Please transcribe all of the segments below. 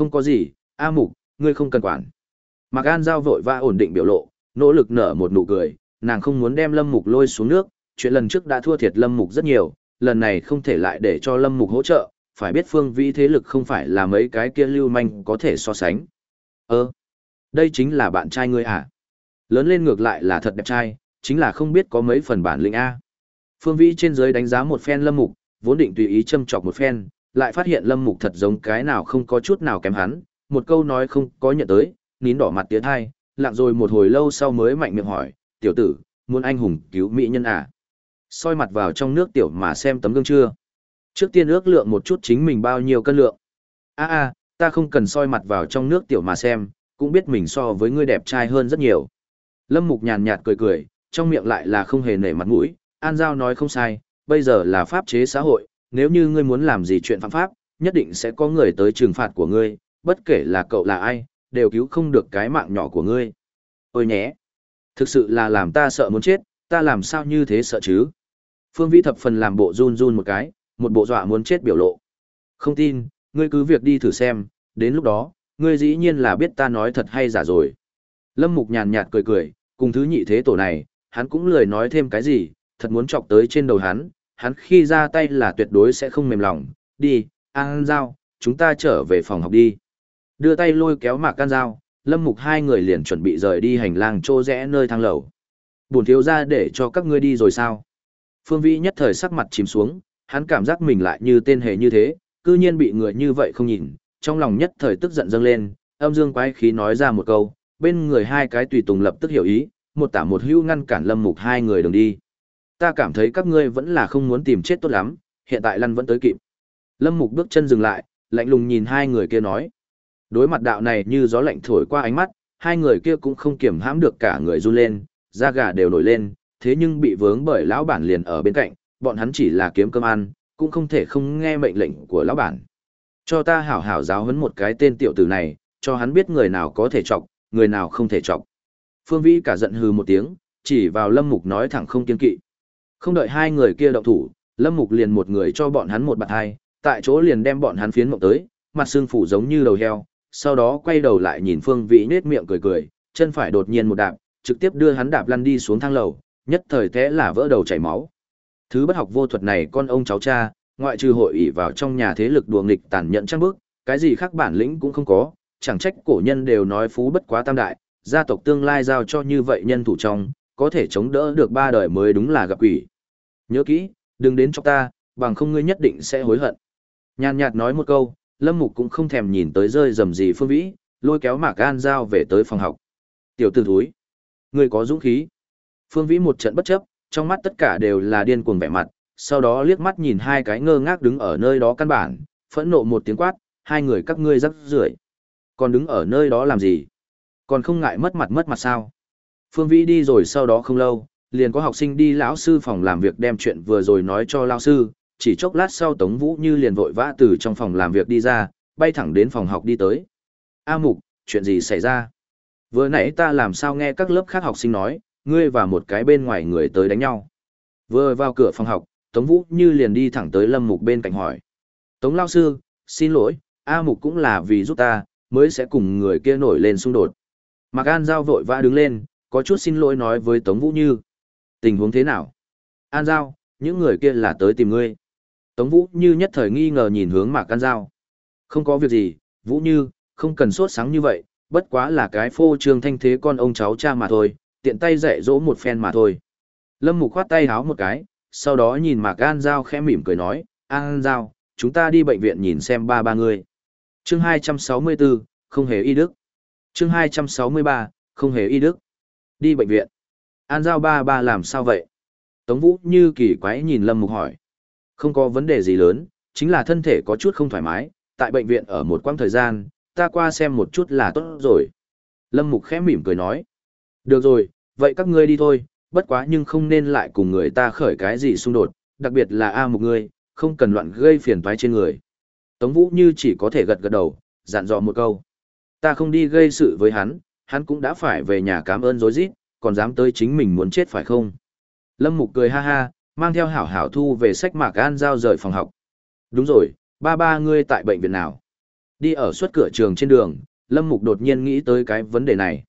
Không có gì, A Mục, ngươi không cần quản. Mạc An Giao vội vã ổn định biểu lộ, nỗ lực nở một nụ cười, nàng không muốn đem Lâm Mục lôi xuống nước, chuyện lần trước đã thua thiệt Lâm Mục rất nhiều, lần này không thể lại để cho Lâm Mục hỗ trợ, phải biết phương vĩ thế lực không phải là mấy cái kia lưu manh có thể so sánh. Ơ, đây chính là bạn trai ngươi à? Lớn lên ngược lại là thật đẹp trai, chính là không biết có mấy phần bản lĩnh A. Phương vĩ trên dưới đánh giá một phen Lâm Mục, vốn định tùy ý châm chọc một phen, lại phát hiện Lâm Mục thật giống cái nào không có chút nào kém hắn, một câu nói không có nhận tới, nín đỏ mặt tiến hai, lặng rồi một hồi lâu sau mới mạnh miệng hỏi, tiểu tử, muốn anh hùng cứu mỹ nhân à? soi mặt vào trong nước tiểu mà xem tấm gương chưa. Trước tiên ước lượng một chút chính mình bao nhiêu cân lượng. A a, ta không cần soi mặt vào trong nước tiểu mà xem, cũng biết mình so với ngươi đẹp trai hơn rất nhiều. Lâm Mục nhàn nhạt cười cười, trong miệng lại là không hề nể mặt mũi, An Giao nói không sai, bây giờ là pháp chế xã hội, nếu như ngươi muốn làm gì chuyện phạm pháp, nhất định sẽ có người tới trừng phạt của ngươi, bất kể là cậu là ai, đều cứu không được cái mạng nhỏ của ngươi. Ôi nhé, thực sự là làm ta sợ muốn chết, ta làm sao như thế sợ chứ? Phương Vĩ thập phần làm bộ run run một cái, một bộ dọa muốn chết biểu lộ. Không tin, ngươi cứ việc đi thử xem, đến lúc đó, ngươi dĩ nhiên là biết ta nói thật hay giả rồi. Lâm Mục nhàn nhạt cười cười, cùng thứ nhị thế tổ này, hắn cũng lười nói thêm cái gì, thật muốn chọc tới trên đầu hắn, hắn khi ra tay là tuyệt đối sẽ không mềm lòng. Đi, An Giao, chúng ta trở về phòng học đi. Đưa tay lôi kéo Mạc Can Giao, Lâm Mục hai người liền chuẩn bị rời đi hành lang trô rẽ nơi thang lầu. Buồn thiếu ra để cho các ngươi đi rồi sao? Phương Vĩ nhất thời sắc mặt chìm xuống, hắn cảm giác mình lại như tên hề như thế, cư nhiên bị người như vậy không nhìn, trong lòng nhất thời tức giận dâng lên, âm dương quái khí nói ra một câu, bên người hai cái tùy tùng lập tức hiểu ý, một tả một hưu ngăn cản lâm mục hai người đường đi. Ta cảm thấy các ngươi vẫn là không muốn tìm chết tốt lắm, hiện tại lăn vẫn tới kịp. Lâm mục bước chân dừng lại, lạnh lùng nhìn hai người kia nói. Đối mặt đạo này như gió lạnh thổi qua ánh mắt, hai người kia cũng không kiểm hãm được cả người run lên, da gà đều nổi lên, thế nhưng bị vướng bởi lão bản liền ở bên cạnh, bọn hắn chỉ là kiếm cơm ăn, cũng không thể không nghe mệnh lệnh của lão bản. Cho ta hảo hảo giáo huấn một cái tên tiểu tử này, cho hắn biết người nào có thể chọc, người nào không thể chọc. Phương Vĩ cả giận hừ một tiếng, chỉ vào Lâm Mục nói thẳng không kiên kỵ. Không đợi hai người kia động thủ, Lâm Mục liền một người cho bọn hắn một bạt hai, tại chỗ liền đem bọn hắn phiến mộng tới, mặt xương phủ giống như đầu heo, sau đó quay đầu lại nhìn Phương Vĩ nết miệng cười cười, chân phải đột nhiên một đạp, trực tiếp đưa hắn đạp lăn đi xuống thang lầu, nhất thời thế là vỡ đầu chảy máu. Thứ bất học vô thuật này con ông cháu cha, ngoại trừ hội ỷ vào trong nhà thế lực đùa nghịch tàn nhẫn trang bức, cái gì khác bản lĩnh cũng không có, chẳng trách cổ nhân đều nói phú bất quá tam đại, gia tộc tương lai giao cho như vậy nhân thủ trong, có thể chống đỡ được ba đời mới đúng là gặp quỷ. Nhớ kỹ, đừng đến cho ta, bằng không ngươi nhất định sẽ hối hận. Nhàn nhạt nói một câu, Lâm Mục cũng không thèm nhìn tới rơi rầm gì phương vĩ, lôi kéo Mạc Gan Giao về tới phòng học. Tiểu tử thúi, ngươi có dũng khí. Phương Vĩ một trận bất chấp, trong mắt tất cả đều là điên cuồng vẻ mặt, sau đó liếc mắt nhìn hai cái ngơ ngác đứng ở nơi đó căn bản, phẫn nộ một tiếng quát, hai người các ngươi rắc rưởi. Còn đứng ở nơi đó làm gì? Còn không ngại mất mặt mất mặt sao? Phương Vĩ đi rồi sau đó không lâu, liền có học sinh đi lão sư phòng làm việc đem chuyện vừa rồi nói cho lão sư, chỉ chốc lát sau Tống Vũ Như liền vội vã từ trong phòng làm việc đi ra, bay thẳng đến phòng học đi tới. A Mục, chuyện gì xảy ra? Vừa nãy ta làm sao nghe các lớp khác học sinh nói, ngươi và một cái bên ngoài người tới đánh nhau. Vừa vào cửa phòng học, Tống Vũ như liền đi thẳng tới Lâm Mục bên cạnh hỏi. Tống Lao Sư, xin lỗi, A Mục cũng là vì giúp ta, mới sẽ cùng người kia nổi lên xung đột. Mạc An Giao vội vã đứng lên, có chút xin lỗi nói với Tống Vũ Như. Tình huống thế nào? An Giao, những người kia là tới tìm ngươi. Tống Vũ Như nhất thời nghi ngờ nhìn hướng Mạc An Giao. Không có việc gì, Vũ Như, không cần sốt sáng như vậy, bất quá là cái phô trương thanh thế con ông cháu cha mà thôi, tiện tay dạy dỗ một phen mà thôi. Lâm Mục khoát tay háo một cái, sau đó nhìn Mạc An Giao khẽ mỉm cười nói, An Giao, chúng ta đi bệnh viện nhìn xem ba ba người. Chương 264, không hề y đức. Chương 263, không hề y đức. Đi bệnh viện. An Giao ba ba làm sao vậy? Tống Vũ như kỳ quái nhìn Lâm Mục hỏi. Không có vấn đề gì lớn, chính là thân thể có chút không thoải mái, tại bệnh viện ở một quãng thời gian, ta qua xem một chút là tốt rồi. Lâm Mục khẽ mỉm cười nói. Được rồi, vậy các ngươi đi thôi, bất quá nhưng không nên lại cùng người ta khởi cái gì xung đột, đặc biệt là A một người, không cần loạn gây phiền toái trên người. Tống Vũ như chỉ có thể gật gật đầu, dặn dò một câu. Ta không đi gây sự với hắn, hắn cũng đã phải về nhà cảm ơn rối rít còn dám tới chính mình muốn chết phải không? Lâm Mục cười ha ha, mang theo hảo hảo thu về sách mạc an giao rời phòng học. Đúng rồi, ba ba ngươi tại bệnh viện nào? Đi ở suốt cửa trường trên đường, Lâm Mục đột nhiên nghĩ tới cái vấn đề này.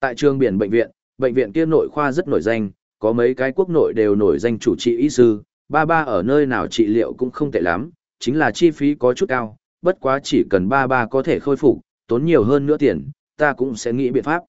Tại trường biển bệnh viện, bệnh viện kia nội khoa rất nổi danh, có mấy cái quốc nội đều nổi danh chủ trị y sư, ba ba ở nơi nào trị liệu cũng không tệ lắm, chính là chi phí có chút cao, bất quá chỉ cần ba ba có thể khôi phục, tốn nhiều hơn nữa tiền, ta cũng sẽ nghĩ biện pháp.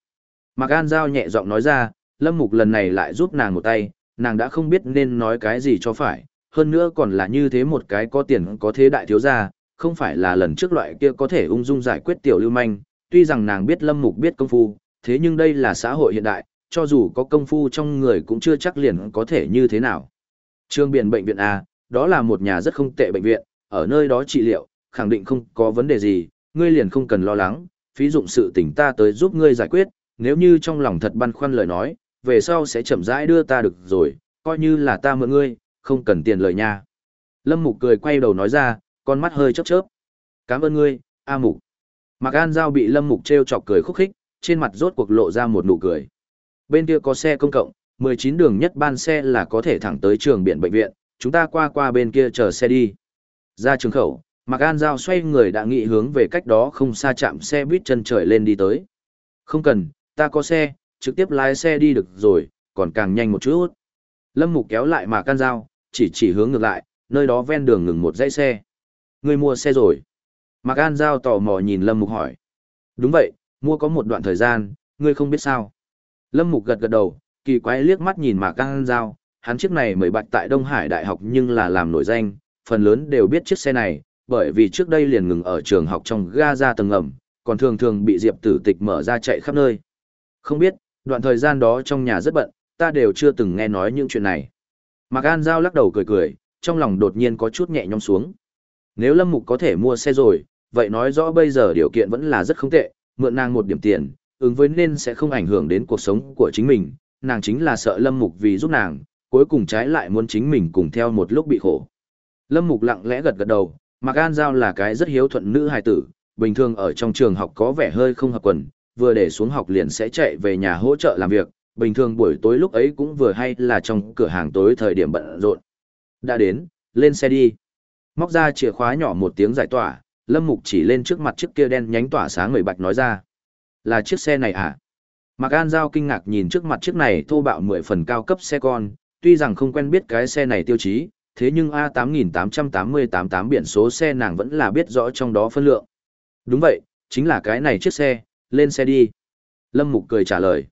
Mạc An Giao nhẹ giọng nói ra, Lâm Mục lần này lại giúp nàng một tay, nàng đã không biết nên nói cái gì cho phải, hơn nữa còn là như thế một cái có tiền có thế đại thiếu gia, không phải là lần trước loại kia có thể ung dung giải quyết tiểu lưu manh, tuy rằng nàng biết Lâm Mục biết công phu, thế nhưng đây là xã hội hiện đại, cho dù có công phu trong người cũng chưa chắc liền có thể như thế nào. Trương Biển Bệnh viện A, đó là một nhà rất không tệ bệnh viện, ở nơi đó trị liệu, khẳng định không có vấn đề gì, ngươi liền không cần lo lắng, phí dụng sự tình ta tới giúp ngươi giải quyết, nếu như trong lòng thật băn khoăn lời nói, về sau sẽ chậm rãi đưa ta được rồi, coi như là ta mượn ngươi, không cần tiền lời nha. Lâm Mục cười quay đầu nói ra, con mắt hơi chớp chớp. Cảm ơn ngươi, A Mục. Mạc An Giao bị Lâm Mục treo chọc cười khúc khích, trên mặt rốt cuộc lộ ra một nụ cười. Bên kia có xe công cộng, 19 đường nhất ban xe là có thể thẳng tới trường biển bệnh viện, chúng ta qua qua bên kia chờ xe đi. Ra trường khẩu, Mạc An Giao xoay người đã nghị hướng về cách đó không xa chạm xe buýt chân trời lên đi tới. Không cần, ta có xe, trực tiếp lái xe đi được rồi, còn càng nhanh một chút. Lâm Mục kéo lại Mạc An Giao, chỉ chỉ hướng ngược lại, nơi đó ven đường ngừng một dãy xe. Người mua xe rồi. Mạc An Giao tò mò nhìn Lâm Mục hỏi. Đúng vậy, mua có một đoạn thời gian, ngươi không biết sao. Lâm Mục gật gật đầu, kỳ quái liếc mắt nhìn Mạc An Giao, hắn chiếc này mới bạch tại Đông Hải Đại học nhưng là làm nổi danh, phần lớn đều biết chiếc xe này, bởi vì trước đây liền ngừng ở trường học trong ga ra tầng ngầm, còn thường thường bị Diệp Tử Tịch mở ra chạy khắp nơi. Không biết, đoạn thời gian đó trong nhà rất bận, ta đều chưa từng nghe nói những chuyện này. Mạc An Giao lắc đầu cười cười, trong lòng đột nhiên có chút nhẹ nhõm xuống. Nếu Lâm Mục có thể mua xe rồi, vậy nói rõ bây giờ điều kiện vẫn là rất không tệ, mượn nàng một điểm tiền, ứng với nên sẽ không ảnh hưởng đến cuộc sống của chính mình, nàng chính là sợ Lâm Mục vì giúp nàng, cuối cùng trái lại muốn chính mình cùng theo một lúc bị khổ. Lâm Mục lặng lẽ gật gật đầu, Mạc An Giao là cái rất hiếu thuận nữ hài tử, bình thường ở trong trường học có vẻ hơi không hợp quần, vừa để xuống học liền sẽ chạy về nhà hỗ trợ làm việc, bình thường buổi tối lúc ấy cũng vừa hay là trong cửa hàng tối thời điểm bận rộn. Đã đến, lên xe đi. Móc ra chìa khóa nhỏ một tiếng giải tỏa, Lâm Mục chỉ lên trước mặt chiếc kia đen nhánh tỏa sáng người bạch nói ra. Là chiếc xe này à? Mạc An Giao kinh ngạc nhìn trước mặt chiếc này thô bạo mười phần cao cấp xe con, tuy rằng không quen biết cái xe này tiêu chí, thế nhưng A8888 biển số xe nàng vẫn là biết rõ trong đó phân lượng. Đúng vậy, chính là cái này chiếc xe, lên xe đi. Lâm Mục cười trả lời.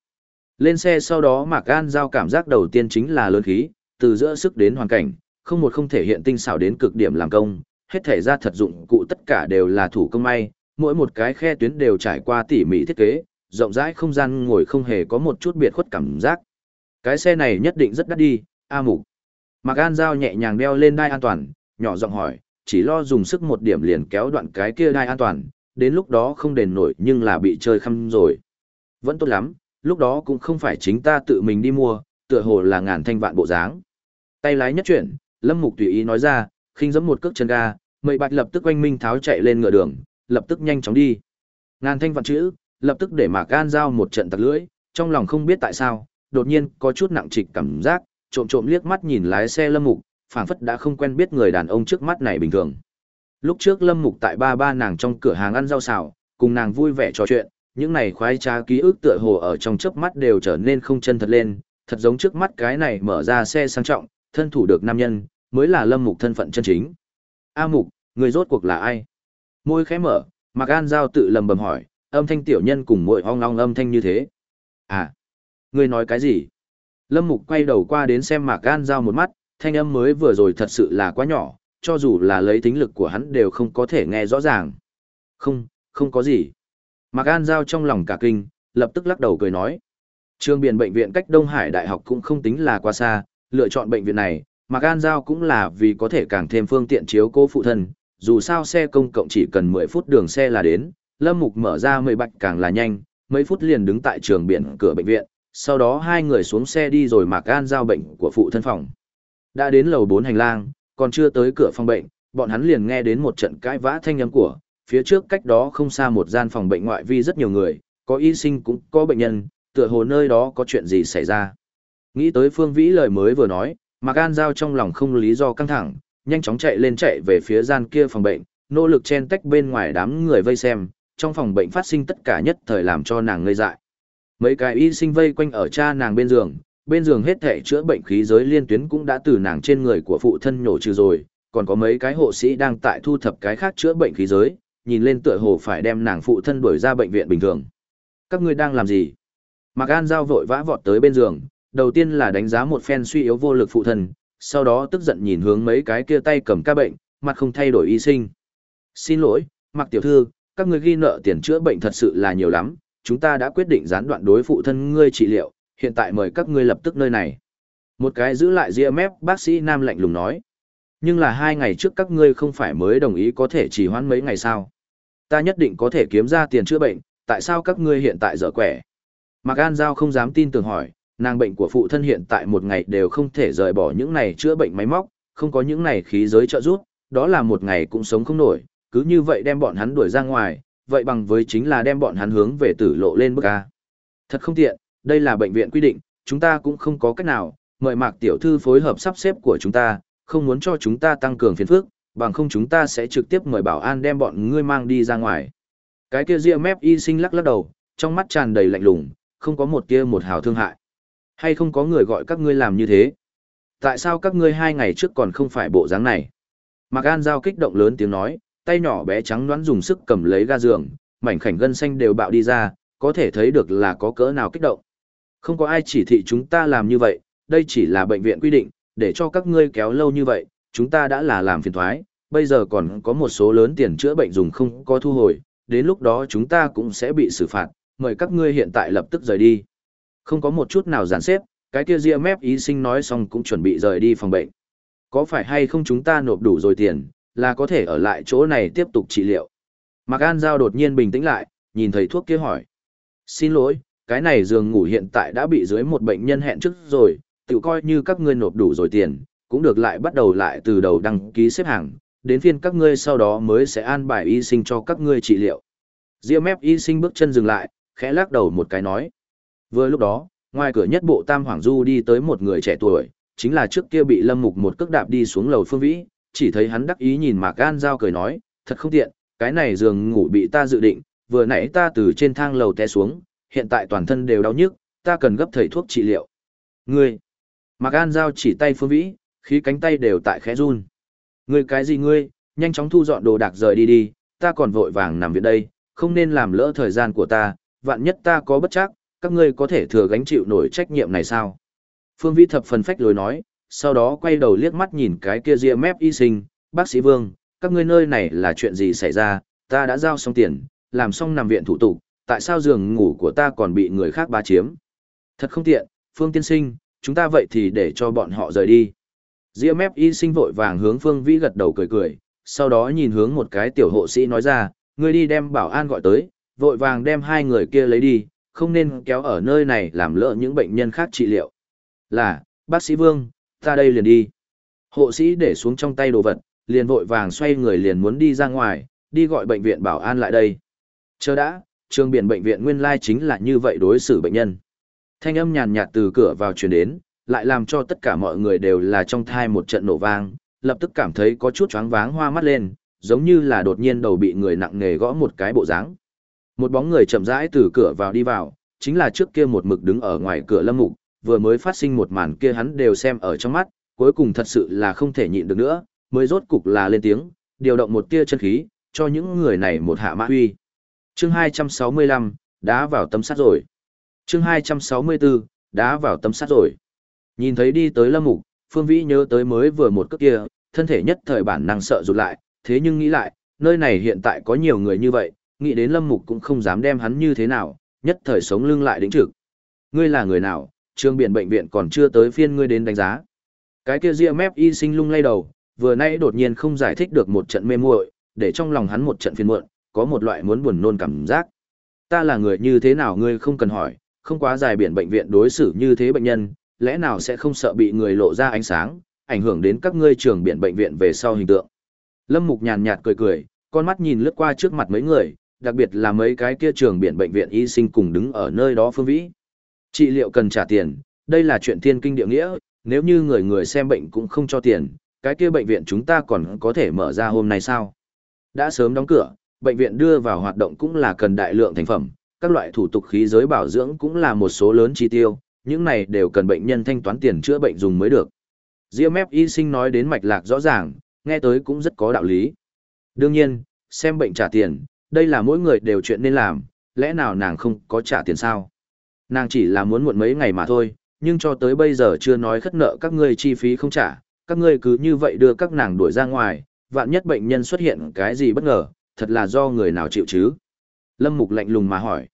Lên xe sau đó Mạc An Giao cảm giác đầu tiên chính là lớn khí, từ giữa sức đến hoàn cảnh, không một không thể hiện tinh xảo đến cực điểm làm công, hết thể ra thật dụng cụ tất cả đều là thủ công may, mỗi một cái khe tuyến đều trải qua tỉ mỉ thiết kế, rộng rãi không gian ngồi không hề có một chút biệt khuất cảm giác. Cái xe này nhất định rất đắt đi, A Mục. Mạc An Giao nhẹ nhàng đeo lên đai an toàn, nhỏ giọng hỏi, chỉ lo dùng sức một điểm liền kéo đoạn cái kia đai an toàn, đến lúc đó không đền nổi nhưng là bị chơi khăm rồi. Vẫn tốt lắm, lúc đó cũng không phải chính ta tự mình đi mua, tựa hồ là ngàn thanh vạn bộ dáng. Tay lái nhất chuyển, Lâm Mục tùy ý nói ra, khinh giẫm một cước chân ga, mây bạch lập tức oanh minh tháo chạy lên ngựa đường, lập tức nhanh chóng đi. Ngàn thanh vạn chữ, lập tức để Mạc An giao một trận tặc lưỡi, trong lòng không biết tại sao, đột nhiên có chút nặng trịch cảm giác, trộm trộm liếc mắt nhìn lái xe Lâm Mục, phảng phất đã không quen biết người đàn ông trước mắt này bình thường. Lúc trước Lâm Mục tại ba ba nàng trong cửa hàng ăn rau xào, cùng nàng vui vẻ trò chuyện, những này khoái trá ký ức tựa hồ ở trong chớp mắt đều trở nên không chân thật lên, thật giống trước mắt cái này mở ra xe sang trọng, thân thủ được nam nhân, mới là Lâm Mục thân phận chân chính. A Mục, người rốt cuộc là ai? Môi khẽ mở, Mạc An Giao tự lầm bầm hỏi, âm thanh tiểu nhân cùng mội ong ong âm thanh như thế. À, người nói cái gì? Lâm Mục quay đầu qua đến xem Mạc Gan Giao một mắt, thanh âm mới vừa rồi thật sự là quá nhỏ, cho dù là lấy tính lực của hắn đều không có thể nghe rõ ràng. Không, không có gì. Mạc An Giao trong lòng cả kinh, lập tức lắc đầu cười nói. Trường biển bệnh viện cách Đông Hải Đại học cũng không tính là quá xa, lựa chọn bệnh viện này, Mạc An Giao cũng là vì có thể càng thêm phương tiện chiếu cố phụ thân, dù sao xe công cộng chỉ cần 10 phút đường xe là đến, Lâm Mục mở ra mười bạch càng là nhanh, mấy phút liền đứng tại trường biển cửa bệnh viện, sau đó hai người xuống xe đi rồi Mạc Gan Giao bệnh của phụ thân phòng. Đã đến lầu 4 hành lang, còn chưa tới cửa phòng bệnh, bọn hắn liền nghe đến một trận cãi vã thanh âm của, phía trước cách đó không xa một gian phòng bệnh ngoại vi rất nhiều người, có y sinh cũng có bệnh nhân, tựa hồ nơi đó có chuyện gì xảy ra. Nghĩ tới Phương Vĩ lời mới vừa nói, Mạc An Giao trong lòng không lý do căng thẳng, nhanh chóng chạy lên chạy về phía gian kia phòng bệnh, nỗ lực chen tách bên ngoài đám người vây xem, trong phòng bệnh phát sinh tất cả nhất thời làm cho nàng ngây dại. Mấy cái y sinh vây quanh ở cha nàng bên giường, bên giường hết thể chữa bệnh khí giới liên tuyến cũng đã từ nàng trên người của phụ thân nhổ trừ rồi, còn có mấy cái hộ sĩ đang tại thu thập cái khác chữa bệnh khí giới, nhìn lên tựa hồ phải đem nàng phụ thân đuổi ra bệnh viện bình thường. Các ngươi đang làm gì? Mạc An Giao vội vã vọt tới bên giường, đầu tiên là đánh giá một phen suy yếu vô lực phụ thân, sau đó tức giận nhìn hướng mấy cái kia tay cầm ca bệnh, mặt không thay đổi y sinh. Xin lỗi, Mạc Tiểu Thư, các ngươi ghi nợ tiền chữa bệnh thật sự là nhiều lắm, chúng ta đã quyết định gián đoạn đối phụ thân ngươi trị liệu, hiện tại mời các ngươi lập tức nơi này. Một cái giữ lại ria mép bác sĩ nam lạnh lùng nói. Nhưng là hai ngày trước các ngươi không phải mới đồng ý có thể chỉ hoãn mấy ngày sao. Ta nhất định có thể kiếm ra tiền chữa bệnh, tại sao các ngươi hiện tại dở quẻ? Mạc An Giao không dám tin tưởng hỏi, nàng bệnh của phụ thân hiện tại một ngày đều không thể rời bỏ những này chữa bệnh máy móc, không có những này khí giới trợ giúp, đó là một ngày cũng sống không nổi, cứ như vậy đem bọn hắn đuổi ra ngoài, vậy bằng với chính là đem bọn hắn hướng về tử lộ lên bức A. Thật không tiện, đây là bệnh viện quy định, chúng ta cũng không có cách nào, mời Mạc Tiểu Thư phối hợp sắp xếp của chúng ta, không muốn cho chúng ta tăng cường phiền phức, bằng không chúng ta sẽ trực tiếp mời bảo an đem bọn ngươi mang đi ra ngoài. Cái kia ria mép y sinh lắc lắc đầu, trong mắt tràn đầy lạnh lùng, không có một tia một hào thương hại. Hay không có người gọi các ngươi làm như thế? Tại sao các ngươi hai ngày trước còn không phải bộ dáng này? Mạc An Giao kích động lớn tiếng nói, tay nhỏ bé trắng đoán dùng sức cầm lấy ga giường, mảnh khảnh gân xanh đều bạo đi ra, có thể thấy được là có cỡ nào kích động. Không có ai chỉ thị chúng ta làm như vậy, đây chỉ là bệnh viện quy định, để cho các ngươi kéo lâu như vậy, chúng ta đã là làm phiền thoái, bây giờ còn có một số lớn tiền chữa bệnh dùng không có thu hồi, đến lúc đó chúng ta cũng sẽ bị xử phạt, mời các ngươi hiện tại lập tức rời đi. Không có một chút nào giản xếp, cái kia ria mép ý sinh nói xong cũng chuẩn bị rời đi phòng bệnh. Có phải hay không chúng ta nộp đủ rồi tiền, là có thể ở lại chỗ này tiếp tục trị liệu. Mạc An Giao đột nhiên bình tĩnh lại, nhìn thấy thuốc kia hỏi. Xin lỗi, cái này giường ngủ hiện tại đã bị dưới một bệnh nhân hẹn trước rồi, tự coi như các ngươi nộp đủ rồi tiền, cũng được lại bắt đầu lại từ đầu đăng ký xếp hàng, đến phiên các ngươi sau đó mới sẽ an bài y sinh cho các ngươi trị liệu. Diệp mép y sinh bước chân dừng lại, khẽ lắc đầu một cái nói. Vừa lúc đó, ngoài cửa nhất bộ Tam Hoàng Du đi tới một người trẻ tuổi, chính là trước kia bị Lâm Mục một cước đạp đi xuống lầu phương vĩ, chỉ thấy hắn đắc ý nhìn Mạc An Giao cười nói, thật không tiện, cái này giường ngủ bị ta dự định, vừa nãy ta từ trên thang lầu té xuống, hiện tại toàn thân đều đau nhức, ta cần gấp thầy thuốc trị liệu. Ngươi! Mạc An Giao chỉ tay phương vĩ, khí cánh tay đều tại khẽ run. Ngươi cái gì ngươi, nhanh chóng thu dọn đồ đạc rời đi đi, ta còn vội vàng nằm viện đây, không nên làm lỡ thời gian của ta, vạn nhất ta có bất chắc, các ngươi có thể thừa gánh chịu nổi trách nhiệm này sao? Phương Vĩ thập phần phách lối nói, sau đó quay đầu liếc mắt nhìn cái kia ria mép y sinh, bác sĩ Vương, các ngươi nơi này là chuyện gì xảy ra, ta đã giao xong tiền, làm xong nằm viện thủ tục, tại sao giường ngủ của ta còn bị người khác bá chiếm? Thật không tiện, Phương tiên sinh, chúng ta vậy thì để cho bọn họ rời đi. Ria mép y sinh vội vàng hướng Phương Vĩ gật đầu cười cười, sau đó nhìn hướng một cái tiểu hộ sĩ nói ra, ngươi đi đem bảo an gọi tới, vội vàng đem hai người kia lấy đi, không nên kéo ở nơi này làm lỡ những bệnh nhân khác trị liệu. Là, bác sĩ Vương, ta đây liền đi. Hộ sĩ để xuống trong tay đồ vật, liền vội vàng xoay người liền muốn đi ra ngoài, đi gọi bệnh viện bảo an lại đây. Chờ đã, trường biển bệnh viện nguyên lai chính là như vậy đối xử bệnh nhân. Thanh âm nhàn nhạt từ cửa vào truyền đến, lại làm cho tất cả mọi người đều là trong thai một trận nổ vang, lập tức cảm thấy có chút choáng váng hoa mắt lên, giống như là đột nhiên đầu bị người nặng nề gõ một cái bộ dáng. Một bóng người chậm rãi từ cửa vào đi vào, chính là trước kia một mực đứng ở ngoài cửa Lâm Mục, vừa mới phát sinh một màn kia hắn đều xem ở trong mắt, cuối cùng thật sự là không thể nhịn được nữa, mới rốt cục là lên tiếng, điều động một tia chân khí, cho những người này một hạ mã huy. Chương 265, đã vào tấm sát rồi. Chương 264, đã vào tấm sát rồi. Nhìn thấy đi tới Lâm Mục, Phương Vĩ nhớ tới mới vừa một cước kia, thân thể nhất thời bản năng sợ rụt lại, thế nhưng nghĩ lại, nơi này hiện tại có nhiều người như vậy, nghĩ đến Lâm Mục cũng không dám đem hắn như thế nào, nhất thời sống lưng lại đỉnh trực. Ngươi là người nào, trường biển bệnh viện còn chưa tới phiên ngươi đến đánh giá. Cái kia ria mép y sinh lung lay đầu, vừa nãy đột nhiên không giải thích được một trận mê muội, để trong lòng hắn một trận phiền muộn, có một loại muốn buồn nôn cảm giác. Ta là người như thế nào ngươi không cần hỏi, không quá dài biển bệnh viện đối xử như thế bệnh nhân, lẽ nào sẽ không sợ bị người lộ ra ánh sáng, ảnh hưởng đến các ngươi trường biển bệnh viện về sau hình tượng. Lâm Mục nhàn nhạt cười cười, con mắt nhìn lướt qua trước mặt mấy người, đặc biệt là mấy cái kia trường biển bệnh viện y sinh cùng đứng ở nơi đó phương vĩ. Trị liệu cần trả tiền, đây là chuyện thiên kinh địa nghĩa, nếu như người người xem bệnh cũng không cho tiền, cái kia bệnh viện chúng ta còn có thể mở ra hôm nay sao? Đã sớm đóng cửa, bệnh viện đưa vào hoạt động cũng là cần đại lượng thành phẩm, các loại thủ tục khí giới bảo dưỡng cũng là một số lớn chi tiêu, những này đều cần bệnh nhân thanh toán tiền chữa bệnh dùng mới được. Diêm mép y sinh nói đến mạch lạc rõ ràng, nghe tới cũng rất có đạo lý. Đương nhiên, xem bệnh trả tiền, đây là mỗi người đều chuyện nên làm, lẽ nào nàng không có trả tiền sao? Nàng chỉ là muốn muộn mấy ngày mà thôi, nhưng cho tới bây giờ chưa nói khất nợ các ngươi chi phí không trả, các ngươi cứ như vậy đưa các nàng đuổi ra ngoài, vạn nhất bệnh nhân xuất hiện cái gì bất ngờ, thật là do người nào chịu chứ? Lâm Mục lạnh lùng mà hỏi.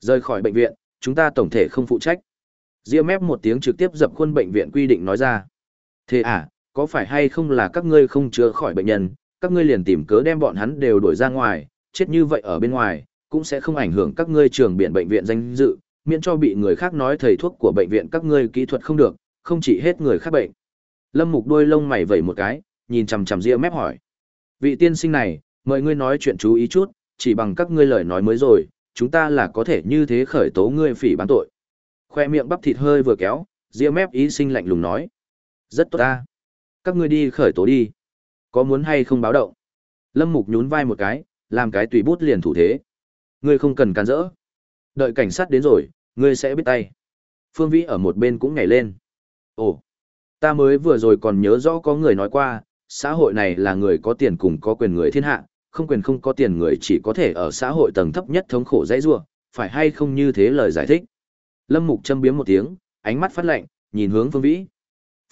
Rời khỏi bệnh viện, chúng ta tổng thể không phụ trách. Ria mép một tiếng trực tiếp dập khuôn bệnh viện quy định nói ra. Thế à, có phải hay không là các ngươi không chữa khỏi bệnh nhân, các ngươi liền tìm cớ đem bọn hắn đều đuổi ra ngoài, chết như vậy ở bên ngoài, cũng sẽ không ảnh hưởng các ngươi trường biển bệnh viện danh dự, miễn cho bị người khác nói thầy thuốc của bệnh viện các ngươi kỹ thuật không được, không chỉ hết người khác bệnh. Lâm Mục đôi lông mày vẩy một cái, nhìn chằm chằm Diệp Mép hỏi: "Vị tiên sinh này, mời ngươi nói chuyện chú ý chút, chỉ bằng các ngươi lời nói mới rồi, chúng ta là có thể như thế khởi tố ngươi phỉ bán tội." Khoe miệng bắp thịt hơi vừa kéo, Diệp Mép ý sinh lạnh lùng nói: "Rất tốt ta, các ngươi đi khởi tố đi. Có muốn hay không báo động?" Lâm Mục nhún vai một cái, làm cái tùy bút liền thủ thế. "Ngươi không cần can rỡ. Đợi cảnh sát đến rồi, ngươi sẽ biết tay." Phương Vĩ ở một bên cũng nhảy lên. "Ồ, Ta mới vừa rồi còn nhớ rõ có người nói qua, xã hội này là người có tiền cùng có quyền người thiên hạ, không quyền không có tiền người chỉ có thể ở xã hội tầng thấp nhất thống khổ dãy rua, phải hay không như thế lời giải thích. Lâm Mục châm biếm một tiếng, ánh mắt phát lạnh, nhìn hướng Phương Vĩ.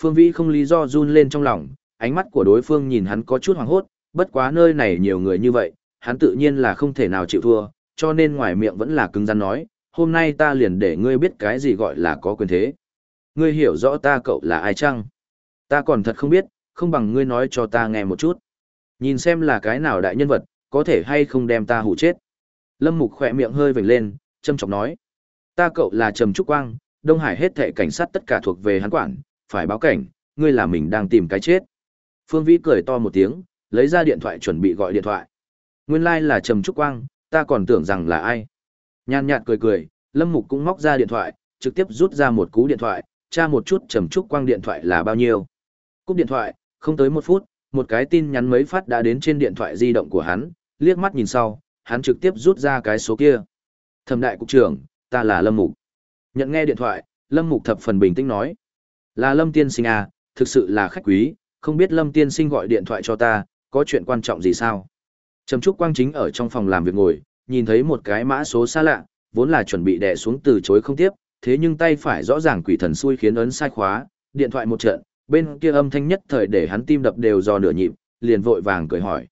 Phương Vĩ không lý do run lên trong lòng, ánh mắt của đối phương nhìn hắn có chút hoảng hốt, bất quá nơi này nhiều người như vậy, hắn tự nhiên là không thể nào chịu thua, cho nên ngoài miệng vẫn là cứng rắn nói, hôm nay ta liền để ngươi biết cái gì gọi là có quyền thế. Ngươi hiểu rõ ta cậu là ai chăng? Ta còn thật không biết, không bằng ngươi nói cho ta nghe một chút. Nhìn xem là cái nào đại nhân vật, có thể hay không đem ta hủ chết. Lâm Mục khỏe miệng hơi vểnh lên, châm chọc nói. Ta cậu là Trầm Trúc Quang, Đông Hải hết thệ cảnh sát tất cả thuộc về hắn quản, phải báo cảnh, ngươi là mình đang tìm cái chết. Phương Vĩ cười to một tiếng, lấy ra điện thoại chuẩn bị gọi điện thoại. Nguyên lai like là Trầm Trúc Quang, ta còn tưởng rằng là ai. Nhàn nhạt cười cười, Lâm Mục cũng móc ra điện thoại, trực tiếp rút ra một cú điện thoại, tra một chút trầm trúc quang điện thoại là bao nhiêu. Cúp điện thoại, không tới một phút, một cái tin nhắn mấy phát đã đến trên điện thoại di động của hắn, liếc mắt nhìn sau, hắn trực tiếp rút ra cái số kia. Thẩm đại cục trưởng, ta là Lâm Mục. Nhận nghe điện thoại, Lâm Mục thập phần bình tĩnh nói. Là Lâm Tiên Sinh à, thực sự là khách quý, không biết Lâm Tiên Sinh gọi điện thoại cho ta, có chuyện quan trọng gì sao? Trầm Trúc Quang chính ở trong phòng làm việc ngồi, nhìn thấy một cái mã số xa lạ, vốn là chuẩn bị đè xuống từ chối không tiếp, thế nhưng tay phải rõ ràng quỷ thần xui khiến ấn sai khóa, điện thoại một trận, bên kia âm thanh nhất thời để hắn tim đập đều do nửa nhịp, liền vội vàng cười hỏi.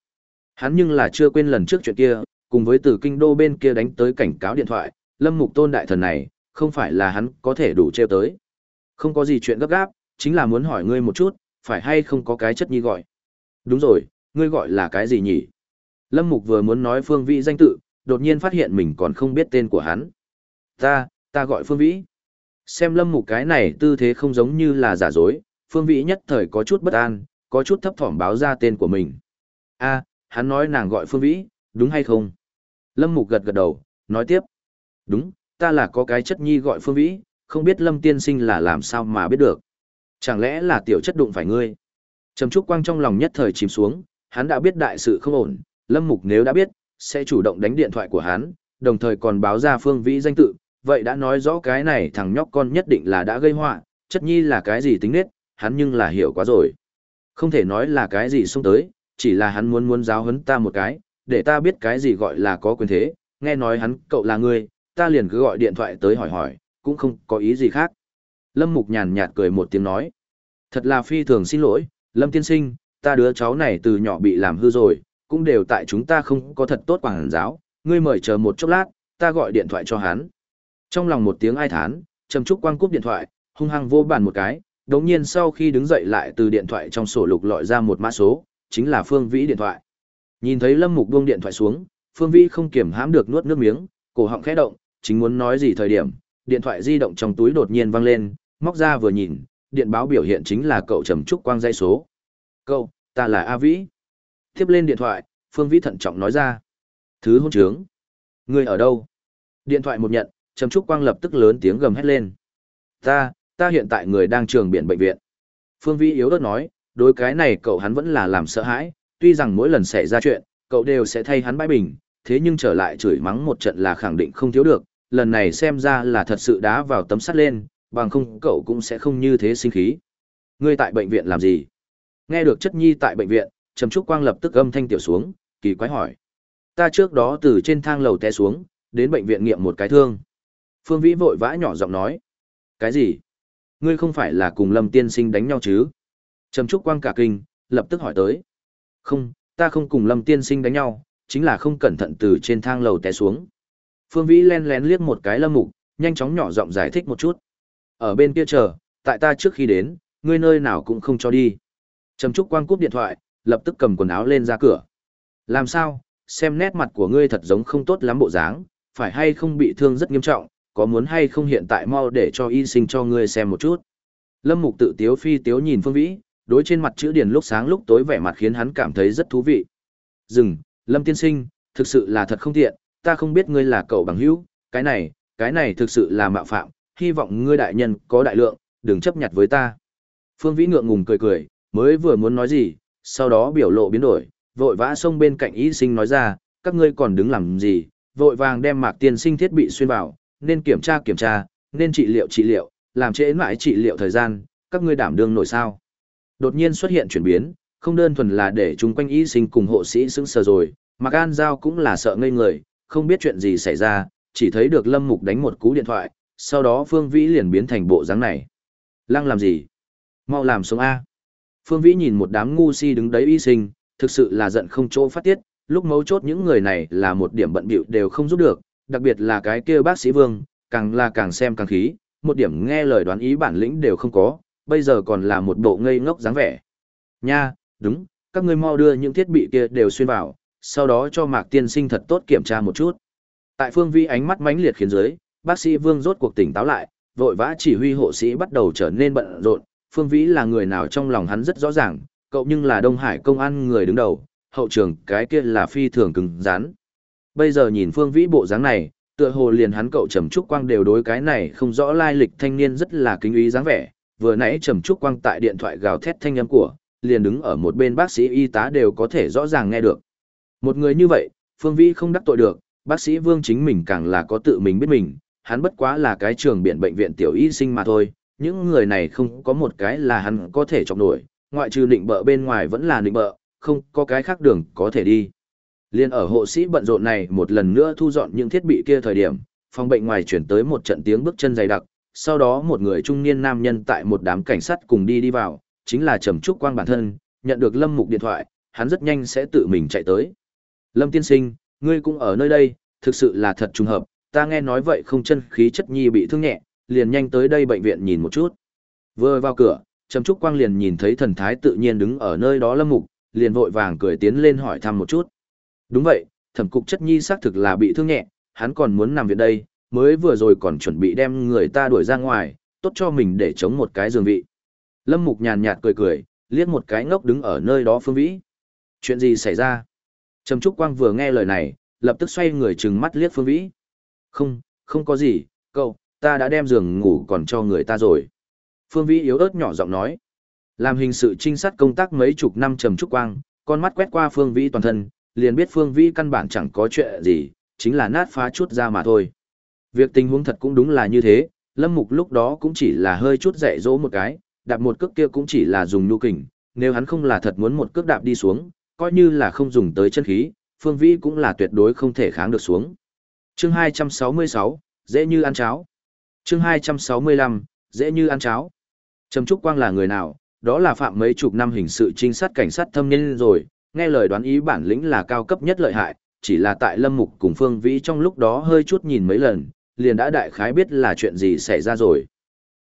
Hắn nhưng là chưa quên lần trước chuyện kia, cùng với từ kinh đô bên kia đánh tới cảnh cáo điện thoại, lâm mục tôn đại thần này, không phải là hắn có thể đủ treo tới. Không có gì chuyện gấp gáp, chính là muốn hỏi ngươi một chút, phải hay không có cái chất nhi gọi. Đúng rồi, ngươi gọi là cái gì nhỉ? Lâm mục vừa muốn nói phương vị danh tự, đột nhiên phát hiện mình còn không biết tên của hắn. Ta, ta gọi Phương Vĩ. Xem lâm mục cái này tư thế không giống như là giả dối, Phương Vĩ nhất thời có chút bất an, có chút thấp thỏm báo ra tên của mình. a hắn nói nàng gọi Phương Vĩ, đúng hay không? Lâm mục gật gật đầu, nói tiếp. Đúng, ta là có cái chất nhi gọi Phương Vĩ, không biết Lâm tiên sinh là làm sao mà biết được. Chẳng lẽ là tiểu chất đụng phải ngươi? Trầm Trúc Quang trong lòng nhất thời chìm xuống, hắn đã biết đại sự không ổn, Lâm Mục nếu đã biết, sẽ chủ động đánh điện thoại của hắn, đồng thời còn báo ra Phương Vĩ danh tự, vậy đã nói rõ cái này thằng nhóc con nhất định là đã gây họa, chất nhi là cái gì tính nết, hắn nhưng là hiểu quá rồi. Không thể nói là cái gì xông tới, chỉ là hắn muốn muốn giáo huấn ta một cái, để ta biết cái gì gọi là có quyền thế, nghe nói hắn cậu là người, ta liền cứ gọi điện thoại tới hỏi hỏi, cũng không có ý gì khác. Lâm Mục nhàn nhạt cười một tiếng nói. Thật là phi thường xin lỗi, Lâm tiên sinh, ta đứa cháu này từ nhỏ bị làm hư rồi, cũng đều tại chúng ta không có thật tốt quảng giáo, ngươi mời chờ một chốc lát, ta gọi điện thoại cho hắn. Trong lòng một tiếng ai thán, Trầm Trúc Quang cúp điện thoại, hung hăng vô bàn một cái, đống nhiên sau khi đứng dậy lại từ điện thoại trong sổ lục lọi ra một mã số, chính là Phương Vĩ điện thoại. Nhìn thấy Lâm Mục buông điện thoại xuống, Phương Vĩ không kiềm hãm được nuốt nước miếng, cổ họng khẽ động, chính muốn nói gì thời điểm, điện thoại di động trong túi đột nhiên vang lên, móc ra vừa nhìn, điện báo biểu hiện chính là cậu Trầm Trúc Quang dây số. "Cậu, ta là A Vĩ." Tiếp lên điện thoại, Phương Vĩ thận trọng nói ra. "Thứ hôn trướng, ngươi ở đâu?" Điện thoại một nhận, Trầm Trúc Quang lập tức lớn tiếng gầm hét lên. Ta, ta hiện tại người đang trường biển bệnh viện. Phương Vĩ yếu ớt nói, đối cái này cậu hắn vẫn là làm sợ hãi, tuy rằng mỗi lần xảy ra chuyện, cậu đều sẽ thay hắn bãi bình, thế nhưng trở lại chửi mắng một trận là khẳng định không thiếu được, lần này xem ra là thật sự đá vào tấm sắt lên, bằng không cậu cũng sẽ không như thế sinh khí. Ngươi tại bệnh viện làm gì? Nghe được chất nhi tại bệnh viện, Trầm Trúc Quang lập tức âm thanh tiểu xuống, kỳ quái hỏi. Ta trước đó từ trên thang lầu té xuống, đến bệnh viện nghiệm một cái thương. Phương Vĩ vội vã nhỏ giọng nói. Cái gì? Ngươi không phải là cùng Lâm Tiên Sinh đánh nhau chứ? Trầm Trúc Quang cả kinh, lập tức hỏi tới. Không, ta không cùng Lâm Tiên Sinh đánh nhau, chính là không cẩn thận từ trên thang lầu té xuống. Phương Vĩ len lén liếc một cái Lâm Mục, nhanh chóng nhỏ giọng giải thích một chút. Ở bên kia chờ, tại ta trước khi đến, ngươi nơi nào cũng không cho đi. Trầm Trúc Quang cúp điện thoại, lập tức cầm quần áo lên ra cửa. Làm sao, xem nét mặt của ngươi thật giống không tốt lắm bộ dáng, phải hay không bị thương rất nghiêm trọng, có muốn hay không hiện tại mau để cho y sinh cho ngươi xem một chút. Lâm Mục tự tiếu phi tiếu nhìn Phương Vĩ, đối trên mặt chữ điển lúc sáng lúc tối vẻ mặt khiến hắn cảm thấy rất thú vị. Dừng, Lâm tiên sinh, thực sự là thật không tiện, ta không biết ngươi là cậu bằng hữu, cái này, cái này thực sự là mạo phạm, hy vọng ngươi đại nhân có đại lượng, đừng chấp nhặt với ta. Phương Vĩ ngượng ngùng cười cười, mới vừa muốn nói gì, sau đó biểu lộ biến đổi, vội vã xông bên cạnh y sinh nói ra, các ngươi còn đứng làm gì, vội vàng đem mạc tiên sinh thiết bị xuyên vào, nên kiểm tra kiểm tra, nên trị liệu trị liệu, làm trễ mãi trị liệu thời gian, các ngươi đảm đương nổi sao. Đột nhiên xuất hiện chuyển biến, không đơn thuần là để chúng quanh y sinh cùng hộ sĩ sững sờ rồi, Mạc An Giao cũng là sợ ngây người, không biết chuyện gì xảy ra, chỉ thấy được Lâm Mục đánh một cú điện thoại, sau đó Phương Vĩ liền biến thành bộ dáng này. Lăng làm gì? Mau làm sống A. Phương Vĩ nhìn một đám ngu si đứng đấy y sinh, thực sự là giận không chỗ phát tiết, lúc mấu chốt những người này là một điểm bận bịu đều không giúp được, đặc biệt là cái kia bác sĩ Vương, càng là càng xem càng khí, một điểm nghe lời đoán ý bản lĩnh đều không có, bây giờ còn là một bộ ngây ngốc dáng vẻ. Nha, đúng, các ngươi mau đưa những thiết bị kia đều xuyên vào, sau đó cho Mạc Tiên Sinh thật tốt kiểm tra một chút. Tại Phương Vĩ ánh mắt mãnh liệt khiến dưới, bác sĩ Vương rốt cuộc tỉnh táo lại, vội vã chỉ huy hộ sĩ bắt đầu trở nên bận rộn, Phương Vĩ là người nào trong lòng hắn rất rõ ràng, cậu nhưng là Đông Hải công an người đứng đầu, hậu trường cái kia là phi thường cứng rắn. Bây giờ nhìn Phương Vĩ bộ dáng này, tựa hồ liền hắn cậu Trầm Trúc Quang đều đối cái này không rõ lai lịch thanh niên rất là kính ý dáng vẻ, vừa nãy Trầm Trúc Quang tại điện thoại gào thét thanh âm của, liền đứng ở một bên bác sĩ y tá đều có thể rõ ràng nghe được. Một người như vậy, Phương Vĩ không đắc tội được, bác sĩ Vương chính mình càng là có tự mình biết mình, hắn bất quá là cái trường biện bệnh viện tiểu y sinh mà thôi, những người này không có một cái là hắn có thể chọc nổi, ngoại trừ định bợ bên ngoài vẫn là định bợ, không có cái khác đường có thể đi. Liên ở hộ sĩ bận rộn này một lần nữa thu dọn những thiết bị kia thời điểm, phòng bệnh ngoài chuyển tới một trận tiếng bước chân dày đặc, sau đó một người trung niên nam nhân tại một đám cảnh sát cùng đi đi vào, chính là Trầm Trúc Quang bản thân, nhận được Lâm Mục điện thoại, hắn rất nhanh sẽ tự mình chạy tới. Lâm tiên sinh, ngươi cũng ở nơi đây, thực sự là thật trùng hợp, ta nghe nói vậy không chân khí chất nhi bị thương nhẹ, liền nhanh tới đây bệnh viện nhìn một chút. Vừa vào cửa, Trầm Trúc Quang liền nhìn thấy thần thái tự nhiên đứng ở nơi đó Lâm Mục, liền vội vàng cười tiến lên hỏi thăm một chút. Đúng vậy, thẩm cục chất nhi xác thực là bị thương nhẹ, hắn còn muốn nằm viện đây, mới vừa rồi còn chuẩn bị đem người ta đuổi ra ngoài, tốt cho mình để chống một cái giường vị. Lâm Mục nhàn nhạt cười cười, liếc một cái ngốc đứng ở nơi đó Phương Vĩ. Chuyện gì xảy ra? Trầm Trúc Quang vừa nghe lời này, lập tức xoay người trừng mắt liếc Phương Vĩ. Không, không có gì, cậu, ta đã đem giường ngủ còn cho người ta rồi. Phương Vĩ yếu ớt nhỏ giọng nói. Làm hình sự trinh sát công tác mấy chục năm trầm trúc quang, con mắt quét qua Phương Vĩ toàn thân, liền biết Phương Vĩ căn bản chẳng có chuyện gì, chính là nát phá chút ra mà thôi. Việc tình huống thật cũng đúng là như thế, Lâm Mục lúc đó cũng chỉ là hơi chút dạy dỗ một cái, đạp một cước kia cũng chỉ là dùng nhu kình, nếu hắn không là thật muốn một cước đạp đi xuống, coi như là không dùng tới chân khí, Phương Vĩ cũng là tuyệt đối không thể kháng được xuống. Chương 266, dễ như ăn cháo. Chương 265, dễ như ăn cháo. Trầm Trúc Quang là người nào? Đó là phạm mấy chục năm hình sự trinh sát cảnh sát thâm nhân rồi, nghe lời đoán ý bản lĩnh là cao cấp nhất lợi hại, chỉ là tại Lâm Mục cùng Phương Vĩ trong lúc đó hơi chút nhìn mấy lần, liền đã đại khái biết là chuyện gì xảy ra rồi.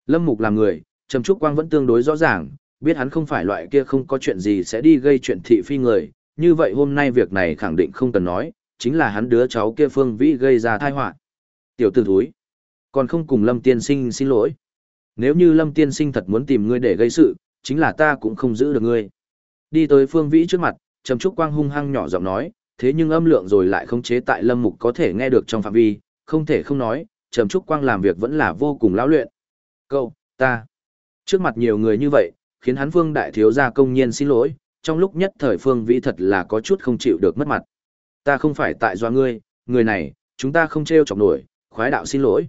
Lâm Mục là người, Trầm Trúc Quang vẫn tương đối rõ ràng, biết hắn không phải loại kia không có chuyện gì sẽ đi gây chuyện thị phi người, như vậy hôm nay việc này khẳng định không cần nói, chính là hắn đứa cháu kia Phương Vĩ gây ra tai họa. Tiểu tử thúi, còn không cùng Lâm Tiên Sinh xin lỗi. Nếu như Lâm Tiên Sinh thật muốn tìm ngươi để gây sự, chính là ta cũng không giữ được ngươi. Đi tới Phương Vĩ trước mặt, Trầm Trúc Quang hung hăng nhỏ giọng nói, thế nhưng âm lượng rồi lại không chế tại Lâm Mục có thể nghe được trong phạm vi, không thể không nói, Trầm Trúc Quang làm việc vẫn là vô cùng lão luyện. Cậu, ta. Trước mặt nhiều người như vậy, khiến hắn Phương đại thiếu gia công nhiên xin lỗi, trong lúc nhất thời Phương Vĩ thật là có chút không chịu được mất mặt. Ta không phải tại do ngươi, người này, chúng ta không treo chọc nổi, khoái đạo xin lỗi.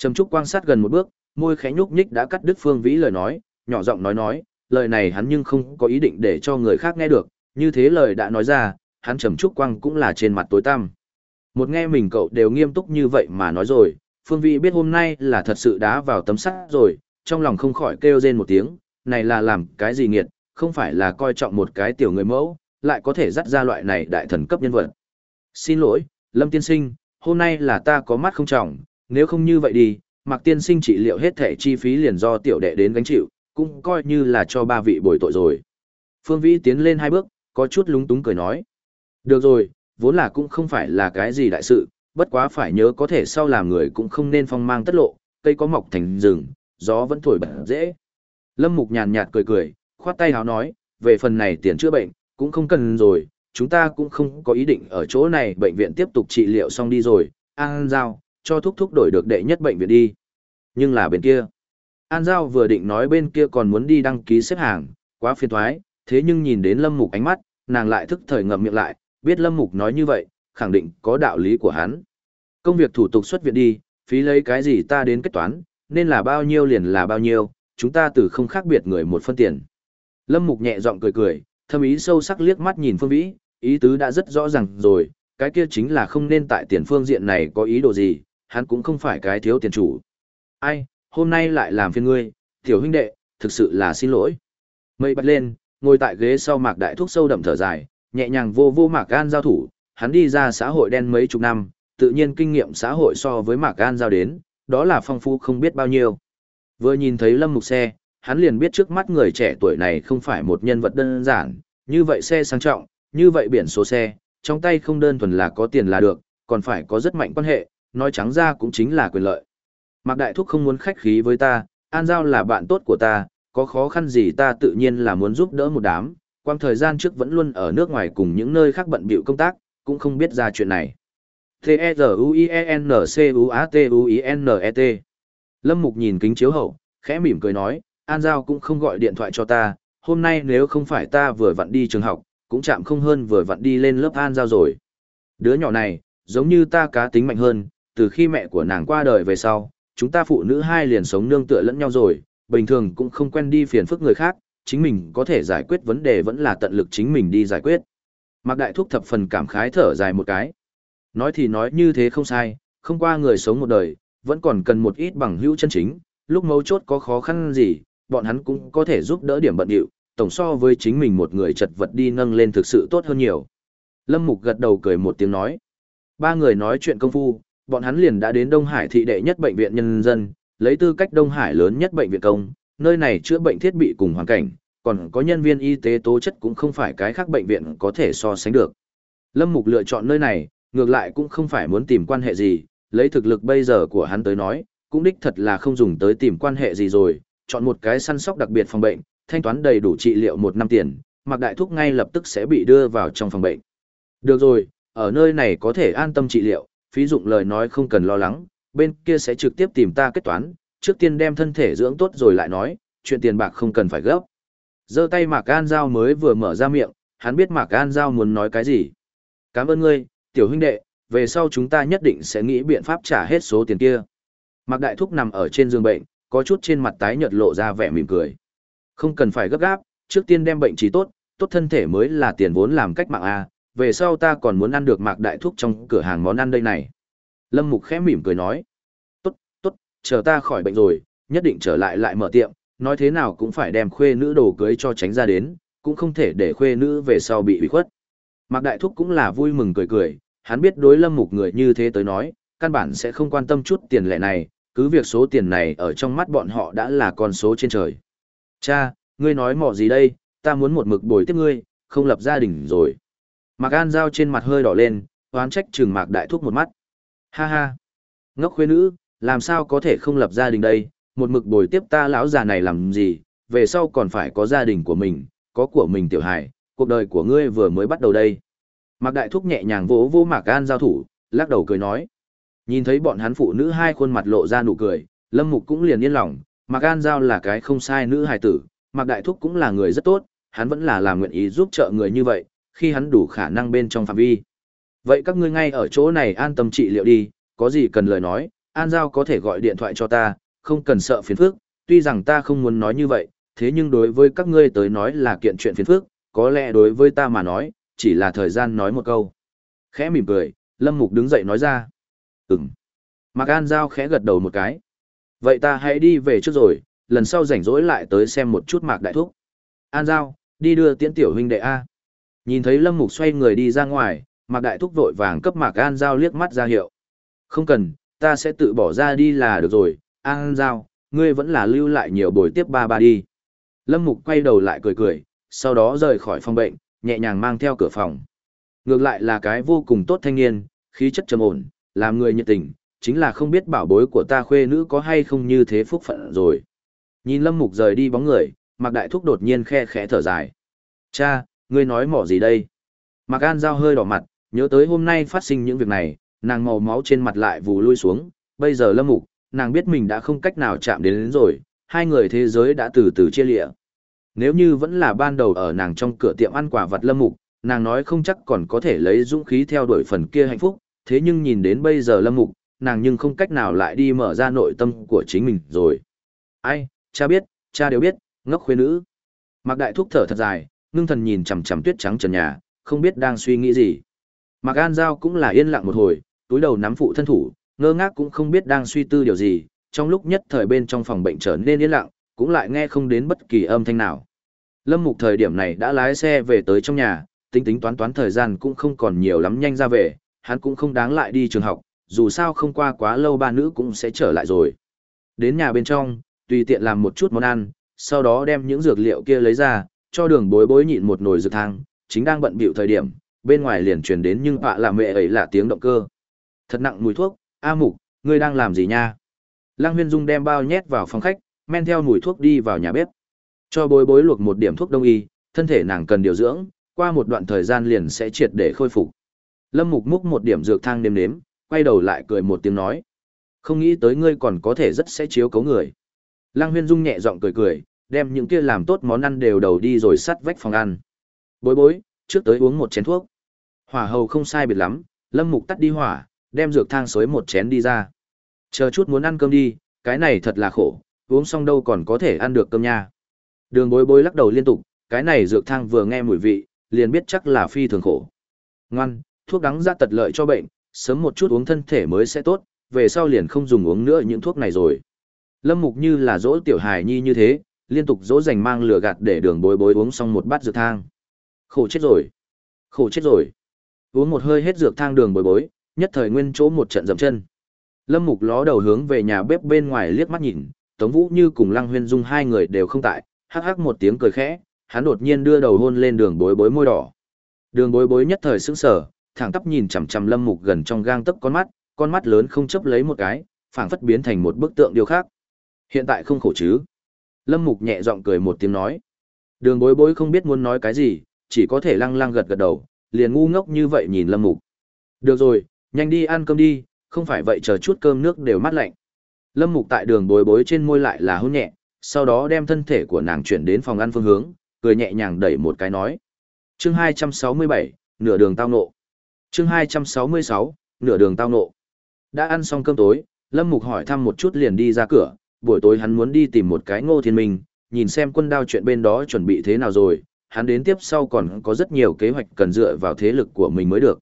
Trầm Trúc quan sát gần một bước, môi khẽ nhúc nhích đã cắt đứt Phương Vĩ lời nói, nhỏ giọng nói nói, lời này hắn nhưng không có ý định để cho người khác nghe được, như thế lời đã nói ra, hắn Trầm Trúc Quang cũng là trên mặt tối tăm. Một nghe mình cậu đều nghiêm túc như vậy mà nói rồi, Phương Vĩ biết hôm nay là thật sự đá vào tấm sắt rồi, trong lòng không khỏi kêu rên một tiếng, này là làm cái gì nghiệt, không phải là coi trọng một cái tiểu người mẫu, lại có thể dắt ra loại này đại thần cấp nhân vật. Xin lỗi, Lâm Tiên Sinh, hôm nay là ta có mắt không trọng, nếu không như vậy đi, Mạc Tiên Sinh trị liệu hết thể chi phí liền do tiểu đệ đến gánh chịu, cũng coi như là cho ba vị bồi tội rồi. Phương Vĩ tiến lên hai bước, có chút lúng túng cười nói. Được rồi, vốn là cũng không phải là cái gì đại sự, bất quá phải nhớ có thể sau làm người cũng không nên phong mang tất lộ, cây có mọc thành rừng, gió vẫn thổi bật dễ. Lâm Mục nhàn nhạt cười cười, khoát tay háo nói, về phần này tiền chữa bệnh, cũng không cần rồi, chúng ta cũng không có ý định ở chỗ này bệnh viện tiếp tục trị liệu xong đi rồi, An Giao, cho thúc thúc đổi được đệ nhất bệnh viện đi. Nhưng là bên kia. An Giao vừa định nói bên kia còn muốn đi đăng ký xếp hàng, quá phiền thoái, thế nhưng nhìn đến Lâm Mục ánh mắt, nàng lại thức thời ngậm miệng lại, biết Lâm Mục nói như vậy, khẳng định có đạo lý của hắn. Công việc thủ tục xuất viện đi, phí lấy cái gì ta đến kết toán, nên là bao nhiêu liền là bao nhiêu, chúng ta từ không khác biệt người một phân tiền. Lâm Mục nhẹ giọng cười cười, thâm ý sâu sắc liếc mắt nhìn Phương Vĩ, ý tứ đã rất rõ ràng rồi, cái kia chính là không nên tại tiền phương diện này có ý đồ gì, hắn cũng không phải cái thiếu tiền chủ. Ai, hôm nay lại làm phiền ngươi, tiểu huynh đệ, thực sự là xin lỗi. Mây bật lên, ngồi tại ghế sau mạc đại thuốc sâu đậm thở dài, nhẹ nhàng vô vô mạc gan giao thủ, hắn đi ra xã hội đen mấy chục năm, tự nhiên kinh nghiệm xã hội so với mạc gan giao đến, đó là phong phú không biết bao nhiêu. Vừa nhìn thấy lâm mục xe, hắn liền biết trước mắt người trẻ tuổi này không phải một nhân vật đơn giản, như vậy xe sang trọng, như vậy biển số xe, trong tay không đơn thuần là có tiền là được, còn phải có rất mạnh quan hệ, nói trắng ra cũng chính là quyền lợi. Mạc Đại Thúc không muốn khách khí với ta, An Giao là bạn tốt của ta, có khó khăn gì ta tự nhiên là muốn giúp đỡ một đám, quang thời gian trước vẫn luôn ở nước ngoài cùng những nơi khác bận bịu công tác, cũng không biết ra chuyện này. T-E-Z-U-I-E-N-C-U-A-T-U-I-N-E-T e Lâm Mục nhìn kính chiếu hậu, khẽ mỉm cười nói, An Giao cũng không gọi điện thoại cho ta, hôm nay nếu không phải ta vừa vặn đi trường học, cũng chạm không hơn vừa vặn đi lên lớp An Giao rồi. Đứa nhỏ này, giống như ta cá tính mạnh hơn, từ khi mẹ của nàng qua đời về sau, chúng ta phụ nữ hai liền sống nương tựa lẫn nhau rồi, bình thường cũng không quen đi phiền phức người khác, chính mình có thể giải quyết vấn đề vẫn là tận lực chính mình đi giải quyết. Mạc Đại Thúc thập phần cảm khái thở dài một cái. Nói thì nói như thế không sai, không qua người sống một đời, vẫn còn cần một ít bằng hữu chân chính, lúc mấu chốt có khó khăn gì, bọn hắn cũng có thể giúp đỡ điểm bận điệu, tổng so với chính mình một người chật vật đi nâng lên thực sự tốt hơn nhiều. Lâm Mục gật đầu cười một tiếng nói. Ba người nói chuyện công phu, bọn hắn liền đã đến Đông Hải thị đệ nhất bệnh viện nhân dân, lấy tư cách Đông Hải lớn nhất bệnh viện công, nơi này chữa bệnh thiết bị cùng hoàn cảnh, còn có nhân viên y tế tố chất cũng không phải cái khác bệnh viện có thể so sánh được. Lâm Mục lựa chọn nơi này, ngược lại cũng không phải muốn tìm quan hệ gì, lấy thực lực bây giờ của hắn tới nói, cũng đích thật là không dùng tới tìm quan hệ gì rồi, chọn một cái săn sóc đặc biệt phòng bệnh, thanh toán đầy đủ trị liệu một năm tiền, mặc Đại thuốc ngay lập tức sẽ bị đưa vào trong phòng bệnh. Được rồi, ở nơi này có thể an tâm trị liệu, phí dụng lời nói không cần lo lắng, bên kia sẽ trực tiếp tìm ta kết toán, trước tiên đem thân thể dưỡng tốt rồi lại nói, chuyện tiền bạc không cần phải gấp. Giơ tay Mạc An Giao mới vừa mở ra miệng, hắn biết Mạc An Giao muốn nói cái gì. Cảm ơn ngươi, tiểu huynh đệ, về sau chúng ta nhất định sẽ nghĩ biện pháp trả hết số tiền kia. Mạc Đại Thúc nằm ở trên giường bệnh, có chút trên mặt tái nhợt lộ ra vẻ mỉm cười. Không cần phải gấp gáp, trước tiên đem bệnh trí tốt, tốt thân thể mới là tiền vốn làm cách mạng A, về sau ta còn muốn ăn được Mạc Đại Thúc trong cửa hàng món ăn đây này. Lâm Mục khẽ mỉm cười nói. Tốt, tốt, chờ ta khỏi bệnh rồi, nhất định trở lại lại mở tiệm, nói thế nào cũng phải đem khuê nữ đồ cưới cho tránh ra đến, cũng không thể để khuê nữ về sau bị ủy khuất. Mạc Đại Thúc cũng là vui mừng cười cười, hắn biết đối lâm mục người như thế tới nói, căn bản sẽ không quan tâm chút tiền lệ này, cứ việc số tiền này ở trong mắt bọn họ đã là con số trên trời. Cha, ngươi nói mò gì đây, ta muốn một mực bồi tiếp ngươi, không lập gia đình rồi. Mạc An Giao trên mặt hơi đỏ lên, oán trách trừng Mạc Đại Thúc một mắt. Ha ha, ngốc khuê nữ, làm sao có thể không lập gia đình đây, một mực bồi tiếp ta lão già này làm gì, về sau còn phải có gia đình của mình, có của mình tiểu hài, cuộc đời của ngươi vừa mới bắt đầu đây. Mạc Đại Thúc nhẹ nhàng vỗ vỗ Mạc An giao thủ, lắc đầu cười nói. Nhìn thấy bọn hắn phụ nữ hai khuôn mặt lộ ra nụ cười, Lâm Mục cũng liền yên lòng, Mạc An giao là cái không sai nữ hài tử, Mạc Đại Thúc cũng là người rất tốt, hắn vẫn là làm nguyện ý giúp trợ người như vậy, khi hắn đủ khả năng bên trong phạm vi. Vậy các ngươi ngay ở chỗ này an tâm trị liệu đi, có gì cần lời nói, An Giao có thể gọi điện thoại cho ta, không cần sợ phiền phức, tuy rằng ta không muốn nói như vậy, thế nhưng đối với các ngươi tới nói là kiện chuyện phiền phức, có lẽ đối với ta mà nói, chỉ là thời gian nói một câu. Khẽ mỉm cười, Lâm Mục đứng dậy nói ra. Ừm. Mạc An Giao khẽ gật đầu một cái. Vậy ta hãy đi về trước rồi, lần sau rảnh rỗi lại tới xem một chút Mạc Đại Thúc. An Giao, đi đưa tiễn tiểu huynh đệ A. Nhìn thấy Lâm Mục xoay người đi ra ngoài, Mạc Đại Thúc vội vàng cấp Mạc An Giao liếc mắt ra hiệu. Không cần, ta sẽ tự bỏ ra đi là được rồi, An Giao, ngươi vẫn là lưu lại nhiều buổi tiếp ba ba đi. Lâm Mục quay đầu lại cười cười, sau đó rời khỏi phòng bệnh, nhẹ nhàng mang theo cửa phòng. Ngược lại là cái vô cùng tốt thanh niên, khí chất trầm ổn, làm người nhiệt tình, chính là không biết bảo bối của ta khuê nữ có hay không như thế phúc phận rồi. Nhìn Lâm Mục rời đi bóng người, Mạc Đại Thúc đột nhiên khe khẽ thở dài. Cha, ngươi nói mỏ gì đây? Mạc An Giao hơi đỏ mặt, nhớ tới hôm nay phát sinh những việc này, nàng màu máu trên mặt lại vù lui xuống, bây giờ Lâm Mục, nàng biết mình đã không cách nào chạm đến, đến rồi, hai người thế giới đã từ từ chia lịa. Nếu như vẫn là ban đầu ở nàng trong cửa tiệm ăn quả vật Lâm Mục, nàng nói không chắc còn có thể lấy dũng khí theo đuổi phần kia hạnh phúc, thế nhưng nhìn đến bây giờ Lâm Mục, nàng nhưng không cách nào lại đi mở ra nội tâm của chính mình rồi. Ai, cha biết, cha đều biết, ngốc khuê nữ. Mạc Đại Thúc thở thật dài, ngưng thần nhìn chằm chằm tuyết trắng trần nhà, không biết đang suy nghĩ gì. Mạc An Giao cũng là yên lặng một hồi, túi đầu nắm phụ thân thủ, ngơ ngác cũng không biết đang suy tư điều gì, trong lúc nhất thời bên trong phòng bệnh trở nên yên lặng, cũng lại nghe không đến bất kỳ âm thanh nào. Lâm Mục thời điểm này đã lái xe về tới trong nhà, tính tính toán toán thời gian cũng không còn nhiều lắm nhanh ra về, hắn cũng không đáng lại đi trường học, dù sao không qua quá lâu ba nữ cũng sẽ trở lại rồi. Đến nhà bên trong, tùy tiện làm một chút món ăn, sau đó đem những dược liệu kia lấy ra, cho đường bối bối nhịn một nồi dược thang, chính đang bận bịu thời điểm, bên ngoài liền truyền đến nhưng họa là mẹ ấy là tiếng động cơ. Thật nặng mùi thuốc, A Mục, ngươi đang làm gì nha? Lăng Huyên Dung đem bao nhét vào phòng khách, men theo mùi thuốc đi vào nhà bếp. Cho bối bối luộc một điểm thuốc đông y, thân thể nàng cần điều dưỡng, qua một đoạn thời gian liền sẽ triệt để khôi phục. Lâm Mục múc một điểm dược thang nêm nếm, quay đầu lại cười một tiếng nói. Không nghĩ tới ngươi còn có thể rất sẽ chiếu cấu người. Lăng Huyên Dung nhẹ giọng cười cười, đem những kia làm tốt món ăn đều đầu đi rồi sắt vách phòng ăn. Bối bối, trước tới uống một chén thuốc. Hỏa hầu không sai biệt lắm, Lâm Mục tắt đi hỏa, đem dược thang xối một chén đi ra. Chờ chút muốn ăn cơm đi, cái này thật là khổ, uống xong đâu còn có thể ăn được cơm nha. Đường bối bối lắc đầu liên tục, cái này dược thang vừa nghe mùi vị, liền biết chắc là phi thường khổ. Ngoan, thuốc đắng ra tật lợi cho bệnh, sớm một chút uống thân thể mới sẽ tốt, về sau liền không dùng uống nữa những thuốc này rồi. Lâm Mục như là dỗ tiểu hài nhi như thế, liên tục dỗ dành mang lửa gạt để đường bối bối uống xong một bát dược thang. Khổ chết rồi. Khổ chết rồi. Uống một hơi hết dược thang đường bối bối, nhất thời nguyên chỗ một trận dậm chân. Lâm Mục ló đầu hướng về nhà bếp bên ngoài liếc mắt nhìn, Tống Vũ Như cùng Lăng Huyên Dung hai người đều không tại, hắc hắc một tiếng cười khẽ, hắn đột nhiên đưa đầu hôn lên đường bối bối môi đỏ. Đường bối bối nhất thời sững sờ, thẳng tắp nhìn chằm chằm Lâm Mục gần trong gang tấc con mắt, con mắt lớn không chấp lấy một cái, phảng phất biến thành một bức tượng điều khác. Hiện tại không khổ chứ? Lâm Mục nhẹ giọng cười một tiếng nói. Đường bối bối không biết muốn nói cái gì, chỉ có thể lăng lăng gật gật đầu, liền ngu ngốc như vậy nhìn Lâm Mục. Được rồi, nhanh đi ăn cơm đi, không phải vậy chờ chút cơm nước đều mát lạnh. Lâm Mục tại đường bối bối trên môi lại là hôn nhẹ, sau đó đem thân thể của nàng chuyển đến phòng ăn phương hướng, cười nhẹ nhàng đẩy một cái nói. Chương 267, nửa đường tao nộ. Chương 266, nửa đường tao nộ. Đã ăn xong cơm tối, Lâm Mục hỏi thăm một chút liền đi ra cửa, buổi tối hắn muốn đi tìm một cái ngô thiên minh, nhìn xem quân đao chuyện bên đó chuẩn bị thế nào rồi, hắn đến tiếp sau còn có rất nhiều kế hoạch cần dựa vào thế lực của mình mới được.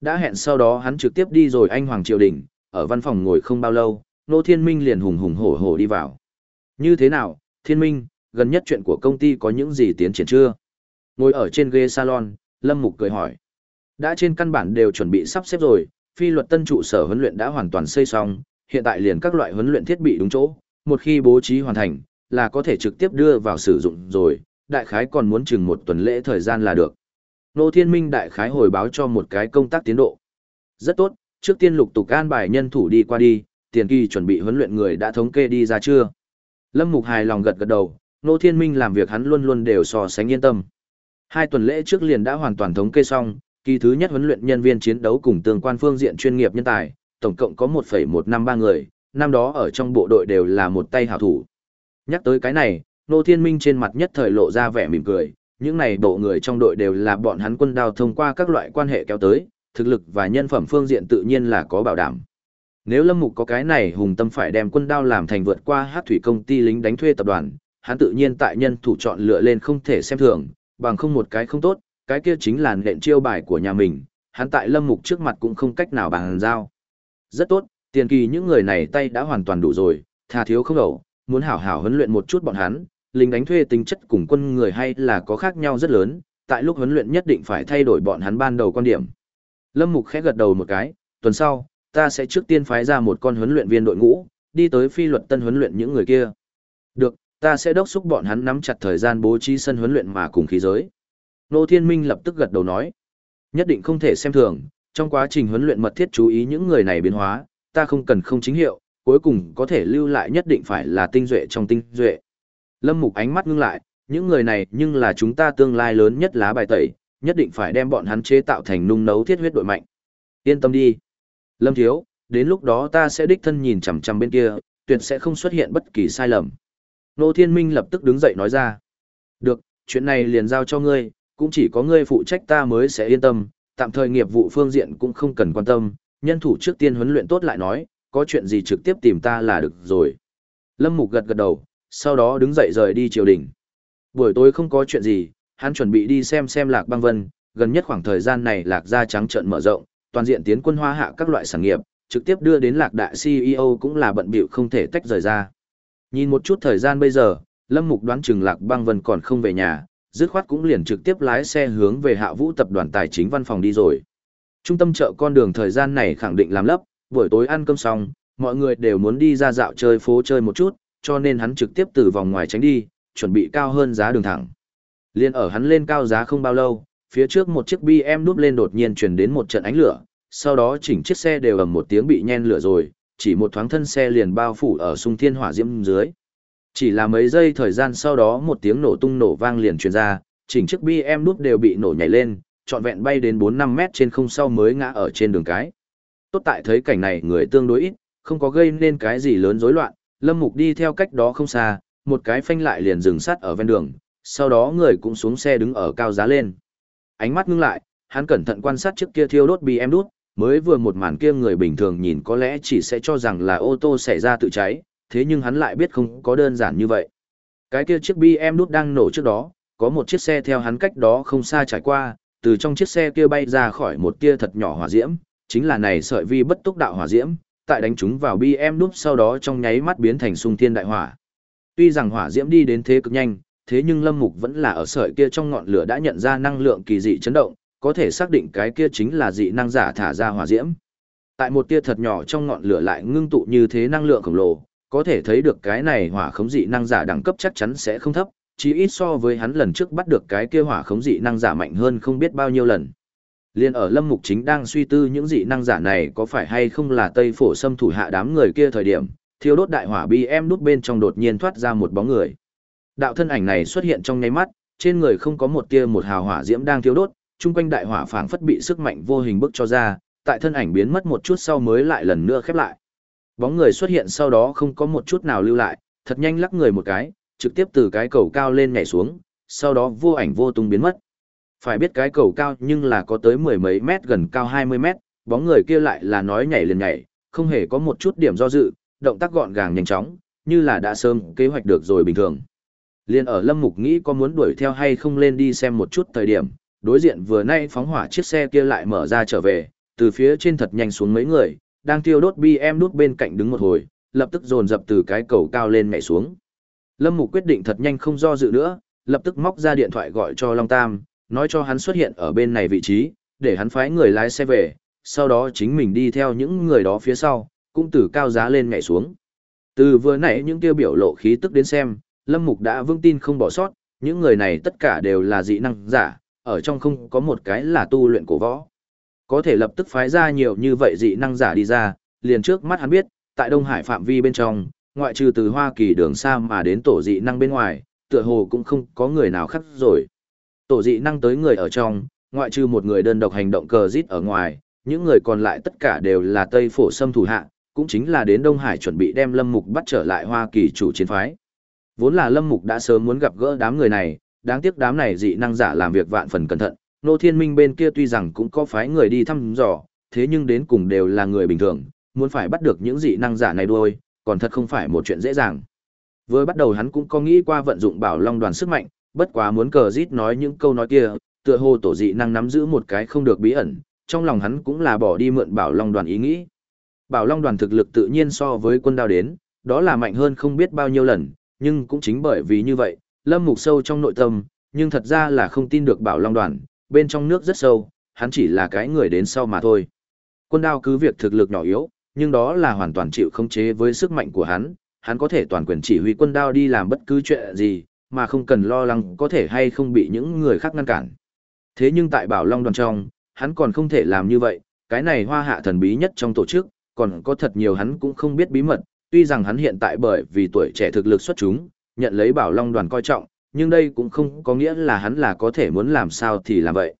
Đã hẹn sau đó hắn trực tiếp đi rồi anh Hoàng Triều Đình, ở văn phòng ngồi không bao lâu, Nô Thiên Minh liền hùng hùng hổ hổ đi vào. Như thế nào, Thiên Minh, gần nhất chuyện của công ty có những gì tiến triển chưa? Ngồi ở trên ghế salon, Lâm Mục cười hỏi. Đã trên căn bản đều chuẩn bị sắp xếp rồi, phi luật tân trụ sở huấn luyện đã hoàn toàn xây xong, hiện tại liền các loại huấn luyện thiết bị đúng chỗ, một khi bố trí hoàn thành, là có thể trực tiếp đưa vào sử dụng rồi, đại khái còn muốn chừng một tuần lễ thời gian là được. Nô Thiên Minh đại khái hồi báo cho một cái công tác tiến độ. Rất tốt, trước tiên lục tục an bài nhân thủ đi qua đi, tiền kỳ chuẩn bị huấn luyện người đã thống kê đi ra chưa? Lâm Mục hài lòng gật gật đầu, Nô Thiên Minh làm việc hắn luôn luôn đều so sánh yên tâm. Hai tuần lễ trước liền đã hoàn toàn thống kê xong, kỳ thứ nhất huấn luyện nhân viên chiến đấu cùng tương quan phương diện chuyên nghiệp nhân tài, tổng cộng có 1,153 người, năm đó ở trong bộ đội đều là một tay hảo thủ. Nhắc tới cái này, Nô Thiên Minh trên mặt nhất thời lộ ra vẻ mỉm cười, những này bộ người trong đội đều là bọn hắn quân đao thông qua các loại quan hệ kéo tới, thực lực và nhân phẩm phương diện tự nhiên là có bảo đảm. Nếu Lâm Mục có cái này hùng tâm phải đem quân đao làm thành vượt qua hát thủy công ty lính đánh thuê tập đoàn, hắn tự nhiên tại nhân thủ chọn lựa lên không thể xem thường, bằng không một cái không tốt, cái kia chính là nện chiêu bài của nhà mình, hắn tại Lâm Mục trước mặt cũng không cách nào bằng giao. Rất tốt, tiền kỳ những người này tay đã hoàn toàn đủ rồi, thà thiếu không ẩu, muốn hảo hảo huấn luyện một chút bọn hắn, lính đánh thuê tính chất cùng quân người hay là có khác nhau rất lớn, tại lúc huấn luyện nhất định phải thay đổi bọn hắn ban đầu quan điểm. Lâm Mục khẽ gật đầu một cái, tuần sau, ta sẽ trước tiên phái ra một con huấn luyện viên đội ngũ, đi tới phi luật tân huấn luyện những người kia. Được, ta sẽ đốc thúc bọn hắn nắm chặt thời gian bố trí sân huấn luyện mà cùng khí giới. Nô Thiên Minh lập tức gật đầu nói, nhất định không thể xem thường, trong quá trình huấn luyện mật thiết chú ý những người này biến hóa, ta không cần không chính hiệu, cuối cùng có thể lưu lại nhất định phải là tinh duệ trong tinh duệ. Lâm Mục ánh mắt ngưng lại, những người này nhưng là chúng ta tương lai lớn nhất lá bài tẩy, nhất định phải đem bọn hắn chế tạo thành nung nấu thiết huyết đội mạnh. Yên tâm đi. Lâm Thiếu, đến lúc đó ta sẽ đích thân nhìn chằm chằm bên kia, tuyệt sẽ không xuất hiện bất kỳ sai lầm. Nô Thiên Minh lập tức đứng dậy nói ra. Được, chuyện này liền giao cho ngươi, cũng chỉ có ngươi phụ trách ta mới sẽ yên tâm, tạm thời nghiệp vụ phương diện cũng không cần quan tâm, nhân thủ trước tiên huấn luyện tốt lại nói, có chuyện gì trực tiếp tìm ta là được rồi. Lâm Mục gật gật đầu, sau đó đứng dậy rời đi triều đình. Buổi tối không có chuyện gì, hắn chuẩn bị đi xem xem Lạc Băng Vân, gần nhất khoảng thời gian này Lạc gia trắng trợn mở rộng, toàn diện tiến quân hoa hạ các loại sản nghiệp, trực tiếp đưa đến Lạc đại CEO cũng là bận bịu không thể tách rời ra. Nhìn một chút thời gian bây giờ, Lâm Mục đoán chừng Lạc Băng Vân còn không về nhà, dứt khoát cũng liền trực tiếp lái xe hướng về Hạ Vũ tập đoàn tài chính văn phòng đi rồi. Trung tâm chợ con đường thời gian này khẳng định làm lấp, buổi tối ăn cơm xong, mọi người đều muốn đi ra dạo chơi phố chơi một chút, cho nên hắn trực tiếp từ vòng ngoài tránh đi, chuẩn bị cao hơn giá đường thẳng. Liên ở hắn lên cao giá không bao lâu, phía trước một chiếc BM đúp lên đột nhiên truyền đến một trận ánh lửa, sau đó chỉnh chiếc xe đều ầm một tiếng bị nhen lửa rồi, chỉ một thoáng thân xe liền bao phủ ở sung thiên hỏa diễm dưới. Chỉ là mấy giây thời gian sau đó một tiếng nổ tung nổ vang liền truyền ra, chỉnh chiếc BM đúp đều bị nổ nhảy lên, trọn vẹn bay đến 4-5 mét trên không sau mới ngã ở trên đường cái. Tốt tại thấy cảnh này người tương đối ít, không có gây nên cái gì lớn rối loạn, Lâm Mục đi theo cách đó không xa, một cái phanh lại liền dừng sát ở ven đường, sau đó người cũng xuống xe đứng ở cao giá lên. Ánh mắt ngưng lại, hắn cẩn thận quan sát chiếc kia thiêu đốt BM đút, mới vừa một màn kia người bình thường nhìn có lẽ chỉ sẽ cho rằng là ô tô xảy ra tự cháy, thế nhưng hắn lại biết không có đơn giản như vậy. Cái kia chiếc BM đút đang nổ trước đó, có một chiếc xe theo hắn cách đó không xa trải qua, từ trong chiếc xe kia bay ra khỏi một tia thật nhỏ hỏa diễm, chính là này sợi vi bất túc đạo hỏa diễm, tại đánh chúng vào BM đút sau đó trong nháy mắt biến thành sung thiên đại hỏa. Tuy rằng hỏa diễm đi đến thế cực nhanh, thế nhưng Lâm Mục vẫn là ở sợi kia trong ngọn lửa đã nhận ra năng lượng kỳ dị chấn động, có thể xác định cái kia chính là dị năng giả thả ra hỏa diễm. Tại một tia thật nhỏ trong ngọn lửa lại ngưng tụ như thế năng lượng khổng lồ, có thể thấy được cái này hỏa khống dị năng giả đẳng cấp chắc chắn sẽ không thấp, chỉ ít so với hắn lần trước bắt được cái kia hỏa khống dị năng giả mạnh hơn không biết bao nhiêu lần. Liên ở Lâm Mục chính đang suy tư những dị năng giả này có phải hay không là Tây Phổ xâm thủ hạ đám người kia thời điểm, thiêu đốt đại hỏa bi em nút bên trong đột nhiên thoát ra một bóng người. Đạo thân ảnh này xuất hiện trong nháy mắt, trên người không có một tia một hào hỏa diễm đang thiêu đốt, chung quanh đại hỏa phảng phất bị sức mạnh vô hình bức cho ra, tại thân ảnh biến mất một chút sau mới lại lần nữa khép lại. Bóng người xuất hiện sau đó không có một chút nào lưu lại, thật nhanh lắc người một cái, trực tiếp từ cái cầu cao lên nhảy xuống, sau đó vô ảnh vô tung biến mất. Phải biết cái cầu cao nhưng là có tới mười mấy mét gần cao 20 mét, bóng người kia lại là nói nhảy liền nhảy, không hề có một chút điểm do dự, động tác gọn gàng nhanh chóng, như là đã sớm kế hoạch được rồi bình thường. Liên ở Lâm Mục nghĩ có muốn đuổi theo hay không lên đi xem một chút thời điểm, đối diện vừa nay phóng hỏa chiếc xe kia lại mở ra trở về, từ phía trên thật nhanh xuống mấy người, đang tiêu đốt BM đút bên cạnh đứng một hồi, lập tức dồn dập từ cái cầu cao lên nhảy xuống. Lâm Mục quyết định thật nhanh không do dự nữa, lập tức móc ra điện thoại gọi cho Long Tam, nói cho hắn xuất hiện ở bên này vị trí, để hắn phái người lái xe về, sau đó chính mình đi theo những người đó phía sau, cũng từ cao giá lên nhảy xuống. Từ vừa nãy những tiêu biểu lộ khí tức đến xem, Lâm Mục đã vững tin không bỏ sót, những người này tất cả đều là dị năng giả, ở trong không có một cái là tu luyện cổ võ. Có thể lập tức phái ra nhiều như vậy dị năng giả đi ra, liền trước mắt hắn biết, tại Đông Hải phạm vi bên trong, ngoại trừ từ Hoa Kỳ đường xa mà đến tổ dị năng bên ngoài, tựa hồ cũng không có người nào khác rồi. Tổ dị năng tới người ở trong, ngoại trừ một người đơn độc hành động cờ rít ở ngoài, những người còn lại tất cả đều là Tây Phổ Sâm thủ hạ, cũng chính là đến Đông Hải chuẩn bị đem Lâm Mục bắt trở lại Hoa Kỳ chủ chiến phái. Vốn là Lâm Mục đã sớm muốn gặp gỡ đám người này, đáng tiếc đám này dị năng giả làm việc vạn phần cẩn thận, Nô Thiên Minh bên kia tuy rằng cũng có phái người đi thăm dò, thế nhưng đến cùng đều là người bình thường, muốn phải bắt được những dị năng giả này đuôi, còn thật không phải một chuyện dễ dàng. Vừa bắt đầu hắn cũng có nghĩ qua vận dụng bảo long đoàn sức mạnh, bất quá muốn cờ rít nói những câu nói kia, tựa hồ tổ dị năng nắm giữ một cái không được bí ẩn, trong lòng hắn cũng là bỏ đi mượn bảo long đoàn ý nghĩ. Bảo long đoàn thực lực tự nhiên so với quân đao đến, đó là mạnh hơn không biết bao nhiêu lần, nhưng cũng chính bởi vì như vậy, lâm mục sâu trong nội tâm, nhưng thật ra là không tin được bảo long đoàn, bên trong nước rất sâu, hắn chỉ là cái người đến sau mà thôi. Quân đao cứ việc thực lực nhỏ yếu, nhưng đó là hoàn toàn chịu khống chế với sức mạnh của hắn, hắn có thể toàn quyền chỉ huy quân đao đi làm bất cứ chuyện gì, mà không cần lo lắng có thể hay không bị những người khác ngăn cản. Thế nhưng tại Bảo Long đoàn trong, hắn còn không thể làm như vậy, cái này hoa hạ thần bí nhất trong tổ chức, còn có thật nhiều hắn cũng không biết bí mật, tuy rằng hắn hiện tại bởi vì tuổi trẻ thực lực xuất chúng, nhận lấy Bảo Long đoàn coi trọng, nhưng đây cũng không có nghĩa là hắn là có thể muốn làm sao thì làm vậy.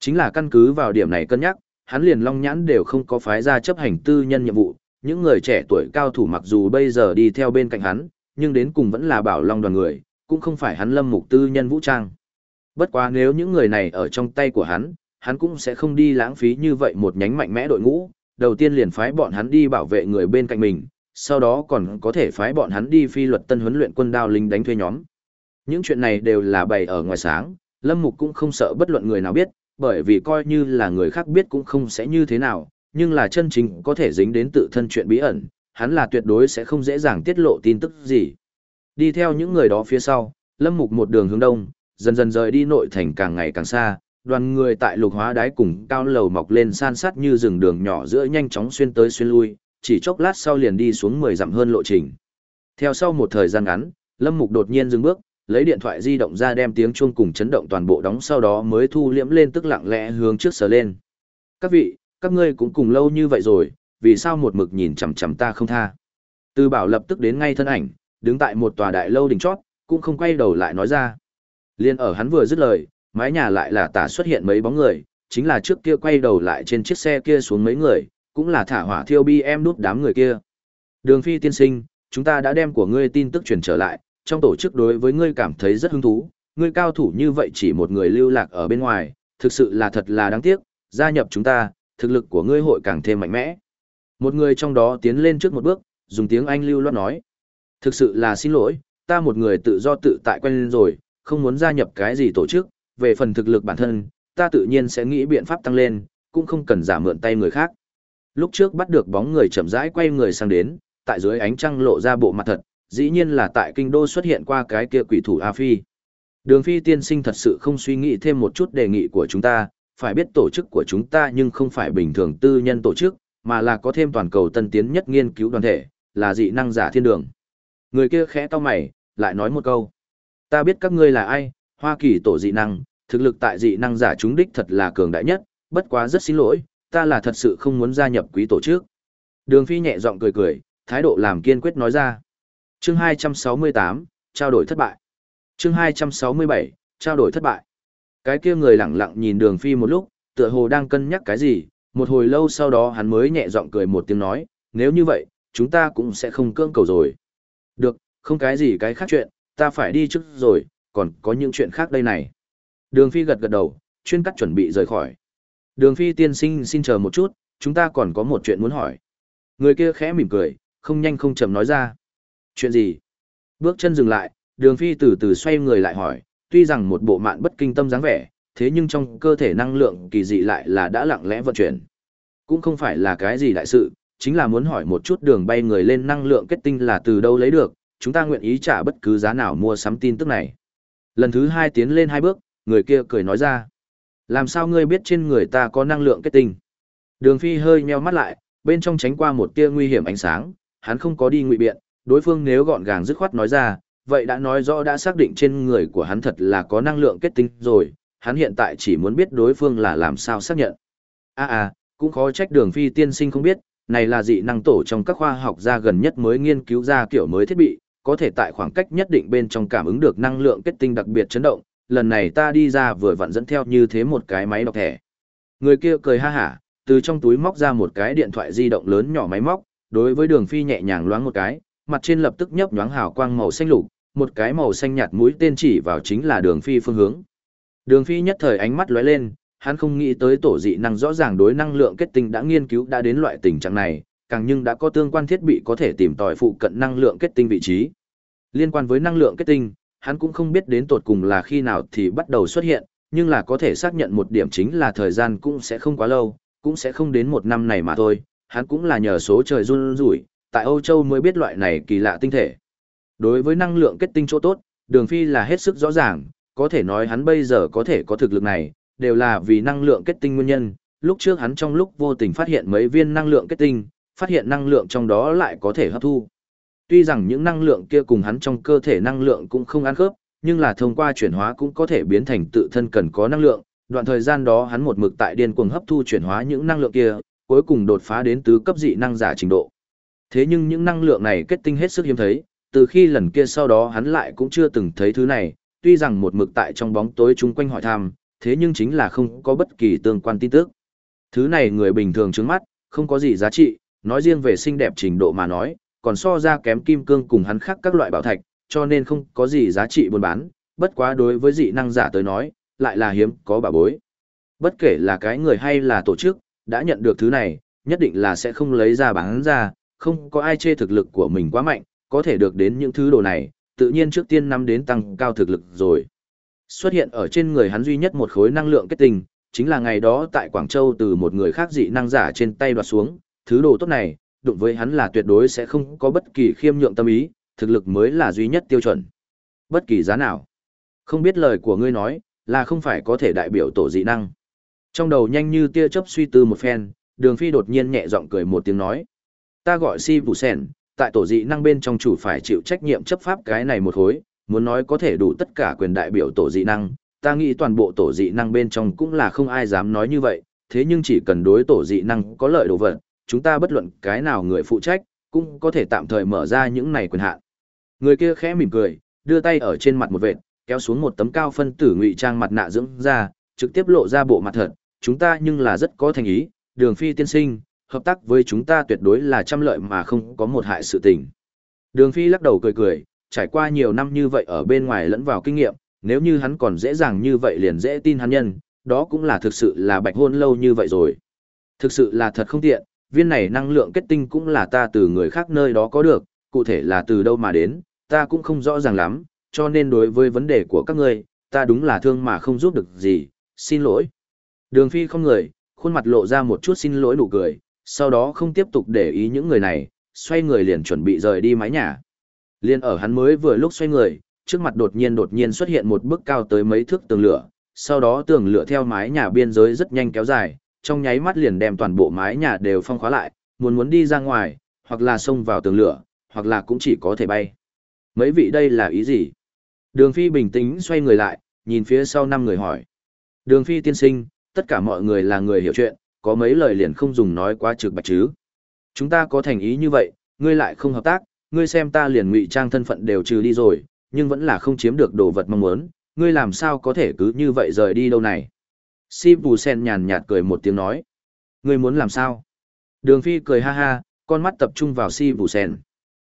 Chính là căn cứ vào điểm này cân nhắc, hắn liền long nhãn đều không có phái ra chấp hành tư nhân nhiệm vụ, những người trẻ tuổi cao thủ mặc dù bây giờ đi theo bên cạnh hắn, nhưng đến cùng vẫn là bảo long đoàn người, cũng không phải hắn lâm mục tư nhân vũ trang. Bất quá nếu những người này ở trong tay của hắn, hắn cũng sẽ không đi lãng phí như vậy một nhánh mạnh mẽ đội ngũ, đầu tiên liền phái bọn hắn đi bảo vệ người bên cạnh mình, sau đó còn có thể phái bọn hắn đi phi luật tân huấn luyện quân đao lính đánh thuê nhóm. Những chuyện này đều là bày ở ngoài sáng, Lâm Mục cũng không sợ bất luận người nào biết, bởi vì coi như là người khác biết cũng không sẽ như thế nào, nhưng là chân chính có thể dính đến tự thân chuyện bí ẩn, hắn là tuyệt đối sẽ không dễ dàng tiết lộ tin tức gì. Đi theo những người đó phía sau, Lâm Mục một đường hướng đông, dần dần rời đi nội thành càng ngày càng xa, đoàn người tại lục hóa đáy cùng cao lầu mọc lên san sát như rừng đường nhỏ giữa nhanh chóng xuyên tới xuyên lui, chỉ chốc lát sau liền đi xuống 10 dặm hơn lộ trình. Theo sau một thời gian ngắn, Lâm Mục đột nhiên dừng bước, lấy điện thoại di động ra đem tiếng chuông cùng chấn động toàn bộ đóng sau đó mới thu liễm lên tức lặng lẽ hướng trước sờ lên. Các vị, các ngươi cũng cùng lâu như vậy rồi, vì sao một mực nhìn chằm chằm ta không tha. Từ bảo lập tức đến ngay thân ảnh, đứng tại một tòa đại lâu đỉnh chót, cũng không quay đầu lại nói ra. Liên ở hắn vừa dứt lời, mái nhà lại là tả xuất hiện mấy bóng người, chính là trước kia quay đầu lại trên chiếc xe kia xuống mấy người, cũng là thả hỏa thiêu bi em đút đám người kia. Đường phi tiên sinh, chúng ta đã đem của ngươi tin tức truyền trở lại, trong tổ chức đối với ngươi cảm thấy rất hứng thú, ngươi cao thủ như vậy chỉ một người lưu lạc ở bên ngoài, thực sự là thật là đáng tiếc, gia nhập chúng ta, thực lực của ngươi hội càng thêm mạnh mẽ. Một người trong đó tiến lên trước một bước, dùng tiếng Anh lưu loát nói. Thực sự là xin lỗi, ta một người tự do tự tại quen lên rồi, không muốn gia nhập cái gì tổ chức, về phần thực lực bản thân, ta tự nhiên sẽ nghĩ biện pháp tăng lên, cũng không cần giả mượn tay người khác. Lúc trước bắt được bóng người chậm rãi quay người sang đến, tại dưới ánh trăng lộ ra bộ mặt thật, dĩ nhiên là tại kinh đô xuất hiện qua cái kia quỷ thủ A Phi. Đường Phi tiên sinh thật sự không suy nghĩ thêm một chút đề nghị của chúng ta, phải biết tổ chức của chúng ta nhưng không phải bình thường tư nhân tổ chức, mà là có thêm toàn cầu tân tiến nhất nghiên cứu đoàn thể, là dị năng giả thiên đường. Người kia khẽ to mày, lại nói một câu. Ta biết các ngươi là ai, Hoa Kỳ tổ dị năng, thực lực tại dị năng giả chúng đích thật là cường đại nhất, bất quá rất xin lỗi, ta là thật sự không muốn gia nhập quý tổ chức. Đường Phi nhẹ giọng cười cười, thái độ làm kiên quyết nói ra chương 268, trao đổi thất bại. chương 267, trao đổi thất bại. Cái kia người lặng lặng nhìn đường phi một lúc, tựa hồ đang cân nhắc cái gì, một hồi lâu sau đó hắn mới nhẹ giọng cười một tiếng nói, nếu như vậy, chúng ta cũng sẽ không cưỡng cầu rồi. Được, không cái gì cái khác chuyện, ta phải đi trước rồi, còn có những chuyện khác đây này. Đường phi gật gật đầu, chuyên cắt chuẩn bị rời khỏi. Đường phi tiên sinh xin chờ một chút, chúng ta còn có một chuyện muốn hỏi. Người kia khẽ mỉm cười, không nhanh không chậm nói ra. Chuyện gì? Bước chân dừng lại, đường phi từ từ xoay người lại hỏi, tuy rằng một bộ mạn bất kinh tâm dáng vẻ, thế nhưng trong cơ thể năng lượng kỳ dị lại là đã lặng lẽ vận chuyển. Cũng không phải là cái gì đại sự, chính là muốn hỏi một chút đường bay người lên năng lượng kết tinh là từ đâu lấy được, chúng ta nguyện ý trả bất cứ giá nào mua sắm tin tức này. Lần thứ hai tiến lên hai bước, người kia cười nói ra. Làm sao ngươi biết trên người ta có năng lượng kết tinh? Đường phi hơi nheo mắt lại, bên trong tránh qua một tia nguy hiểm ánh sáng, hắn không có đi ngụy biện, đối phương nếu gọn gàng dứt khoát nói ra, vậy đã nói rõ đã xác định trên người của hắn thật là có năng lượng kết tinh rồi, hắn hiện tại chỉ muốn biết đối phương là làm sao xác nhận. À à, cũng khó trách đường phi tiên sinh không biết, này là dị năng tổ trong các khoa học gia gần nhất mới nghiên cứu ra kiểu mới thiết bị, có thể tại khoảng cách nhất định bên trong cảm ứng được năng lượng kết tinh đặc biệt chấn động, lần này ta đi ra vừa vặn dẫn theo như thế một cái máy đọc thẻ. Người kia cười ha hả, từ trong túi móc ra một cái điện thoại di động lớn nhỏ máy móc, đối với đường phi nhẹ nhàng loáng một cái, mặt trên lập tức nhấp nhoáng hào quang màu xanh lục, một cái màu xanh nhạt mũi tên chỉ vào chính là đường phi phương hướng. Đường Phi nhất thời ánh mắt lóe lên, hắn không nghĩ tới tổ dị năng rõ ràng đối năng lượng kết tinh đã nghiên cứu đã đến loại tình trạng này, càng nhưng đã có tương quan thiết bị có thể tìm tòi phụ cận năng lượng kết tinh vị trí. Liên quan với năng lượng kết tinh, hắn cũng không biết đến tột cùng là khi nào thì bắt đầu xuất hiện, nhưng là có thể xác nhận một điểm chính là thời gian cũng sẽ không quá lâu, cũng sẽ không đến một năm này mà thôi, hắn cũng là nhờ số trời run rủi, tại Âu Châu mới biết loại này kỳ lạ tinh thể. Đối với năng lượng kết tinh chỗ tốt, Đường Phi là hết sức rõ ràng, có thể nói hắn bây giờ có thể có thực lực này, đều là vì năng lượng kết tinh nguyên nhân. Lúc trước hắn trong lúc vô tình phát hiện mấy viên năng lượng kết tinh, phát hiện năng lượng trong đó lại có thể hấp thu. Tuy rằng những năng lượng kia cùng hắn trong cơ thể năng lượng cũng không ăn khớp, nhưng là thông qua chuyển hóa cũng có thể biến thành tự thân cần có năng lượng. Đoạn thời gian đó hắn một mực tại điên cuồng hấp thu chuyển hóa những năng lượng kia, cuối cùng đột phá đến tứ cấp dị năng giả trình độ. Thế nhưng những năng lượng này kết tinh hết sức hiếm thấy, từ khi lần kia sau đó hắn lại cũng chưa từng thấy thứ này, tuy rằng một mực tại trong bóng tối chung quanh hỏi thăm, thế nhưng chính là không có bất kỳ tương quan tin tức. Thứ này người bình thường trước mắt, không có gì giá trị, nói riêng về xinh đẹp trình độ mà nói, còn so ra kém kim cương cùng hắn khác các loại bảo thạch, cho nên không có gì giá trị buôn bán, bất quá đối với dị năng giả tới nói, lại là hiếm có bảo bối. Bất kể là cái người hay là tổ chức, đã nhận được thứ này, nhất định là sẽ không lấy ra bán ra, không có ai chê thực lực của mình quá mạnh, có thể được đến những thứ đồ này, tự nhiên trước tiên nắm đến tăng cao thực lực rồi. Xuất hiện ở trên người hắn duy nhất một khối năng lượng kết tinh, chính là ngày đó tại Quảng Châu từ một người khác dị năng giả trên tay đoạt xuống, thứ đồ tốt này, đụng với hắn là tuyệt đối sẽ không có bất kỳ khiêm nhượng tâm ý, thực lực mới là duy nhất tiêu chuẩn. Bất kỳ giá nào. Không biết lời của ngươi nói, là không phải có thể đại biểu tổ dị năng. Trong đầu nhanh như tia chớp suy tư một phen, đường phi đột nhiên nhẹ giọng cười một tiếng nói. Ta gọi si vụ sen, tại tổ dị năng bên trong chủ phải chịu trách nhiệm chấp pháp cái này một khối, muốn nói có thể đủ tất cả quyền đại biểu tổ dị năng, ta nghĩ toàn bộ tổ dị năng bên trong cũng là không ai dám nói như vậy, thế nhưng chỉ cần đối tổ dị năng có lợi đồ vật, chúng ta bất luận cái nào người phụ trách, cũng có thể tạm thời mở ra những này quyền hạn. Người kia khẽ mỉm cười, đưa tay ở trên mặt một vệt, kéo xuống một tấm cao phân tử ngụy trang mặt nạ dưỡng ra, trực tiếp lộ ra bộ mặt thật, chúng ta nhưng là rất có thành ý, đường phi tiên sinh, hợp tác với chúng ta tuyệt đối là trăm lợi mà không có một hại sự tình. Đường phi lắc đầu cười cười, trải qua nhiều năm như vậy ở bên ngoài lẫn vào kinh nghiệm, nếu như hắn còn dễ dàng như vậy liền dễ tin hắn nhân, đó cũng là thực sự là bạch hôn lâu như vậy rồi. Thực sự là thật không tiện, viên này năng lượng kết tinh cũng là ta từ người khác nơi đó có được, cụ thể là từ đâu mà đến, ta cũng không rõ ràng lắm, cho nên đối với vấn đề của các ngươi, ta đúng là thương mà không giúp được gì, xin lỗi. Đường phi không người, khuôn mặt lộ ra một chút xin lỗi nụ cười, sau đó không tiếp tục để ý những người này, xoay người liền chuẩn bị rời đi mái nhà. Liên ở hắn mới vừa lúc xoay người, trước mặt đột nhiên đột nhiên xuất hiện một bức cao tới mấy thước tường lửa, sau đó tường lửa theo mái nhà biên giới rất nhanh kéo dài, trong nháy mắt liền đem toàn bộ mái nhà đều phong khóa lại, muốn muốn đi ra ngoài, hoặc là xông vào tường lửa, hoặc là cũng chỉ có thể bay. Mấy vị đây là ý gì? Đường Phi bình tĩnh xoay người lại, nhìn phía sau năm người hỏi. Đường Phi tiên sinh, tất cả mọi người là người hiểu chuyện, có mấy lời liền không dùng nói quá trực bạch chứ. Chúng ta có thành ý như vậy, ngươi lại không hợp tác, ngươi xem ta liền ngụy trang thân phận đều trừ đi rồi, nhưng vẫn là không chiếm được đồ vật mong muốn, ngươi làm sao có thể cứ như vậy rời đi đâu này. Si Bù Sen nhàn nhạt cười một tiếng nói. Ngươi muốn làm sao? Đường Phi cười ha ha, con mắt tập trung vào Si Bù Sen.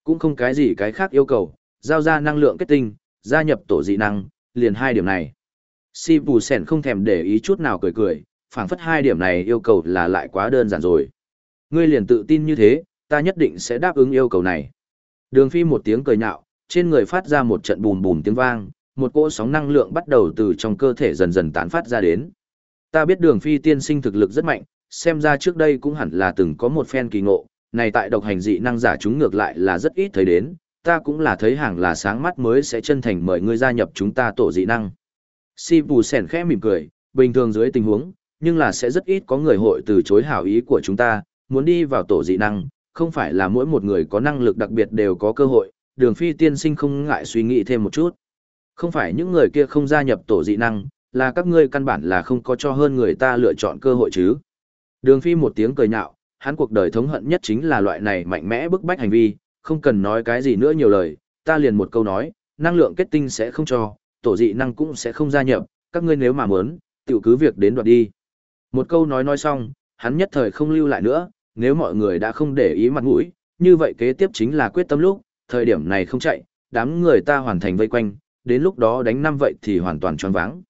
Cũng không cái gì cái khác yêu cầu, giao ra năng lượng kết tinh, gia nhập tổ dị năng, liền hai điểm này. Si Bù Sen không thèm để ý chút nào cười cười, phảng phất hai điểm này yêu cầu là lại quá đơn giản rồi. Ngươi liền tự tin như thế, ta nhất định sẽ đáp ứng yêu cầu này. Đường Phi một tiếng cười nhạo, trên người phát ra một trận bùm bùm tiếng vang, một cỗ sóng năng lượng bắt đầu từ trong cơ thể dần dần tán phát ra đến. Ta biết Đường Phi tiên sinh thực lực rất mạnh, xem ra trước đây cũng hẳn là từng có một phen kỳ ngộ, này tại độc hành dị năng giả chúng ngược lại là rất ít thấy đến, ta cũng là thấy hàng là sáng mắt mới sẽ chân thành mời ngươi gia nhập chúng ta tổ dị năng. Si Bù Sèn khẽ mỉm cười, bình thường dưới tình huống, nhưng là sẽ rất ít có người hội từ chối hảo ý của chúng ta, muốn đi vào tổ dị năng, không phải là mỗi một người có năng lực đặc biệt đều có cơ hội, đường phi tiên sinh không ngại suy nghĩ thêm một chút. Không phải những người kia không gia nhập tổ dị năng, là các ngươi căn bản là không có cho hơn người ta lựa chọn cơ hội chứ. Đường phi một tiếng cười nhạo, hắn cuộc đời thống hận nhất chính là loại này mạnh mẽ bức bách hành vi, không cần nói cái gì nữa nhiều lời, ta liền một câu nói, năng lượng kết tinh sẽ không cho, tổ dị năng cũng sẽ không gia nhập, các ngươi nếu mà muốn, tiểu cứ việc đến đoạt đi. Một câu nói nói xong, hắn nhất thời không lưu lại nữa, nếu mọi người đã không để ý mặt mũi, như vậy kế tiếp chính là quyết tâm lúc, thời điểm này không chạy, đám người ta hoàn thành vây quanh, đến lúc đó đánh năm vậy thì hoàn toàn tròn váng.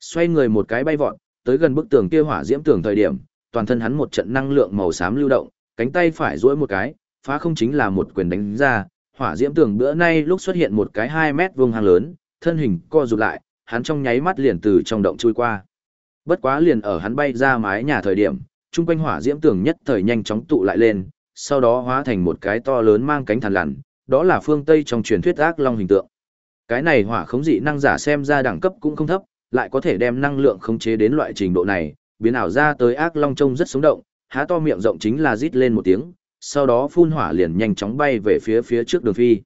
Xoay người một cái bay vọt, tới gần bức tường kia hỏa diễm tường thời điểm, toàn thân hắn một trận năng lượng màu xám lưu động, cánh tay phải duỗi một cái, phá không chính là một quyền đánh ra, hỏa diễm tường bữa nay lúc xuất hiện một cái 2 mét vuông hang lớn, thân hình co rụt lại, hắn trong nháy mắt liền từ trong động chui qua. Bất quá liền ở hắn bay ra mái nhà thời điểm, trung quanh hỏa diễm tường nhất thời nhanh chóng tụ lại lên, sau đó hóa thành một cái to lớn mang cánh thằn lằn, đó là phương Tây trong truyền thuyết ác long hình tượng. Cái này hỏa khống dị năng giả xem ra đẳng cấp cũng không thấp, lại có thể đem năng lượng khống chế đến loại trình độ này, biến ảo ra tới ác long trông rất sống động, há to miệng rộng chính là rít lên một tiếng, sau đó phun hỏa liền nhanh chóng bay về phía phía trước đường phi.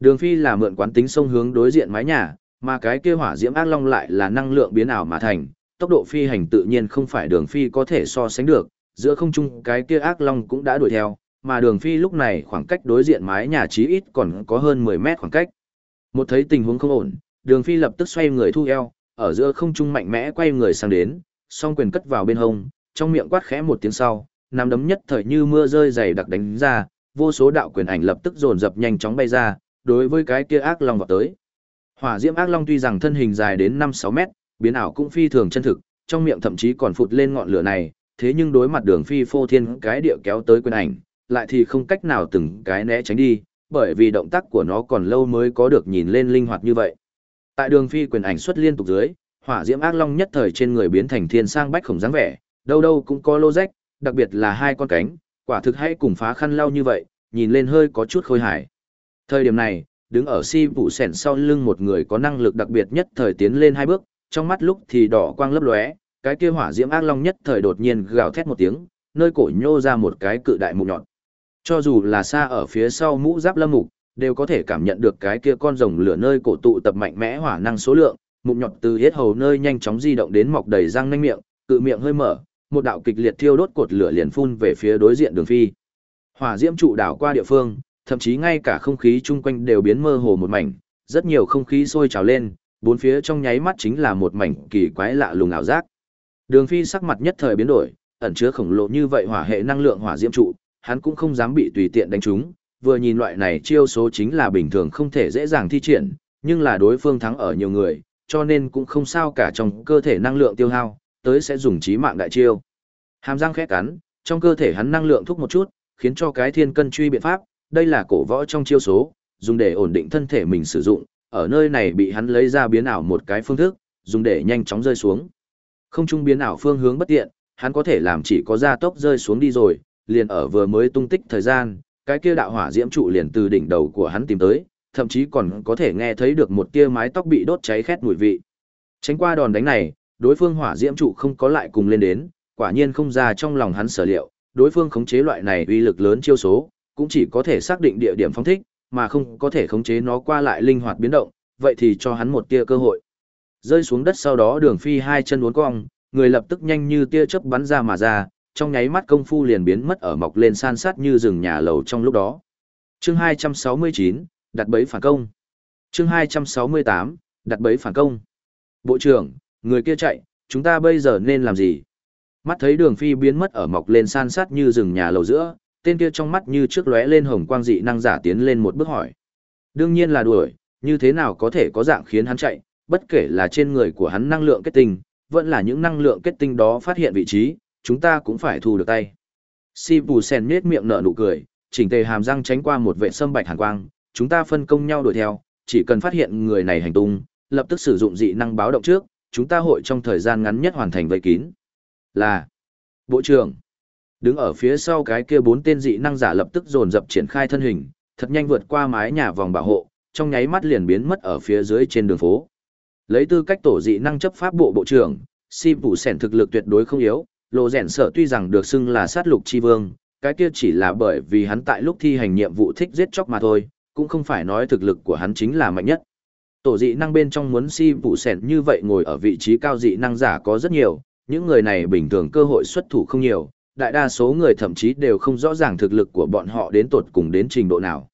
Đường phi là mượn quán tính sông hướng đối diện mái nhà, mà cái kia hỏa diễm ác long lại là năng lượng biến ảo mà thành, tốc độ phi hành tự nhiên không phải đường phi có thể so sánh được, giữa không trung cái kia ác long cũng đã đuổi theo, mà đường phi lúc này khoảng cách đối diện mái nhà chí ít còn có hơn 10 mét khoảng cách. Một thấy tình huống không ổn, đường phi lập tức xoay người thu eo, ở giữa không trung mạnh mẽ quay người sang đến, song quyền cất vào bên hông, trong miệng quát khẽ một tiếng sau, nắm đấm nhất thời như mưa rơi dày đặc đánh ra, vô số đạo quyền ảnh lập tức dồn dập nhanh chóng bay ra, đối với cái kia ác long vọt tới. Hỏa diễm ác long tuy rằng thân hình dài đến 5-6 mét, biến ảo cũng phi thường chân thực, trong miệng thậm chí còn phụt lên ngọn lửa này, thế nhưng đối mặt đường phi phô thiên cái địa kéo tới quyền ảnh, lại thì không cách nào từng cái né tránh đi, bởi vì động tác của nó còn lâu mới có được nhìn lên linh hoạt như vậy. Tại đường phi quyền ảnh xuất liên tục dưới, hỏa diễm ác long nhất thời trên người biến thành thiên sang bách khổng dáng vẻ, đâu đâu cũng có lô rách, đặc biệt là hai con cánh, quả thực hay cùng phá khăn lau như vậy, nhìn lên hơi có chút khôi hài. Thời điểm này, đứng ở si vụ sẻn sau lưng một người có năng lực đặc biệt nhất thời tiến lên hai bước, trong mắt lúc thì đỏ quang lấp lóe, cái kia hỏa diễm ác long nhất thời đột nhiên gào thét một tiếng, nơi cổ nhô ra một cái cự đại mục nhọn. Cho dù là xa ở phía sau mũ giáp lâm mục, đều có thể cảm nhận được cái kia con rồng lửa nơi cổ tụ tập mạnh mẽ hỏa năng số lượng, mục nhọn từ hết hầu nơi nhanh chóng di động đến mọc đầy răng nanh miệng, cự miệng hơi mở, một đạo kịch liệt thiêu đốt cột lửa liền phun về phía đối diện đường phi. Hỏa diễm trụ đảo qua địa phương, thậm chí ngay cả không khí chung quanh đều biến mơ hồ một mảnh, rất nhiều không khí sôi trào lên, bốn phía trong nháy mắt chính là một mảnh kỳ quái lạ lùng ảo giác. Đường Phi sắc mặt nhất thời biến đổi, ẩn chứa khổng lồ như vậy hỏa hệ năng lượng hỏa diễm trụ, hắn cũng không dám bị tùy tiện đánh trúng, vừa nhìn loại này chiêu số chính là bình thường không thể dễ dàng thi triển, nhưng là đối phương thắng ở nhiều người, cho nên cũng không sao cả trong cơ thể năng lượng tiêu hao, tới sẽ dùng trí mạng đại chiêu. Hàm răng khẽ cắn, trong cơ thể hắn năng lượng thúc một chút, khiến cho cái thiên cân truy biện pháp, đây là cổ võ trong chiêu số, dùng để ổn định thân thể mình sử dụng, ở nơi này bị hắn lấy ra biến ảo một cái phương thức, dùng để nhanh chóng rơi xuống. Không trung biến ảo phương hướng bất tiện, hắn có thể làm chỉ có gia tốc rơi xuống đi rồi, liền ở vừa mới tung tích thời gian, cái kia đạo hỏa diễm trụ liền từ đỉnh đầu của hắn tìm tới, thậm chí còn có thể nghe thấy được một tia mái tóc bị đốt cháy khét mùi vị. Tránh qua đòn đánh này, đối phương hỏa diễm trụ không có lại cùng lên đến, quả nhiên không ra trong lòng hắn sở liệu, đối phương khống chế loại này uy lực lớn chiêu số, cũng chỉ có thể xác định địa điểm phóng thích, mà không có thể khống chế nó qua lại linh hoạt biến động, vậy thì cho hắn một tia cơ hội. Rơi xuống đất sau đó đường phi hai chân uốn cong, người lập tức nhanh như tia chớp bắn ra mà ra, trong nháy mắt công phu liền biến mất ở mọc lên san sát như rừng nhà lầu trong lúc đó. Chương 269, đặt bẫy phản công. Chương 268, đặt bẫy phản công. Bộ trưởng, người kia chạy, chúng ta bây giờ nên làm gì? Mắt thấy đường phi biến mất ở mọc lên san sát như rừng nhà lầu giữa, tên kia trong mắt như trước lóe lên hồng quang dị năng giả tiến lên một bước hỏi. Đương nhiên là đuổi, như thế nào có thể có dạng khiến hắn chạy, bất kể là trên người của hắn năng lượng kết tinh, vẫn là những năng lượng kết tinh đó phát hiện vị trí, chúng ta cũng phải thu được tay. Si Bù Sen nhếch miệng nở nụ cười, chỉnh tề hàm răng tránh qua một vệ sâm bạch hàn quang, chúng ta phân công nhau đuổi theo, chỉ cần phát hiện người này hành tung, lập tức sử dụng dị năng báo động trước, chúng ta hội trong thời gian ngắn nhất hoàn thành vây kín. Là Bộ trưởng Đứng ở phía sau cái kia bốn tên dị năng giả lập tức dồn dập triển khai thân hình, thật nhanh vượt qua mái nhà vòng bảo hộ, trong nháy mắt liền biến mất ở phía dưới trên đường phố. Lấy tư cách tổ dị năng chấp pháp bộ bộ trưởng, Si Phủ Sẻn thực lực tuyệt đối không yếu, lộ rèn sở tuy rằng được xưng là sát lục chi vương, cái kia chỉ là bởi vì hắn tại lúc thi hành nhiệm vụ thích giết chóc mà thôi, cũng không phải nói thực lực của hắn chính là mạnh nhất. Tổ dị năng bên trong muốn Si Phủ Sẻn như vậy ngồi ở vị trí cao dị năng giả có rất nhiều, những người này bình thường cơ hội xuất thủ không nhiều, đại đa số người thậm chí đều không rõ ràng thực lực của bọn họ đến tột cùng đến trình độ nào.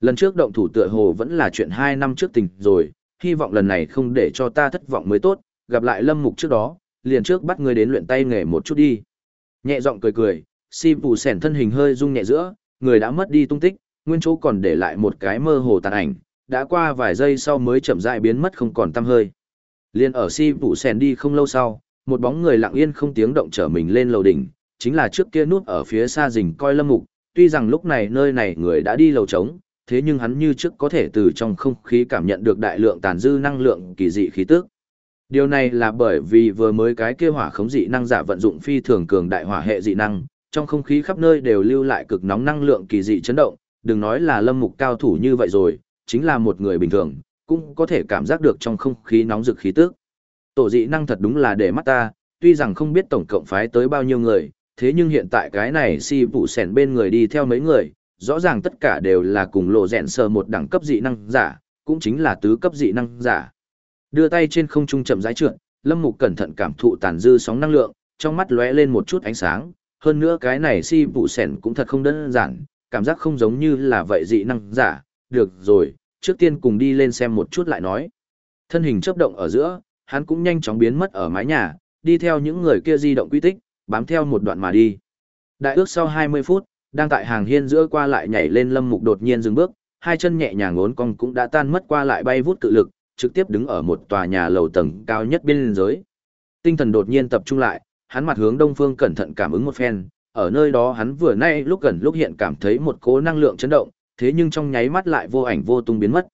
Lần trước động thủ tựa hồ vẫn là chuyện 2 năm trước tình rồi, hy vọng lần này không để cho ta thất vọng mới tốt, gặp lại lâm mục trước đó, liền trước bắt người đến luyện tay nghề một chút đi. Nhẹ giọng cười cười, si phù sẻn thân hình hơi rung nhẹ giữa, người đã mất đi tung tích, nguyên chỗ còn để lại một cái mơ hồ tàn ảnh, đã qua vài giây sau mới chậm rãi biến mất không còn tăm hơi. Liên ở si vụ sẻn đi không lâu sau, một bóng người lặng yên không tiếng động trở mình lên lầu đỉnh, chính là trước kia núp ở phía xa rình coi lâm mục, tuy rằng lúc này nơi này người đã đi lầu trống, thế nhưng hắn như trước có thể từ trong không khí cảm nhận được đại lượng tàn dư năng lượng kỳ dị khí tức. Điều này là bởi vì vừa mới cái kia hỏa khống dị năng giả vận dụng phi thường cường đại hỏa hệ dị năng, trong không khí khắp nơi đều lưu lại cực nóng năng lượng kỳ dị chấn động, đừng nói là lâm mục cao thủ như vậy rồi, chính là một người bình thường, cũng có thể cảm giác được trong không khí nóng rực khí tức. Tổ dị năng thật đúng là để mắt ta, tuy rằng không biết tổng cộng phái tới bao nhiêu người, thế nhưng hiện tại cái này si vụ sẻn bên người đi theo mấy người, rõ ràng tất cả đều là cùng lộ rèn sờ một đẳng cấp dị năng giả, cũng chính là tứ cấp dị năng giả. Đưa tay trên không trung chậm rãi trượt, Lâm Mục cẩn thận cảm thụ tàn dư sóng năng lượng, trong mắt lóe lên một chút ánh sáng, hơn nữa cái này si vụ sẻn cũng thật không đơn giản, cảm giác không giống như là vậy dị năng giả, được rồi, trước tiên cùng đi lên xem một chút lại nói. Thân hình chớp động ở giữa, hắn cũng nhanh chóng biến mất ở mái nhà, đi theo những người kia di động quy tích, bám theo một đoạn mà đi. Đại ước sau 20 phút, đang tại hàng hiên giữa qua lại nhảy lên lâm mục đột nhiên dừng bước, hai chân nhẹ nhàng ngốn cong cũng đã tan mất qua lại bay vút cự lực, trực tiếp đứng ở một tòa nhà lầu tầng cao nhất bên dưới Tinh thần đột nhiên tập trung lại, hắn mặt hướng đông phương cẩn thận cảm ứng một phen, ở nơi đó hắn vừa nay lúc gần lúc hiện cảm thấy một cố năng lượng chấn động, thế nhưng trong nháy mắt lại vô ảnh vô tung biến mất.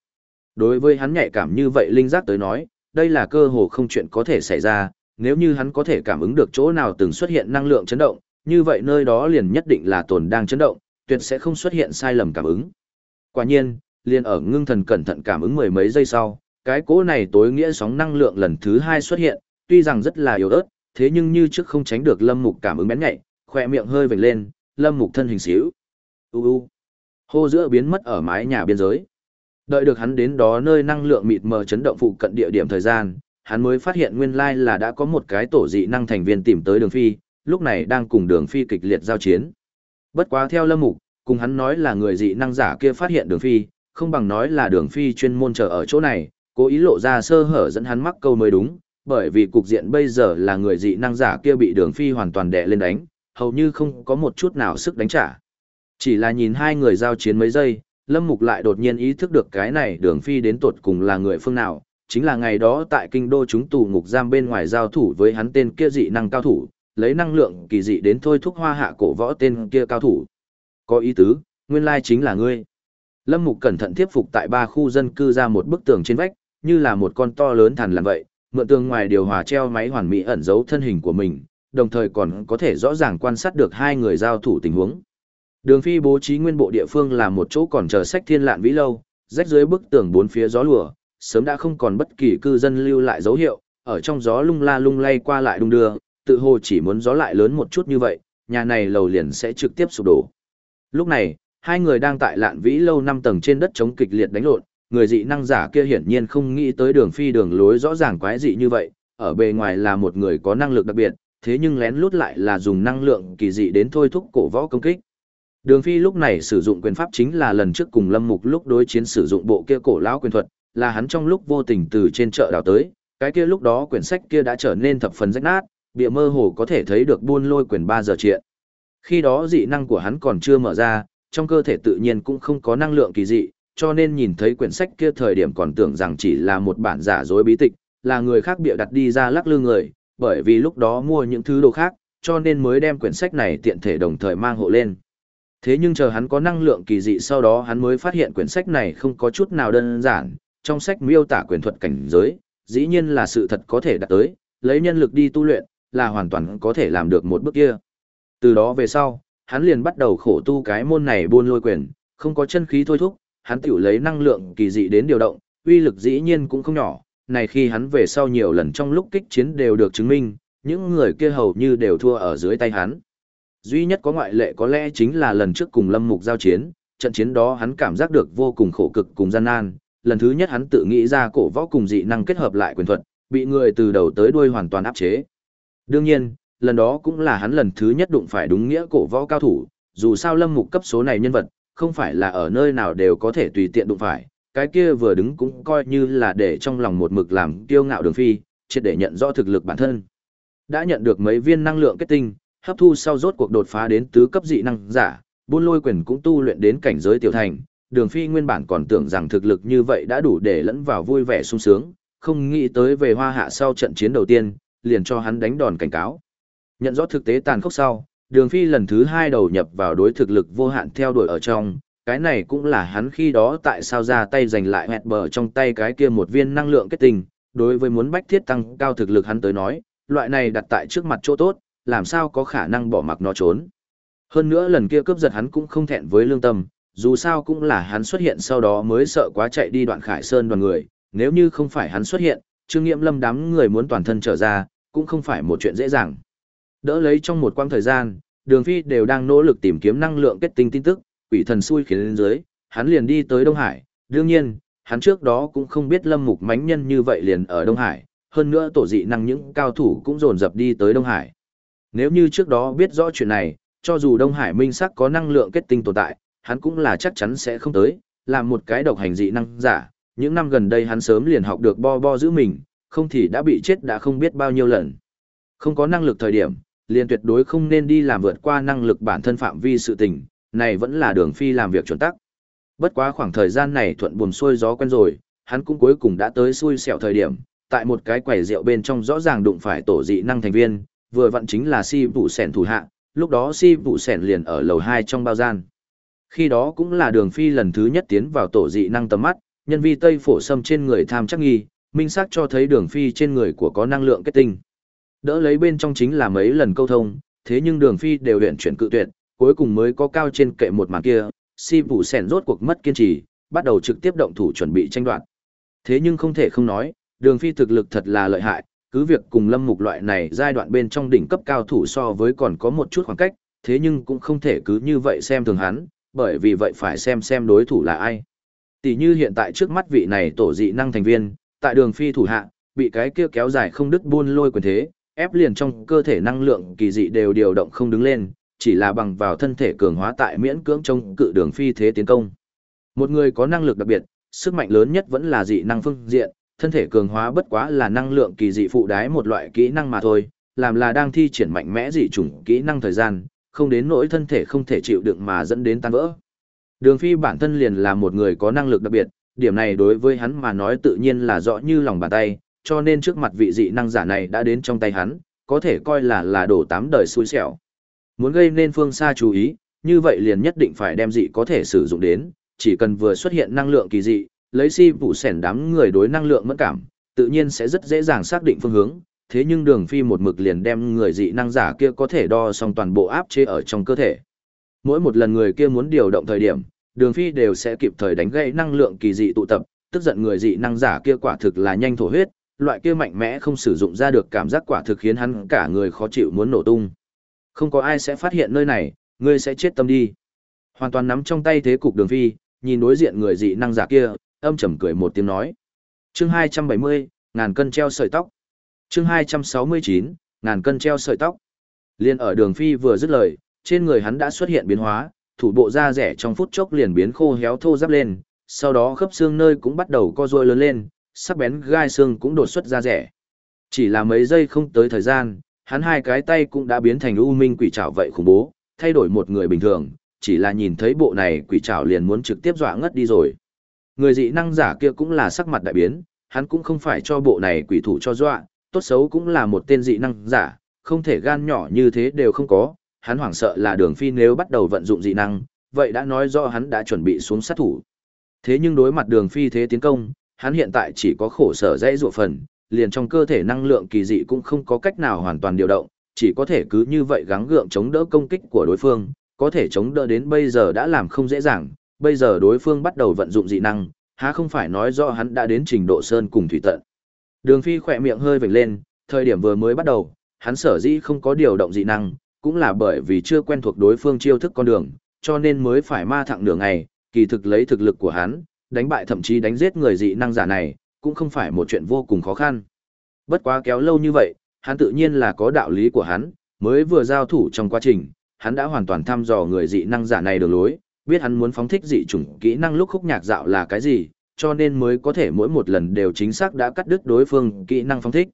Đối với hắn nhạy cảm như vậy linh giác tới nói, đây là cơ hồ không chuyện có thể xảy ra, nếu như hắn có thể cảm ứng được chỗ nào từng xuất hiện năng lượng chấn động, như vậy nơi đó liền nhất định là tồn đang chấn động, tuyệt sẽ không xuất hiện sai lầm cảm ứng. Quả nhiên, liền ở ngưng thần cẩn thận cảm ứng mười mấy giây sau, cái cỗ này tối nghĩa sóng năng lượng lần thứ hai xuất hiện, tuy rằng rất là yếu ớt, thế nhưng như trước không tránh được lâm mục cảm ứng bén nhạy, khỏe miệng hơi vểnh lên, lâm mục thân hình xíu. U u. Hô giữa biến mất ở mái nhà biên giới. Đợi được hắn đến đó nơi năng lượng mịt mờ chấn động phụ cận địa điểm thời gian, hắn mới phát hiện nguyên lai là đã có một cái tổ dị năng thành viên tìm tới đường phi, lúc này đang cùng đường phi kịch liệt giao chiến. Bất quá theo lâm mục, cùng hắn nói là người dị năng giả kia phát hiện đường phi, không bằng nói là đường phi chuyên môn chờ ở chỗ này, cố ý lộ ra sơ hở dẫn hắn mắc câu mới đúng, bởi vì cục diện bây giờ là người dị năng giả kia bị đường phi hoàn toàn đè lên đánh, hầu như không có một chút nào sức đánh trả. Chỉ là nhìn hai người giao chiến mấy giây, Lâm Mục lại đột nhiên ý thức được cái này đường phi đến tột cùng là người phương nào, chính là ngày đó tại kinh đô chúng tù ngục giam bên ngoài giao thủ với hắn tên kia dị năng cao thủ, lấy năng lượng kỳ dị đến thôi thúc hoa hạ cổ võ tên kia cao thủ. Có ý tứ, nguyên lai chính là ngươi. Lâm Mục cẩn thận tiếp phục tại ba khu dân cư ra một bức tường trên vách, như là một con to lớn thằn lằn vậy, mượn tường ngoài điều hòa treo máy hoàn mỹ ẩn giấu thân hình của mình, đồng thời còn có thể rõ ràng quan sát được hai người giao thủ tình huống. Đường Phi bố trí nguyên bộ địa phương là một chỗ còn chờ sách thiên lạn vĩ lâu, rách dưới bức tường bốn phía gió lùa, sớm đã không còn bất kỳ cư dân lưu lại dấu hiệu, ở trong gió lung la lung lay qua lại đung đưa, tự hồ chỉ muốn gió lại lớn một chút như vậy, nhà này lầu liền sẽ trực tiếp sụp đổ. Lúc này, hai người đang tại lạn vĩ lâu năm tầng trên đất chống kịch liệt đánh lộn, người dị năng giả kia hiển nhiên không nghĩ tới đường phi đường lối rõ ràng quái dị như vậy, ở bề ngoài là một người có năng lực đặc biệt, thế nhưng lén lút lại là dùng năng lượng kỳ dị đến thôi thúc cổ võ công kích. Đường Phi lúc này sử dụng quyền pháp chính là lần trước cùng Lâm Mục lúc đối chiến sử dụng bộ kia cổ lão quyền thuật, là hắn trong lúc vô tình từ trên chợ đào tới, cái kia lúc đó quyển sách kia đã trở nên thập phần rách nát, bìa mơ hồ có thể thấy được buôn lôi quyển 3 giờ triện. Khi đó dị năng của hắn còn chưa mở ra, trong cơ thể tự nhiên cũng không có năng lượng kỳ dị, cho nên nhìn thấy quyển sách kia thời điểm còn tưởng rằng chỉ là một bản giả dối bí tịch, là người khác bịa đặt đi ra lắc lư người, bởi vì lúc đó mua những thứ đồ khác, cho nên mới đem quyển sách này tiện thể đồng thời mang hộ lên. Thế nhưng chờ hắn có năng lượng kỳ dị sau đó hắn mới phát hiện quyển sách này không có chút nào đơn giản, trong sách miêu tả quyền thuật cảnh giới, dĩ nhiên là sự thật có thể đạt tới, lấy nhân lực đi tu luyện, là hoàn toàn có thể làm được một bước kia. Từ đó về sau, hắn liền bắt đầu khổ tu cái môn này buôn lôi quyền, không có chân khí thôi thúc, hắn tiểu lấy năng lượng kỳ dị đến điều động, uy lực dĩ nhiên cũng không nhỏ, này khi hắn về sau nhiều lần trong lúc kích chiến đều được chứng minh, những người kia hầu như đều thua ở dưới tay hắn. Duy nhất có ngoại lệ có lẽ chính là lần trước cùng Lâm Mục giao chiến, trận chiến đó hắn cảm giác được vô cùng khổ cực cùng gian nan, lần thứ nhất hắn tự nghĩ ra cổ võ cùng dị năng kết hợp lại quyền thuật, bị người từ đầu tới đuôi hoàn toàn áp chế. Đương nhiên, lần đó cũng là hắn lần thứ nhất đụng phải đúng nghĩa cổ võ cao thủ, dù sao Lâm Mục cấp số này nhân vật, không phải là ở nơi nào đều có thể tùy tiện đụng phải, cái kia vừa đứng cũng coi như là để trong lòng một mực làm kiêu ngạo đường phi, triệt để nhận rõ thực lực bản thân. Đã nhận được mấy viên năng lượng kết tinh, hấp thu sau rốt cuộc đột phá đến tứ cấp dị năng giả, buôn lôi quyền cũng tu luyện đến cảnh giới tiểu thành, đường phi nguyên bản còn tưởng rằng thực lực như vậy đã đủ để lẫn vào vui vẻ sung sướng, không nghĩ tới về hoa hạ sau trận chiến đầu tiên, liền cho hắn đánh đòn cảnh cáo. Nhận rõ thực tế tàn khốc sau, đường phi lần thứ hai đầu nhập vào đối thực lực vô hạn theo đuổi ở trong, cái này cũng là hắn khi đó tại sao ra tay giành lại hẹt bờ trong tay cái kia một viên năng lượng kết tinh, đối với muốn bách thiết tăng cao thực lực hắn tới nói, loại này đặt tại trước mặt chỗ tốt, làm sao có khả năng bỏ mặc nó trốn. Hơn nữa lần kia cướp giật hắn cũng không thẹn với lương tâm, dù sao cũng là hắn xuất hiện sau đó mới sợ quá chạy đi đoạn khải sơn đoàn người, nếu như không phải hắn xuất hiện, Trương Nghiễm Lâm đám người muốn toàn thân trở ra, cũng không phải một chuyện dễ dàng. Đỡ lấy trong một quãng thời gian, Đường Phi đều đang nỗ lực tìm kiếm năng lượng kết tinh tin tức, quỷ thần xui khiến lên dưới, hắn liền đi tới Đông Hải, đương nhiên, hắn trước đó cũng không biết Lâm Mục mánh nhân như vậy liền ở Đông Hải, hơn nữa tổ dị năng những cao thủ cũng dồn dập đi tới Đông Hải. Nếu như trước đó biết rõ chuyện này, cho dù Đông Hải minh sắc có năng lượng kết tinh tồn tại, hắn cũng là chắc chắn sẽ không tới, làm một cái độc hành dị năng giả, những năm gần đây hắn sớm liền học được bo bo giữ mình, không thì đã bị chết đã không biết bao nhiêu lần. Không có năng lực thời điểm, liền tuyệt đối không nên đi làm vượt qua năng lực bản thân phạm vi sự tình, này vẫn là đường phi làm việc chuẩn tắc. Bất quá khoảng thời gian này thuận buồm xuôi gió quen rồi, hắn cũng cuối cùng đã tới xui xẻo thời điểm, tại một cái quầy rượu bên trong rõ ràng đụng phải tổ dị năng thành viên, vừa vặn chính là si vụ sẻn thủ hạ, lúc đó si vụ sẻn liền ở lầu 2 trong bao gian. Khi đó cũng là đường phi lần thứ nhất tiến vào tổ dị năng tầm mắt, nhân vi tây phổ sâm trên người tham chắc nghi, minh xác cho thấy đường phi trên người của có năng lượng kết tinh. Đỡ lấy bên trong chính là mấy lần câu thông, thế nhưng đường phi đều luyện chuyển cự tuyệt, cuối cùng mới có cao trên kệ một màn kia, si phủ sẻn rốt cuộc mất kiên trì, bắt đầu trực tiếp động thủ chuẩn bị tranh đoạt. Thế nhưng không thể không nói, đường phi thực lực thật là lợi hại, cứ việc cùng lâm mục loại này giai đoạn bên trong đỉnh cấp cao thủ so với còn có một chút khoảng cách, thế nhưng cũng không thể cứ như vậy xem thường hắn, bởi vì vậy phải xem xem đối thủ là ai. Tỷ như hiện tại trước mắt vị này tổ dị năng thành viên, tại đường phi thủ hạ, bị cái kia kéo dài không đứt buôn lôi quyền thế, ép liền trong cơ thể năng lượng kỳ dị đều điều động không đứng lên, chỉ là bằng vào thân thể cường hóa tại miễn cưỡng trong cự đường phi thế tiến công. Một người có năng lực đặc biệt, sức mạnh lớn nhất vẫn là dị năng phương diện, thân thể cường hóa bất quá là năng lượng kỳ dị phụ đái một loại kỹ năng mà thôi, làm là đang thi triển mạnh mẽ dị chủng kỹ năng thời gian, không đến nỗi thân thể không thể chịu đựng mà dẫn đến tan vỡ. Đường Phi bản thân liền là một người có năng lực đặc biệt, điểm này đối với hắn mà nói tự nhiên là rõ như lòng bàn tay, cho nên trước mặt vị dị năng giả này đã đến trong tay hắn, có thể coi là là đổ tám đời xui xẻo. Muốn gây nên phương xa chú ý, như vậy liền nhất định phải đem dị có thể sử dụng đến, chỉ cần vừa xuất hiện năng lượng kỳ dị, lấy si vụ sẻn đám người đối năng lượng mẫn cảm, tự nhiên sẽ rất dễ dàng xác định phương hướng, thế nhưng đường phi một mực liền đem người dị năng giả kia có thể đo xong toàn bộ áp chế ở trong cơ thể. Mỗi một lần người kia muốn điều động thời điểm, đường phi đều sẽ kịp thời đánh gãy năng lượng kỳ dị tụ tập, tức giận người dị năng giả kia quả thực là nhanh thổ huyết, loại kia mạnh mẽ không sử dụng ra được cảm giác quả thực khiến hắn cả người khó chịu muốn nổ tung. Không có ai sẽ phát hiện nơi này, ngươi sẽ chết tâm đi. Hoàn toàn nắm trong tay thế cục đường phi, nhìn đối diện người dị năng giả kia, âm trầm cười một tiếng nói. Chương 270, ngàn cân treo sợi tóc. Chương 269, ngàn cân treo sợi tóc. Liên ở đường phi vừa dứt lời, trên người hắn đã xuất hiện biến hóa, thủ bộ da rẻ trong phút chốc liền biến khô héo thô ráp lên, sau đó khớp xương nơi cũng bắt đầu co rôi lớn lên, sắc bén gai xương cũng đột xuất ra rẻ. Chỉ là mấy giây không tới thời gian, hắn hai cái tay cũng đã biến thành u minh quỷ trảo vậy khủng bố, thay đổi một người bình thường, chỉ là nhìn thấy bộ này quỷ trảo liền muốn trực tiếp dọa ngất đi rồi. Người dị năng giả kia cũng là sắc mặt đại biến, hắn cũng không phải cho bộ này quỷ thủ cho dọa, tốt xấu cũng là một tên dị năng giả, không thể gan nhỏ như thế đều không có, hắn hoảng sợ là đường phi nếu bắt đầu vận dụng dị năng, vậy đã nói rõ hắn đã chuẩn bị xuống sát thủ. Thế nhưng đối mặt đường phi thế tiến công, hắn hiện tại chỉ có khổ sở dãy ruột phần, liền trong cơ thể năng lượng kỳ dị cũng không có cách nào hoàn toàn điều động, chỉ có thể cứ như vậy gắng gượng chống đỡ công kích của đối phương, có thể chống đỡ đến bây giờ đã làm không dễ dàng, bây giờ đối phương bắt đầu vận dụng dị năng, há không phải nói rõ hắn đã đến trình độ sơn cùng thủy tận. Đường Phi khỏe miệng hơi vểnh lên, thời điểm vừa mới bắt đầu, hắn sở dĩ không có điều động dị năng, cũng là bởi vì chưa quen thuộc đối phương chiêu thức con đường, cho nên mới phải ma thẳng nửa ngày, kỳ thực lấy thực lực của hắn, đánh bại thậm chí đánh giết người dị năng giả này, cũng không phải một chuyện vô cùng khó khăn. Bất quá kéo lâu như vậy, hắn tự nhiên là có đạo lý của hắn, mới vừa giao thủ trong quá trình, hắn đã hoàn toàn thăm dò người dị năng giả này đường lối, biết hắn muốn phóng thích dị chủng kỹ năng lúc khúc nhạc dạo là cái gì, cho nên mới có thể mỗi một lần đều chính xác đã cắt đứt đối phương kỹ năng phóng thích.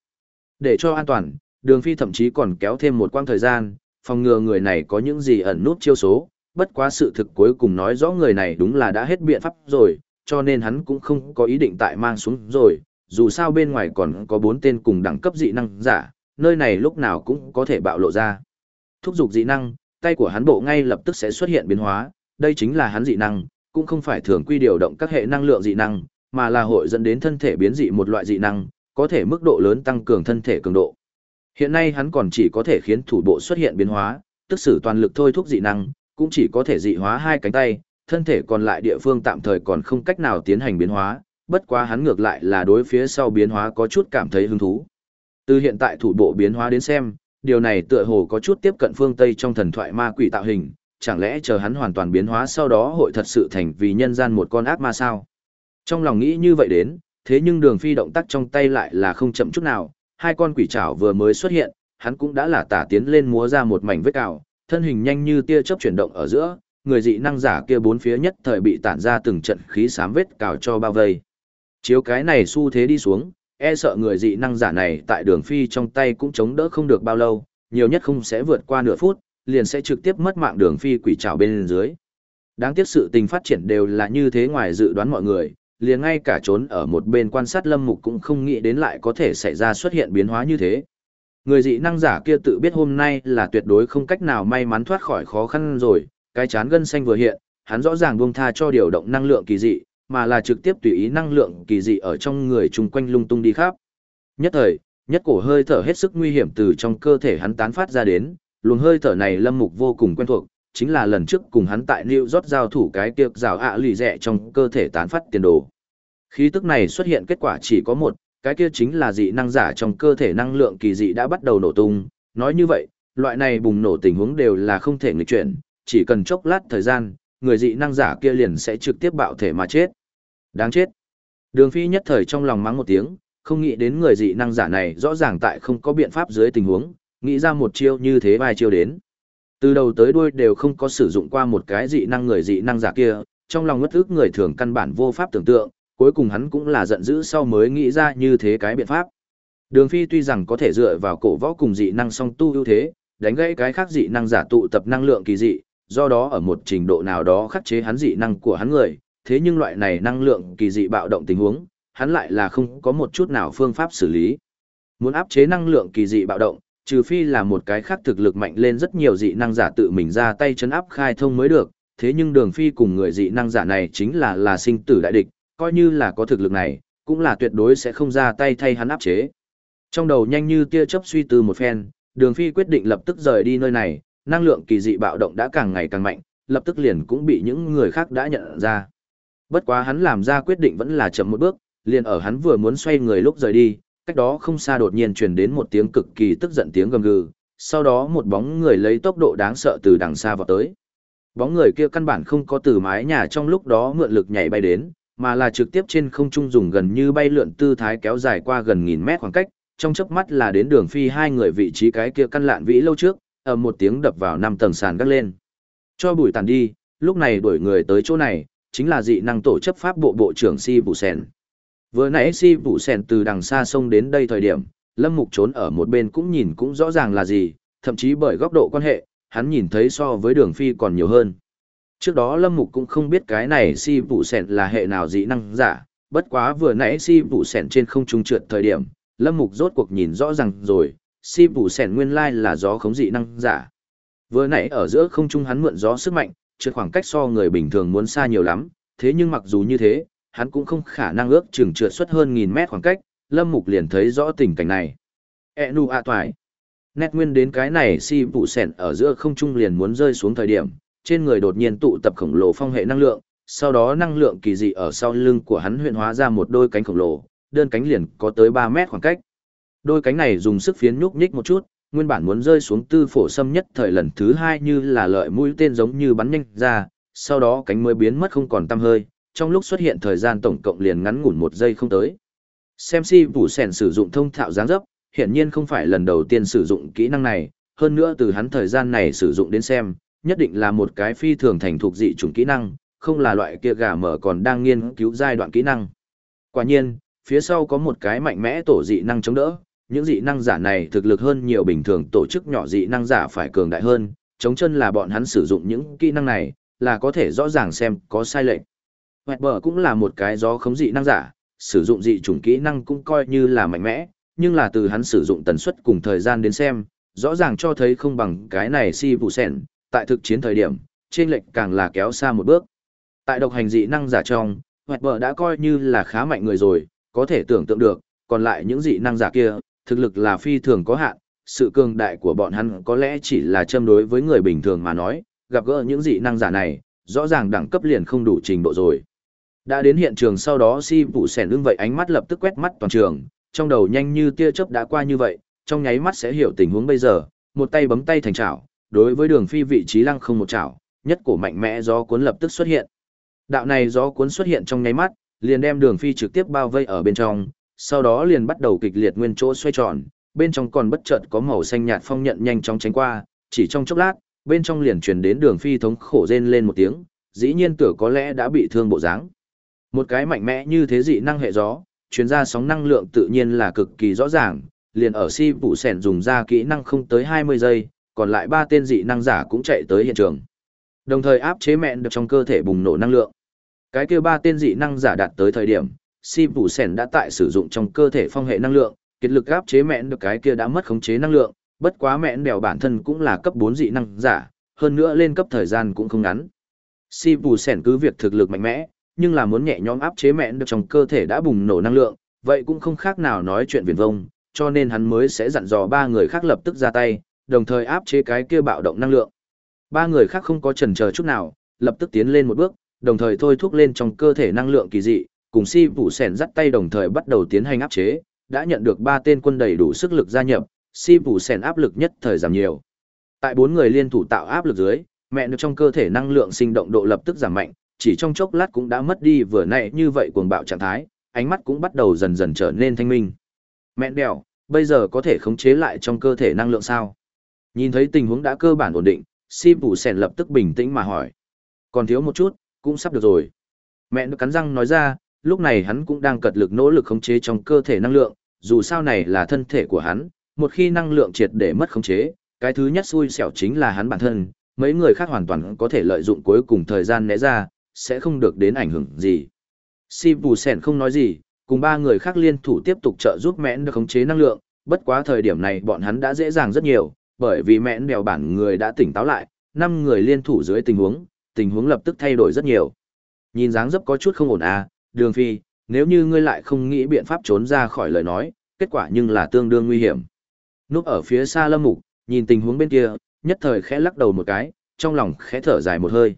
Để cho an toàn, đường phi thậm chí còn kéo thêm một quãng thời gian, phòng ngừa người này có những gì ẩn nút chiêu số, bất quá sự thực cuối cùng nói rõ người này đúng là đã hết biện pháp rồi, cho nên hắn cũng không có ý định tại mang xuống rồi, dù sao bên ngoài còn có bốn tên cùng đẳng cấp dị năng giả, nơi này lúc nào cũng có thể bạo lộ ra. Thúc dục dị năng, tay của hắn bộ ngay lập tức sẽ xuất hiện biến hóa, đây chính là hắn dị năng, cũng không phải thường quy điều động các hệ năng lượng dị năng, mà là hội dẫn đến thân thể biến dị một loại dị năng, có thể mức độ lớn tăng cường thân thể cường độ. Hiện nay hắn còn chỉ có thể khiến thủ bộ xuất hiện biến hóa, tức sử toàn lực thôi thúc dị năng, cũng chỉ có thể dị hóa hai cánh tay, thân thể còn lại địa phương tạm thời còn không cách nào tiến hành biến hóa, bất quá hắn ngược lại là đối phía sau biến hóa có chút cảm thấy hứng thú. Từ hiện tại thủ bộ biến hóa đến xem, điều này tựa hồ có chút tiếp cận phương Tây trong thần thoại ma quỷ tạo hình, chẳng lẽ chờ hắn hoàn toàn biến hóa sau đó hội thật sự thành vì nhân gian một con ác ma sao? Trong lòng nghĩ như vậy đến, thế nhưng đường phi động tác trong tay lại là không chậm chút nào, hai con quỷ trảo vừa mới xuất hiện, hắn cũng đã là tả tiến lên múa ra một mảnh vết cào, thân hình nhanh như tia chớp chuyển động ở giữa, người dị năng giả kia bốn phía nhất thời bị tản ra từng trận khí xám vết cào cho bao vây. Chiếu cái này xu thế đi xuống, e sợ người dị năng giả này tại đường phi trong tay cũng chống đỡ không được bao lâu, nhiều nhất không sẽ vượt qua nửa phút, liền sẽ trực tiếp mất mạng đường phi quỷ trảo bên dưới. Đáng tiếc sự tình phát triển đều là như thế ngoài dự đoán mọi người, liền ngay cả trốn ở một bên quan sát lâm mục cũng không nghĩ đến lại có thể xảy ra xuất hiện biến hóa như thế. Người dị năng giả kia tự biết hôm nay là tuyệt đối không cách nào may mắn thoát khỏi khó khăn rồi, cái chán gân xanh vừa hiện, hắn rõ ràng buông tha cho điều động năng lượng kỳ dị, mà là trực tiếp tùy ý năng lượng kỳ dị ở trong người chung quanh lung tung đi khắp. Nhất thời, nhất cổ hơi thở hết sức nguy hiểm từ trong cơ thể hắn tán phát ra đến, luồng hơi thở này lâm mục vô cùng quen thuộc, chính là lần trước cùng hắn tại New York giao thủ cái tiệc rào ạ lì rẻ trong cơ thể tán phát tiền đồ. Khí tức này xuất hiện kết quả chỉ có một, cái kia chính là dị năng giả trong cơ thể năng lượng kỳ dị đã bắt đầu nổ tung. Nói như vậy, loại này bùng nổ tình huống đều là không thể nghịch chuyển, chỉ cần chốc lát thời gian, người dị năng giả kia liền sẽ trực tiếp bạo thể mà chết. Đáng chết. Đường Phi nhất thời trong lòng mắng một tiếng, không nghĩ đến người dị năng giả này rõ ràng tại không có biện pháp dưới tình huống, nghĩ ra một chiêu như thế vài chiêu đến. Từ đầu tới đuôi đều không có sử dụng qua một cái dị năng người dị năng giả kia, trong lòng ngất ức người thường căn bản vô pháp tưởng tượng, cuối cùng hắn cũng là giận dữ sau mới nghĩ ra như thế cái biện pháp. Đường Phi tuy rằng có thể dựa vào cổ võ cùng dị năng song tu ưu thế, đánh gãy cái khác dị năng giả tụ tập năng lượng kỳ dị, do đó ở một trình độ nào đó khắc chế hắn dị năng của hắn người, thế nhưng loại này năng lượng kỳ dị bạo động tình huống, hắn lại là không có một chút nào phương pháp xử lý. Muốn áp chế năng lượng kỳ dị bạo động, trừ phi là một cái khác thực lực mạnh lên rất nhiều dị năng giả tự mình ra tay chấn áp khai thông mới được, thế nhưng đường phi cùng người dị năng giả này chính là là sinh tử đại địch, coi như là có thực lực này, cũng là tuyệt đối sẽ không ra tay thay hắn áp chế. Trong đầu nhanh như tia chớp suy tư một phen, đường phi quyết định lập tức rời đi nơi này, năng lượng kỳ dị bạo động đã càng ngày càng mạnh, lập tức liền cũng bị những người khác đã nhận ra. Bất quá hắn làm ra quyết định vẫn là chậm một bước, liền ở hắn vừa muốn xoay người lúc rời đi, cách đó không xa đột nhiên truyền đến một tiếng cực kỳ tức giận tiếng gầm gừ, sau đó một bóng người lấy tốc độ đáng sợ từ đằng xa vào tới. Bóng người kia căn bản không có từ mái nhà trong lúc đó mượn lực nhảy bay đến, mà là trực tiếp trên không trung dùng gần như bay lượn tư thái kéo dài qua gần nghìn mét khoảng cách, trong chớp mắt là đến đường phi hai người vị trí cái kia căn lạn vĩ lâu trước, ầm một tiếng đập vào năm tầng sàn gác lên. Cho bụi tàn đi, lúc này đuổi người tới chỗ này, chính là dị năng tổ chấp pháp bộ bộ trưởng Si bù Sen. Vừa nãy Si Vũ sèn từ đằng xa sông đến đây thời điểm, Lâm Mục trốn ở một bên cũng nhìn cũng rõ ràng là gì, thậm chí bởi góc độ quan hệ, hắn nhìn thấy so với đường phi còn nhiều hơn. Trước đó Lâm Mục cũng không biết cái này Si Vũ sèn là hệ nào dị năng giả, bất quá vừa nãy Si Vũ sèn trên không trung trượt thời điểm, Lâm Mục rốt cuộc nhìn rõ ràng rồi, Si Vũ sèn nguyên lai là gió khống dị năng giả. Vừa nãy ở giữa không trung hắn mượn gió sức mạnh, trượt khoảng cách so người bình thường muốn xa nhiều lắm, thế nhưng mặc dù như thế, hắn cũng không khả năng ước chừng trượt xuất hơn nghìn mét khoảng cách, Lâm Mục liền thấy rõ tình cảnh này. E nu a toại. Nét nguyên đến cái này si vụ sẹn ở giữa không trung liền muốn rơi xuống thời điểm, trên người đột nhiên tụ tập khổng lồ phong hệ năng lượng, sau đó năng lượng kỳ dị ở sau lưng của hắn huyện hóa ra một đôi cánh khổng lồ, đơn cánh liền có tới 3 mét khoảng cách. Đôi cánh này dùng sức phiến nhúc nhích một chút, nguyên bản muốn rơi xuống tư phổ xâm nhất thời lần thứ hai như là lợi mũi tên giống như bắn nhanh ra, sau đó cánh mới biến mất không còn tăm hơi, trong lúc xuất hiện thời gian tổng cộng liền ngắn ngủn một giây không tới. Xem si vụ sèn sử dụng thông thạo dáng dấp, hiển nhiên không phải lần đầu tiên sử dụng kỹ năng này, hơn nữa từ hắn thời gian này sử dụng đến xem, nhất định là một cái phi thường thành thuộc dị chủng kỹ năng, không là loại kia gà mở còn đang nghiên cứu giai đoạn kỹ năng. Quả nhiên, phía sau có một cái mạnh mẽ tổ dị năng chống đỡ, những dị năng giả này thực lực hơn nhiều bình thường tổ chức nhỏ dị năng giả phải cường đại hơn, chống chân là bọn hắn sử dụng những kỹ năng này, là có thể rõ ràng xem có sai lệch. Hoẹt bờ cũng là một cái gió khống dị năng giả, sử dụng dị chủng kỹ năng cũng coi như là mạnh mẽ, nhưng là từ hắn sử dụng tần suất cùng thời gian đến xem, rõ ràng cho thấy không bằng cái này si vụ sẻn, tại thực chiến thời điểm, trên lệch càng là kéo xa một bước. Tại độc hành dị năng giả trong, Hoẹt bờ đã coi như là khá mạnh người rồi, có thể tưởng tượng được, còn lại những dị năng giả kia, thực lực là phi thường có hạn, sự cường đại của bọn hắn có lẽ chỉ là châm đối với người bình thường mà nói, gặp gỡ những dị năng giả này, rõ ràng đẳng cấp liền không đủ trình độ rồi. Đã đến hiện trường sau đó si vụ sẻn lưng vậy ánh mắt lập tức quét mắt toàn trường, trong đầu nhanh như tia chớp đã qua như vậy, trong nháy mắt sẽ hiểu tình huống bây giờ, một tay bấm tay thành chảo, đối với đường phi vị trí lăng không một chảo, nhất cổ mạnh mẽ gió cuốn lập tức xuất hiện. Đạo này gió cuốn xuất hiện trong nháy mắt, liền đem đường phi trực tiếp bao vây ở bên trong, sau đó liền bắt đầu kịch liệt nguyên chỗ xoay tròn, bên trong còn bất chợt có màu xanh nhạt phong nhận nhanh chóng tránh qua, chỉ trong chốc lát, bên trong liền truyền đến đường phi thống khổ rên lên một tiếng, dĩ nhiên tưởng có lẽ đã bị thương bộ dáng. Một cái mạnh mẽ như thế dị năng hệ gió, chuyên ra sóng năng lượng tự nhiên là cực kỳ rõ ràng, liền ở si vụ sẻn dùng ra kỹ năng không tới 20 giây, còn lại ba tên dị năng giả cũng chạy tới hiện trường. Đồng thời áp chế mẹn được trong cơ thể bùng nổ năng lượng. Cái kia ba tên dị năng giả đạt tới thời điểm, si vụ sẻn đã tại sử dụng trong cơ thể phong hệ năng lượng, kết lực áp chế mẹn được cái kia đã mất khống chế năng lượng, bất quá mẹn đèo bản thân cũng là cấp 4 dị năng giả, hơn nữa lên cấp thời gian cũng không ngắn. Si Vũ sẻn cứ việc thực lực mạnh mẽ, nhưng là muốn nhẹ nhõm áp chế mẹn được trong cơ thể đã bùng nổ năng lượng, vậy cũng không khác nào nói chuyện viển vông, cho nên hắn mới sẽ dặn dò ba người khác lập tức ra tay, đồng thời áp chế cái kia bạo động năng lượng. Ba người khác không có chần chờ chút nào, lập tức tiến lên một bước, đồng thời thôi thúc lên trong cơ thể năng lượng kỳ dị, cùng si phủ sẻn dắt tay đồng thời bắt đầu tiến hành áp chế, đã nhận được ba tên quân đầy đủ sức lực gia nhập, si phủ sẻn áp lực nhất thời giảm nhiều. Tại bốn người liên thủ tạo áp lực dưới, mẹ được trong cơ thể năng lượng sinh động độ lập tức giảm mạnh, chỉ trong chốc lát cũng đã mất đi vừa nãy như vậy cuồng bạo trạng thái, ánh mắt cũng bắt đầu dần dần trở nên thanh minh. Mẹ đèo, bây giờ có thể khống chế lại trong cơ thể năng lượng sao? Nhìn thấy tình huống đã cơ bản ổn định, si Vũ Sèn lập tức bình tĩnh mà hỏi. Còn thiếu một chút, cũng sắp được rồi. Mẹ nó cắn răng nói ra, lúc này hắn cũng đang cật lực nỗ lực khống chế trong cơ thể năng lượng, dù sao này là thân thể của hắn, một khi năng lượng triệt để mất khống chế, cái thứ nhất xui xẻo chính là hắn bản thân, mấy người khác hoàn toàn có thể lợi dụng cuối cùng thời gian né ra, sẽ không được đến ảnh hưởng gì. Si Bù Sèn không nói gì, cùng ba người khác liên thủ tiếp tục trợ giúp mẽn được khống chế năng lượng, bất quá thời điểm này bọn hắn đã dễ dàng rất nhiều, bởi vì mẽn đèo bản người đã tỉnh táo lại, năm người liên thủ dưới tình huống, tình huống lập tức thay đổi rất nhiều. Nhìn dáng dấp có chút không ổn à, đường phi, nếu như ngươi lại không nghĩ biện pháp trốn ra khỏi lời nói, kết quả nhưng là tương đương nguy hiểm. Núp ở phía xa lâm mục, nhìn tình huống bên kia, nhất thời khẽ lắc đầu một cái, trong lòng khẽ thở dài một hơi.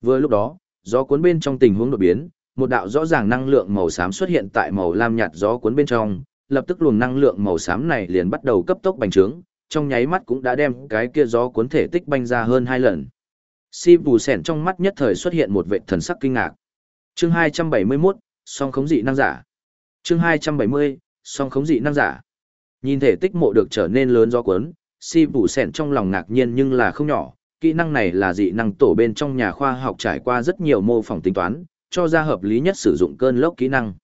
Vừa lúc đó, gió cuốn bên trong tình huống đột biến, một đạo rõ ràng năng lượng màu xám xuất hiện tại màu lam nhạt gió cuốn bên trong, lập tức luồng năng lượng màu xám này liền bắt đầu cấp tốc bành trướng, trong nháy mắt cũng đã đem cái kia gió cuốn thể tích banh ra hơn hai lần. Si Bù Sẻn trong mắt nhất thời xuất hiện một vệ thần sắc kinh ngạc. Chương 271, song khống dị năng giả. Chương 270, song khống dị năng giả. Nhìn thể tích mộ được trở nên lớn do cuốn, Si Bù Sẻn trong lòng ngạc nhiên nhưng là không nhỏ, kỹ năng này là dị năng tổ bên trong nhà khoa học trải qua rất nhiều mô phỏng tính toán, cho ra hợp lý nhất sử dụng cơn lốc kỹ năng.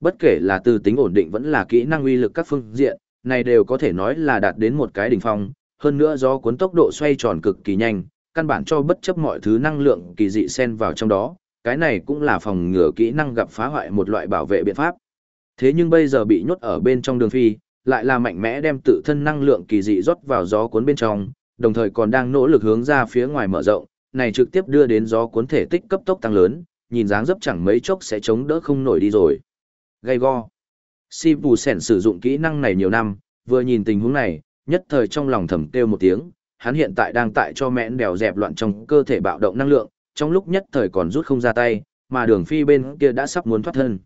Bất kể là từ tính ổn định vẫn là kỹ năng uy lực các phương diện, này đều có thể nói là đạt đến một cái đỉnh phong, hơn nữa do cuốn tốc độ xoay tròn cực kỳ nhanh, căn bản cho bất chấp mọi thứ năng lượng kỳ dị xen vào trong đó, cái này cũng là phòng ngừa kỹ năng gặp phá hoại một loại bảo vệ biện pháp. Thế nhưng bây giờ bị nhốt ở bên trong đường phi, lại là mạnh mẽ đem tự thân năng lượng kỳ dị rót vào gió cuốn bên trong, đồng thời còn đang nỗ lực hướng ra phía ngoài mở rộng, này trực tiếp đưa đến gió cuốn thể tích cấp tốc tăng lớn, nhìn dáng dấp chẳng mấy chốc sẽ chống đỡ không nổi đi rồi. Gây go. Si Bù Sẻn sử dụng kỹ năng này nhiều năm, vừa nhìn tình huống này, nhất thời trong lòng thầm kêu một tiếng, hắn hiện tại đang tại cho mẹn đèo dẹp loạn trong cơ thể bạo động năng lượng, trong lúc nhất thời còn rút không ra tay, mà đường phi bên kia đã sắp muốn thoát thân.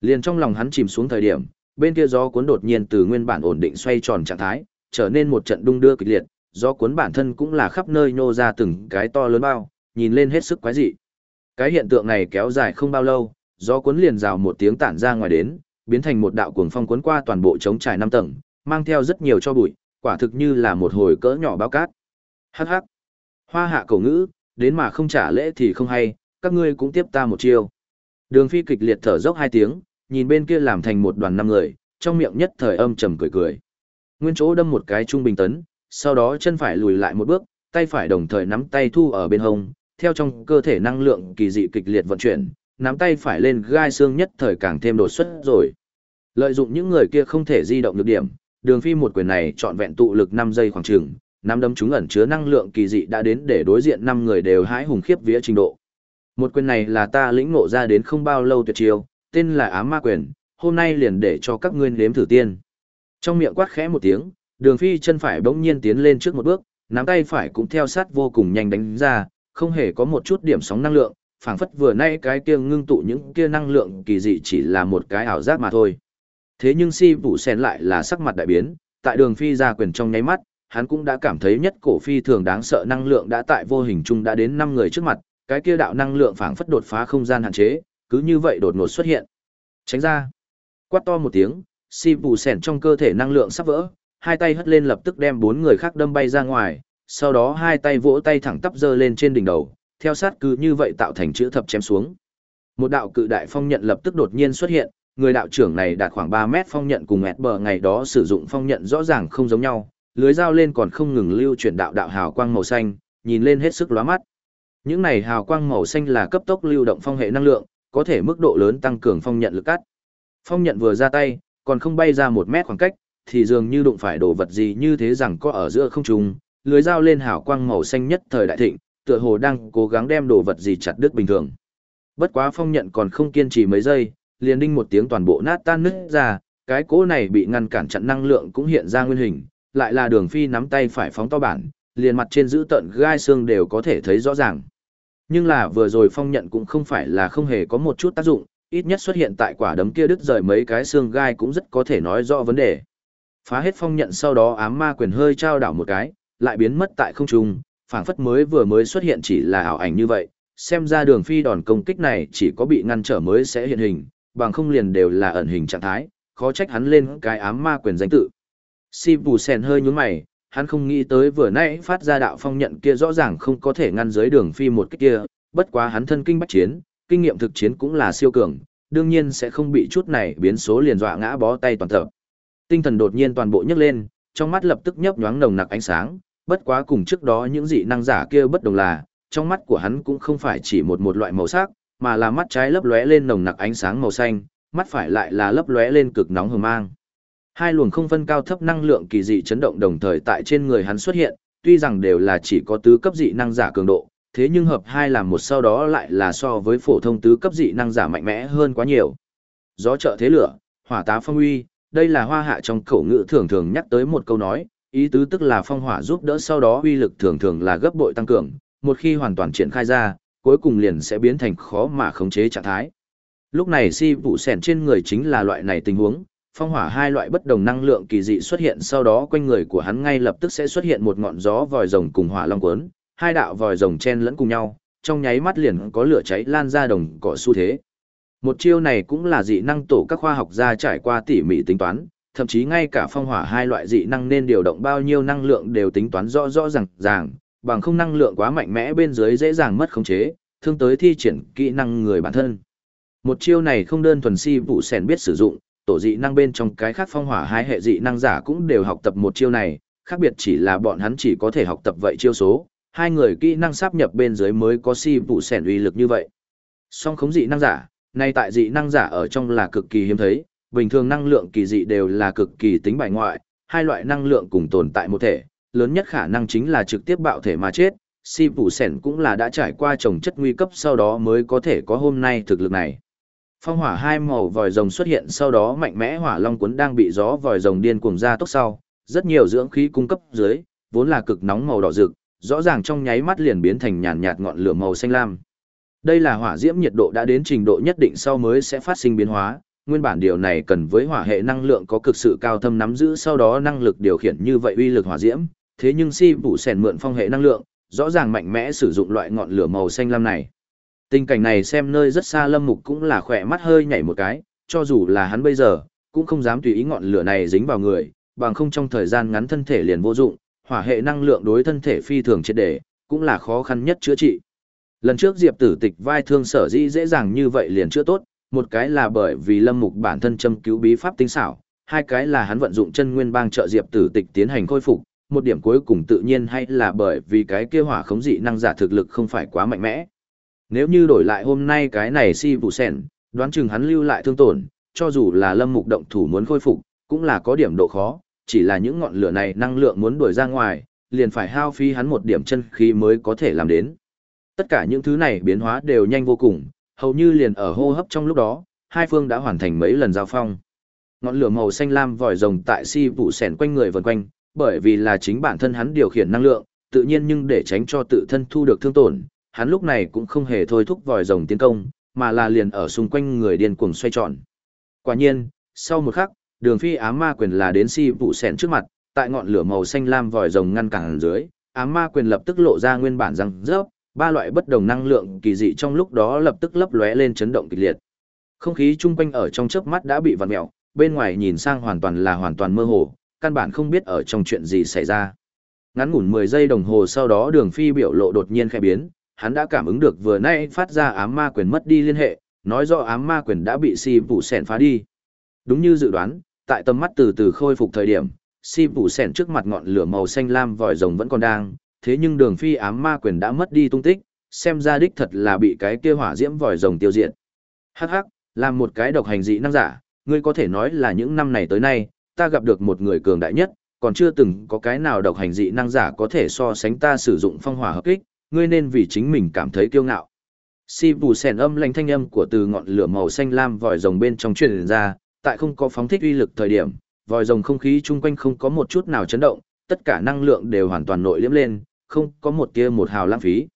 Liền trong lòng hắn chìm xuống thời điểm, bên kia gió cuốn đột nhiên từ nguyên bản ổn định xoay tròn trạng thái, trở nên một trận đung đưa kịch liệt, gió cuốn bản thân cũng là khắp nơi nhô ra từng cái to lớn bao, nhìn lên hết sức quái dị. Cái hiện tượng này kéo dài không bao lâu, gió cuốn liền rào một tiếng tản ra ngoài đến, biến thành một đạo cuồng phong cuốn qua toàn bộ trống trải năm tầng, mang theo rất nhiều cho bụi, quả thực như là một hồi cỡ nhỏ bao cát. Hắc hắc. Hoa hạ cổ ngữ, đến mà không trả lễ thì không hay, các ngươi cũng tiếp ta một chiêu. Đường phi kịch liệt thở dốc hai tiếng, nhìn bên kia làm thành một đoàn năm người, trong miệng nhất thời âm trầm cười cười. Nguyên chỗ đâm một cái trung bình tấn, sau đó chân phải lùi lại một bước, tay phải đồng thời nắm tay thu ở bên hông, theo trong cơ thể năng lượng kỳ dị kịch liệt vận chuyển, nắm tay phải lên gai xương nhất thời càng thêm đột xuất rồi. Lợi dụng những người kia không thể di động được điểm, đường phi một quyền này trọn vẹn tụ lực 5 giây khoảng chừng, nắm đấm chúng ẩn chứa năng lượng kỳ dị đã đến để đối diện năm người đều hãi hùng khiếp vía trình độ. Một quyền này là ta lĩnh ngộ ra đến không bao lâu tuyệt chiêu, tên là ám ma quyền, hôm nay liền để cho các ngươi nếm thử tiên. Trong miệng quát khẽ một tiếng, đường phi chân phải bỗng nhiên tiến lên trước một bước, nắm tay phải cũng theo sát vô cùng nhanh đánh ra, không hề có một chút điểm sóng năng lượng, phảng phất vừa nay cái kia ngưng tụ những kia năng lượng kỳ dị chỉ là một cái ảo giác mà thôi. Thế nhưng si vụ sen lại là sắc mặt đại biến, tại đường phi ra quyền trong nháy mắt, hắn cũng đã cảm thấy nhất cổ phi thường đáng sợ năng lượng đã tại vô hình chung đã đến 5 người trước mặt, cái kia đạo năng lượng phảng phất đột phá không gian hạn chế, cứ như vậy đột ngột xuất hiện. Tránh ra. Quát to một tiếng, si vụ sen trong cơ thể năng lượng sắp vỡ, hai tay hất lên lập tức đem bốn người khác đâm bay ra ngoài, sau đó hai tay vỗ tay thẳng tắp giơ lên trên đỉnh đầu, theo sát cứ như vậy tạo thành chữ thập chém xuống. Một đạo cự đại phong nhận lập tức đột nhiên xuất hiện, người đạo trưởng này đạt khoảng 3 mét phong nhận cùng ẹt bờ ngày đó sử dụng phong nhận rõ ràng không giống nhau, lưới dao lên còn không ngừng lưu chuyển đạo đạo hào quang màu xanh, nhìn lên hết sức lóa mắt. Những này hào quang màu xanh là cấp tốc lưu động phong hệ năng lượng, có thể mức độ lớn tăng cường phong nhận lực cắt. Phong nhận vừa ra tay, còn không bay ra một mét khoảng cách, thì dường như đụng phải đồ vật gì như thế rằng có ở giữa không trung, lưới dao lên hào quang màu xanh nhất thời đại thịnh, tựa hồ đang cố gắng đem đồ vật gì chặt đứt bình thường. Bất quá phong nhận còn không kiên trì mấy giây, liền đinh một tiếng toàn bộ nát tan nứt ra, cái cỗ này bị ngăn cản chặn năng lượng cũng hiện ra nguyên hình, lại là đường phi nắm tay phải phóng to bản, liền mặt trên giữ tận gai xương đều có thể thấy rõ ràng. Nhưng là vừa rồi phong nhận cũng không phải là không hề có một chút tác dụng, ít nhất xuất hiện tại quả đấm kia đứt rời mấy cái xương gai cũng rất có thể nói rõ vấn đề. Phá hết phong nhận sau đó ám ma quyền hơi trao đảo một cái, lại biến mất tại không trung, phảng phất mới vừa mới xuất hiện chỉ là ảo ảnh như vậy, xem ra đường phi đòn công kích này chỉ có bị ngăn trở mới sẽ hiện hình, bằng không liền đều là ẩn hình trạng thái, khó trách hắn lên cái ám ma quyền danh tự. Si Bù Sen hơi nhướng mày, hắn không nghĩ tới vừa nãy phát ra đạo phong nhận kia rõ ràng không có thể ngăn dưới đường phi một cách kia, bất quá hắn thân kinh bách chiến, kinh nghiệm thực chiến cũng là siêu cường, đương nhiên sẽ không bị chút này biến số liền dọa ngã bó tay toàn tập. Tinh thần đột nhiên toàn bộ nhấc lên, trong mắt lập tức nhấp nhoáng nồng nặc ánh sáng, bất quá cùng trước đó những dị năng giả kia bất đồng là, trong mắt của hắn cũng không phải chỉ một một loại màu sắc, mà là mắt trái lấp lóe lên nồng nặc ánh sáng màu xanh, mắt phải lại là lấp lóe lên cực nóng hừng mang. Hai luồng không phân cao thấp năng lượng kỳ dị chấn động đồng thời tại trên người hắn xuất hiện, tuy rằng đều là chỉ có tứ cấp dị năng giả cường độ, thế nhưng hợp hai làm một sau đó lại là so với phổ thông tứ cấp dị năng giả mạnh mẽ hơn quá nhiều. Gió trợ thế lửa, hỏa tá phong uy, đây là hoa hạ trong khẩu ngữ thường thường nhắc tới một câu nói, ý tứ tức là phong hỏa giúp đỡ sau đó uy lực thường thường là gấp bội tăng cường, một khi hoàn toàn triển khai ra, cuối cùng liền sẽ biến thành khó mà khống chế trạng thái. Lúc này si vụ sẻn trên người chính là loại này tình huống, phong hỏa hai loại bất đồng năng lượng kỳ dị xuất hiện sau đó quanh người của hắn ngay lập tức sẽ xuất hiện một ngọn gió vòi rồng cùng hỏa long cuốn, hai đạo vòi rồng chen lẫn cùng nhau, trong nháy mắt liền có lửa cháy lan ra đồng cỏ xu thế. Một chiêu này cũng là dị năng tổ các khoa học gia trải qua tỉ mỉ tính toán, thậm chí ngay cả phong hỏa hai loại dị năng nên điều động bao nhiêu năng lượng đều tính toán rõ rõ ràng ràng, bằng không năng lượng quá mạnh mẽ bên dưới dễ dàng mất khống chế, thương tới thi triển kỹ năng người bản thân. Một chiêu này không đơn thuần si vụ sèn biết sử dụng, tổ dị năng bên trong cái khác phong hỏa hai hệ dị năng giả cũng đều học tập một chiêu này, khác biệt chỉ là bọn hắn chỉ có thể học tập vậy chiêu số, hai người kỹ năng sáp nhập bên dưới mới có si vụ sèn uy lực như vậy. Song khống dị năng giả, nay tại dị năng giả ở trong là cực kỳ hiếm thấy, bình thường năng lượng kỳ dị đều là cực kỳ tính bài ngoại, hai loại năng lượng cùng tồn tại một thể, lớn nhất khả năng chính là trực tiếp bạo thể mà chết. Si Phủ Sẻn cũng là đã trải qua trồng chất nguy cấp sau đó mới có thể có hôm nay thực lực này. Phong hỏa hai màu vòi rồng xuất hiện sau đó mạnh mẽ hỏa long cuốn đang bị gió vòi rồng điên cuồng ra tốc sau, rất nhiều dưỡng khí cung cấp dưới, vốn là cực nóng màu đỏ rực, rõ ràng trong nháy mắt liền biến thành nhàn nhạt ngọn lửa màu xanh lam. Đây là hỏa diễm nhiệt độ đã đến trình độ nhất định sau mới sẽ phát sinh biến hóa, nguyên bản điều này cần với hỏa hệ năng lượng có cực sự cao thâm nắm giữ sau đó năng lực điều khiển như vậy uy lực hỏa diễm, thế nhưng si vụ sèn mượn phong hệ năng lượng, rõ ràng mạnh mẽ sử dụng loại ngọn lửa màu xanh lam này. Tình cảnh này xem nơi rất xa Lâm Mục cũng là khỏe mắt hơi nhảy một cái, cho dù là hắn bây giờ, cũng không dám tùy ý ngọn lửa này dính vào người, bằng không trong thời gian ngắn thân thể liền vô dụng, hỏa hệ năng lượng đối thân thể phi thường triệt để, cũng là khó khăn nhất chữa trị. Lần trước Diệp Tử Tịch vai thương sở dĩ dễ dàng như vậy liền chữa tốt, một cái là bởi vì Lâm Mục bản thân châm cứu bí pháp tinh xảo, hai cái là hắn vận dụng chân nguyên bang trợ Diệp Tử Tịch tiến hành khôi phục, một điểm cuối cùng tự nhiên hay là bởi vì cái kia hỏa khống dị năng giả thực lực không phải quá mạnh mẽ. Nếu như đổi lại hôm nay cái này si vụ sẻn, đoán chừng hắn lưu lại thương tổn, cho dù là lâm mục động thủ muốn khôi phục, cũng là có điểm độ khó, chỉ là những ngọn lửa này năng lượng muốn đuổi ra ngoài, liền phải hao phí hắn một điểm chân khí mới có thể làm đến. Tất cả những thứ này biến hóa đều nhanh vô cùng, hầu như liền ở hô hấp trong lúc đó, hai phương đã hoàn thành mấy lần giao phong. Ngọn lửa màu xanh lam vòi rồng tại si vụ sẻn quanh người vần quanh, bởi vì là chính bản thân hắn điều khiển năng lượng, tự nhiên nhưng để tránh cho tự thân thu được thương tổn, hắn lúc này cũng không hề thôi thúc vòi rồng tiến công, mà là liền ở xung quanh người điên cuồng xoay tròn. Quả nhiên, sau một khắc, đường phi ám ma quyền là đến si vụ sẻn trước mặt, tại ngọn lửa màu xanh lam vòi rồng ngăn cản dưới, ám ma quyền lập tức lộ ra nguyên bản răng rớp, ba loại bất đồng năng lượng kỳ dị trong lúc đó lập tức lấp lóe lên chấn động kịch liệt. Không khí chung quanh ở trong chớp mắt đã bị vặn mèo, bên ngoài nhìn sang hoàn toàn là hoàn toàn mơ hồ, căn bản không biết ở trong chuyện gì xảy ra. Ngắn ngủn 10 giây đồng hồ sau đó đường phi biểu lộ đột nhiên khẽ biến, hắn đã cảm ứng được vừa nay phát ra ám ma quyền mất đi liên hệ, nói rõ ám ma quyền đã bị si vụ sẻn phá đi. Đúng như dự đoán, tại tầm mắt từ từ khôi phục thời điểm, si vụ sẻn trước mặt ngọn lửa màu xanh lam vòi rồng vẫn còn đang, thế nhưng đường phi ám ma quyền đã mất đi tung tích, xem ra đích thật là bị cái kia hỏa diễm vòi rồng tiêu diệt. Hắc hắc, làm một cái độc hành dị năng giả, ngươi có thể nói là những năm này tới nay, ta gặp được một người cường đại nhất, còn chưa từng có cái nào độc hành dị năng giả có thể so sánh ta sử dụng phong hỏa hợp kích, ngươi nên vì chính mình cảm thấy kiêu ngạo. Si bù sèn âm lãnh thanh âm của từ ngọn lửa màu xanh lam vòi rồng bên trong truyền ra, tại không có phóng thích uy lực thời điểm, vòi rồng không khí chung quanh không có một chút nào chấn động, tất cả năng lượng đều hoàn toàn nội liễm lên, không có một tia một hào lãng phí.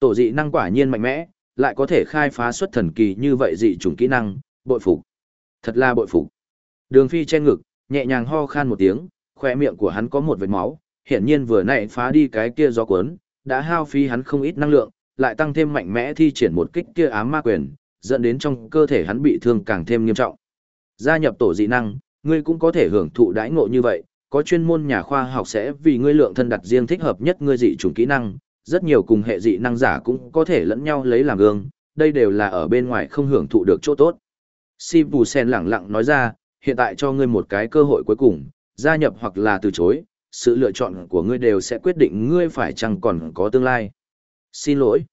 Tổ dị năng quả nhiên mạnh mẽ, lại có thể khai phá xuất thần kỳ như vậy dị chủng kỹ năng, bội phục. Thật là bội phục. Đường Phi che ngực, nhẹ nhàng ho khan một tiếng, khóe miệng của hắn có một vệt máu, hiển nhiên vừa nãy phá đi cái kia gió cuốn, đã hao phí hắn không ít năng lượng, lại tăng thêm mạnh mẽ thi triển một kích kia ám ma quyền, dẫn đến trong cơ thể hắn bị thương càng thêm nghiêm trọng. Gia nhập tổ dị năng, ngươi cũng có thể hưởng thụ đãi ngộ như vậy, có chuyên môn nhà khoa học sẽ vì ngươi lượng thân đặt riêng thích hợp nhất ngươi dị chủng kỹ năng, rất nhiều cùng hệ dị năng giả cũng có thể lẫn nhau lấy làm gương, đây đều là ở bên ngoài không hưởng thụ được chỗ tốt. Si Bù Sen lẳng lặng nói ra, hiện tại cho ngươi một cái cơ hội cuối cùng, gia nhập hoặc là từ chối, sự lựa chọn của ngươi đều sẽ quyết định ngươi phải chăng còn có tương lai. Xin lỗi.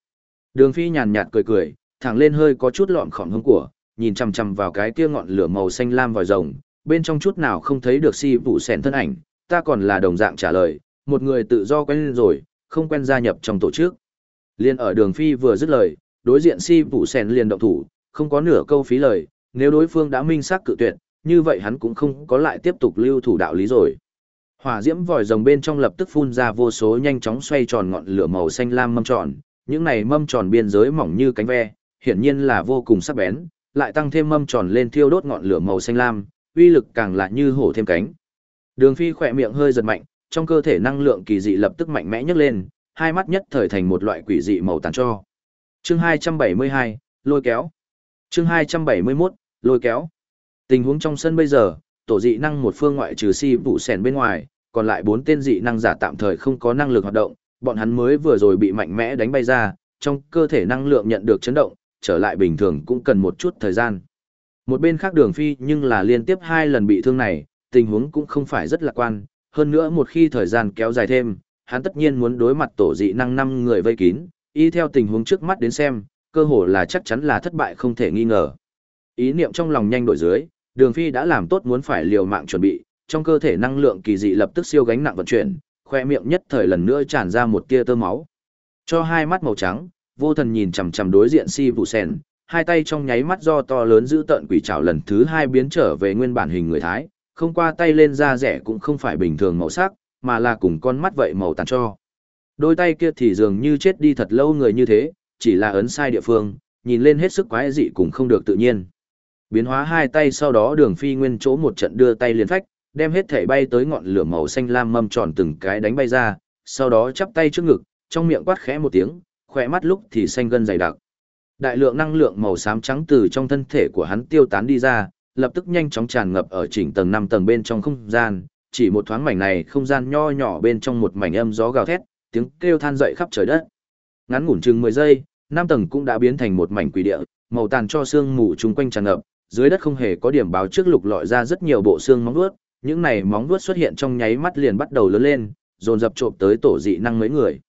Đường Phi nhàn nhạt cười cười, thẳng lên hơi có chút lọm khỏm hứng của, nhìn chằm chằm vào cái kia ngọn lửa màu xanh lam vòi rồng, bên trong chút nào không thấy được si vụ sẻn thân ảnh, ta còn là đồng dạng trả lời, một người tự do quen rồi, không quen gia nhập trong tổ chức. Liên ở đường Phi vừa dứt lời, đối diện si vụ sẻn liền động thủ, không có nửa câu phí lời, nếu đối phương đã minh xác cự tuyệt, như vậy hắn cũng không có lại tiếp tục lưu thủ đạo lý rồi. Hỏa diễm vòi rồng bên trong lập tức phun ra vô số nhanh chóng xoay tròn ngọn lửa màu xanh lam mâm tròn, những này mâm tròn biên giới mỏng như cánh ve, hiển nhiên là vô cùng sắc bén, lại tăng thêm mâm tròn lên thiêu đốt ngọn lửa màu xanh lam, uy lực càng là như hổ thêm cánh. Đường Phi khỏe miệng hơi giật mạnh, trong cơ thể năng lượng kỳ dị lập tức mạnh mẽ nhấc lên, hai mắt nhất thời thành một loại quỷ dị màu tàn cho. Chương 272, lôi kéo. Chương 271, lôi kéo. Tình huống trong sân bây giờ, tổ dị năng một phương ngoại trừ si vụ sèn bên ngoài, còn lại bốn tên dị năng giả tạm thời không có năng lực hoạt động, bọn hắn mới vừa rồi bị mạnh mẽ đánh bay ra, trong cơ thể năng lượng nhận được chấn động, trở lại bình thường cũng cần một chút thời gian. Một bên khác đường phi nhưng là liên tiếp hai lần bị thương này, tình huống cũng không phải rất lạc quan, hơn nữa một khi thời gian kéo dài thêm, hắn tất nhiên muốn đối mặt tổ dị năng năm người vây kín, y theo tình huống trước mắt đến xem, cơ hồ là chắc chắn là thất bại không thể nghi ngờ. Ý niệm trong lòng nhanh đổi dưới, Đường Phi đã làm tốt muốn phải liều mạng chuẩn bị, trong cơ thể năng lượng kỳ dị lập tức siêu gánh nặng vận chuyển, khoe miệng nhất thời lần nữa tràn ra một tia tơ máu. Cho hai mắt màu trắng, vô thần nhìn chằm chằm đối diện Si Vụ Sen, hai tay trong nháy mắt do to lớn giữ tận quỷ trảo lần thứ hai biến trở về nguyên bản hình người thái, không qua tay lên da rẻ cũng không phải bình thường màu sắc, mà là cùng con mắt vậy màu tàn cho. Đôi tay kia thì dường như chết đi thật lâu người như thế, chỉ là ấn sai địa phương, nhìn lên hết sức quái dị cũng không được tự nhiên. Biến hóa hai tay sau đó đường phi nguyên chỗ một trận đưa tay liền phách, đem hết thể bay tới ngọn lửa màu xanh lam mâm tròn từng cái đánh bay ra, sau đó chắp tay trước ngực, trong miệng quát khẽ một tiếng, khỏe mắt lúc thì xanh gân dày đặc. Đại lượng năng lượng màu xám trắng từ trong thân thể của hắn tiêu tán đi ra, lập tức nhanh chóng tràn ngập ở chỉnh tầng năm tầng bên trong không gian, chỉ một thoáng mảnh này không gian nho nhỏ bên trong một mảnh âm gió gào thét, tiếng kêu than dậy khắp trời đất. Ngắn ngủn chừng 10 giây, năm tầng cũng đã biến thành một mảnh quỷ địa, màu tàn cho xương mù chung quanh tràn ngập, dưới đất không hề có điểm báo trước lục lọi ra rất nhiều bộ xương móng vuốt, những này móng vuốt xuất hiện trong nháy mắt liền bắt đầu lớn lên, dồn dập trộm tới tổ dị năng mấy người.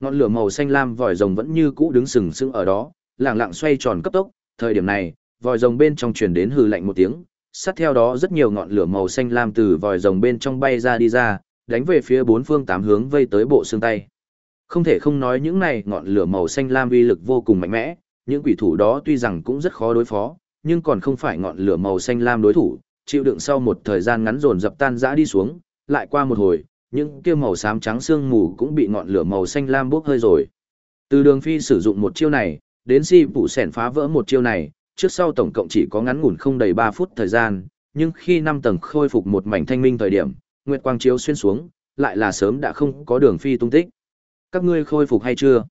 Ngọn lửa màu xanh lam vòi rồng vẫn như cũ đứng sừng sững ở đó, lẳng lặng xoay tròn cấp tốc, thời điểm này, vòi rồng bên trong truyền đến hừ lạnh một tiếng, sát theo đó rất nhiều ngọn lửa màu xanh lam từ vòi rồng bên trong bay ra đi ra, đánh về phía bốn phương tám hướng vây tới bộ xương tay. Không thể không nói những này ngọn lửa màu xanh lam uy lực vô cùng mạnh mẽ, những quỷ thủ đó tuy rằng cũng rất khó đối phó, nhưng còn không phải ngọn lửa màu xanh lam đối thủ, chịu đựng sau một thời gian ngắn dồn dập tan rã đi xuống, lại qua một hồi, những kia màu xám trắng xương mù cũng bị ngọn lửa màu xanh lam bốc hơi rồi. Từ đường phi sử dụng một chiêu này, đến si phụ sẻn phá vỡ một chiêu này, trước sau tổng cộng chỉ có ngắn ngủn không đầy 3 phút thời gian, nhưng khi năm tầng khôi phục một mảnh thanh minh thời điểm, nguyệt quang chiếu xuyên xuống, lại là sớm đã không có đường phi tung tích. Các ngươi khôi phục hay chưa?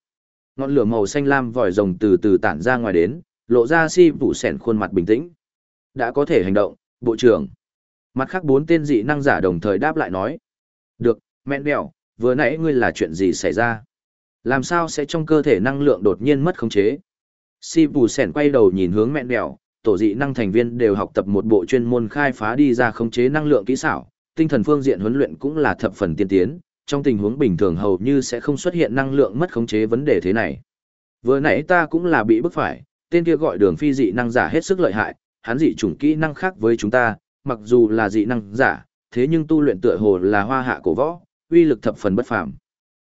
Ngọn lửa màu xanh lam vòi rồng từ từ tản ra ngoài đến, lộ ra si phụ sẻn khuôn mặt bình tĩnh. Đã có thể hành động, bộ trưởng. Mặt khác bốn tên dị năng giả đồng thời đáp lại nói. Được, mẹn mẹo vừa nãy ngươi là chuyện gì xảy ra? Làm sao sẽ trong cơ thể năng lượng đột nhiên mất khống chế? Si Bù Sẻn quay đầu nhìn hướng mẹn đèo, tổ dị năng thành viên đều học tập một bộ chuyên môn khai phá đi ra khống chế năng lượng kỹ xảo, tinh thần phương diện huấn luyện cũng là thập phần tiên tiến, trong tình huống bình thường hầu như sẽ không xuất hiện năng lượng mất khống chế vấn đề thế này. Vừa nãy ta cũng là bị bức phải, tên kia gọi đường phi dị năng giả hết sức lợi hại, hắn dị chủng kỹ năng khác với chúng ta, mặc dù là dị năng giả, thế nhưng tu luyện tựa hồ là hoa hạ cổ võ, uy lực thập phần bất phàm.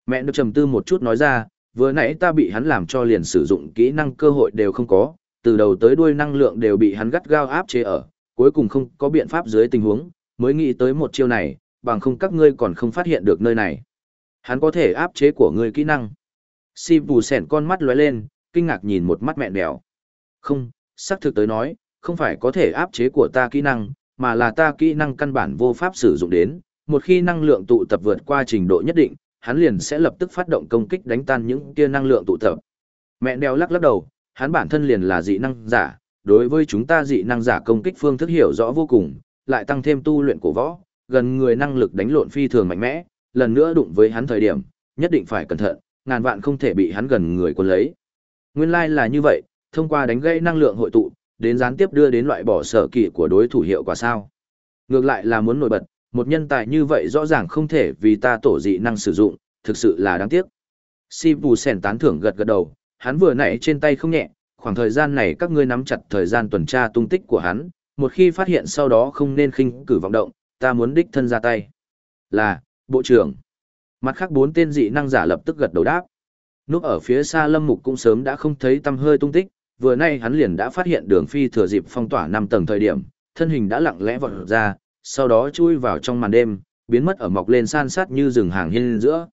Mẹ được trầm tư một chút nói ra, vừa nãy ta bị hắn làm cho liền sử dụng kỹ năng cơ hội đều không có, từ đầu tới đuôi năng lượng đều bị hắn gắt gao áp chế ở, cuối cùng không có biện pháp dưới tình huống, mới nghĩ tới một chiêu này, bằng không các ngươi còn không phát hiện được nơi này. Hắn có thể áp chế của ngươi kỹ năng. Si bù sẻn con mắt lóe lên, kinh ngạc nhìn một mắt mẹ đèo. Không, xác thực tới nói, không phải có thể áp chế của ta kỹ năng, mà là ta kỹ năng căn bản vô pháp sử dụng đến. Một khi năng lượng tụ tập vượt qua trình độ nhất định, hắn liền sẽ lập tức phát động công kích đánh tan những kia năng lượng tụ tập. Mẹ đeo lắc lắc đầu, hắn bản thân liền là dị năng giả, đối với chúng ta dị năng giả công kích phương thức hiểu rõ vô cùng, lại tăng thêm tu luyện cổ võ, gần người năng lực đánh lộn phi thường mạnh mẽ, lần nữa đụng với hắn thời điểm, nhất định phải cẩn thận, ngàn vạn không thể bị hắn gần người quân lấy. Nguyên lai like là như vậy, thông qua đánh gây năng lượng hội tụ, đến gián tiếp đưa đến loại bỏ sở kỵ của đối thủ hiệu quả sao. Ngược lại là muốn nổi bật, một nhân tài như vậy rõ ràng không thể vì ta tổ dị năng sử dụng, thực sự là đáng tiếc. Si Bù Sèn tán thưởng gật gật đầu, hắn vừa nãy trên tay không nhẹ, khoảng thời gian này các ngươi nắm chặt thời gian tuần tra tung tích của hắn, một khi phát hiện sau đó không nên khinh cử vọng động, ta muốn đích thân ra tay. Là, Bộ trưởng. Mặt khác bốn tên dị năng giả lập tức gật đầu đáp. Núp ở phía xa Lâm Mục cũng sớm đã không thấy tâm hơi tung tích, vừa nay hắn liền đã phát hiện đường phi thừa dịp phong tỏa năm tầng thời điểm, thân hình đã lặng lẽ vọt ra, sau đó chui vào trong màn đêm, biến mất ở mọc lên san sát như rừng hàng hiên giữa.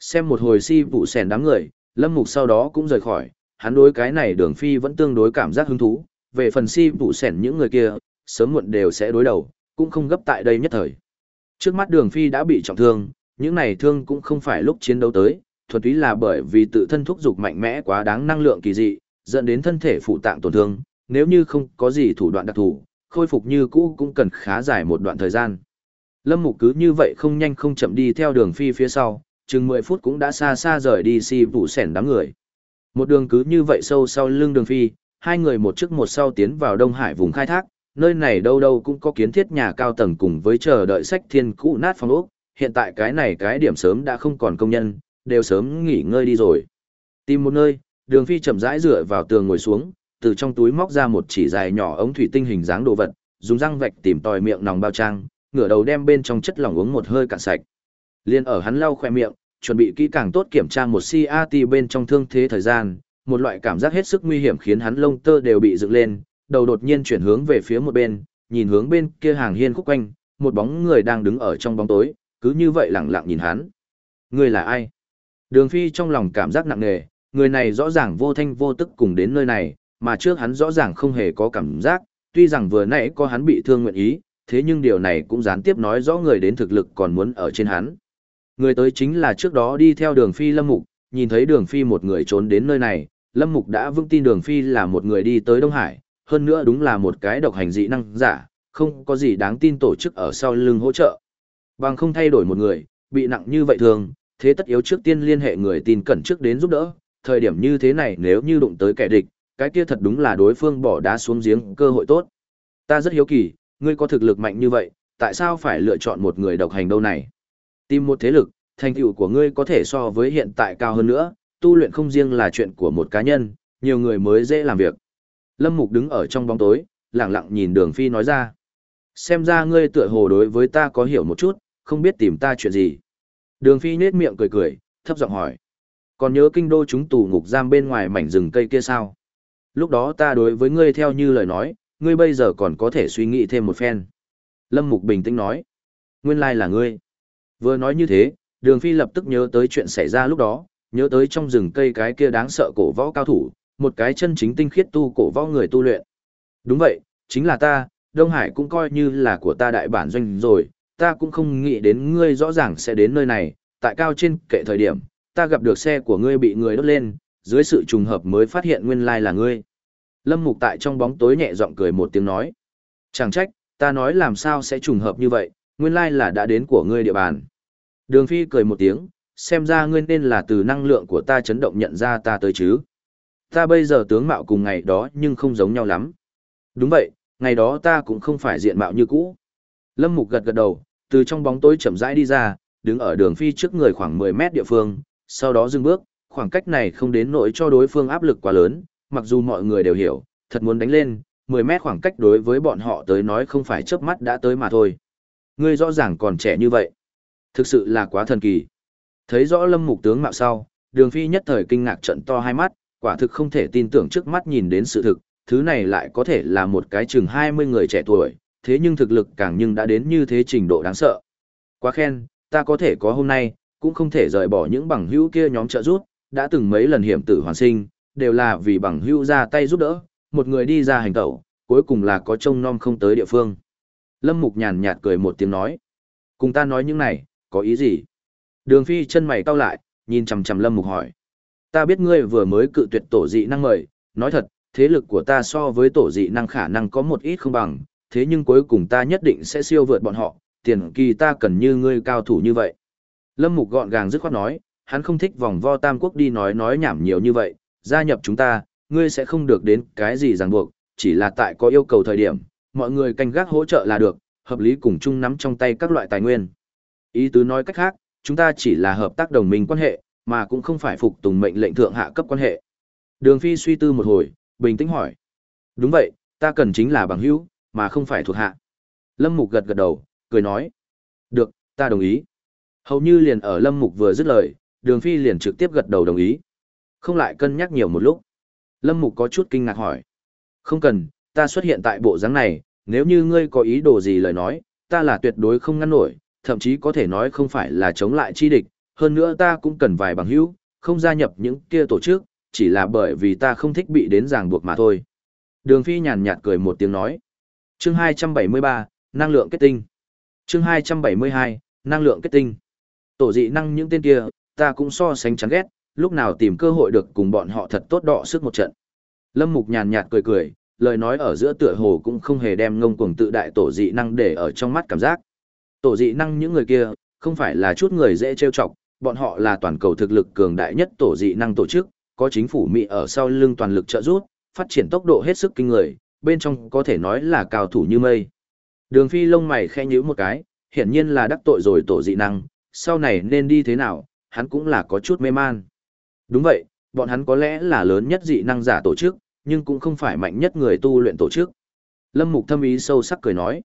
Xem một hồi si vụ sèn đám người, Lâm Mục sau đó cũng rời khỏi, hắn đối cái này đường phi vẫn tương đối cảm giác hứng thú, về phần si vụ sèn những người kia, sớm muộn đều sẽ đối đầu, cũng không gấp tại đây nhất thời. Trước mắt đường phi đã bị trọng thương, những này thương cũng không phải lúc chiến đấu tới, thuần túy là bởi vì tự thân thúc dục mạnh mẽ quá đáng năng lượng kỳ dị, dẫn đến thân thể phụ tạng tổn thương, nếu như không có gì thủ đoạn đặc thù, khôi phục như cũ cũng cần khá dài một đoạn thời gian. Lâm Mục cứ như vậy không nhanh không chậm đi theo đường phi phía sau, chừng 10 phút cũng đã xa xa rời đi si vụ sẻn đám người. Một đường cứ như vậy sâu sau lưng đường phi, hai người một trước một sau tiến vào Đông Hải vùng khai thác, nơi này đâu đâu cũng có kiến thiết nhà cao tầng cùng với chờ đợi sách thiên cũ nát phong ốc, hiện tại cái này cái điểm sớm đã không còn công nhân, đều sớm nghỉ ngơi đi rồi. Tìm một nơi, đường phi chậm rãi dựa vào tường ngồi xuống, từ trong túi móc ra một chỉ dài nhỏ ống thủy tinh hình dáng đồ vật, dùng răng vạch tìm tòi miệng nòng bao trang, ngửa đầu đem bên trong chất lỏng uống một hơi cạn sạch. Liên ở hắn lau khoe miệng, chuẩn bị kỹ càng tốt kiểm tra một CRT bên trong thương thế thời gian, một loại cảm giác hết sức nguy hiểm khiến hắn lông tơ đều bị dựng lên, đầu đột nhiên chuyển hướng về phía một bên, nhìn hướng bên kia hàng hiên khúc quanh, một bóng người đang đứng ở trong bóng tối, cứ như vậy lặng lặng nhìn hắn. Người là ai? Đường Phi trong lòng cảm giác nặng nề, người này rõ ràng vô thanh vô tức cùng đến nơi này, mà trước hắn rõ ràng không hề có cảm giác, tuy rằng vừa nãy có hắn bị thương nguyện ý, thế nhưng điều này cũng gián tiếp nói rõ người đến thực lực còn muốn ở trên hắn. Người tới chính là trước đó đi theo đường Phi Lâm Mục, nhìn thấy đường Phi một người trốn đến nơi này, Lâm Mục đã vững tin đường Phi là một người đi tới Đông Hải, hơn nữa đúng là một cái độc hành dị năng giả, không có gì đáng tin tổ chức ở sau lưng hỗ trợ. Bằng không thay đổi một người, bị nặng như vậy thường, thế tất yếu trước tiên liên hệ người tin cẩn trước đến giúp đỡ, thời điểm như thế này nếu như đụng tới kẻ địch, cái kia thật đúng là đối phương bỏ đá xuống giếng cơ hội tốt. Ta rất hiếu kỳ, ngươi có thực lực mạnh như vậy, tại sao phải lựa chọn một người độc hành đâu này? Tìm một thế lực, thành tựu của ngươi có thể so với hiện tại cao hơn nữa, tu luyện không riêng là chuyện của một cá nhân, nhiều người mới dễ làm việc. Lâm Mục đứng ở trong bóng tối, lặng lặng nhìn đường phi nói ra. Xem ra ngươi tựa hồ đối với ta có hiểu một chút, không biết tìm ta chuyện gì. Đường phi nết miệng cười cười, thấp giọng hỏi. Còn nhớ kinh đô chúng tù ngục giam bên ngoài mảnh rừng cây kia sao? Lúc đó ta đối với ngươi theo như lời nói, ngươi bây giờ còn có thể suy nghĩ thêm một phen. Lâm Mục bình tĩnh nói. Nguyên lai là ngươi. Vừa nói như thế, đường phi lập tức nhớ tới chuyện xảy ra lúc đó, nhớ tới trong rừng cây cái kia đáng sợ cổ võ cao thủ, một cái chân chính tinh khiết tu cổ võ người tu luyện. Đúng vậy, chính là ta, Đông Hải cũng coi như là của ta đại bản doanh rồi, ta cũng không nghĩ đến ngươi rõ ràng sẽ đến nơi này, tại cao trên kệ thời điểm, ta gặp được xe của ngươi bị người đốt lên, dưới sự trùng hợp mới phát hiện nguyên lai là ngươi. Lâm Mục tại trong bóng tối nhẹ giọng cười một tiếng nói. Chẳng trách, ta nói làm sao sẽ trùng hợp như vậy, nguyên lai là đã đến của ngươi địa bàn. Đường Phi cười một tiếng, xem ra ngươi nên là từ năng lượng của ta chấn động nhận ra ta tới chứ. Ta bây giờ tướng mạo cùng ngày đó nhưng không giống nhau lắm. Đúng vậy, ngày đó ta cũng không phải diện mạo như cũ. Lâm Mục gật gật đầu, từ trong bóng tối chậm rãi đi ra, đứng ở đường phi trước người khoảng 10 mét địa phương, sau đó dừng bước, khoảng cách này không đến nỗi cho đối phương áp lực quá lớn, mặc dù mọi người đều hiểu, thật muốn đánh lên, 10 mét khoảng cách đối với bọn họ tới nói không phải chớp mắt đã tới mà thôi. Ngươi rõ ràng còn trẻ như vậy. Thực sự là quá thần kỳ. Thấy rõ lâm mục tướng mạo sau, đường phi nhất thời kinh ngạc trận to hai mắt, quả thực không thể tin tưởng trước mắt nhìn đến sự thực, thứ này lại có thể là một cái chừng 20 người trẻ tuổi, thế nhưng thực lực càng nhưng đã đến như thế trình độ đáng sợ. Quá khen, ta có thể có hôm nay, cũng không thể rời bỏ những bằng hữu kia nhóm trợ giúp, đã từng mấy lần hiểm tử hoàn sinh, đều là vì bằng hữu ra tay giúp đỡ, một người đi ra hành tẩu, cuối cùng là có trông nom không tới địa phương. Lâm Mục nhàn nhạt cười một tiếng nói. Cùng ta nói những này, có ý gì? Đường Phi chân mày cau lại, nhìn chằm chằm Lâm Mục hỏi. Ta biết ngươi vừa mới cự tuyệt tổ dị năng mời, nói thật, thế lực của ta so với tổ dị năng khả năng có một ít không bằng, thế nhưng cuối cùng ta nhất định sẽ siêu vượt bọn họ, tiền kỳ ta cần như ngươi cao thủ như vậy. Lâm Mục gọn gàng dứt khoát nói, hắn không thích vòng vo tam quốc đi nói nói nhảm nhiều như vậy, gia nhập chúng ta, ngươi sẽ không được đến cái gì ràng buộc, chỉ là tại có yêu cầu thời điểm, mọi người canh gác hỗ trợ là được, hợp lý cùng chung nắm trong tay các loại tài nguyên. Ý tứ nói cách khác, chúng ta chỉ là hợp tác đồng minh quan hệ, mà cũng không phải phục tùng mệnh lệnh thượng hạ cấp quan hệ. Đường Phi suy tư một hồi, bình tĩnh hỏi. Đúng vậy, ta cần chính là bằng hữu, mà không phải thuộc hạ. Lâm Mục gật gật đầu, cười nói. Được, ta đồng ý. Hầu như liền ở Lâm Mục vừa dứt lời, Đường Phi liền trực tiếp gật đầu đồng ý. Không lại cân nhắc nhiều một lúc. Lâm Mục có chút kinh ngạc hỏi. Không cần, ta xuất hiện tại bộ dáng này, nếu như ngươi có ý đồ gì lời nói, ta là tuyệt đối không ngăn nổi, thậm chí có thể nói không phải là chống lại chi địch, hơn nữa ta cũng cần vài bằng hữu, không gia nhập những kia tổ chức, chỉ là bởi vì ta không thích bị đến ràng buộc mà thôi. Đường Phi nhàn nhạt cười một tiếng nói. Chương 273, năng lượng kết tinh. Chương 272, năng lượng kết tinh. Tổ dị năng những tên kia, ta cũng so sánh chán ghét, lúc nào tìm cơ hội được cùng bọn họ thật tốt đọ sức một trận. Lâm Mục nhàn nhạt cười cười, lời nói ở giữa tựa hồ cũng không hề đem ngông cuồng tự đại tổ dị năng để ở trong mắt cảm giác. Tổ dị năng những người kia, không phải là chút người dễ trêu chọc, bọn họ là toàn cầu thực lực cường đại nhất tổ dị năng tổ chức, có chính phủ Mỹ ở sau lưng toàn lực trợ giúp, phát triển tốc độ hết sức kinh người, bên trong có thể nói là cao thủ như mây. Đường Phi lông mày khẽ nhíu một cái, hiển nhiên là đắc tội rồi tổ dị năng, sau này nên đi thế nào, hắn cũng là có chút mê man. Đúng vậy, bọn hắn có lẽ là lớn nhất dị năng giả tổ chức, nhưng cũng không phải mạnh nhất người tu luyện tổ chức. Lâm Mục thâm ý sâu sắc cười nói.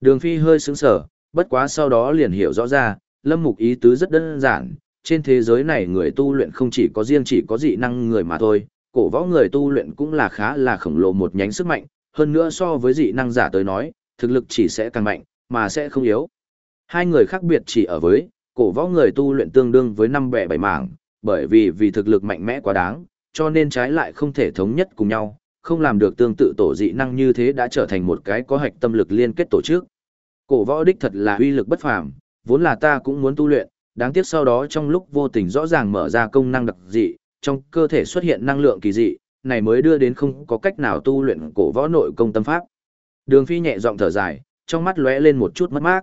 Đường Phi hơi sững sờ, bất quá sau đó liền hiểu rõ ra, Lâm Mục ý tứ rất đơn giản, trên thế giới này người tu luyện không chỉ có riêng chỉ có dị năng người mà thôi, cổ võ người tu luyện cũng là khá là khổng lồ một nhánh sức mạnh, hơn nữa so với dị năng giả tới nói, thực lực chỉ sẽ càng mạnh, mà sẽ không yếu. Hai người khác biệt chỉ ở với, cổ võ người tu luyện tương đương với năm bẻ bảy mảng, bởi vì vì thực lực mạnh mẽ quá đáng, cho nên trái lại không thể thống nhất cùng nhau, không làm được tương tự tổ dị năng như thế đã trở thành một cái có hạch tâm lực liên kết tổ chức. Cổ võ đích thật là uy lực bất phàm, vốn là ta cũng muốn tu luyện, đáng tiếc sau đó trong lúc vô tình rõ ràng mở ra công năng đặc dị, trong cơ thể xuất hiện năng lượng kỳ dị, này mới đưa đến không có cách nào tu luyện cổ võ nội công tâm pháp. Đường Phi nhẹ giọng thở dài, trong mắt lóe lên một chút mất mát.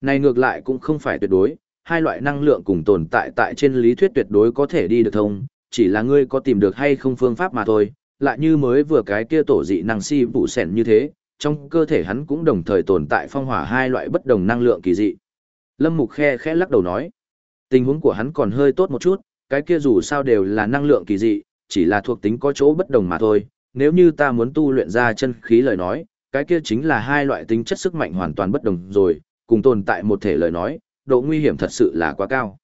Này ngược lại cũng không phải tuyệt đối, hai loại năng lượng cùng tồn tại tại trên lý thuyết tuyệt đối có thể đi được thông, chỉ là ngươi có tìm được hay không phương pháp mà thôi, lại như mới vừa cái kia tổ dị năng si vụ sẻn như thế, trong cơ thể hắn cũng đồng thời tồn tại phong hỏa hai loại bất đồng năng lượng kỳ dị. Lâm Mục khe khẽ lắc đầu nói, tình huống của hắn còn hơi tốt một chút, cái kia dù sao đều là năng lượng kỳ dị, chỉ là thuộc tính có chỗ bất đồng mà thôi, nếu như ta muốn tu luyện ra chân khí lời nói, cái kia chính là hai loại tính chất sức mạnh hoàn toàn bất đồng rồi, cùng tồn tại một thể lời nói, độ nguy hiểm thật sự là quá cao.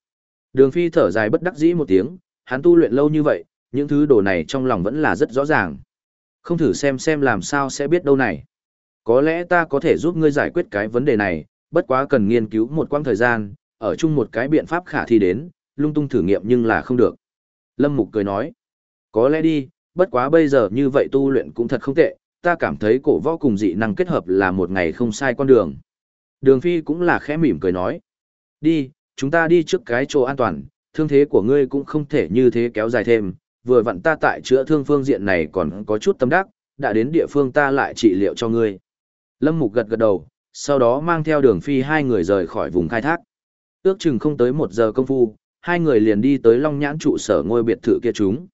Đường Phi thở dài bất đắc dĩ một tiếng, hắn tu luyện lâu như vậy, những thứ đồ này trong lòng vẫn là rất rõ ràng. Không thử xem xem làm sao sẽ biết đâu này. Có lẽ ta có thể giúp ngươi giải quyết cái vấn đề này, bất quá cần nghiên cứu một quãng thời gian, ở chung một cái biện pháp khả thi đến, lung tung thử nghiệm nhưng là không được. Lâm Mục cười nói, có lẽ đi, bất quá bây giờ như vậy tu luyện cũng thật không tệ, ta cảm thấy cổ võ cùng dị năng kết hợp là một ngày không sai con đường. Đường Phi cũng là khẽ mỉm cười nói, đi, chúng ta đi trước cái chỗ an toàn, thương thế của ngươi cũng không thể như thế kéo dài thêm, vừa vặn ta tại chữa thương phương diện này còn có chút tâm đắc, đã đến địa phương ta lại trị liệu cho ngươi. Lâm Mục gật gật đầu, sau đó mang theo đường phi hai người rời khỏi vùng khai thác. Ước chừng không tới một giờ công phu, hai người liền đi tới Long Nhãn trụ sở ngôi biệt thự kia chúng.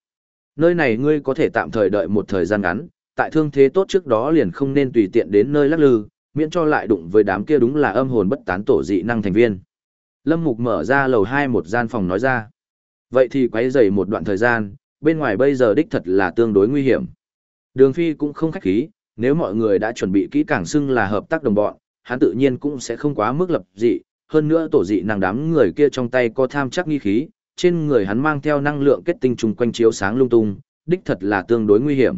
Nơi này ngươi có thể tạm thời đợi một thời gian ngắn, tại thương thế tốt trước đó liền không nên tùy tiện đến nơi lắc lư, miễn cho lại đụng với đám kia đúng là âm hồn bất tán tổ dị năng thành viên. Lâm Mục mở ra lầu hai một gian phòng nói ra. Vậy thì quấy rầy một đoạn thời gian, bên ngoài bây giờ đích thật là tương đối nguy hiểm. Đường Phi cũng không khách khí, nếu mọi người đã chuẩn bị kỹ càng xưng là hợp tác đồng bọn, hắn tự nhiên cũng sẽ không quá mức lập dị, hơn nữa tổ dị nàng đám người kia trong tay có tham chắc nghi khí, trên người hắn mang theo năng lượng kết tinh trùng quanh chiếu sáng lung tung, đích thật là tương đối nguy hiểm.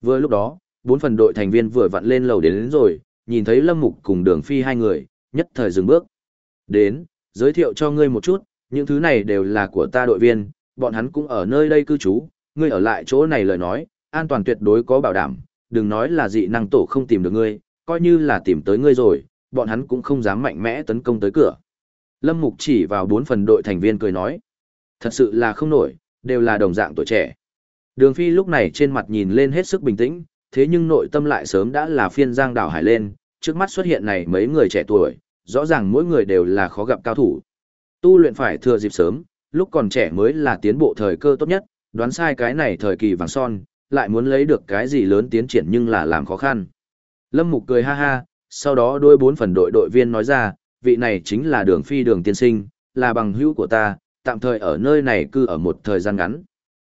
Vừa lúc đó, bốn phần đội thành viên vừa vặn lên lầu đến, đến rồi, nhìn thấy Lâm Mục cùng Đường Phi hai người, nhất thời dừng bước. Đến, giới thiệu cho ngươi một chút, những thứ này đều là của ta đội viên, bọn hắn cũng ở nơi đây cư trú, ngươi ở lại chỗ này lời nói, an toàn tuyệt đối có bảo đảm, đừng nói là dị năng tổ không tìm được ngươi, coi như là tìm tới ngươi rồi, bọn hắn cũng không dám mạnh mẽ tấn công tới cửa. Lâm Mục chỉ vào bốn phần đội thành viên cười nói, thật sự là không nổi, đều là đồng dạng tuổi trẻ. Đường Phi lúc này trên mặt nhìn lên hết sức bình tĩnh, thế nhưng nội tâm lại sớm đã là phiên giang đảo hải lên, trước mắt xuất hiện này mấy người trẻ tuổi, rõ ràng mỗi người đều là khó gặp cao thủ. Tu luyện phải thừa dịp sớm, lúc còn trẻ mới là tiến bộ thời cơ tốt nhất, đoán sai cái này thời kỳ vàng son, lại muốn lấy được cái gì lớn tiến triển nhưng là làm khó khăn. Lâm Mục cười ha ha, sau đó đôi bốn phần đội đội viên nói ra, vị này chính là đường phi đường tiên sinh, là bằng hữu của ta, tạm thời ở nơi này cư ở một thời gian ngắn.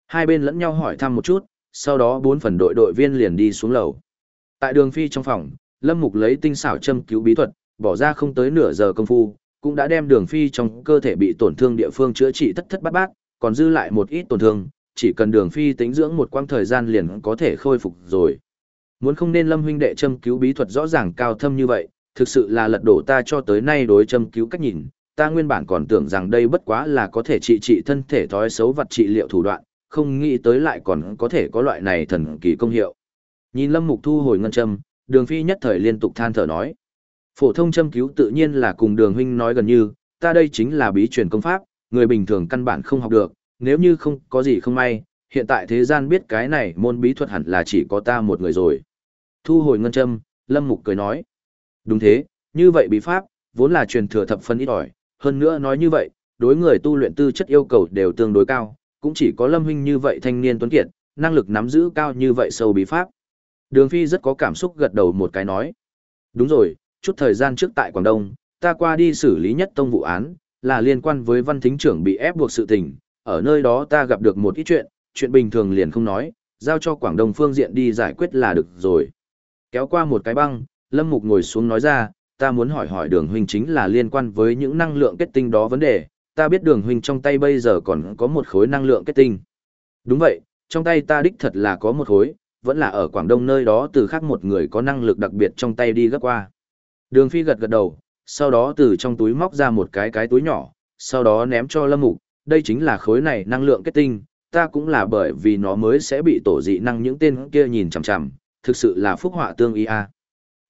Hai bên lẫn nhau hỏi thăm một chút, sau đó bốn phần đội đội viên liền đi xuống lầu. Tại đường phi trong phòng, Lâm Mục lấy tinh xảo châm cứu bí thuật, bỏ ra không tới nửa giờ công phu, cũng đã đem đường phi trong cơ thể bị tổn thương địa phương chữa trị thất thất bát bát, còn dư lại một ít tổn thương, chỉ cần đường phi tính dưỡng một quãng thời gian liền có thể khôi phục rồi. Muốn không nên lâm huynh đệ châm cứu bí thuật rõ ràng cao thâm như vậy, thực sự là lật đổ ta cho tới nay đối châm cứu cách nhìn, ta nguyên bản còn tưởng rằng đây bất quá là có thể trị trị thân thể thói xấu vật trị liệu thủ đoạn, không nghĩ tới lại còn có thể có loại này thần kỳ công hiệu. Nhìn lâm mục thu hồi ngân châm, đường phi nhất thời liên tục than thở nói. Phổ thông châm cứu tự nhiên là cùng đường huynh nói gần như, ta đây chính là bí truyền công pháp, người bình thường căn bản không học được, nếu như không có gì không may, hiện tại thế gian biết cái này môn bí thuật hẳn là chỉ có ta một người rồi. Thu hồi ngân châm, Lâm Mục cười nói. Đúng thế, như vậy bí pháp, vốn là truyền thừa thập phân ít ỏi, hơn nữa nói như vậy, đối người tu luyện tư chất yêu cầu đều tương đối cao, cũng chỉ có Lâm huynh như vậy thanh niên tuấn kiệt, năng lực nắm giữ cao như vậy sâu bí pháp. Đường Phi rất có cảm xúc gật đầu một cái nói. Đúng rồi, chút thời gian trước tại Quảng Đông, ta qua đi xử lý nhất tông vụ án, là liên quan với văn thính trưởng bị ép buộc sự tình, ở nơi đó ta gặp được một ít chuyện, chuyện bình thường liền không nói, giao cho Quảng Đông phương diện đi giải quyết là được rồi. Kéo qua một cái băng, Lâm Mục ngồi xuống nói ra, ta muốn hỏi hỏi đường huynh chính là liên quan với những năng lượng kết tinh đó vấn đề, ta biết đường huynh trong tay bây giờ còn có một khối năng lượng kết tinh. Đúng vậy, trong tay ta đích thật là có một khối, vẫn là ở Quảng Đông nơi đó từ khác một người có năng lực đặc biệt trong tay đi gấp qua. Đường Phi gật gật đầu, sau đó từ trong túi móc ra một cái cái túi nhỏ, sau đó ném cho Lâm Mục, đây chính là khối này năng lượng kết tinh, ta cũng là bởi vì nó mới sẽ bị tổ dị năng những tên kia nhìn chằm chằm, thực sự là phúc họa tương y a.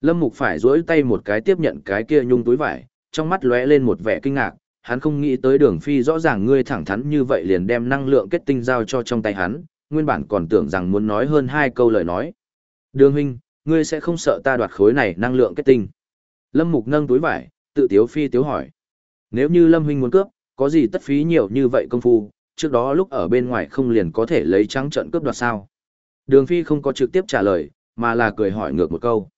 Lâm Mục phải duỗi tay một cái tiếp nhận cái kia nhung túi vải, trong mắt lóe lên một vẻ kinh ngạc, hắn không nghĩ tới Đường Phi rõ ràng ngươi thẳng thắn như vậy liền đem năng lượng kết tinh giao cho trong tay hắn, nguyên bản còn tưởng rằng muốn nói hơn hai câu lời nói. Đường huynh, ngươi sẽ không sợ ta đoạt khối này năng lượng kết tinh. Lâm Mục nâng túi vải, tự tiếu phi tiếu hỏi. Nếu như Lâm huynh muốn cướp, có gì tất phí nhiều như vậy công phu, trước đó lúc ở bên ngoài không liền có thể lấy trắng trận cướp đoạt sao. Đường Phi không có trực tiếp trả lời, mà là cười hỏi ngược một câu.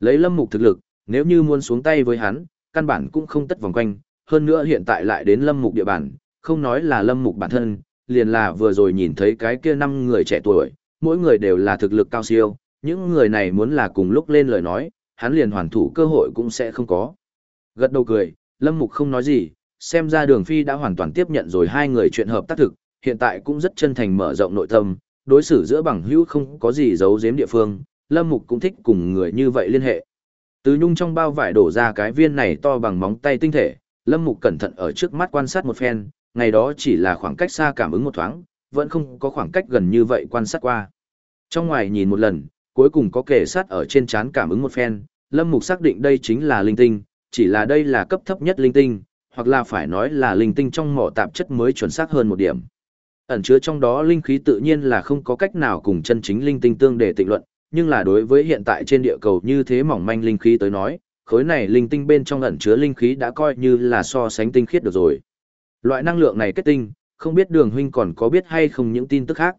Lấy Lâm Mục thực lực, nếu như muốn xuống tay với hắn, căn bản cũng không tất vòng quanh, hơn nữa hiện tại lại đến Lâm Mục địa bàn, không nói là Lâm Mục bản thân, liền là vừa rồi nhìn thấy cái kia năm người trẻ tuổi, mỗi người đều là thực lực cao siêu, những người này muốn là cùng lúc lên lời nói, hắn liền hoàn thủ cơ hội cũng sẽ không có. Gật đầu cười, Lâm Mục không nói gì, xem ra đường phi đã hoàn toàn tiếp nhận rồi hai người chuyện hợp tác thực, hiện tại cũng rất chân thành mở rộng nội tâm, đối xử giữa bằng hữu không có gì giấu giếm địa phương, Lâm Mục cũng thích cùng người như vậy liên hệ. Từ nhung trong bao vải đổ ra cái viên này to bằng móng tay tinh thể, Lâm Mục cẩn thận ở trước mắt quan sát một phen, ngày đó chỉ là khoảng cách xa cảm ứng một thoáng, vẫn không có khoảng cách gần như vậy quan sát qua. Trong ngoài nhìn một lần, cuối cùng có kẻ sát ở trên chán cảm ứng một phen, Lâm Mục xác định đây chính là linh tinh, chỉ là đây là cấp thấp nhất linh tinh, hoặc là phải nói là linh tinh trong mỏ tạp chất mới chuẩn xác hơn một điểm. Ẩn chứa trong đó linh khí tự nhiên là không có cách nào cùng chân chính linh tinh tương để tịnh luận, nhưng là đối với hiện tại trên địa cầu như thế mỏng manh linh khí tới nói, khối này linh tinh bên trong ẩn chứa linh khí đã coi như là so sánh tinh khiết được rồi. Loại năng lượng này kết tinh, không biết đường huynh còn có biết hay không những tin tức khác.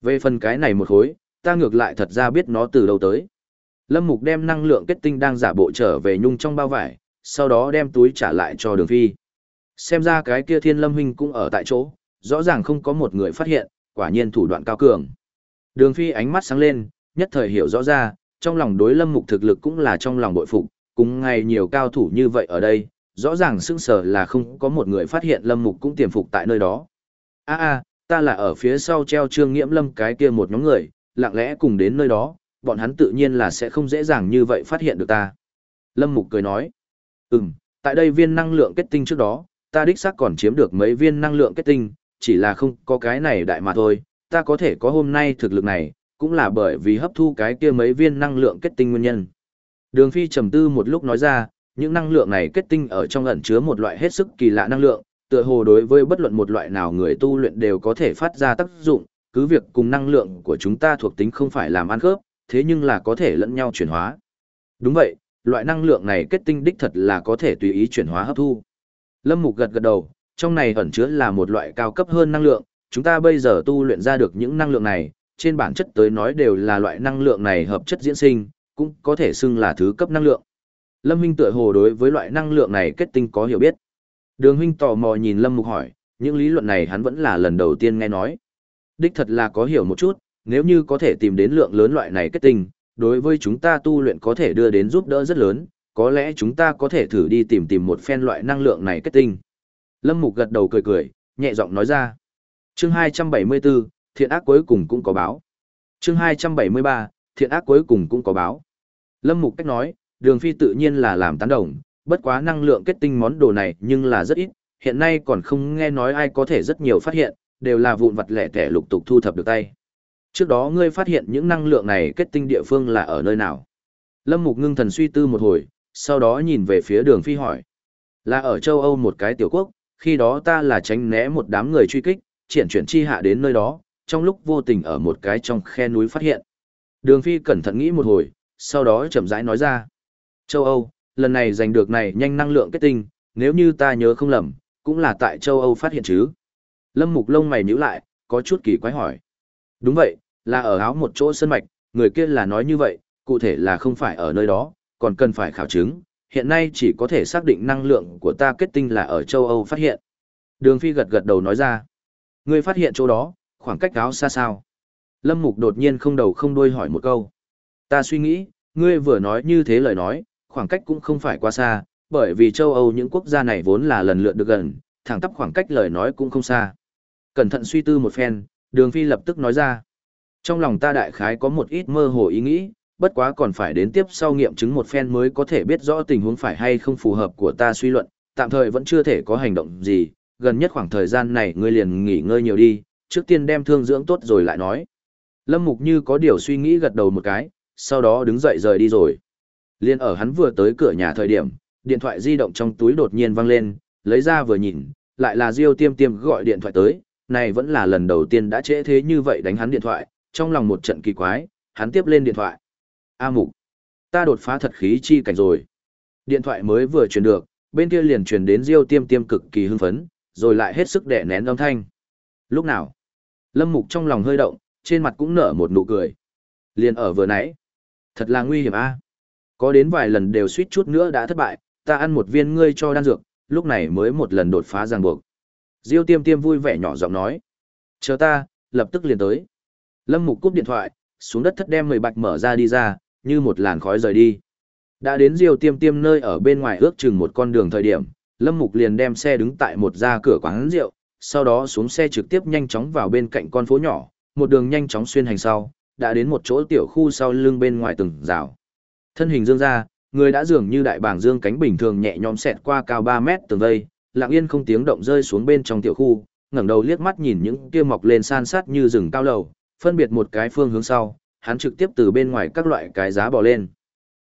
Về phần cái này một khối, ta ngược lại thật ra biết nó từ đâu tới. Lâm Mục đem năng lượng kết tinh đang giả bộ trở về nhung trong bao vải, sau đó đem túi trả lại cho đường phi. Xem ra cái kia thiên lâm huynh cũng ở tại chỗ, rõ ràng không có một người phát hiện, quả nhiên thủ đoạn cao cường. Đường phi ánh mắt sáng lên, nhất thời hiểu rõ ra, trong lòng đối lâm mục thực lực cũng là trong lòng bội phục, cùng ngày nhiều cao thủ như vậy ở đây, rõ ràng sững sờ là không có một người phát hiện lâm mục cũng tiềm phục tại nơi đó. A a, ta là ở phía sau treo trương nghiễm lâm cái kia một nhóm người, lặng lẽ cùng đến nơi đó, bọn hắn tự nhiên là sẽ không dễ dàng như vậy phát hiện được ta. Lâm mục cười nói, ừm, tại đây viên năng lượng kết tinh trước đó, ta đích xác còn chiếm được mấy viên năng lượng kết tinh, chỉ là không có cái này đại mà thôi, ta có thể có hôm nay thực lực này, cũng là bởi vì hấp thu cái kia mấy viên năng lượng kết tinh nguyên nhân. Đường Phi trầm tư một lúc nói ra, những năng lượng này kết tinh ở trong ẩn chứa một loại hết sức kỳ lạ năng lượng, tựa hồ đối với bất luận một loại nào người tu luyện đều có thể phát ra tác dụng, cứ việc cùng năng lượng của chúng ta thuộc tính không phải làm ăn khớp, thế nhưng là có thể lẫn nhau chuyển hóa. Đúng vậy, loại năng lượng này kết tinh đích thật là có thể tùy ý chuyển hóa hấp thu. Lâm Mục gật gật đầu, trong này ẩn chứa là một loại cao cấp hơn năng lượng, chúng ta bây giờ tu luyện ra được những năng lượng này, trên bản chất tới nói đều là loại năng lượng này hợp chất diễn sinh, cũng có thể xưng là thứ cấp năng lượng. Lâm Minh tựa hồ đối với loại năng lượng này kết tinh có hiểu biết. Đường huynh tò mò nhìn Lâm Mục hỏi, những lý luận này hắn vẫn là lần đầu tiên nghe nói. Đích thật là có hiểu một chút, nếu như có thể tìm đến lượng lớn loại này kết tinh, đối với chúng ta tu luyện có thể đưa đến giúp đỡ rất lớn, có lẽ chúng ta có thể thử đi tìm tìm một phen loại năng lượng này kết tinh. Lâm Mục gật đầu cười cười, nhẹ giọng nói ra. Chương 274, thiện ác cuối cùng cũng có báo. Chương 273, thiện ác cuối cùng cũng có báo. Lâm Mục cách nói, Đường Phi tự nhiên là làm tán đồng, bất quá năng lượng kết tinh món đồ này nhưng là rất ít, hiện nay còn không nghe nói ai có thể rất nhiều phát hiện, đều là vụn vặt lẻ tẻ lục tục thu thập được tay. Trước đó ngươi phát hiện những năng lượng này kết tinh địa phương là ở nơi nào? Lâm Mục ngưng thần suy tư một hồi, sau đó nhìn về phía đường phi hỏi. Là ở châu Âu một cái tiểu quốc, khi đó ta là tránh né một đám người truy kích, triển chuyển chi hạ đến nơi đó, trong lúc vô tình ở một cái trong khe núi phát hiện. Đường phi cẩn thận nghĩ một hồi, sau đó chậm rãi nói ra. Châu Âu, lần này giành được này nhanh năng lượng kết tinh, nếu như ta nhớ không lầm, cũng là tại châu Âu phát hiện chứ. Lâm Mục lông mày nhíu lại, có chút kỳ quái hỏi. Đúng vậy, là ở áo một chỗ sân mạch, người kia là nói như vậy, cụ thể là không phải ở nơi đó, còn cần phải khảo chứng, hiện nay chỉ có thể xác định năng lượng của ta kết tinh là ở châu Âu phát hiện. Đường Phi gật gật đầu nói ra. Ngươi phát hiện chỗ đó, khoảng cách áo xa sao? Lâm Mục đột nhiên không đầu không đuôi hỏi một câu. Ta suy nghĩ, ngươi vừa nói như thế lời nói, khoảng cách cũng không phải quá xa, bởi vì châu Âu những quốc gia này vốn là lần lượt được gần, thẳng tắp khoảng cách lời nói cũng không xa. Cẩn thận suy tư một phen, Đường Phi lập tức nói ra. Trong lòng ta đại khái có một ít mơ hồ ý nghĩ, bất quá còn phải đến tiếp sau nghiệm chứng một phen mới có thể biết rõ tình huống phải hay không phù hợp của ta suy luận, tạm thời vẫn chưa thể có hành động gì, gần nhất khoảng thời gian này ngươi liền nghỉ ngơi nhiều đi, trước tiên đem thương dưỡng tốt rồi lại nói. Lâm Mục như có điều suy nghĩ gật đầu một cái, sau đó đứng dậy rời đi rồi. Liên ở hắn vừa tới cửa nhà thời điểm, điện thoại di động trong túi đột nhiên vang lên, lấy ra vừa nhìn, lại là Diêu Tiêm Tiêm gọi điện thoại tới, này vẫn là lần đầu tiên đã trễ thế như vậy đánh hắn điện thoại, trong lòng một trận kỳ quái, hắn tiếp lên điện thoại. A Mục, ta đột phá thật khí chi cảnh rồi. Điện thoại mới vừa truyền được, bên kia liền truyền đến Diêu Tiêm Tiêm cực kỳ hưng phấn, rồi lại hết sức đè nén âm thanh. Lúc nào? Lâm Mục trong lòng hơi động, trên mặt cũng nở một nụ cười. Liền ở vừa nãy. Thật là nguy hiểm a. Có đến vài lần đều suýt chút nữa đã thất bại, ta ăn một viên ngươi cho đan dược, lúc này mới một lần đột phá ràng buộc. Diêu Tiêm Tiêm vui vẻ nhỏ giọng nói. Chờ ta, lập tức liền tới. Lâm Mục cúp điện thoại, xuống đất thất đem mười bạch mở ra đi ra, như một làn khói rời đi. Đã đến Diêu Tiêm Tiêm nơi ở bên ngoài ước chừng một con đường thời điểm, Lâm Mục liền đem xe đứng tại một ra cửa quán rượu, sau đó xuống xe trực tiếp nhanh chóng vào bên cạnh con phố nhỏ, một đường nhanh chóng xuyên hành sau, đã đến một chỗ tiểu khu sau lưng bên ngoài từng rào. Thân hình dương ra, người đã dường như đại bảng dương cánh bình thường nhẹ nhõm xẹt qua cao 3 mét tường vây, lặng yên không tiếng động rơi xuống bên trong tiểu khu, ngẩng đầu liếc mắt nhìn những kia mọc lên san sát như rừng cao lầu, phân biệt một cái phương hướng sau, hắn trực tiếp từ bên ngoài các loại cái giá bò lên.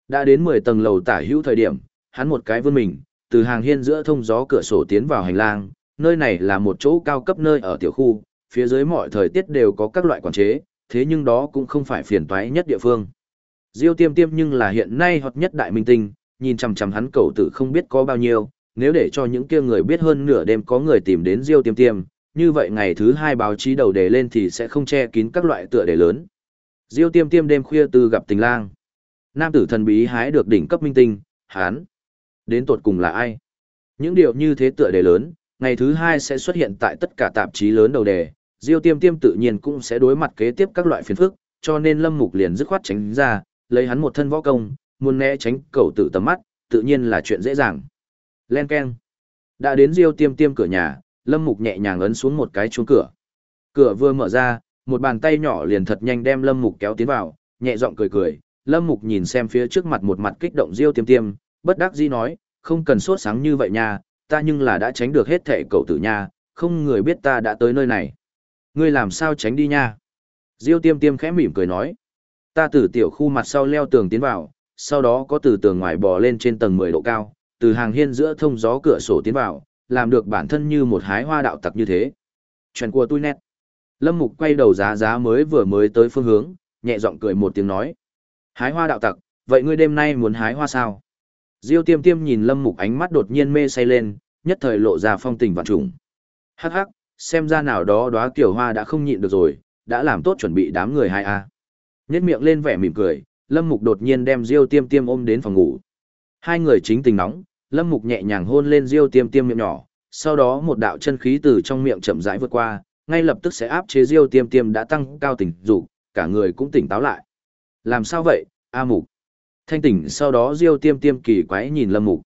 Đã đến 10 tầng lầu tả hữu thời điểm, hắn một cái vươn mình, từ hàng hiên giữa thông gió cửa sổ tiến vào hành lang, nơi này là một chỗ cao cấp nơi ở tiểu khu, phía dưới mọi thời tiết đều có các loại quản chế, thế nhưng đó cũng không phải phiền toái nhất địa phương. Diêu tiêm tiêm nhưng là hiện nay hot nhất đại minh tinh, nhìn chằm chằm hắn cầu tử không biết có bao nhiêu, nếu để cho những kia người biết hơn nửa đêm có người tìm đến Diêu tiêm tiêm, như vậy ngày thứ hai báo chí đầu đề lên thì sẽ không che kín các loại tựa đề lớn. Diêu tiêm tiêm đêm khuya từ gặp tình lang. Nam tử thần bí hái được đỉnh cấp minh tinh, hán. Đến tột cùng là ai? Những điều như thế tựa đề lớn, ngày thứ hai sẽ xuất hiện tại tất cả tạp chí lớn đầu đề, Diêu Tiêm Tiêm tự nhiên cũng sẽ đối mặt kế tiếp các loại phiền phức, cho nên Lâm Mục liền dứt khoát tránh ra, lấy hắn một thân võ công, muốn né tránh cầu tử tầm mắt, tự nhiên là chuyện dễ dàng. Len keng. Đã đến Diêu Tiêm Tiêm cửa nhà, Lâm Mục nhẹ nhàng ấn xuống một cái chuông cửa. Cửa vừa mở ra, một bàn tay nhỏ liền thật nhanh đem Lâm Mục kéo tiến vào, nhẹ giọng cười cười. Lâm Mục nhìn xem phía trước mặt một mặt kích động Diêu Tiêm Tiêm, bất đắc dĩ nói, không cần sốt sáng như vậy nha, ta nhưng là đã tránh được hết thệ cậu tử nha, không người biết ta đã tới nơi này. Ngươi làm sao tránh đi nha? Diêu tiêm tiêm khẽ mỉm cười nói. Ta từ tiểu khu mặt sau leo tường tiến vào, sau đó có từ tường ngoài bò lên trên tầng 10 độ cao, từ hàng hiên giữa thông gió cửa sổ tiến vào, làm được bản thân như một hái hoa đạo tặc như thế. Chuyện của tôi nét. Lâm Mục quay đầu giá giá mới vừa mới tới phương hướng, nhẹ giọng cười một tiếng nói. Hái hoa đạo tặc, vậy ngươi đêm nay muốn hái hoa sao? Diêu tiêm tiêm nhìn Lâm Mục ánh mắt đột nhiên mê say lên, nhất thời lộ ra phong tình vạn trùng. Hắc hắc, xem ra nào đó đóa kiểu hoa đã không nhịn được rồi, đã làm tốt chuẩn bị đám người hai a. Nhất miệng lên vẻ mỉm cười, Lâm Mục đột nhiên đem Diêu Tiêm Tiêm ôm đến phòng ngủ. Hai người chính tình nóng, Lâm Mục nhẹ nhàng hôn lên Diêu Tiêm Tiêm miệng nhỏ, sau đó một đạo chân khí từ trong miệng chậm rãi vượt qua, ngay lập tức sẽ áp chế Diêu Tiêm Tiêm đã tăng cao tỉnh dục, cả người cũng tỉnh táo lại. Làm sao vậy, A Mục? Thanh tỉnh sau đó Diêu Tiêm Tiêm kỳ quái nhìn Lâm Mục.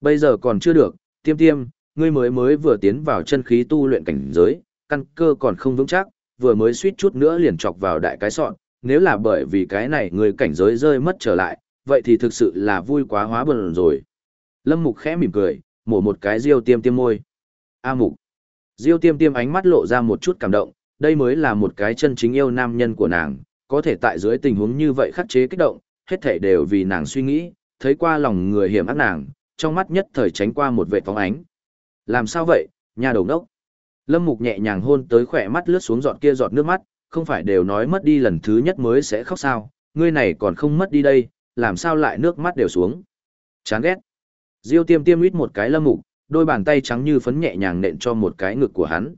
Bây giờ còn chưa được, Tiêm Tiêm, ngươi mới mới vừa tiến vào chân khí tu luyện cảnh giới, căn cơ còn không vững chắc, vừa mới suýt chút nữa liền chọc vào đại cái sọn, nếu là bởi vì cái này người cảnh giới rơi mất trở lại, vậy thì thực sự là vui quá hóa bần rồi. Lâm Mục khẽ mỉm cười, mổ một cái Diêu Tiêm Tiêm môi. A Mục. Diêu Tiêm Tiêm ánh mắt lộ ra một chút cảm động, đây mới là một cái chân chính yêu nam nhân của nàng, có thể tại dưới tình huống như vậy khắc chế kích động, hết thảy đều vì nàng suy nghĩ, thấy qua lòng người hiểm ác nàng, trong mắt nhất thời tránh qua một vệ phóng ánh. Làm sao vậy, nhà đầu đốc? Lâm Mục nhẹ nhàng hôn tới khỏe mắt lướt xuống giọt kia giọt nước mắt, không phải đều nói mất đi lần thứ nhất mới sẽ khóc sao, ngươi này còn không mất đi đây, làm sao lại nước mắt đều xuống. Chán ghét. Diêu tiêm tiêm ít một cái Lâm Mục, đôi bàn tay trắng như phấn nhẹ nhàng nện cho một cái ngực của hắn.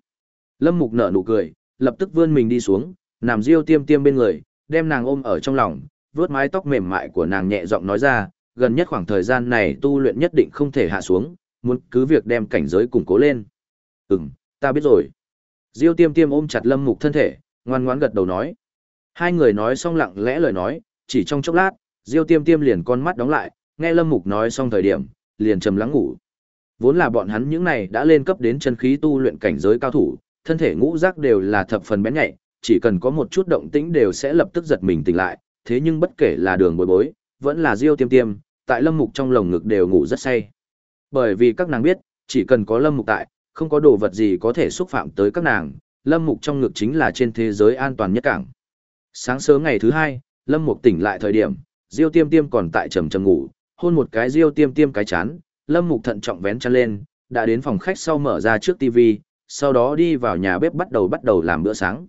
Lâm Mục nở nụ cười, lập tức vươn mình đi xuống, nằm Diêu tiêm tiêm bên người, đem nàng ôm ở trong lòng, vuốt mái tóc mềm mại của nàng nhẹ giọng nói ra, gần nhất khoảng thời gian này tu luyện nhất định không thể hạ xuống, muốn cứ việc đem cảnh giới củng cố lên. Ừm, ta biết rồi. Diêu tiêm tiêm ôm chặt lâm mục thân thể, ngoan ngoãn gật đầu nói. Hai người nói xong lặng lẽ lời nói, chỉ trong chốc lát, Diêu tiêm tiêm liền con mắt đóng lại, nghe lâm mục nói xong thời điểm, liền trầm lắng ngủ. Vốn là bọn hắn những này đã lên cấp đến chân khí tu luyện cảnh giới cao thủ, thân thể ngũ giác đều là thập phần bén nhạy, chỉ cần có một chút động tĩnh đều sẽ lập tức giật mình tỉnh lại, thế nhưng bất kể là đường bối bối, vẫn là Diêu tiêm tiêm, tại lâm mục trong lồng ngực đều ngủ rất say. Bởi vì các nàng biết, chỉ cần có lâm mục tại, không có đồ vật gì có thể xúc phạm tới các nàng, lâm mục trong ngực chính là trên thế giới an toàn nhất cảng. Sáng sớm ngày thứ hai, lâm mục tỉnh lại thời điểm, diêu tiêm tiêm còn tại trầm trầm ngủ, hôn một cái riêu tiêm tiêm cái chán, lâm mục thận trọng vén chăn lên, đã đến phòng khách sau mở ra trước tivi, sau đó đi vào nhà bếp bắt đầu bắt đầu làm bữa sáng.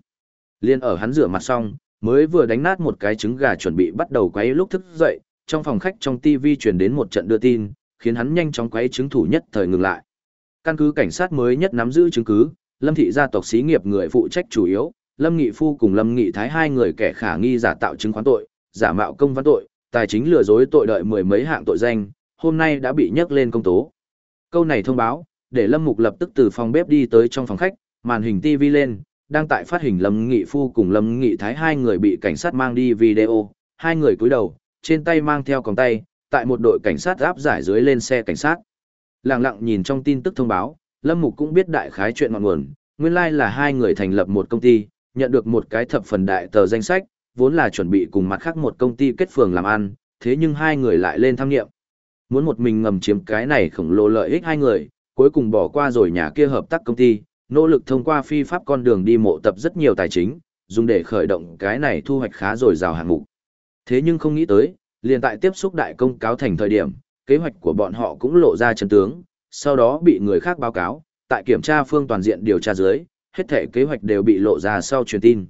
Liên ở hắn rửa mặt xong, mới vừa đánh nát một cái trứng gà chuẩn bị bắt đầu quấy lúc thức dậy, trong phòng khách trong tivi truyền đến một trận đưa tin, khiến hắn nhanh chóng quấy chứng thủ nhất thời ngừng lại. Căn cứ cảnh sát mới nhất nắm giữ chứng cứ, Lâm thị gia tộc xí nghiệp người phụ trách chủ yếu, Lâm Nghị Phu cùng Lâm Nghị Thái hai người kẻ khả nghi giả tạo chứng khoán tội, giả mạo công văn tội, tài chính lừa dối tội đợi mười mấy hạng tội danh, hôm nay đã bị nhắc lên công tố. Câu này thông báo, để Lâm Mục lập tức từ phòng bếp đi tới trong phòng khách, màn hình TV lên, đang tại phát hình Lâm Nghị Phu cùng Lâm Nghị Thái hai người bị cảnh sát mang đi video, hai người cúi đầu, trên tay mang theo còng tay, tại một đội cảnh sát áp giải dưới lên xe cảnh sát. Lặng lặng nhìn trong tin tức thông báo, Lâm Mục cũng biết đại khái chuyện ngọn nguồn, nguyên lai like là hai người thành lập một công ty, nhận được một cái thập phần đại tờ danh sách, vốn là chuẩn bị cùng mặt khác một công ty kết phường làm ăn, thế nhưng hai người lại lên tham nghiệm. Muốn một mình ngầm chiếm cái này khổng lồ lợi ích hai người, cuối cùng bỏ qua rồi nhà kia hợp tác công ty, nỗ lực thông qua phi pháp con đường đi mộ tập rất nhiều tài chính, dùng để khởi động cái này thu hoạch khá rồi rào hạng mục. Thế nhưng không nghĩ tới, liền tại tiếp xúc đại công cáo thành thời điểm, kế hoạch của bọn họ cũng lộ ra chân tướng, sau đó bị người khác báo cáo, tại kiểm tra phương toàn diện điều tra dưới, hết thể kế hoạch đều bị lộ ra sau truyền tin.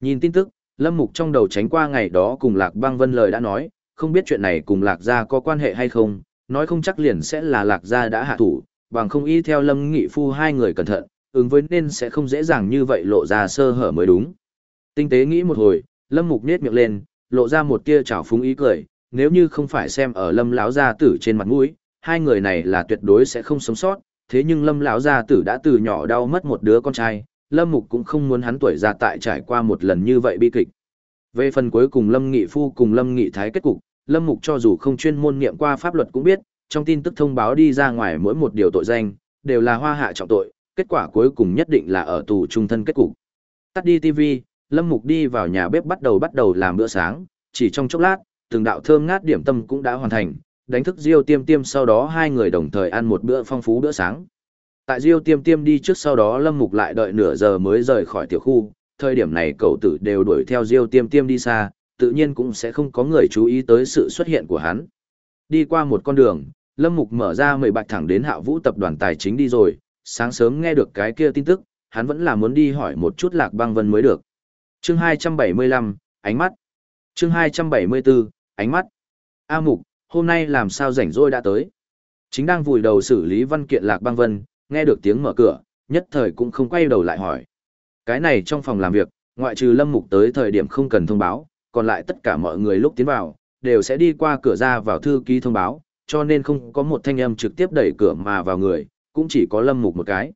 Nhìn tin tức, Lâm Mục trong đầu tránh qua ngày đó cùng Lạc Băng Vân lời đã nói, không biết chuyện này cùng Lạc Gia có quan hệ hay không, nói không chắc liền sẽ là Lạc Gia đã hạ thủ, bằng không y theo Lâm Nghị Phu hai người cẩn thận, ứng với nên sẽ không dễ dàng như vậy lộ ra sơ hở mới đúng. Tinh tế nghĩ một hồi, Lâm Mục nét miệng lên, lộ ra một tia trào phúng ý cười, nếu như không phải xem ở Lâm lão gia tử trên mặt mũi, hai người này là tuyệt đối sẽ không sống sót, thế nhưng Lâm lão gia tử đã từ nhỏ đau mất một đứa con trai, Lâm Mục cũng không muốn hắn tuổi già tại trải qua một lần như vậy bi kịch. Về phần cuối cùng Lâm Nghị Phu cùng Lâm Nghị Thái kết cục, Lâm Mục cho dù không chuyên môn nghiệm qua pháp luật cũng biết, trong tin tức thông báo đi ra ngoài mỗi một điều tội danh, đều là hoa hạ trọng tội, kết quả cuối cùng nhất định là ở tù trung thân kết cục. Tắt đi TV, Lâm Mục đi vào nhà bếp bắt đầu bắt đầu làm bữa sáng, chỉ trong chốc lát, từng đạo thơm ngát điểm tâm cũng đã hoàn thành, đánh thức Diêu Tiêm Tiêm sau đó hai người đồng thời ăn một bữa phong phú bữa sáng. Tại Diêu Tiêm Tiêm đi trước sau đó Lâm Mục lại đợi nửa giờ mới rời khỏi tiểu khu, thời điểm này cậu tử đều đuổi theo Diêu Tiêm Tiêm đi xa, tự nhiên cũng sẽ không có người chú ý tới sự xuất hiện của hắn. Đi qua một con đường, Lâm Mục mở ra mười bạch thẳng đến Hạ Vũ tập đoàn tài chính đi rồi, sáng sớm nghe được cái kia tin tức, hắn vẫn là muốn đi hỏi một chút Lạc Băng Vân mới được. Chương 275, ánh mắt. Chương 274, ánh mắt. A Mục, hôm nay làm sao rảnh rỗi đã tới? Chính đang vùi đầu xử lý văn kiện Lạc Băng Vân, nghe được tiếng mở cửa, nhất thời cũng không quay đầu lại hỏi. Cái này trong phòng làm việc, ngoại trừ Lâm Mục tới thời điểm không cần thông báo, còn lại tất cả mọi người lúc tiến vào, đều sẽ đi qua cửa ra vào thư ký thông báo, cho nên không có một thanh âm trực tiếp đẩy cửa mà vào người, cũng chỉ có Lâm Mục một cái.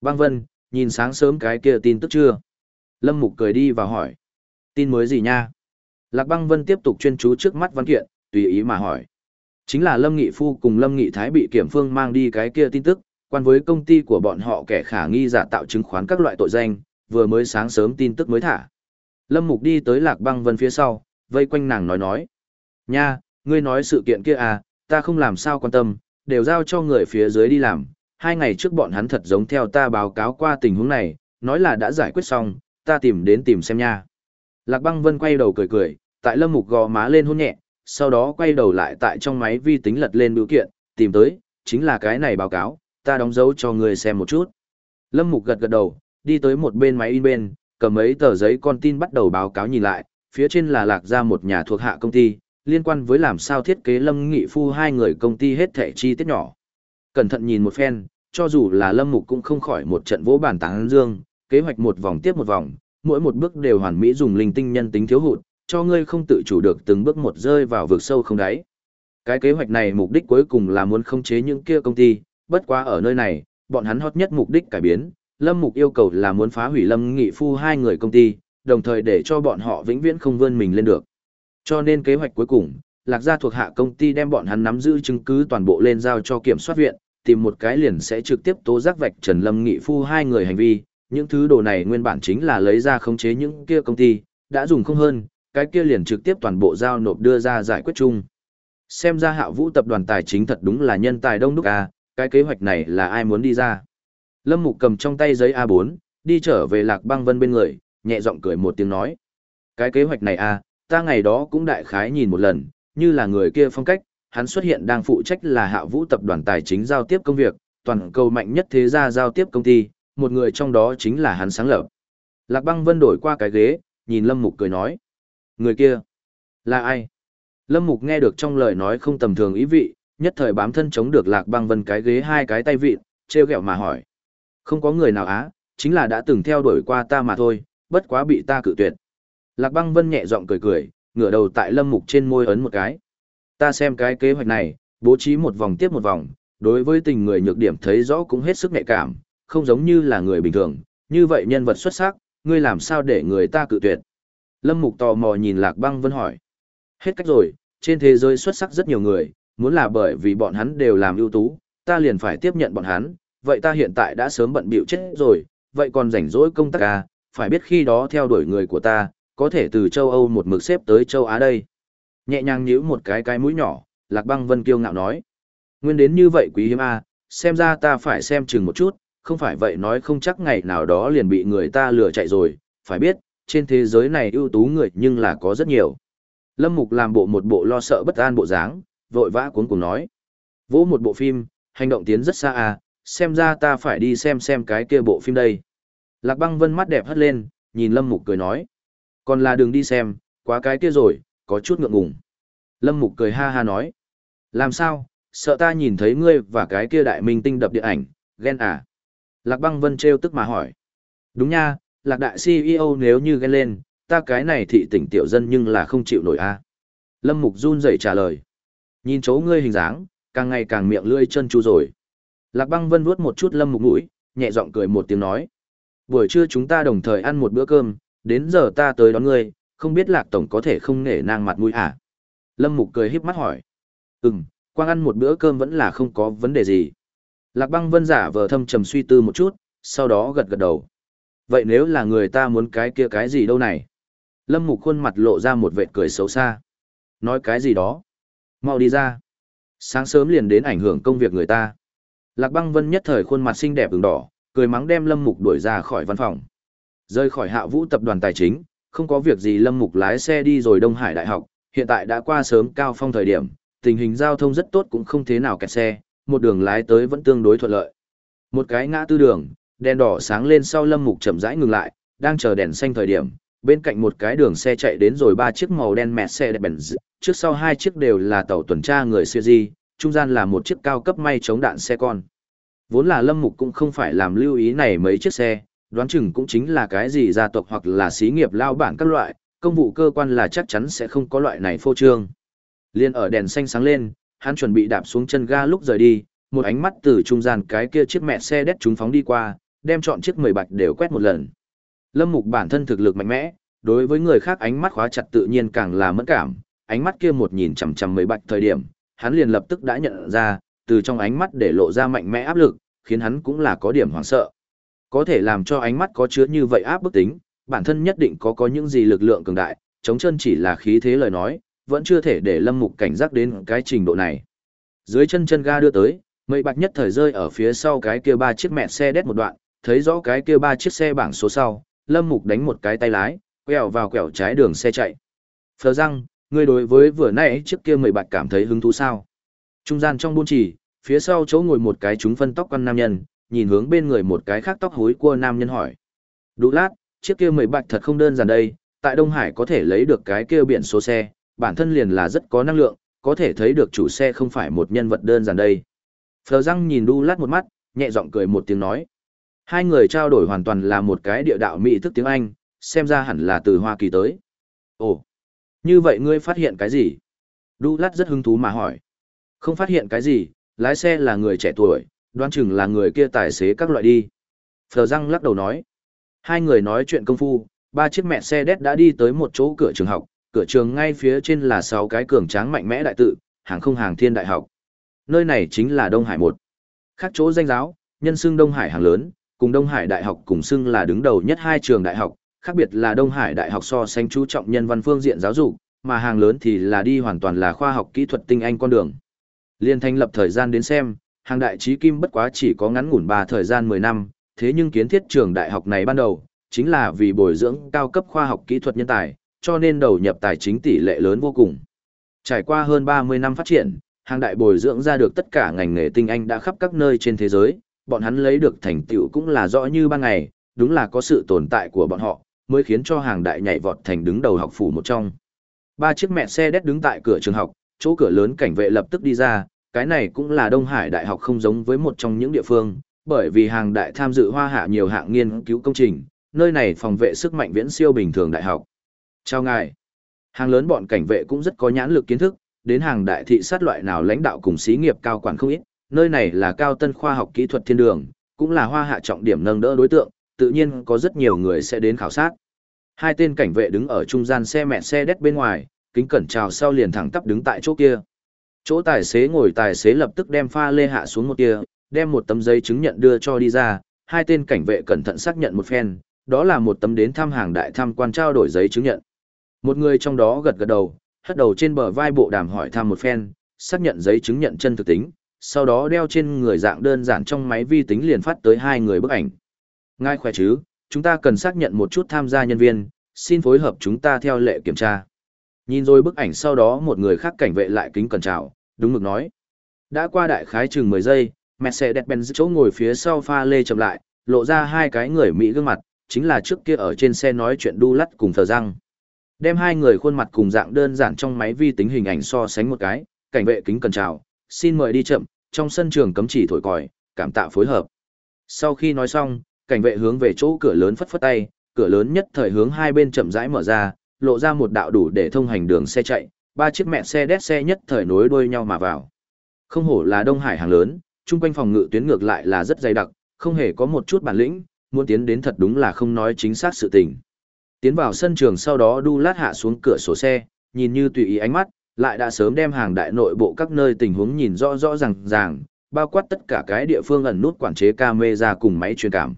Băng Vân, nhìn sáng sớm cái kia tin tức chưa? Lâm Mục cười đi và hỏi. Tin mới gì nha? Lạc Băng Vân tiếp tục chuyên chú trước mắt văn kiện, tùy ý mà hỏi. Chính là Lâm Nghị Phu cùng Lâm Nghị Thái bị kiểm phương mang đi cái kia tin tức, quan với công ty của bọn họ kẻ khả nghi giả tạo chứng khoán các loại tội danh, vừa mới sáng sớm tin tức mới thả. Lâm Mục đi tới Lạc Băng Vân phía sau, vây quanh nàng nói nói. Nha, ngươi nói sự kiện kia à, ta không làm sao quan tâm, đều giao cho người phía dưới đi làm. Hai ngày trước bọn hắn thật giống theo ta báo cáo qua tình huống này, nói là đã giải quyết xong, ta tìm đến tìm xem nha. Lạc Băng Vân quay đầu cười cười, tại Lâm Mục gò má lên hôn nhẹ, sau đó quay đầu lại tại trong máy vi tính lật lên biểu kiện, tìm tới, chính là cái này báo cáo, ta đóng dấu cho người xem một chút. Lâm Mục gật gật đầu, đi tới một bên máy in bên, cầm mấy tờ giấy con tin bắt đầu báo cáo nhìn lại, phía trên là lạc ra một nhà thuộc hạ công ty, liên quan với làm sao thiết kế Lâm Nghị Phu hai người công ty hết thẻ chi tiết nhỏ. Cẩn thận nhìn một phen, cho dù là Lâm Mục cũng không khỏi một trận vỗ bản táng dương, kế hoạch một vòng tiếp một vòng, mỗi một bước đều hoàn mỹ dùng linh tinh nhân tính thiếu hụt, cho ngươi không tự chủ được từng bước một rơi vào vực sâu không đáy. Cái kế hoạch này mục đích cuối cùng là muốn khống chế những kia công ty, bất quá ở nơi này, bọn hắn hot nhất mục đích cải biến, Lâm Mục yêu cầu là muốn phá hủy Lâm Nghị Phu hai người công ty, đồng thời để cho bọn họ vĩnh viễn không vươn mình lên được. Cho nên kế hoạch cuối cùng, Lạc gia thuộc hạ công ty đem bọn hắn nắm giữ chứng cứ toàn bộ lên giao cho kiểm soát viện, tìm một cái liền sẽ trực tiếp tố giác vạch Trần Lâm Nghị Phu hai người hành vi, những thứ đồ này nguyên bản chính là lấy ra khống chế những kia công ty, đã dùng không hơn, cái kia liền trực tiếp toàn bộ giao nộp đưa ra giải quyết chung. Xem ra Hạo Vũ tập đoàn tài chính thật đúng là nhân tài đông đúc a, cái kế hoạch này là ai muốn đi ra. Lâm Mục cầm trong tay giấy A4, đi trở về Lạc Băng Vân bên người, nhẹ giọng cười một tiếng nói. Cái kế hoạch này a, ta ngày đó cũng đại khái nhìn một lần, như là người kia phong cách, hắn xuất hiện đang phụ trách là Hạ Vũ tập đoàn tài chính giao tiếp công việc, toàn cầu mạnh nhất thế gia giao tiếp công ty, một người trong đó chính là hắn sáng lập. Lạc Băng Vân đổi qua cái ghế, nhìn Lâm Mục cười nói. Người kia, là ai? Lâm Mục nghe được trong lời nói không tầm thường ý vị, nhất thời bám thân chống được Lạc Băng Vân cái ghế hai cái tay vịn, treo gẹo mà hỏi. Không có người nào á, chính là đã từng theo đuổi qua ta mà thôi, bất quá bị ta cự tuyệt. Lạc băng vân nhẹ giọng cười cười, ngửa đầu tại lâm mục trên môi ấn một cái. Ta xem cái kế hoạch này, bố trí một vòng tiếp một vòng, đối với tình người nhược điểm thấy rõ cũng hết sức nhạy cảm, không giống như là người bình thường, Như vậy nhân vật xuất sắc, ngươi làm sao để người ta cự tuyệt? Lâm Mục tò mò nhìn Lạc Băng Vân hỏi. Hết cách rồi, trên thế giới xuất sắc rất nhiều người, muốn là bởi vì bọn hắn đều làm ưu tú, ta liền phải tiếp nhận bọn hắn, vậy ta hiện tại đã sớm bận bịu chết rồi, vậy còn rảnh rỗi công tác à, phải biết khi đó theo đuổi người của ta, có thể từ châu Âu một mực xếp tới châu Á đây. Nhẹ nhàng nhíu một cái cái mũi nhỏ, Lạc Băng Vân kiêu ngạo nói. Nguyên đến như vậy quý hiếm a, à, xem ra ta phải xem chừng một chút, không phải vậy nói không chắc ngày nào đó liền bị người ta lừa chạy rồi, phải biết, trên thế giới này ưu tú người nhưng là có rất nhiều. Lâm Mục làm bộ một bộ lo sợ bất an bộ dáng, vội vã cuốn cùng nói. Vỗ một bộ phim, hành động tiến rất xa à, xem ra ta phải đi xem xem cái kia bộ phim đây. Lạc băng vân mắt đẹp hất lên, nhìn Lâm Mục cười nói. Còn là đường đi xem, quá cái kia rồi, có chút ngượng ngùng. Lâm Mục cười ha ha nói. Làm sao, sợ ta nhìn thấy ngươi và cái kia đại minh tinh đập điện ảnh, ghen à? Lạc băng vân trêu tức mà hỏi. Đúng nha, lạc đại CEO nếu như ghen lên, ta cái này thị tỉnh tiểu dân nhưng là không chịu nổi a. À? Lâm Mục run rẩy trả lời. Nhìn chỗ ngươi hình dáng, càng ngày càng miệng lưỡi chân chu rồi. Lạc băng vân vuốt một chút Lâm Mục mũi, nhẹ giọng cười một tiếng nói. Buổi trưa chúng ta đồng thời ăn một bữa cơm, đến giờ ta tới đón ngươi, không biết Lạc Tổng có thể không nể nang mặt mũi à? Lâm Mục cười híp mắt hỏi. Ừm, quang ăn một bữa cơm vẫn là không có vấn đề gì. Lạc băng vân giả vờ thâm trầm suy tư một chút, sau đó gật gật đầu. Vậy nếu là người ta muốn cái kia cái gì đâu này? Lâm Mục khuôn mặt lộ ra một vệt cười xấu xa. Nói cái gì đó? Mau đi ra. Sáng sớm liền đến ảnh hưởng công việc người ta. Lạc băng vân nhất thời khuôn mặt xinh đẹp ửng đỏ, cười mắng đem Lâm Mục đuổi ra khỏi văn phòng. Rơi khỏi hạ vũ tập đoàn tài chính, không có việc gì Lâm Mục lái xe đi rồi Đông Hải Đại học, hiện tại đã qua sớm cao phong thời điểm, tình hình giao thông rất tốt cũng không thế nào kẹt xe, một đường lái tới vẫn tương đối thuận lợi. Một cái ngã tư đường, đèn đỏ sáng lên sau Lâm Mục chậm rãi ngừng lại, đang chờ đèn xanh thời điểm, bên cạnh một cái đường xe chạy đến rồi ba chiếc màu đen mẹ xe đẹp bèn trước sau hai chiếc đều là tàu tuần tra người siêu di, trung gian là một chiếc cao cấp may chống đạn xe con. Vốn là Lâm Mục cũng không phải làm lưu ý này mấy chiếc xe, đoán chừng cũng chính là cái gì gia tộc hoặc là xí nghiệp lao bản các loại, công vụ cơ quan là chắc chắn sẽ không có loại này phô trương. Liên ở đèn xanh sáng lên, hắn chuẩn bị đạp xuống chân ga lúc rời đi, một ánh mắt từ trung gian cái kia chiếc mẹ xe đét chúng phóng đi qua, đem chọn chiếc mười bạch đều quét một lần. Lâm Mục bản thân thực lực mạnh mẽ, đối với người khác ánh mắt khóa chặt tự nhiên càng là mẫn cảm, ánh mắt kia một nhìn chằm chằm mấy bạch thời điểm, hắn liền lập tức đã nhận ra, từ trong ánh mắt để lộ ra mạnh mẽ áp lực, khiến hắn cũng là có điểm hoảng sợ. Có thể làm cho ánh mắt có chứa như vậy áp bức tính, bản thân nhất định có có những gì lực lượng cường đại, chống chân chỉ là khí thế lời nói, vẫn chưa thể để Lâm Mục cảnh giác đến cái trình độ này. Dưới chân chân ga đưa tới, mây bạch nhất thời rơi ở phía sau cái kia ba chiếc mẹ xe đét một đoạn, thấy rõ cái kia ba chiếc xe bảng số sau, Lâm Mục đánh một cái tay lái, quẹo vào quẹo trái đường xe chạy. Phờ răng, ngươi đối với vừa nãy chiếc kia mười bạch cảm thấy hứng thú sao? Trung gian trong buôn chỉ, phía sau chỗ ngồi một cái chúng phân tóc quan nam nhân, nhìn hướng bên người một cái khác tóc hối của nam nhân hỏi. Đủ lát, chiếc kia mười bạch thật không đơn giản đây, tại Đông Hải có thể lấy được cái kia biển số xe, bản thân liền là rất có năng lượng, có thể thấy được chủ xe không phải một nhân vật đơn giản đây. Phờ răng nhìn đu lát một mắt, nhẹ giọng cười một tiếng nói. Hai người trao đổi hoàn toàn là một cái địa đạo mỹ thức tiếng Anh, xem ra hẳn là từ Hoa Kỳ tới. Ồ, như vậy ngươi phát hiện cái gì? Đu lát rất hứng thú mà hỏi. Không phát hiện cái gì, lái xe là người trẻ tuổi, đoán chừng là người kia tài xế các loại đi. Phờ răng lắc đầu nói. Hai người nói chuyện công phu, ba chiếc mẹ xe đét đã đi tới một chỗ cửa trường học, cửa trường ngay phía trên là sáu cái cường tráng mạnh mẽ đại tự, hàng không hàng thiên đại học. Nơi này chính là Đông Hải một. Khác chỗ danh giáo, nhân xưng Đông Hải hàng lớn, cùng Đông Hải đại học cùng xưng là đứng đầu nhất hai trường đại học, khác biệt là Đông Hải đại học so sánh chú trọng nhân văn phương diện giáo dục, mà hàng lớn thì là đi hoàn toàn là khoa học kỹ thuật tinh anh con đường. Liên thành lập thời gian đến xem, hàng đại trí kim bất quá chỉ có ngắn ngủn 3 thời gian 10 năm, thế nhưng kiến thiết trường đại học này ban đầu, chính là vì bồi dưỡng cao cấp khoa học kỹ thuật nhân tài, cho nên đầu nhập tài chính tỷ lệ lớn vô cùng. Trải qua hơn 30 năm phát triển, hàng đại bồi dưỡng ra được tất cả ngành nghề tinh anh đã khắp các nơi trên thế giới, bọn hắn lấy được thành tựu cũng là rõ như ban ngày, đúng là có sự tồn tại của bọn họ, mới khiến cho hàng đại nhảy vọt thành đứng đầu học phủ một trong. Ba chiếc mẹ xe đét đứng tại cửa trường học, chỗ cửa lớn cảnh vệ lập tức đi ra, cái này cũng là Đông Hải Đại học không giống với một trong những địa phương, bởi vì hàng đại tham dự hoa hạ nhiều hạng nghiên cứu công trình, nơi này phòng vệ sức mạnh viễn siêu bình thường đại học. Chào ngài. Hàng lớn bọn cảnh vệ cũng rất có nhãn lực kiến thức, đến hàng đại thị sát loại nào lãnh đạo cùng xí nghiệp cao quản không ít, nơi này là cao tân khoa học kỹ thuật thiên đường, cũng là hoa hạ trọng điểm nâng đỡ đối tượng, tự nhiên có rất nhiều người sẽ đến khảo sát. Hai tên cảnh vệ đứng ở trung gian xe mẹ xe đét bên ngoài, kính cẩn chào sau liền thẳng tắp đứng tại chỗ kia. Chỗ tài xế ngồi tài xế lập tức đem pha lê hạ xuống một tia, đem một tấm giấy chứng nhận đưa cho đi ra, hai tên cảnh vệ cẩn thận xác nhận một phen, đó là một tấm đến thăm hàng đại tham quan trao đổi giấy chứng nhận. Một người trong đó gật gật đầu, hất đầu trên bờ vai bộ đàm hỏi thăm một phen, xác nhận giấy chứng nhận chân thực tính, sau đó đeo trên người dạng đơn giản trong máy vi tính liền phát tới hai người bức ảnh. Ngài khỏe chứ, chúng ta cần xác nhận một chút tham gia nhân viên, xin phối hợp chúng ta theo lệ kiểm tra. Nhìn rồi bức ảnh sau đó một người khác cảnh vệ lại kính cẩn chào, đúng mực nói. Đã qua đại khái chừng 10 giây, Mercedes-Benz chỗ ngồi phía sau pha lê chậm lại, lộ ra hai cái người Mỹ gương mặt, chính là trước kia ở trên xe nói chuyện đu lắt cùng thờ răng. Đem hai người khuôn mặt cùng dạng đơn giản trong máy vi tính hình ảnh so sánh một cái, cảnh vệ kính cẩn chào, xin mời đi chậm, trong sân trường cấm chỉ thổi còi, cảm tạ phối hợp. Sau khi nói xong, cảnh vệ hướng về chỗ cửa lớn phất phất tay, cửa lớn nhất thời hướng hai bên chậm rãi mở ra, lộ ra một đạo đủ để thông hành đường xe chạy, ba chiếc mẹ xe đét xe nhất thời nối đuôi nhau mà vào. Không hổ là Đông Hải hàng lớn, chung quanh phòng ngự tuyến ngược lại là rất dày đặc, không hề có một chút bản lĩnh, muốn tiến đến thật đúng là không nói chính xác sự tình. Tiến vào sân trường sau đó đu lát hạ xuống cửa sổ xe, nhìn như tùy ý ánh mắt, lại đã sớm đem hàng đại nội bộ các nơi tình huống nhìn rõ rõ ràng ràng, bao quát tất cả cái địa phương ẩn nút quản chế camera cùng máy truyền cảm.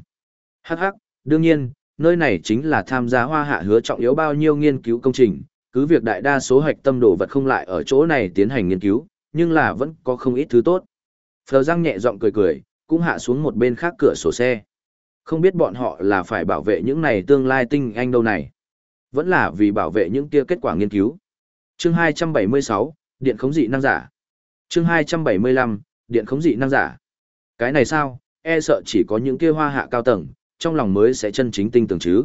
Hắc hắc, đương nhiên, nơi này chính là tham gia hoa hạ hứa trọng yếu bao nhiêu nghiên cứu công trình, cứ việc đại đa số hạch tâm đồ vật không lại ở chỗ này tiến hành nghiên cứu, nhưng là vẫn có không ít thứ tốt. Phờ răng nhẹ giọng cười cười, cũng hạ xuống một bên khác cửa sổ xe. Không biết bọn họ là phải bảo vệ những này tương lai tinh anh đâu này. Vẫn là vì bảo vệ những kia kết quả nghiên cứu. Chương 276, Điện khống dị năng giả. Chương 275, Điện khống dị năng giả. Cái này sao, e sợ chỉ có những kia hoa hạ cao tầng, trong lòng mới sẽ chân chính tinh tường chứ.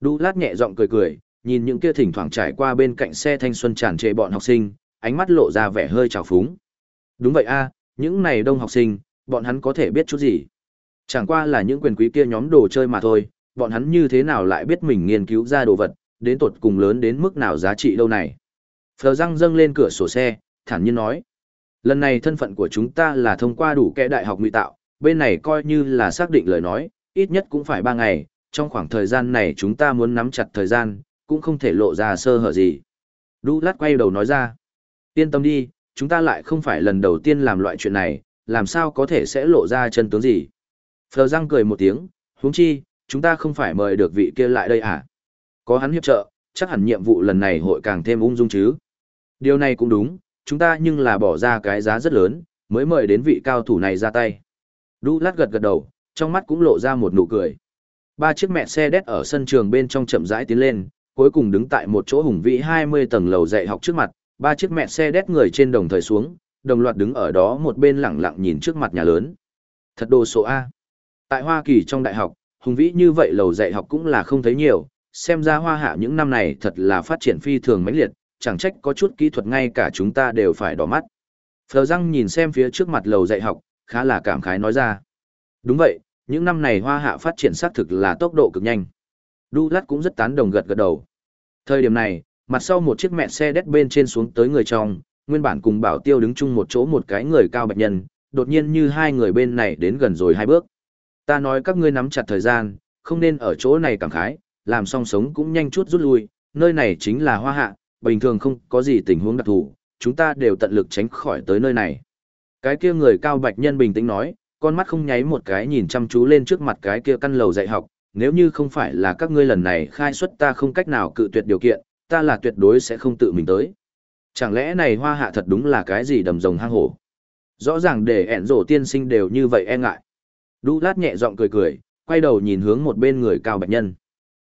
Đu lát nhẹ giọng cười cười, nhìn những kia thỉnh thoảng trải qua bên cạnh xe thanh xuân tràn trề bọn học sinh, ánh mắt lộ ra vẻ hơi trào phúng. Đúng vậy a, những này đông học sinh, bọn hắn có thể biết chút gì. Chẳng qua là những quyền quý kia nhóm đồ chơi mà thôi, bọn hắn như thế nào lại biết mình nghiên cứu ra đồ vật, đến tột cùng lớn đến mức nào giá trị đâu này. Phờ răng dâng lên cửa sổ xe, thản nhiên nói. Lần này thân phận của chúng ta là thông qua đủ kẽ đại học ngụy tạo, bên này coi như là xác định lời nói, ít nhất cũng phải ba ngày, trong khoảng thời gian này chúng ta muốn nắm chặt thời gian, cũng không thể lộ ra sơ hở gì. Đu lát quay đầu nói ra. Yên tâm đi, chúng ta lại không phải lần đầu tiên làm loại chuyện này, làm sao có thể sẽ lộ ra chân tướng gì. Phờ răng cười một tiếng, huống chi, chúng ta không phải mời được vị kia lại đây à? Có hắn hiệp trợ, chắc hẳn nhiệm vụ lần này hội càng thêm ung dung chứ. Điều này cũng đúng, chúng ta nhưng là bỏ ra cái giá rất lớn, mới mời đến vị cao thủ này ra tay. Đu lát gật gật đầu, trong mắt cũng lộ ra một nụ cười. Ba chiếc mẹ xe đét ở sân trường bên trong chậm rãi tiến lên, cuối cùng đứng tại một chỗ hùng vĩ 20 tầng lầu dạy học trước mặt, ba chiếc mẹ xe đét người trên đồng thời xuống, đồng loạt đứng ở đó một bên lẳng lặng nhìn trước mặt nhà lớn. Thật đồ số A. Tại Hoa Kỳ trong đại học, hùng vĩ như vậy lầu dạy học cũng là không thấy nhiều, xem ra hoa hạ những năm này thật là phát triển phi thường mãnh liệt, chẳng trách có chút kỹ thuật ngay cả chúng ta đều phải đỏ mắt. Phờ răng nhìn xem phía trước mặt lầu dạy học, khá là cảm khái nói ra. Đúng vậy, những năm này hoa hạ phát triển xác thực là tốc độ cực nhanh. Đu lát cũng rất tán đồng gật gật đầu. Thời điểm này, mặt sau một chiếc mẹ xe đét bên trên xuống tới người trong, nguyên bản cùng bảo tiêu đứng chung một chỗ một cái người cao bạch nhân, đột nhiên như hai người bên này đến gần rồi hai bước. Ta nói các ngươi nắm chặt thời gian, không nên ở chỗ này cảm khái, làm song sống cũng nhanh chút rút lui, nơi này chính là hoa hạ, bình thường không có gì tình huống đặc thù, chúng ta đều tận lực tránh khỏi tới nơi này. Cái kia người cao bạch nhân bình tĩnh nói, con mắt không nháy một cái nhìn chăm chú lên trước mặt cái kia căn lầu dạy học, nếu như không phải là các ngươi lần này khai xuất ta không cách nào cự tuyệt điều kiện, ta là tuyệt đối sẽ không tự mình tới. Chẳng lẽ này hoa hạ thật đúng là cái gì đầm rồng hang hổ? Rõ ràng để ẻn rổ tiên sinh đều như vậy e ngại. Đu lát nhẹ giọng cười cười, quay đầu nhìn hướng một bên người cao bạch nhân.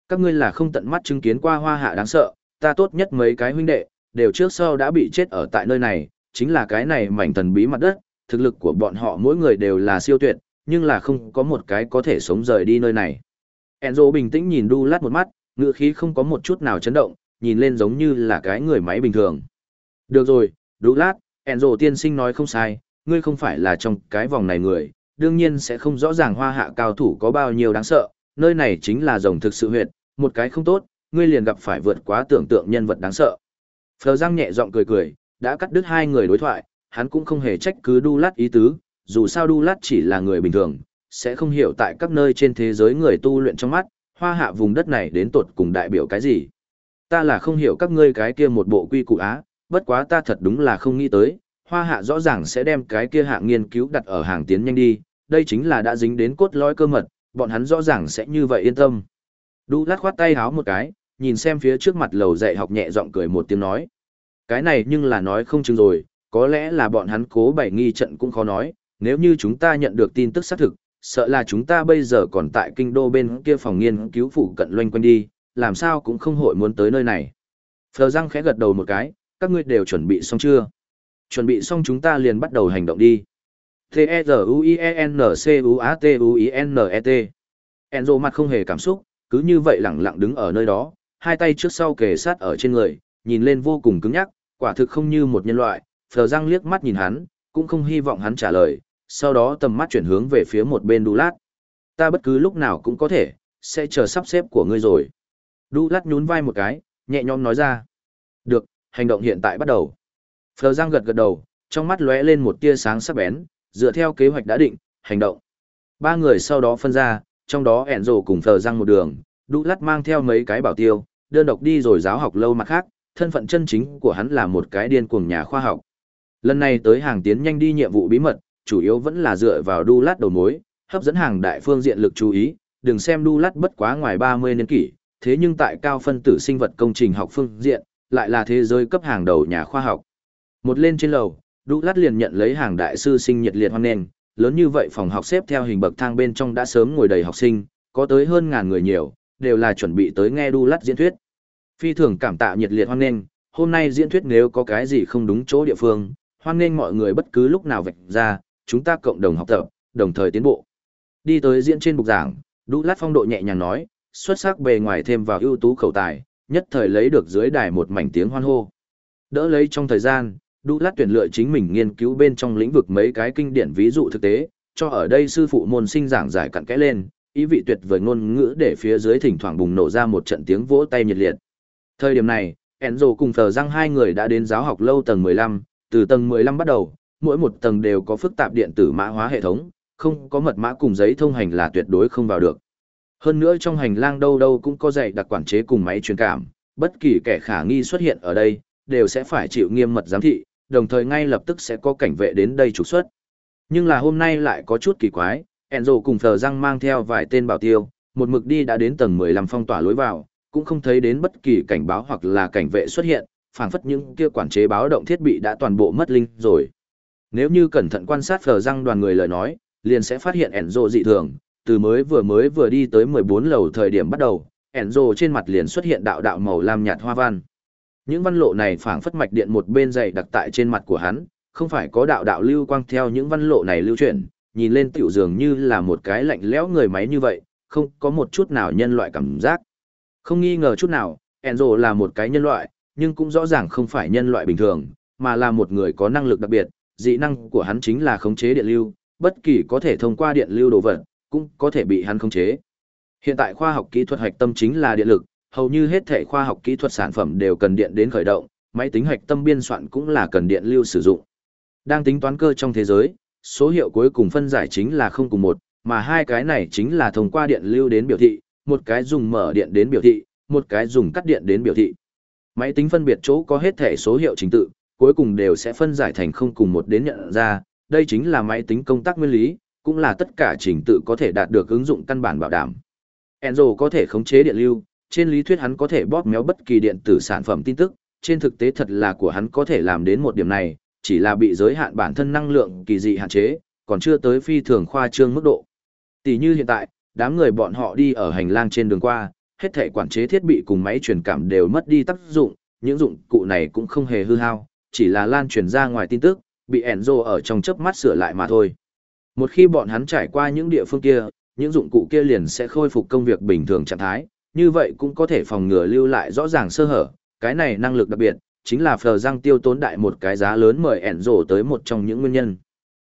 Các ngươi là không tận mắt chứng kiến qua hoa hạ đáng sợ, ta tốt nhất mấy cái huynh đệ, đều trước sau đã bị chết ở tại nơi này, chính là cái này mảnh thần bí mặt đất, thực lực của bọn họ mỗi người đều là siêu tuyệt, nhưng là không có một cái có thể sống rời đi nơi này. Enzo bình tĩnh nhìn đu lát một mắt, ngựa khí không có một chút nào chấn động, nhìn lên giống như là cái người máy bình thường. Được rồi, đu lát, Enzo tiên sinh nói không sai, ngươi không phải là trong cái vòng này người, đương nhiên sẽ không rõ ràng hoa hạ cao thủ có bao nhiêu đáng sợ, nơi này chính là rồng thực sự huyệt, một cái không tốt, ngươi liền gặp phải vượt quá tưởng tượng nhân vật đáng sợ. Phờ Giang nhẹ giọng cười cười, đã cắt đứt hai người đối thoại, hắn cũng không hề trách cứ Đu Lát ý tứ, dù sao Đu Lát chỉ là người bình thường, sẽ không hiểu tại các nơi trên thế giới người tu luyện trong mắt, hoa hạ vùng đất này đến tột cùng đại biểu cái gì. Ta là không hiểu các ngươi cái kia một bộ quy củ á, bất quá ta thật đúng là không nghĩ tới, hoa hạ rõ ràng sẽ đem cái kia hạng nghiên cứu đặt ở hàng tiến nhanh đi, đây chính là đã dính đến cốt lõi cơ mật, bọn hắn rõ ràng sẽ như vậy yên tâm. Đu lát khoát tay háo một cái, nhìn xem phía trước mặt lầu dạy học nhẹ giọng cười một tiếng nói. Cái này nhưng là nói không chừng rồi, có lẽ là bọn hắn cố bày nghi trận cũng khó nói, nếu như chúng ta nhận được tin tức xác thực, sợ là chúng ta bây giờ còn tại kinh đô bên kia phòng nghiên cứu phụ cận loanh quanh đi, làm sao cũng không hội muốn tới nơi này. Phờ răng khẽ gật đầu một cái, các ngươi đều chuẩn bị xong chưa? Chuẩn bị xong chúng ta liền bắt đầu hành động đi. T-E-Z-U-I-E-N-C-U-A-T-U-I-N-E-T Enzo mặt không hề cảm xúc, cứ như vậy lẳng lặng đứng ở nơi đó, hai tay trước sau kề sát ở trên người, nhìn lên vô cùng cứng nhắc, quả thực không như một nhân loại, phờ răng liếc mắt nhìn hắn, cũng không hy vọng hắn trả lời, sau đó tầm mắt chuyển hướng về phía một bên đu lát. Ta bất cứ lúc nào cũng có thể, sẽ chờ sắp xếp của ngươi rồi. Đu lát nhún vai một cái, nhẹ nhõm nói ra. Được, hành động hiện tại bắt đầu. Phờ răng gật gật đầu, trong mắt lóe lên một tia sáng sắc bén, dựa theo kế hoạch đã định, hành động. Ba người sau đó phân ra, trong đó ẻn rồ cùng Phờ răng một đường, đu lát mang theo mấy cái bảo tiêu, đơn độc đi rồi giáo học lâu mặt khác, thân phận chân chính của hắn là một cái điên cuồng nhà khoa học. Lần này tới hàng tiến nhanh đi nhiệm vụ bí mật, chủ yếu vẫn là dựa vào đu lát đầu mối, hấp dẫn hàng đại phương diện lực chú ý, đừng xem đu lát bất quá ngoài 30 niên kỷ, thế nhưng tại cao phân tử sinh vật công trình học phương diện, lại là thế giới cấp hàng đầu nhà khoa học. Một lên trên lầu, đu lát liền nhận lấy hàng đại sư sinh nhiệt liệt hoan nghênh, lớn như vậy phòng học xếp theo hình bậc thang bên trong đã sớm ngồi đầy học sinh, có tới hơn ngàn người nhiều, đều là chuẩn bị tới nghe đu lát diễn thuyết. Phi thường cảm tạ nhiệt liệt hoan nghênh, hôm nay diễn thuyết nếu có cái gì không đúng chỗ địa phương, hoan nghênh mọi người bất cứ lúc nào vạch ra, chúng ta cộng đồng học tập, đồng thời tiến bộ. Đi tới diễn trên bục giảng, Đu Lát phong độ nhẹ nhàng nói, xuất sắc bề ngoài thêm vào ưu tú khẩu tài, nhất thời lấy được dưới đài một mảnh tiếng hoan hô. Đỡ lấy trong thời gian, Đu Lát tuyển lựa chính mình nghiên cứu bên trong lĩnh vực mấy cái kinh điển ví dụ thực tế, cho ở đây sư phụ môn sinh giảng giải cặn kẽ lên, ý vị tuyệt vời ngôn ngữ để phía dưới thỉnh thoảng bùng nổ ra một trận tiếng vỗ tay nhiệt liệt. Thời điểm này, Enzo cùng Phờ Giang hai người đã đến giáo học lâu tầng 15, từ tầng 15 bắt đầu, mỗi một tầng đều có phức tạp điện tử mã hóa hệ thống, không có mật mã cùng giấy thông hành là tuyệt đối không vào được. Hơn nữa trong hành lang đâu đâu cũng có dạy đặc quản chế cùng máy truyền cảm, bất kỳ kẻ khả nghi xuất hiện ở đây, đều sẽ phải chịu nghiêm mật giám thị, đồng thời ngay lập tức sẽ có cảnh vệ đến đây trục xuất. Nhưng là hôm nay lại có chút kỳ quái, Enzo cùng Phờ Răng mang theo vài tên bảo tiêu, một mực đi đã đến tầng 15 phong tỏa lối vào, cũng không thấy đến bất kỳ cảnh báo hoặc là cảnh vệ xuất hiện, phảng phất những kia quản chế báo động thiết bị đã toàn bộ mất linh rồi. Nếu như cẩn thận quan sát phở răng đoàn người lời nói, liền sẽ phát hiện ẻn rộ dị thường, từ mới vừa mới vừa đi tới 14 lầu thời điểm bắt đầu, ẻn rộ trên mặt liền xuất hiện đạo đạo màu lam nhạt hoa văn. Những văn lộ này phảng phất mạch điện một bên dày đặc tại trên mặt của hắn, không phải có đạo đạo lưu quang theo những văn lộ này lưu chuyển, nhìn lên tiểu dường như là một cái lạnh lẽo người máy như vậy, không có một chút nào nhân loại cảm giác. Không nghi ngờ chút nào, Enzo là một cái nhân loại, nhưng cũng rõ ràng không phải nhân loại bình thường, mà là một người có năng lực đặc biệt, dị năng của hắn chính là khống chế điện lưu, bất kỳ có thể thông qua điện lưu đồ vật, cũng có thể bị hắn khống chế. Hiện tại khoa học kỹ thuật hạch tâm chính là điện lực, hầu như hết thể khoa học kỹ thuật sản phẩm đều cần điện đến khởi động, máy tính hạch tâm biên soạn cũng là cần điện lưu sử dụng. Đang tính toán cơ trong thế giới, số hiệu cuối cùng phân giải chính là không cùng một, mà hai cái này chính là thông qua điện lưu đến biểu thị, một cái dùng mở điện đến biểu thị, một cái dùng cắt điện đến biểu thị. Máy tính phân biệt chỗ có hết thể số hiệu trình tự, cuối cùng đều sẽ phân giải thành không cùng một đến nhận ra, đây chính là máy tính công tác nguyên lý, cũng là tất cả trình tự có thể đạt được ứng dụng căn bản bảo đảm. Enzo có thể khống chế điện lưu, trên lý thuyết hắn có thể bóp méo bất kỳ điện tử sản phẩm tin tức, trên thực tế thật là của hắn có thể làm đến một điểm này, chỉ là bị giới hạn bản thân năng lượng kỳ dị hạn chế, còn chưa tới phi thường khoa trương mức độ. Tỷ như hiện tại, đám người bọn họ đi ở hành lang trên đường qua, hết thể quản chế thiết bị cùng máy truyền cảm đều mất đi tác dụng, những dụng cụ này cũng không hề hư hao, chỉ là lan truyền ra ngoài tin tức, bị Enzo ở trong chớp mắt sửa lại mà thôi. Một khi bọn hắn trải qua những địa phương kia, những dụng cụ kia liền sẽ khôi phục công việc bình thường trạng thái, như vậy cũng có thể phòng ngừa lưu lại rõ ràng sơ hở, cái này năng lực đặc biệt, chính là phờ răng tiêu tốn đại một cái giá lớn mời Enzo tới một trong những nguyên nhân.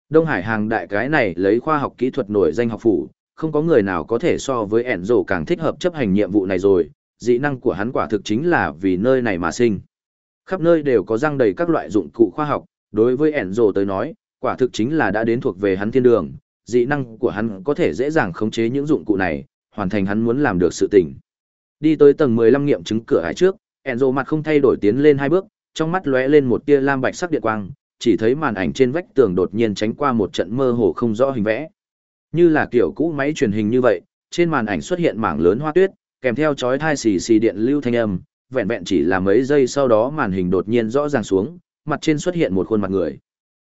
Đông Hải hàng đại cái này lấy khoa học kỹ thuật nổi danh học phủ, không có người nào có thể so với Enzo càng thích hợp chấp hành nhiệm vụ này rồi, dị năng của hắn quả thực chính là vì nơi này mà sinh. Khắp nơi đều có răng đầy các loại dụng cụ khoa học, đối với Enzo tới nói, quả thực chính là đã đến thuộc về hắn thiên đường, dị năng của hắn có thể dễ dàng khống chế những dụng cụ này, hoàn thành hắn muốn làm được sự tình. Đi tới tầng 15 nghiệm chứng cửa hải trước, Enzo mặt không thay đổi tiến lên hai bước, trong mắt lóe lên một tia lam bạch sắc điện quang, chỉ thấy màn ảnh trên vách tường đột nhiên tránh qua một trận mơ hồ không rõ hình vẽ. Như là kiểu cũ máy truyền hình như vậy, trên màn ảnh xuất hiện mảng lớn hoa tuyết, kèm theo chói thai xì xì điện lưu thanh âm, vẹn vẹn chỉ là mấy giây sau đó màn hình đột nhiên rõ ràng xuống, mặt trên xuất hiện một khuôn mặt người.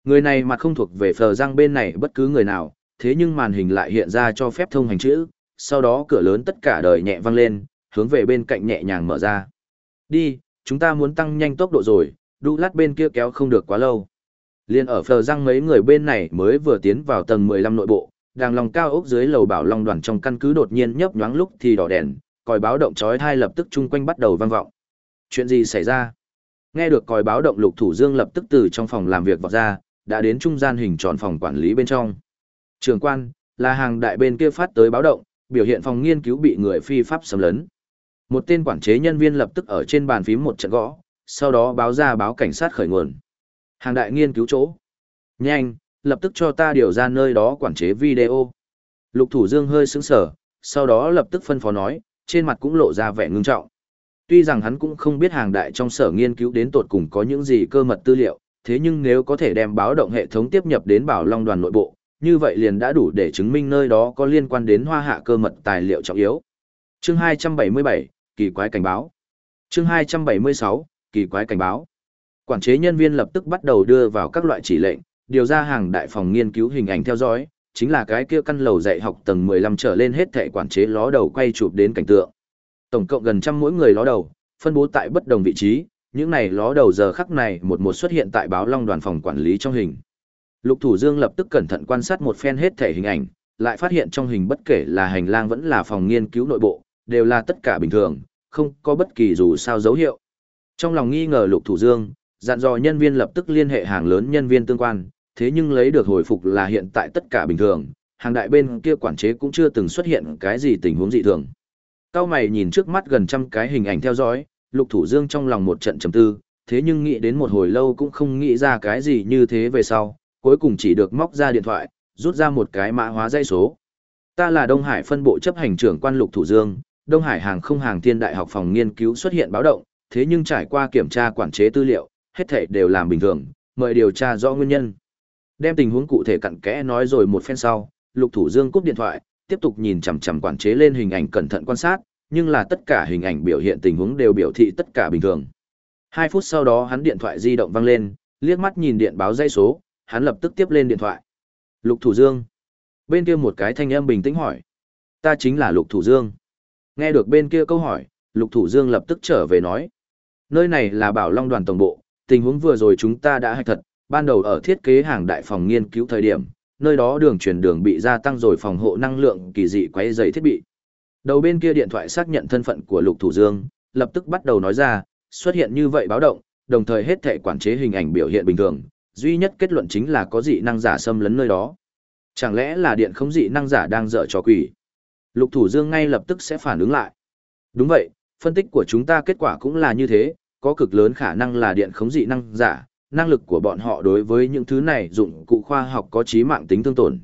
Người này mặt không thuộc về phờ răng bên này bất cứ người nào, thế nhưng màn hình lại hiện ra cho phép thông hành chữ, sau đó cửa lớn tất cả đời nhẹ văng lên, hướng về bên cạnh nhẹ nhàng mở ra. Đi, chúng ta muốn tăng nhanh tốc độ rồi, đu lát bên kia kéo không được quá lâu. Liên ở phờ răng mấy người bên này mới vừa tiến vào tầng 15 nội bộ, đàng lòng cao ốc dưới lầu bảo long đoàn trong căn cứ đột nhiên nhấp nhoáng lúc thì đỏ đèn, còi báo động chói tai lập tức chung quanh bắt đầu vang vọng. Chuyện gì xảy ra? Nghe được còi báo động Lục Thủ Dương lập tức từ trong phòng làm việc vọt ra, đã đến trung gian hình tròn phòng quản lý bên trong. Trường quan, là hàng đại bên kia phát tới báo động, biểu hiện phòng nghiên cứu bị người phi pháp xâm lấn. Một tên quản chế nhân viên lập tức ở trên bàn phím một trận gõ, sau đó báo ra báo cảnh sát khởi nguồn. Hàng đại nghiên cứu chỗ. Nhanh, lập tức cho ta điều ra nơi đó quản chế video. Lục Thủ Dương hơi sững sờ, sau đó lập tức phân phó nói, trên mặt cũng lộ ra vẻ ngưng trọng. Tuy rằng hắn cũng không biết hàng đại trong sở nghiên cứu đến tột cùng có những gì cơ mật tư liệu, thế nhưng nếu có thể đem báo động hệ thống tiếp nhập đến bảo long đoàn nội bộ, như vậy liền đã đủ để chứng minh nơi đó có liên quan đến hoa hạ cơ mật tài liệu trọng yếu. Chương 277, kỳ quái cảnh báo. Chương 276, kỳ quái cảnh báo. Quản chế nhân viên lập tức bắt đầu đưa vào các loại chỉ lệnh, điều ra hàng đại phòng nghiên cứu hình ảnh theo dõi, chính là cái kia căn lầu dạy học tầng 15 trở lên hết thảy quản chế ló đầu quay chụp đến cảnh tượng. Tổng cộng gần trăm mỗi người ló đầu, phân bố tại bất đồng vị trí, những này ló đầu giờ khắc này một một xuất hiện tại báo long đoàn phòng quản lý trong hình. Lục Thủ Dương lập tức cẩn thận quan sát một phen hết thảy hình ảnh, lại phát hiện trong hình bất kể là hành lang vẫn là phòng nghiên cứu nội bộ, đều là tất cả bình thường, không có bất kỳ dù sao dấu hiệu. Trong lòng nghi ngờ Lục Thủ Dương, dặn dò nhân viên lập tức liên hệ hàng lớn nhân viên tương quan, thế nhưng lấy được hồi phục là hiện tại tất cả bình thường, hàng đại bên kia quản chế cũng chưa từng xuất hiện cái gì tình huống dị thường. Cao mày nhìn trước mắt gần trăm cái hình ảnh theo dõi, Lục Thủ Dương trong lòng một trận trầm tư, thế nhưng nghĩ đến một hồi lâu cũng không nghĩ ra cái gì như thế về sau, cuối cùng chỉ được móc ra điện thoại, rút ra một cái mã hóa dây số. Ta là Đông Hải phân bộ chấp hành trưởng quan Lục Thủ Dương, Đông Hải hàng không hàng thiên đại học phòng nghiên cứu xuất hiện báo động, thế nhưng trải qua kiểm tra quản chế tư liệu, hết thảy đều làm bình thường, mời điều tra rõ nguyên nhân. Đem tình huống cụ thể cặn kẽ nói rồi một phen sau, Lục Thủ Dương cúp điện thoại, tiếp tục nhìn chằm chằm quản chế lên hình ảnh cẩn thận quan sát, nhưng là tất cả hình ảnh biểu hiện tình huống đều biểu thị tất cả bình thường. Hai phút sau đó hắn điện thoại di động vang lên, liếc mắt nhìn điện báo dây số, hắn lập tức tiếp lên điện thoại. Lục Thủ Dương. Bên kia một cái thanh âm bình tĩnh hỏi. Ta chính là Lục Thủ Dương. Nghe được bên kia câu hỏi, Lục Thủ Dương lập tức trở về nói. Nơi này là Bảo Long đoàn tổng bộ, tình huống vừa rồi chúng ta đã hạch thật, ban đầu ở thiết kế hàng đại phòng nghiên cứu thời điểm, nơi đó đường truyền đường bị gia tăng rồi phòng hộ năng lượng kỳ dị quấy dày thiết bị. Đầu bên kia điện thoại xác nhận thân phận của Lục Thủ Dương, lập tức bắt đầu nói ra, xuất hiện như vậy báo động, đồng thời hết thể quản chế hình ảnh biểu hiện bình thường, duy nhất kết luận chính là có dị năng giả xâm lấn nơi đó. Chẳng lẽ là điện không dị năng giả đang dở trò quỷ? Lục Thủ Dương ngay lập tức sẽ phản ứng lại. Đúng vậy, phân tích của chúng ta kết quả cũng là như thế, có cực lớn khả năng là điện không dị năng giả, năng lực của bọn họ đối với những thứ này dụng cụ khoa học có trí mạng tính thương tổn.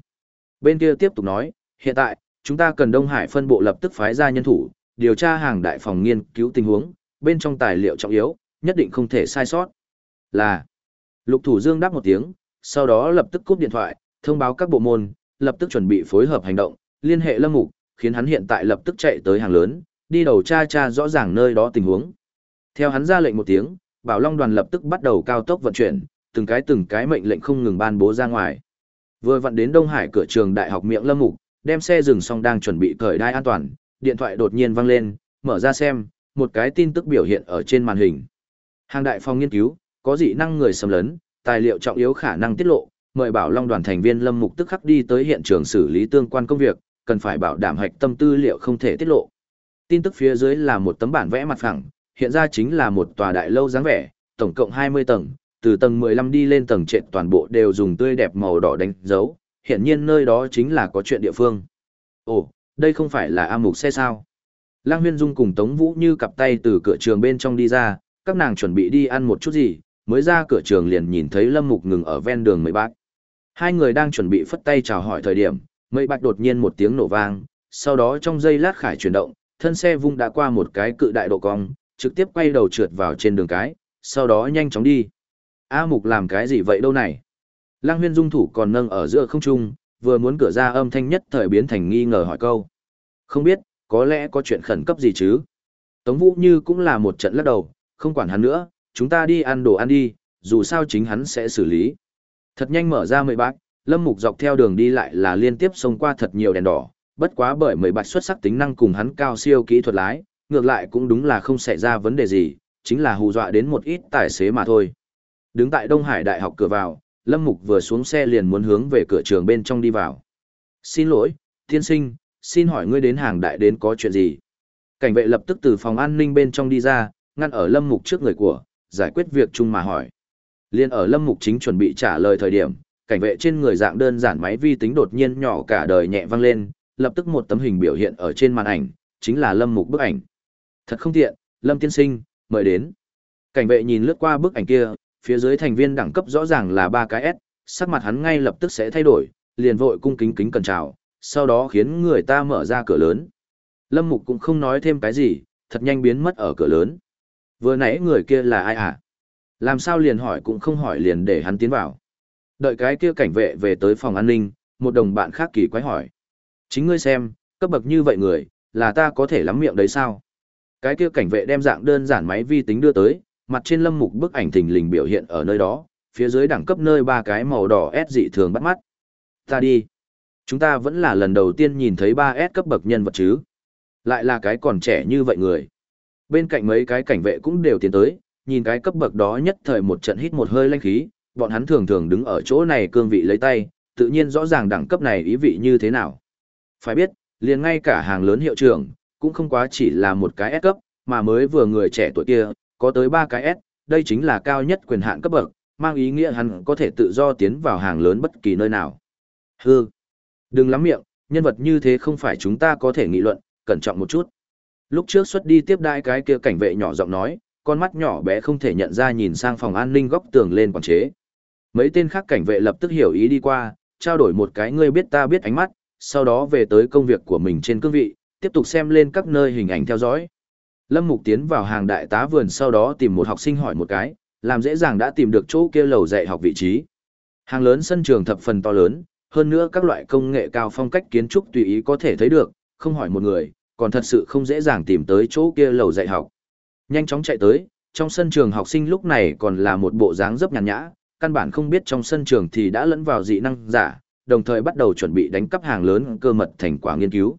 Bên kia tiếp tục nói, hiện tại, chúng ta cần Đông Hải phân bộ lập tức phái ra nhân thủ, điều tra hàng đại phòng nghiên cứu tình huống, bên trong tài liệu trọng yếu, nhất định không thể sai sót. Là, Lục Thủ Dương đáp một tiếng, sau đó lập tức cúp điện thoại, thông báo các bộ môn, lập tức chuẩn bị phối hợp hành động, liên hệ Lâm Mục, khiến hắn hiện tại lập tức chạy tới hàng lớn, đi đầu tra tra rõ ràng nơi đó tình huống. Theo hắn ra lệnh một tiếng, Bảo Long đoàn lập tức bắt đầu cao tốc vận chuyển, từng cái từng cái mệnh lệnh không ngừng ban bố ra ngoài. Vừa vặn đến Đông Hải cửa trường đại học miệng Lâm Mục, đem xe dừng xong đang chuẩn bị cởi đai an toàn, điện thoại đột nhiên vang lên, mở ra xem, một cái tin tức biểu hiện ở trên màn hình. Hàng đại phòng nghiên cứu, có dị năng người xâm lấn, tài liệu trọng yếu khả năng tiết lộ, mời Bảo Long đoàn thành viên Lâm Mục tức khắc đi tới hiện trường xử lý tương quan công việc, cần phải bảo đảm hạch tâm tư liệu không thể tiết lộ. Tin tức phía dưới là một tấm bản vẽ mặt phẳng, hiện ra chính là một tòa đại lâu dáng vẻ, tổng cộng 20 tầng, từ tầng 15 đi lên tầng trệt toàn bộ đều dùng tươi đẹp màu đỏ đánh dấu, hiện nhiên nơi đó chính là có chuyện địa phương. Ồ, đây không phải là A Mục xe sao? Lăng Huyên Dung cùng Tống Vũ như cặp tay từ cửa trường bên trong đi ra, các nàng chuẩn bị đi ăn một chút gì, mới ra cửa trường liền nhìn thấy Lâm Mục ngừng ở ven đường mấy bác. Hai người đang chuẩn bị phất tay chào hỏi thời điểm, mây bạch đột nhiên một tiếng nổ vang, sau đó trong giây lát khải chuyển động, thân xe vung đã qua một cái cự đại độ cong, trực tiếp quay đầu trượt vào trên đường cái, sau đó nhanh chóng đi. A Mục làm cái gì vậy đâu này? Lăng huyên dung thủ còn nâng ở giữa không trung, vừa muốn cửa ra âm thanh nhất thời biến thành nghi ngờ hỏi câu. Không biết, có lẽ có chuyện khẩn cấp gì chứ? Tống Vũ Như cũng là một trận lắc đầu, không quản hắn nữa, chúng ta đi ăn đồ ăn đi, dù sao chính hắn sẽ xử lý. Thật nhanh mở ra mười bạc, Lâm Mục dọc theo đường đi lại là liên tiếp xông qua thật nhiều đèn đỏ, bất quá bởi mười bạc xuất sắc tính năng cùng hắn cao siêu kỹ thuật lái, ngược lại cũng đúng là không xảy ra vấn đề gì, chính là hù dọa đến một ít tài xế mà thôi. Đứng tại Đông Hải Đại học cửa vào, Lâm Mục vừa xuống xe liền muốn hướng về cửa trường bên trong đi vào. Xin lỗi, tiên sinh, xin hỏi ngươi đến hàng đại đến có chuyện gì? Cảnh vệ lập tức từ phòng an ninh bên trong đi ra, ngăn ở Lâm Mục trước người của, giải quyết việc chung mà hỏi. Liên ở Lâm Mục chính chuẩn bị trả lời thời điểm, cảnh vệ trên người dạng đơn giản máy vi tính đột nhiên nhỏ cả đời nhẹ vang lên, lập tức một tấm hình biểu hiện ở trên màn ảnh, chính là Lâm Mục bức ảnh. Thật không tiện, Lâm tiên sinh, mời đến. Cảnh vệ nhìn lướt qua bức ảnh kia, phía dưới thành viên đẳng cấp rõ ràng là ba cái S, sắc mặt hắn ngay lập tức sẽ thay đổi, liền vội cung kính kính cần chào, sau đó khiến người ta mở ra cửa lớn. Lâm Mục cũng không nói thêm cái gì, thật nhanh biến mất ở cửa lớn. Vừa nãy người kia là ai à? Làm sao liền hỏi cũng không hỏi liền để hắn tiến vào. Đợi cái kia cảnh vệ về tới phòng an ninh, một đồng bạn khác kỳ quái hỏi. Chính ngươi xem, cấp bậc như vậy người, là ta có thể lắm miệng đấy sao? Cái kia cảnh vệ đem dạng đơn giản máy vi tính đưa tới, mặt trên lâm mục bức ảnh thình lình biểu hiện ở nơi đó, phía dưới đẳng cấp nơi ba cái màu đỏ S dị thường bắt mắt. Ta đi. Chúng ta vẫn là lần đầu tiên nhìn thấy 3S cấp bậc nhân vật chứ. Lại là cái còn trẻ như vậy người. Bên cạnh mấy cái cảnh vệ cũng đều tiến tới, nhìn cái cấp bậc đó nhất thời một trận hít một hơi lanh khí, bọn hắn thường thường đứng ở chỗ này cương vị lấy tay, tự nhiên rõ ràng đẳng cấp này ý vị như thế nào. Phải biết, liền ngay cả hàng lớn hiệu trưởng, cũng không quá chỉ là một cái S cấp, mà mới vừa người trẻ tuổi kia, có tới ba cái S, đây chính là cao nhất quyền hạn cấp bậc, mang ý nghĩa hắn có thể tự do tiến vào hàng lớn bất kỳ nơi nào. Hư! Đừng lắm miệng, nhân vật như thế không phải chúng ta có thể nghị luận, cẩn trọng một chút. Lúc trước xuất đi tiếp đai cái kia cảnh vệ nhỏ giọng nói, con mắt nhỏ bé không thể nhận ra nhìn sang phòng an ninh góc tường lên quản chế. Mấy tên khác cảnh vệ lập tức hiểu ý đi qua, trao đổi một cái ngươi biết ta biết ánh mắt, sau đó về tới công việc của mình trên cương vị, tiếp tục xem lên các nơi hình ảnh theo dõi. Lâm Mục tiến vào hàng đại tá vườn sau đó tìm một học sinh hỏi một cái, làm dễ dàng đã tìm được chỗ kia lầu dạy học vị trí. Hàng lớn sân trường thập phần to lớn, hơn nữa các loại công nghệ cao phong cách kiến trúc tùy ý có thể thấy được, không hỏi một người, còn thật sự không dễ dàng tìm tới chỗ kia lầu dạy học. Nhanh chóng chạy tới, trong sân trường học sinh lúc này còn là một bộ dáng dấp nhàn nhã, căn bản không biết trong sân trường thì đã lẫn vào dị năng giả, đồng thời bắt đầu chuẩn bị đánh cắp hàng lớn cơ mật thành quả nghiên cứu.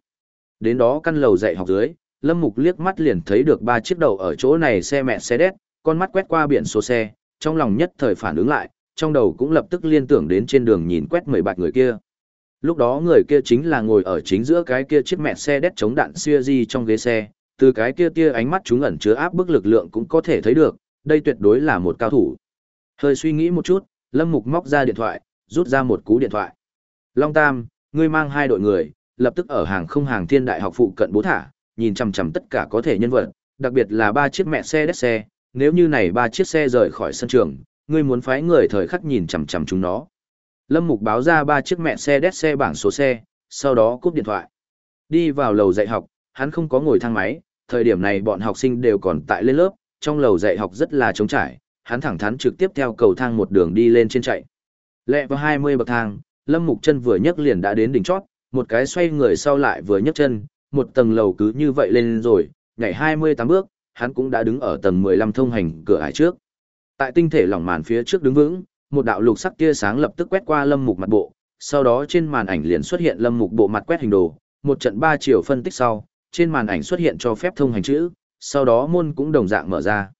Đến đó căn lầu dạy học dưới, Lâm Mục liếc mắt liền thấy được ba chiếc đầu ở chỗ này xe mẹ xe đét, con mắt quét qua biển số xe, trong lòng nhất thời phản ứng lại, trong đầu cũng lập tức liên tưởng đến trên đường nhìn quét mười bạch người kia. Lúc đó người kia chính là ngồi ở chính giữa cái kia chiếc mẹ xe đét chống đạn xưa di trong ghế xe, từ cái kia tia ánh mắt chúng ẩn chứa áp bức lực lượng cũng có thể thấy được, đây tuyệt đối là một cao thủ. Hơi suy nghĩ một chút, Lâm Mục móc ra điện thoại, rút ra một cú điện thoại. Long Tam, ngươi mang hai đội người, lập tức ở hàng không hàng thiên đại học phụ cận bố thả, nhìn chằm chằm tất cả có thể nhân vật, đặc biệt là ba chiếc mẹ xe đét xe, nếu như này ba chiếc xe rời khỏi sân trường, ngươi muốn phái người thời khắc nhìn chằm chằm chúng nó. Lâm Mục báo ra ba chiếc mẹ xe đét xe bảng số xe, sau đó cúp điện thoại. Đi vào lầu dạy học, hắn không có ngồi thang máy, thời điểm này bọn học sinh đều còn tại lên lớp, trong lầu dạy học rất là trống trải, hắn thẳng thắn trực tiếp theo cầu thang một đường đi lên trên chạy. Lẹ vào 20 bậc thang, Lâm Mục chân vừa nhấc liền đã đến đỉnh chót, một cái xoay người sau lại vừa nhấc chân, một tầng lầu cứ như vậy lên rồi, nhảy 28 bước, hắn cũng đã đứng ở tầng 15 thông hành cửa ải trước. Tại tinh thể lỏng màn phía trước đứng vững, một đạo lục sắc tia sáng lập tức quét qua Lâm Mục mặt bộ, sau đó trên màn ảnh liền xuất hiện Lâm Mục bộ mặt quét hình đồ, một trận ba chiều phân tích sau, trên màn ảnh xuất hiện cho phép thông hành chữ, sau đó môn cũng đồng dạng mở ra.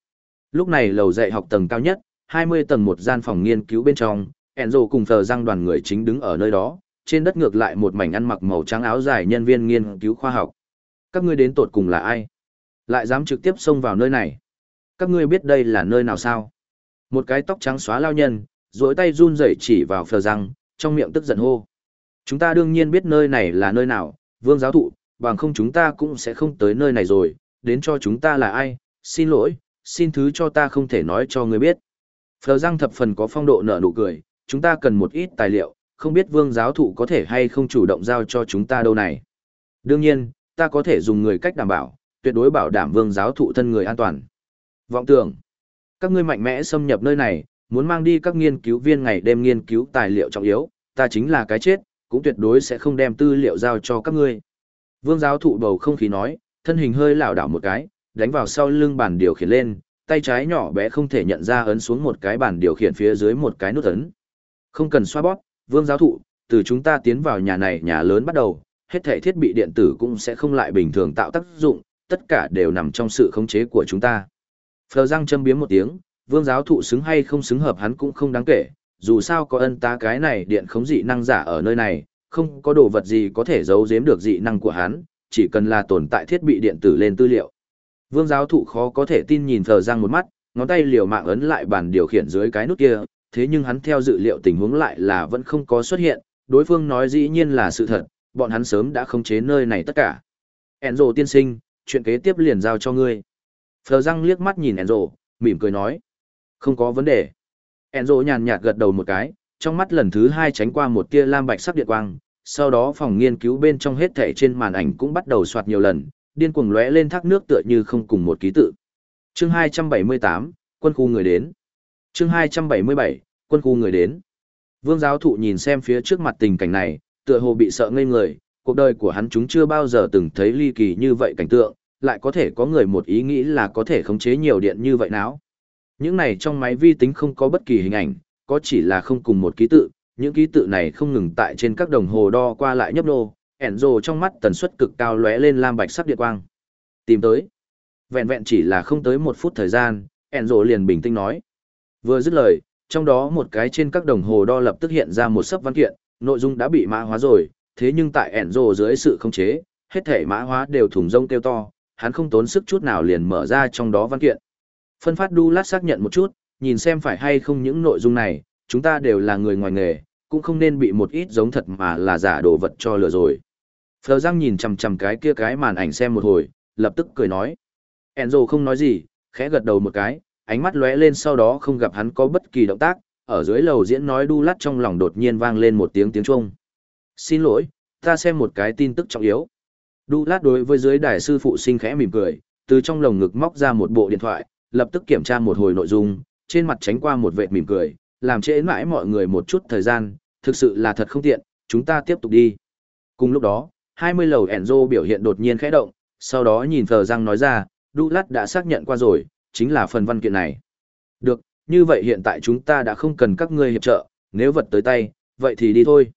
Lúc này lầu dạy học tầng cao nhất, 20 tầng một gian phòng nghiên cứu bên trong, Enzo cùng thờ răng đoàn người chính đứng ở nơi đó, trên đất ngược lại một mảnh ăn mặc màu trắng áo dài nhân viên nghiên cứu khoa học. Các ngươi đến tột cùng là ai? Lại dám trực tiếp xông vào nơi này? Các ngươi biết đây là nơi nào sao? Một cái tóc trắng xóa lao nhân, duỗi tay run rẩy chỉ vào phờ răng, trong miệng tức giận hô. Chúng ta đương nhiên biết nơi này là nơi nào, vương giáo thụ, bằng không chúng ta cũng sẽ không tới nơi này rồi, đến cho chúng ta là ai, xin lỗi, xin thứ cho ta không thể nói cho người biết. Phờ răng thập phần có phong độ nở nụ cười, chúng ta cần một ít tài liệu, không biết vương giáo thụ có thể hay không chủ động giao cho chúng ta đâu này. Đương nhiên, ta có thể dùng người cách đảm bảo, tuyệt đối bảo đảm vương giáo thụ thân người an toàn. Vọng tưởng, các ngươi mạnh mẽ xâm nhập nơi này, muốn mang đi các nghiên cứu viên ngày đêm nghiên cứu tài liệu trọng yếu, ta chính là cái chết, cũng tuyệt đối sẽ không đem tư liệu giao cho các ngươi. Vương giáo thụ bầu không khí nói, thân hình hơi lảo đảo một cái, đánh vào sau lưng bàn điều khiển lên, tay trái nhỏ bé không thể nhận ra ấn xuống một cái bàn điều khiển phía dưới một cái nút ấn. Không cần xoa bóp, vương giáo thụ, từ chúng ta tiến vào nhà này nhà lớn bắt đầu, hết thể thiết bị điện tử cũng sẽ không lại bình thường tạo tác dụng, tất cả đều nằm trong sự khống chế của chúng ta. Phờ răng châm biếm một tiếng, vương giáo thụ xứng hay không xứng hợp hắn cũng không đáng kể, dù sao có ân ta cái này điện khống dị năng giả ở nơi này, không có đồ vật gì có thể giấu giếm được dị năng của hắn, chỉ cần là tồn tại thiết bị điện tử lên tư liệu. Vương giáo thụ khó có thể tin nhìn Phờ Giang một mắt, ngón tay liều mạng ấn lại bàn điều khiển dưới cái nút kia, thế nhưng hắn theo dự liệu tình huống lại là vẫn không có xuất hiện, đối phương nói dĩ nhiên là sự thật, bọn hắn sớm đã khống chế nơi này tất cả. Enzo tiên sinh, chuyện kế tiếp liền giao cho ngươi. Phờ răng liếc mắt nhìn Enzo, mỉm cười nói. Không có vấn đề. Enzo nhàn nhạt gật đầu một cái, trong mắt lần thứ hai tránh qua một tia lam bạch sắc điện quang, sau đó phòng nghiên cứu bên trong hết thảy trên màn ảnh cũng bắt đầu soạt nhiều lần, điên cuồng lóe lên thác nước tựa như không cùng một ký tự. Chương 278, quân khu người đến. Chương 277, quân khu người đến. Vương giáo thụ nhìn xem phía trước mặt tình cảnh này, tựa hồ bị sợ ngây người, cuộc đời của hắn chúng chưa bao giờ từng thấy ly kỳ như vậy cảnh tượng, lại có thể có người một ý nghĩ là có thể khống chế nhiều điện như vậy nào. Những này trong máy vi tính không có bất kỳ hình ảnh, có chỉ là không cùng một ký tự, những ký tự này không ngừng tại trên các đồng hồ đo qua lại nhấp nô, Enzo trong mắt tần suất cực cao lóe lên lam bạch sắc điện quang. Tìm tới. Vẹn vẹn chỉ là không tới một phút thời gian, Enzo liền bình tĩnh nói. Vừa dứt lời, trong đó một cái trên các đồng hồ đo lập tức hiện ra một sấp văn kiện, nội dung đã bị mã hóa rồi, thế nhưng tại Enzo dưới sự khống chế, hết thể mã hóa đều thủng rông kêu to, hắn không tốn sức chút nào liền mở ra trong đó văn kiện. Phân phát đu lát xác nhận một chút, nhìn xem phải hay không những nội dung này, chúng ta đều là người ngoài nghề, cũng không nên bị một ít giống thật mà là giả đồ vật cho lừa rồi. Phờ Giang nhìn chằm chằm cái kia cái màn ảnh xem một hồi, lập tức cười nói. Enzo không nói gì, khẽ gật đầu một cái, ánh mắt lóe lên sau đó không gặp hắn có bất kỳ động tác, ở dưới lầu diễn nói đu lát trong lòng đột nhiên vang lên một tiếng tiếng chuông. Xin lỗi, ta xem một cái tin tức trọng yếu. Đu lát đối với dưới đài sư phụ sinh khẽ mỉm cười, từ trong lồng ngực móc ra một bộ điện thoại, lập tức kiểm tra một hồi nội dung, trên mặt tránh qua một vệt mỉm cười, làm trễ mãi mọi người một chút thời gian, thực sự là thật không tiện, chúng ta tiếp tục đi. Cùng lúc đó, 20 lầu Enzo biểu hiện đột nhiên khẽ động, sau đó nhìn thờ Răng nói ra, Douglas đã xác nhận qua rồi, chính là phần văn kiện này. Được, như vậy hiện tại chúng ta đã không cần các ngươi hiệp trợ, nếu vật tới tay, vậy thì đi thôi.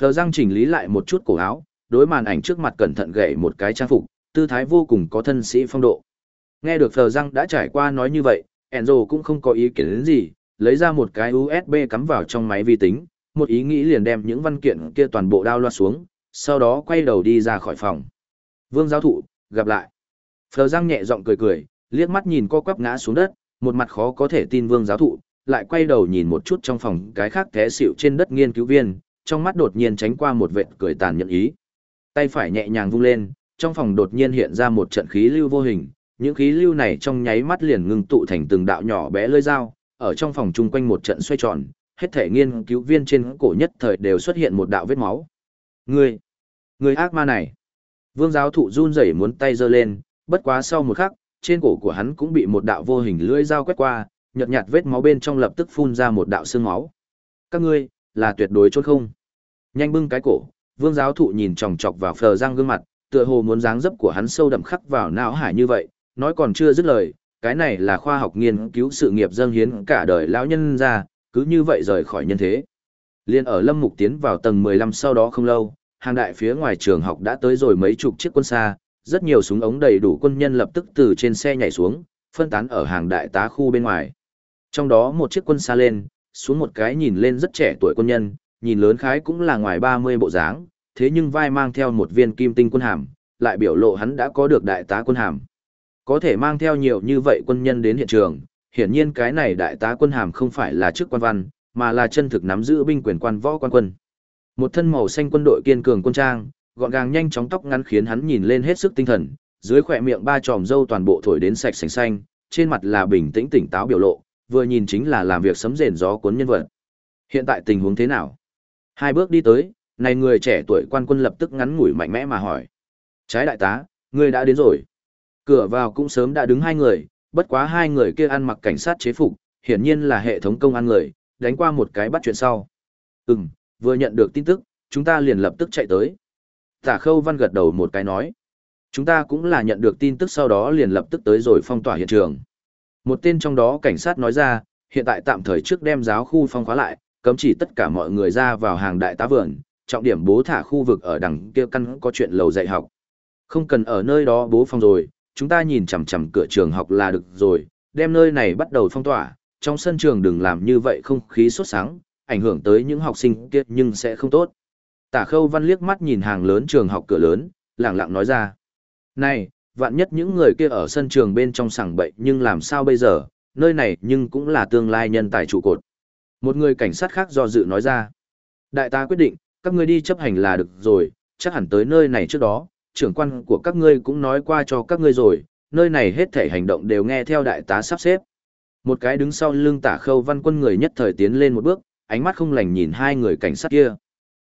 Phờ Giang chỉnh lý lại một chút cổ áo, đối màn ảnh trước mặt cẩn thận gậy một cái trang phục, tư thái vô cùng có thân sĩ phong độ. Nghe được Phờ Giang đã trải qua nói như vậy, Enzo cũng không có ý kiến đến gì, lấy ra một cái USB cắm vào trong máy vi tính, một ý nghĩ liền đem những văn kiện kia toàn bộ đao loa xuống, sau đó quay đầu đi ra khỏi phòng. Vương giáo thụ, gặp lại. Phờ Giang nhẹ giọng cười cười, liếc mắt nhìn co quắp ngã xuống đất, một mặt khó có thể tin vương giáo thụ, lại quay đầu nhìn một chút trong phòng cái khác té xỉu trên đất nghiên cứu viên, trong mắt đột nhiên tránh qua một vệt cười tàn nhẫn ý. Tay phải nhẹ nhàng vung lên, trong phòng đột nhiên hiện ra một trận khí lưu vô hình, những khí lưu này trong nháy mắt liền ngưng tụ thành từng đạo nhỏ bé lưỡi dao, ở trong phòng chung quanh một trận xoay tròn, hết thể nghiên cứu viên trên cổ nhất thời đều xuất hiện một đạo vết máu. người, người ác ma này. Vương giáo thụ run rẩy muốn tay giơ lên, bất quá sau một khắc, trên cổ của hắn cũng bị một đạo vô hình lưỡi dao quét qua, nhợt nhạt vết máu bên trong lập tức phun ra một đạo xương máu. Các ngươi, là tuyệt đối chốt không? Nhanh bưng cái cổ, vương giáo thụ nhìn chòng chọc vào phờ răng gương mặt, tựa hồ muốn dáng dấp của hắn sâu đậm khắc vào não hải như vậy, nói còn chưa dứt lời, cái này là khoa học nghiên cứu sự nghiệp dâng hiến cả đời lão nhân ra, cứ như vậy rời khỏi nhân thế. Liên ở Lâm Mục tiến vào tầng 15 sau đó không lâu, hàng đại phía ngoài trường học đã tới rồi mấy chục chiếc quân xa, rất nhiều súng ống đầy đủ quân nhân lập tức từ trên xe nhảy xuống, phân tán ở hàng đại tá khu bên ngoài. Trong đó một chiếc quân xa lên, xuống một cái nhìn lên rất trẻ tuổi quân nhân, nhìn lớn khái cũng là ngoài 30 bộ dáng, thế nhưng vai mang theo một viên kim tinh quân hàm, lại biểu lộ hắn đã có được đại tá quân hàm. Có thể mang theo nhiều như vậy quân nhân đến hiện trường, hiển nhiên cái này đại tá quân hàm không phải là chức quan văn, mà là chân thực nắm giữ binh quyền quan võ quan quân. Một thân màu xanh quân đội kiên cường quân trang, gọn gàng nhanh chóng tóc ngắn khiến hắn nhìn lên hết sức tinh thần, dưới khỏe miệng ba tròm râu toàn bộ thổi đến sạch sành xanh, trên mặt là bình tĩnh tỉnh táo biểu lộ, vừa nhìn chính là làm việc sấm rền gió cuốn nhân vật. Hiện tại tình huống thế nào? Hai bước đi tới, này người trẻ tuổi quan quân lập tức ngắn ngủi mạnh mẽ mà hỏi. Trái đại tá, ngươi đã đến rồi. Cửa vào cũng sớm đã đứng hai người, bất quá hai người kia ăn mặc cảnh sát chế phục, hiển nhiên là hệ thống công an người, đánh qua một cái bắt chuyện sau. Ừm, vừa nhận được tin tức, chúng ta liền lập tức chạy tới. Tả khâu văn gật đầu một cái nói. Chúng ta cũng là nhận được tin tức sau đó liền lập tức tới rồi phong tỏa hiện trường. Một tên trong đó cảnh sát nói ra, hiện tại tạm thời trước đem giáo khu phong khóa lại, cấm chỉ tất cả mọi người ra vào hàng đại tá vườn, trọng điểm bố thả khu vực ở đằng kia căn có chuyện lầu dạy học. Không cần ở nơi đó bố phong rồi, chúng ta nhìn chằm chằm cửa trường học là được rồi, đem nơi này bắt đầu phong tỏa, trong sân trường đừng làm như vậy không khí sốt sáng, ảnh hưởng tới những học sinh kia nhưng sẽ không tốt. Tả khâu văn liếc mắt nhìn hàng lớn trường học cửa lớn, lặng lặng nói ra. Này, vạn nhất những người kia ở sân trường bên trong sảng bậy nhưng làm sao bây giờ, nơi này nhưng cũng là tương lai nhân tài trụ cột. Một người cảnh sát khác do dự nói ra. Đại ta quyết định, các ngươi đi chấp hành là được rồi, chắc hẳn tới nơi này trước đó, trưởng quan của các ngươi cũng nói qua cho các ngươi rồi, nơi này hết thể hành động đều nghe theo đại tá sắp xếp. Một cái đứng sau lưng tả khâu văn quân người nhất thời tiến lên một bước, ánh mắt không lành nhìn hai người cảnh sát kia.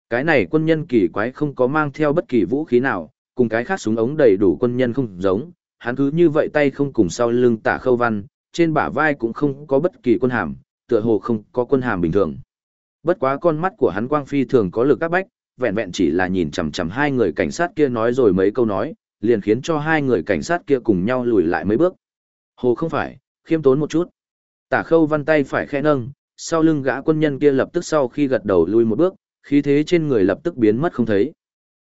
Cái này quân nhân kỳ quái không có mang theo bất kỳ vũ khí nào, cùng cái khác súng ống đầy đủ quân nhân không giống, hắn cứ như vậy tay không cùng sau lưng tả khâu văn, trên bả vai cũng không có bất kỳ quân hàm, tựa hồ không có quân hàm bình thường. Bất quá con mắt của hắn quang phi thường có lực các bách, vẹn vẹn chỉ là nhìn chằm chằm hai người cảnh sát kia nói rồi mấy câu nói, liền khiến cho hai người cảnh sát kia cùng nhau lùi lại mấy bước. Hồ không phải, khiêm tốn một chút. Tả khâu văn tay phải khẽ nâng, sau lưng gã quân nhân kia lập tức sau khi gật đầu lui một bước, khí thế trên người lập tức biến mất không thấy.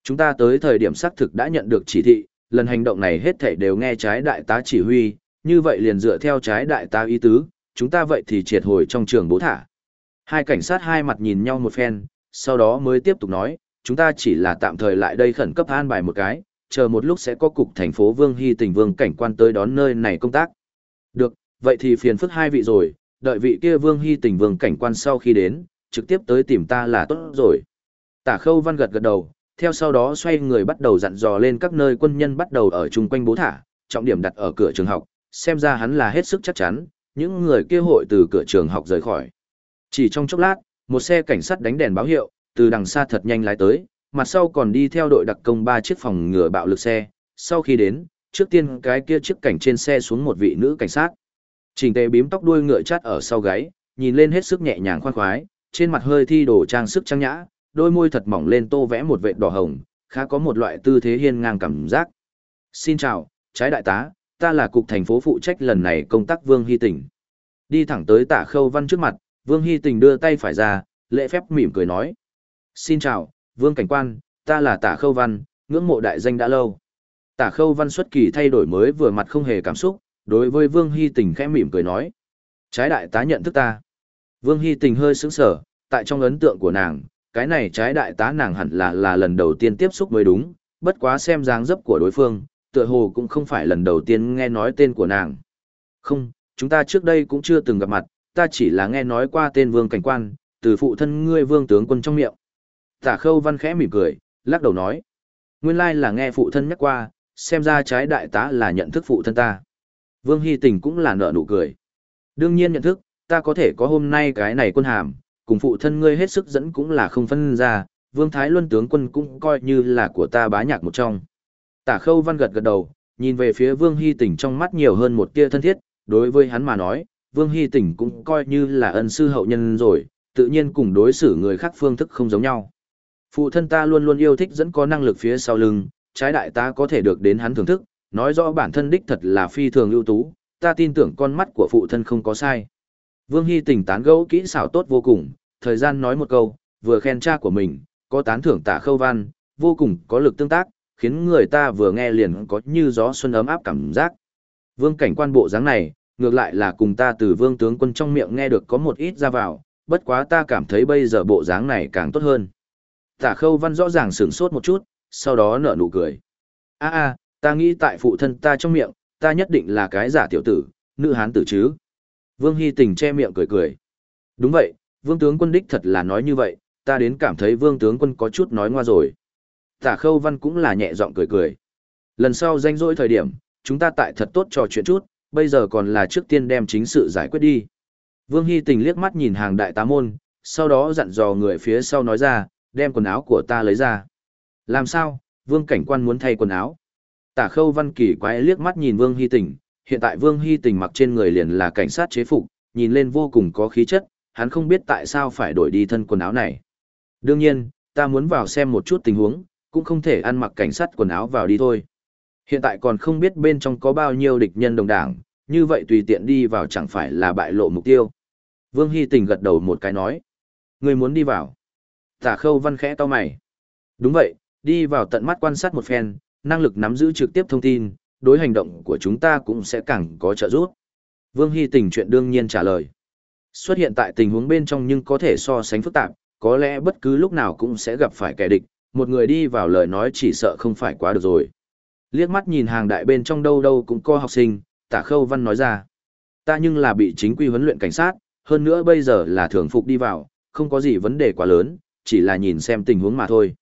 Chúng ta tới thời điểm xác thực đã nhận được chỉ thị, lần hành động này hết thảy đều nghe trái đại tá chỉ huy, như vậy liền dựa theo trái đại tá ý tứ, chúng ta vậy thì triệt hồi trong trường bố thả. Hai cảnh sát hai mặt nhìn nhau một phen, sau đó mới tiếp tục nói, chúng ta chỉ là tạm thời lại đây khẩn cấp an bài một cái, chờ một lúc sẽ có cục thành phố Vương Hy tỉnh Vương cảnh quan tới đón nơi này công tác. Được, vậy thì phiền phức hai vị rồi, đợi vị kia Vương Hy tỉnh Vương cảnh quan sau khi đến, trực tiếp tới tìm ta là tốt rồi. Tả khâu văn gật gật đầu, theo sau đó xoay người bắt đầu dặn dò lên các nơi quân nhân bắt đầu ở chung quanh bố thả, trọng điểm đặt ở cửa trường học, xem ra hắn là hết sức chắc chắn, những người kia hội từ cửa trường học rời khỏi. Chỉ trong chốc lát, một xe cảnh sát đánh đèn báo hiệu, từ đằng xa thật nhanh lái tới, mặt sau còn đi theo đội đặc công ba chiếc phòng ngừa bạo lực xe. Sau khi đến, trước tiên cái kia chiếc cảnh trên xe xuống một vị nữ cảnh sát. Trình tề bím tóc đuôi ngựa chát ở sau gáy, nhìn lên hết sức nhẹ nhàng khoan khoái, trên mặt hơi thi đồ trang sức trang nhã, đôi môi thật mỏng lên tô vẽ một vệt đỏ hồng, khá có một loại tư thế hiên ngang cảm giác. Xin chào, trái đại tá, ta là cục thành phố phụ trách lần này công tác Vương Hy Tỉnh. Đi thẳng tới tả khâu văn trước mặt, Vương Hy Tình đưa tay phải ra, lễ phép mỉm cười nói. Xin chào, Vương Cảnh Quan, ta là tả khâu văn, ngưỡng mộ đại danh đã lâu. Tả khâu văn xuất kỳ thay đổi mới vừa mặt không hề cảm xúc, đối với Vương Hy Tình khẽ mỉm cười nói. Trái đại tá nhận thức ta. Vương Hy Tình hơi sững sở, tại trong ấn tượng của nàng, cái này trái đại tá nàng hẳn là là lần đầu tiên tiếp xúc mới đúng, bất quá xem dáng dấp của đối phương, tựa hồ cũng không phải lần đầu tiên nghe nói tên của nàng. Không, chúng ta trước đây cũng chưa từng gặp mặt, ta chỉ là nghe nói qua tên vương cảnh quan, từ phụ thân ngươi vương tướng quân trong miệng. Tả khâu văn khẽ mỉm cười, lắc đầu nói. Nguyên lai là nghe phụ thân nhắc qua, xem ra trái đại tá là nhận thức phụ thân ta. Vương Hy Tình cũng là nợ nụ cười. Đương nhiên nhận thức, ta có thể có hôm nay cái này quân hàm, cùng phụ thân ngươi hết sức dẫn cũng là không phân ra, Vương Thái Luân tướng quân cũng coi như là của ta bá nhạc một trong. Tả khâu văn gật gật đầu, nhìn về phía Vương Hy Tỉnh trong mắt nhiều hơn một tia thân thiết, đối với hắn mà nói, Vương Hy Tỉnh cũng coi như là ân sư hậu nhân rồi, tự nhiên cùng đối xử người khác phương thức không giống nhau. Phụ thân ta luôn luôn yêu thích dẫn có năng lực phía sau lưng, trái đại ta có thể được đến hắn thưởng thức, nói rõ bản thân đích thật là phi thường ưu tú, ta tin tưởng con mắt của phụ thân không có sai. Vương Hy Tỉnh tán gẫu kỹ xảo tốt vô cùng, thời gian nói một câu, vừa khen cha của mình, có tán thưởng tả khâu văn, vô cùng có lực tương tác, khiến người ta vừa nghe liền có như gió xuân ấm áp cảm giác. Vương cảnh quan bộ dáng này, ngược lại là cùng ta từ vương tướng quân trong miệng nghe được có một ít ra vào, bất quá ta cảm thấy bây giờ bộ dáng này càng tốt hơn. Tả khâu văn rõ ràng sửng sốt một chút, sau đó nở nụ cười. a a ta nghĩ tại phụ thân ta trong miệng, ta nhất định là cái giả tiểu tử, nữ hán tử chứ. Vương Hy Tình che miệng cười cười. Đúng vậy, vương tướng quân đích thật là nói như vậy, ta đến cảm thấy vương tướng quân có chút nói ngoa rồi. Tả khâu văn cũng là nhẹ giọng cười cười. Lần sau danh dỗi thời điểm, chúng ta tại thật tốt trò chuyện chút, bây giờ còn là trước tiên đem chính sự giải quyết đi. Vương Hy Tình liếc mắt nhìn hàng đại tá môn, sau đó dặn dò người phía sau nói ra, đem quần áo của ta lấy ra. Làm sao, vương cảnh quan muốn thay quần áo. Tả khâu văn kỳ quái liếc mắt nhìn vương hy tình, hiện tại vương hy tình mặc trên người liền là cảnh sát chế phục, nhìn lên vô cùng có khí chất, hắn không biết tại sao phải đổi đi thân quần áo này. Đương nhiên, ta muốn vào xem một chút tình huống, cũng không thể ăn mặc cảnh sát quần áo vào đi thôi. Hiện tại còn không biết bên trong có bao nhiêu địch nhân đồng đảng, như vậy tùy tiện đi vào chẳng phải là bại lộ mục tiêu. Vương Hy Tình gật đầu một cái nói. Người muốn đi vào. Tả khâu văn khẽ to mày. Đúng vậy, đi vào tận mắt quan sát một phen, năng lực nắm giữ trực tiếp thông tin, đối hành động của chúng ta cũng sẽ càng có trợ giúp. Vương Hy Tình chuyện đương nhiên trả lời. Xuất hiện tại tình huống bên trong nhưng có thể so sánh phức tạp, có lẽ bất cứ lúc nào cũng sẽ gặp phải kẻ địch, một người đi vào lời nói chỉ sợ không phải quá được rồi. Liếc mắt nhìn hàng đại bên trong đâu đâu cũng có học sinh, tả khâu văn nói ra. Ta nhưng là bị chính quy huấn luyện cảnh sát, hơn nữa bây giờ là thường phục đi vào, không có gì vấn đề quá lớn, chỉ là nhìn xem tình huống mà thôi.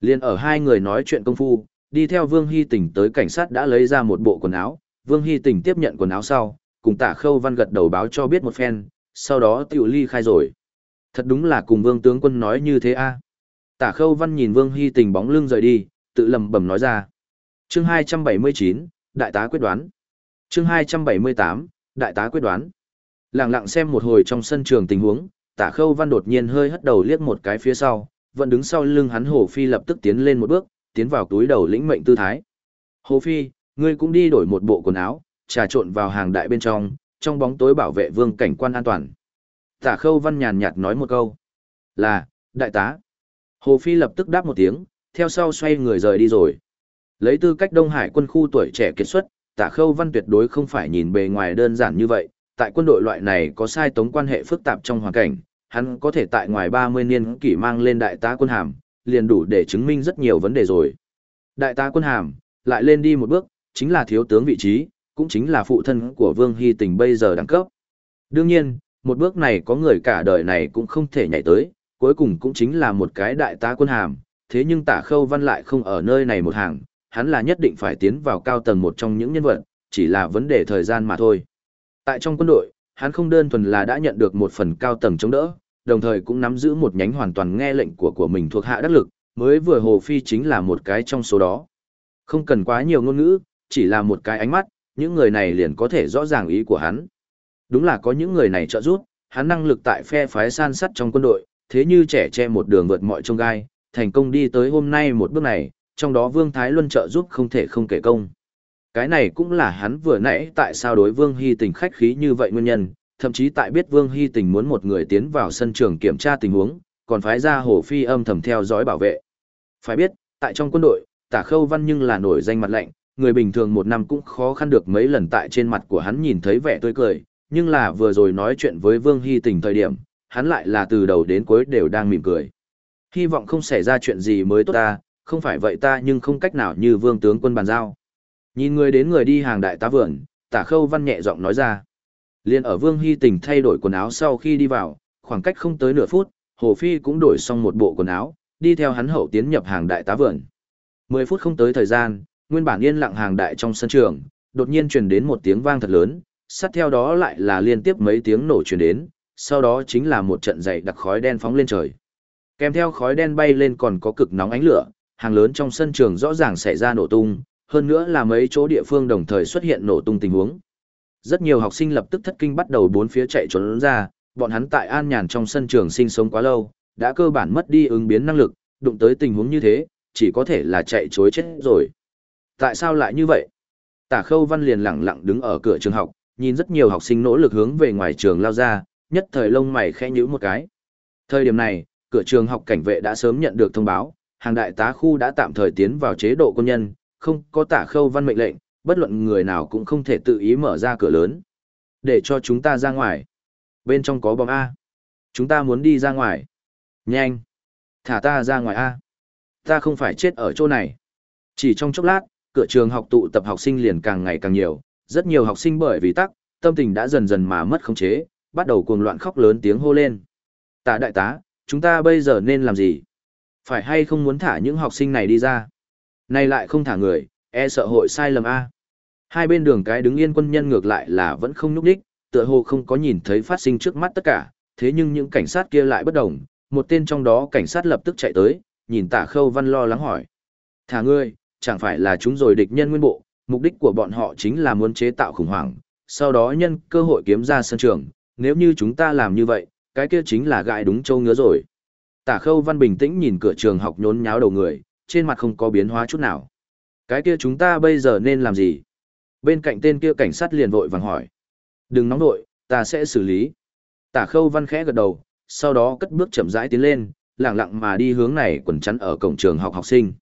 Liên ở hai người nói chuyện công phu, đi theo Vương Hy Tỉnh tới cảnh sát đã lấy ra một bộ quần áo, Vương Hy Tỉnh tiếp nhận quần áo sau, cùng tả khâu văn gật đầu báo cho biết một phen, sau đó tiểu ly khai rồi. Thật đúng là cùng Vương tướng quân nói như thế a Tả khâu văn nhìn Vương Hy Tình bóng lưng rời đi, tự lầm bầm nói ra. Chương 279, Đại tá quyết đoán. Chương 278, Đại tá quyết đoán. Lặng lặng xem một hồi trong sân trường tình huống, tả khâu văn đột nhiên hơi hất đầu liếc một cái phía sau, vẫn đứng sau lưng hắn Hồ Phi lập tức tiến lên một bước, tiến vào túi đầu lĩnh mệnh tư thái. Hồ Phi, ngươi cũng đi đổi một bộ quần áo, trà trộn vào hàng đại bên trong, trong bóng tối bảo vệ vương cảnh quan an toàn. Tả khâu văn nhàn nhạt nói một câu. Là, đại tá. Hồ Phi lập tức đáp một tiếng, theo sau xoay người rời đi rồi. Lấy tư cách Đông Hải quân khu tuổi trẻ kiệt xuất, tả khâu văn tuyệt đối không phải nhìn bề ngoài đơn giản như vậy. Tại quân đội loại này có sai tống quan hệ phức tạp trong hoàn cảnh, hắn có thể tại ngoài 30 niên kỷ mang lên đại tá quân hàm, liền đủ để chứng minh rất nhiều vấn đề rồi. Đại tá quân hàm, lại lên đi một bước, chính là thiếu tướng vị trí, cũng chính là phụ thân của Vương Hy Tình bây giờ đẳng cấp. Đương nhiên, một bước này có người cả đời này cũng không thể nhảy tới, cuối cùng cũng chính là một cái đại tá quân hàm, thế nhưng tả khâu văn lại không ở nơi này một hàng, hắn là nhất định phải tiến vào cao tầng một trong những nhân vật, chỉ là vấn đề thời gian mà thôi. Tại trong quân đội, hắn không đơn thuần là đã nhận được một phần cao tầng chống đỡ, đồng thời cũng nắm giữ một nhánh hoàn toàn nghe lệnh của của mình thuộc hạ đắc lực, mới vừa Hồ Phi chính là một cái trong số đó. Không cần quá nhiều ngôn ngữ, chỉ là một cái ánh mắt, những người này liền có thể rõ ràng ý của hắn. Đúng là có những người này trợ giúp, hắn năng lực tại phe phái san sắt trong quân đội, thế như trẻ che một đường vượt mọi trông gai, thành công đi tới hôm nay một bước này, trong đó Vương Thái Luân trợ giúp không thể không kể công. Cái này cũng là hắn vừa nãy tại sao đối Vương Hy tình khách khí như vậy nguyên nhân, thậm chí tại biết Vương Hy tình muốn một người tiến vào sân trường kiểm tra tình huống, còn phái ra Hồ Phi âm thầm theo dõi bảo vệ. Phải biết, tại trong quân đội, tả khâu văn nhưng là nổi danh mặt lạnh, người bình thường một năm cũng khó khăn được mấy lần tại trên mặt của hắn nhìn thấy vẻ tươi cười, nhưng là vừa rồi nói chuyện với Vương Hy tình thời điểm, hắn lại là từ đầu đến cuối đều đang mỉm cười. Hy vọng không xảy ra chuyện gì mới tốt ta, không phải vậy ta nhưng không cách nào như vương tướng quân bàn giao. Nhìn người đến người đi hàng đại tá vườn, tả khâu văn nhẹ giọng nói ra. Liên ở Vương Hy Tình thay đổi quần áo sau khi đi vào, khoảng cách không tới nửa phút, Hồ Phi cũng đổi xong một bộ quần áo, đi theo hắn hậu tiến nhập hàng đại tá vườn. Mười phút không tới thời gian, nguyên bản yên lặng hàng đại trong sân trường, đột nhiên truyền đến một tiếng vang thật lớn, sát theo đó lại là liên tiếp mấy tiếng nổ truyền đến, sau đó chính là một trận dày đặc khói đen phóng lên trời. Kèm theo khói đen bay lên còn có cực nóng ánh lửa, hàng lớn trong sân trường rõ ràng xảy ra nổ tung, hơn nữa là mấy chỗ địa phương đồng thời xuất hiện nổ tung tình huống. Rất nhiều học sinh lập tức thất kinh bắt đầu bốn phía chạy trốn ra, bọn hắn tại an nhàn trong sân trường sinh sống quá lâu, đã cơ bản mất đi ứng biến năng lực, đụng tới tình huống như thế, chỉ có thể là chạy chối chết rồi. Tại sao lại như vậy? Tả khâu văn liền lặng lặng đứng ở cửa trường học, nhìn rất nhiều học sinh nỗ lực hướng về ngoài trường lao ra, nhất thời lông mày khẽ nhíu một cái. Thời điểm này, cửa trường học cảnh vệ đã sớm nhận được thông báo, hàng đại tá khu đã tạm thời tiến vào chế độ quân nhân, không có tả khâu văn mệnh lệnh, bất luận người nào cũng không thể tự ý mở ra cửa lớn. Để cho chúng ta ra ngoài. Bên trong có bom A. Chúng ta muốn đi ra ngoài. Nhanh. Thả ta ra ngoài A. Ta không phải chết ở chỗ này. Chỉ trong chốc lát, cửa trường học tụ tập học sinh liền càng ngày càng nhiều, rất nhiều học sinh bởi vì tắc, tâm tình đã dần dần mà mất khống chế, bắt đầu cuồng loạn khóc lớn tiếng hô lên. Tạ đại tá, chúng ta bây giờ nên làm gì? Phải hay không muốn thả những học sinh này đi ra? Này lại không thả người, e sợ hội sai lầm A. Hai bên đường cái đứng yên quân nhân ngược lại là vẫn không nhúc đích, tựa hồ không có nhìn thấy phát sinh trước mắt tất cả, thế nhưng những cảnh sát kia lại bất đồng, một tên trong đó cảnh sát lập tức chạy tới, nhìn tả khâu văn lo lắng hỏi. Thả ngươi, chẳng phải là chúng rồi địch nhân nguyên bộ, mục đích của bọn họ chính là muốn chế tạo khủng hoảng, sau đó nhân cơ hội kiếm ra sân trường, nếu như chúng ta làm như vậy, cái kia chính là gại đúng châu ngứa rồi. Tả khâu văn bình tĩnh nhìn cửa trường học nhốn nháo đầu người, trên mặt không có biến hóa chút nào. Cái kia chúng ta bây giờ nên làm gì? Bên cạnh tên kia cảnh sát liền vội vàng hỏi. Đừng nóng nội, ta sẽ xử lý. Tả khâu văn khẽ gật đầu, sau đó cất bước chậm rãi tiến lên, lặng lặng mà đi hướng này quần chắn ở cổng trường học học sinh.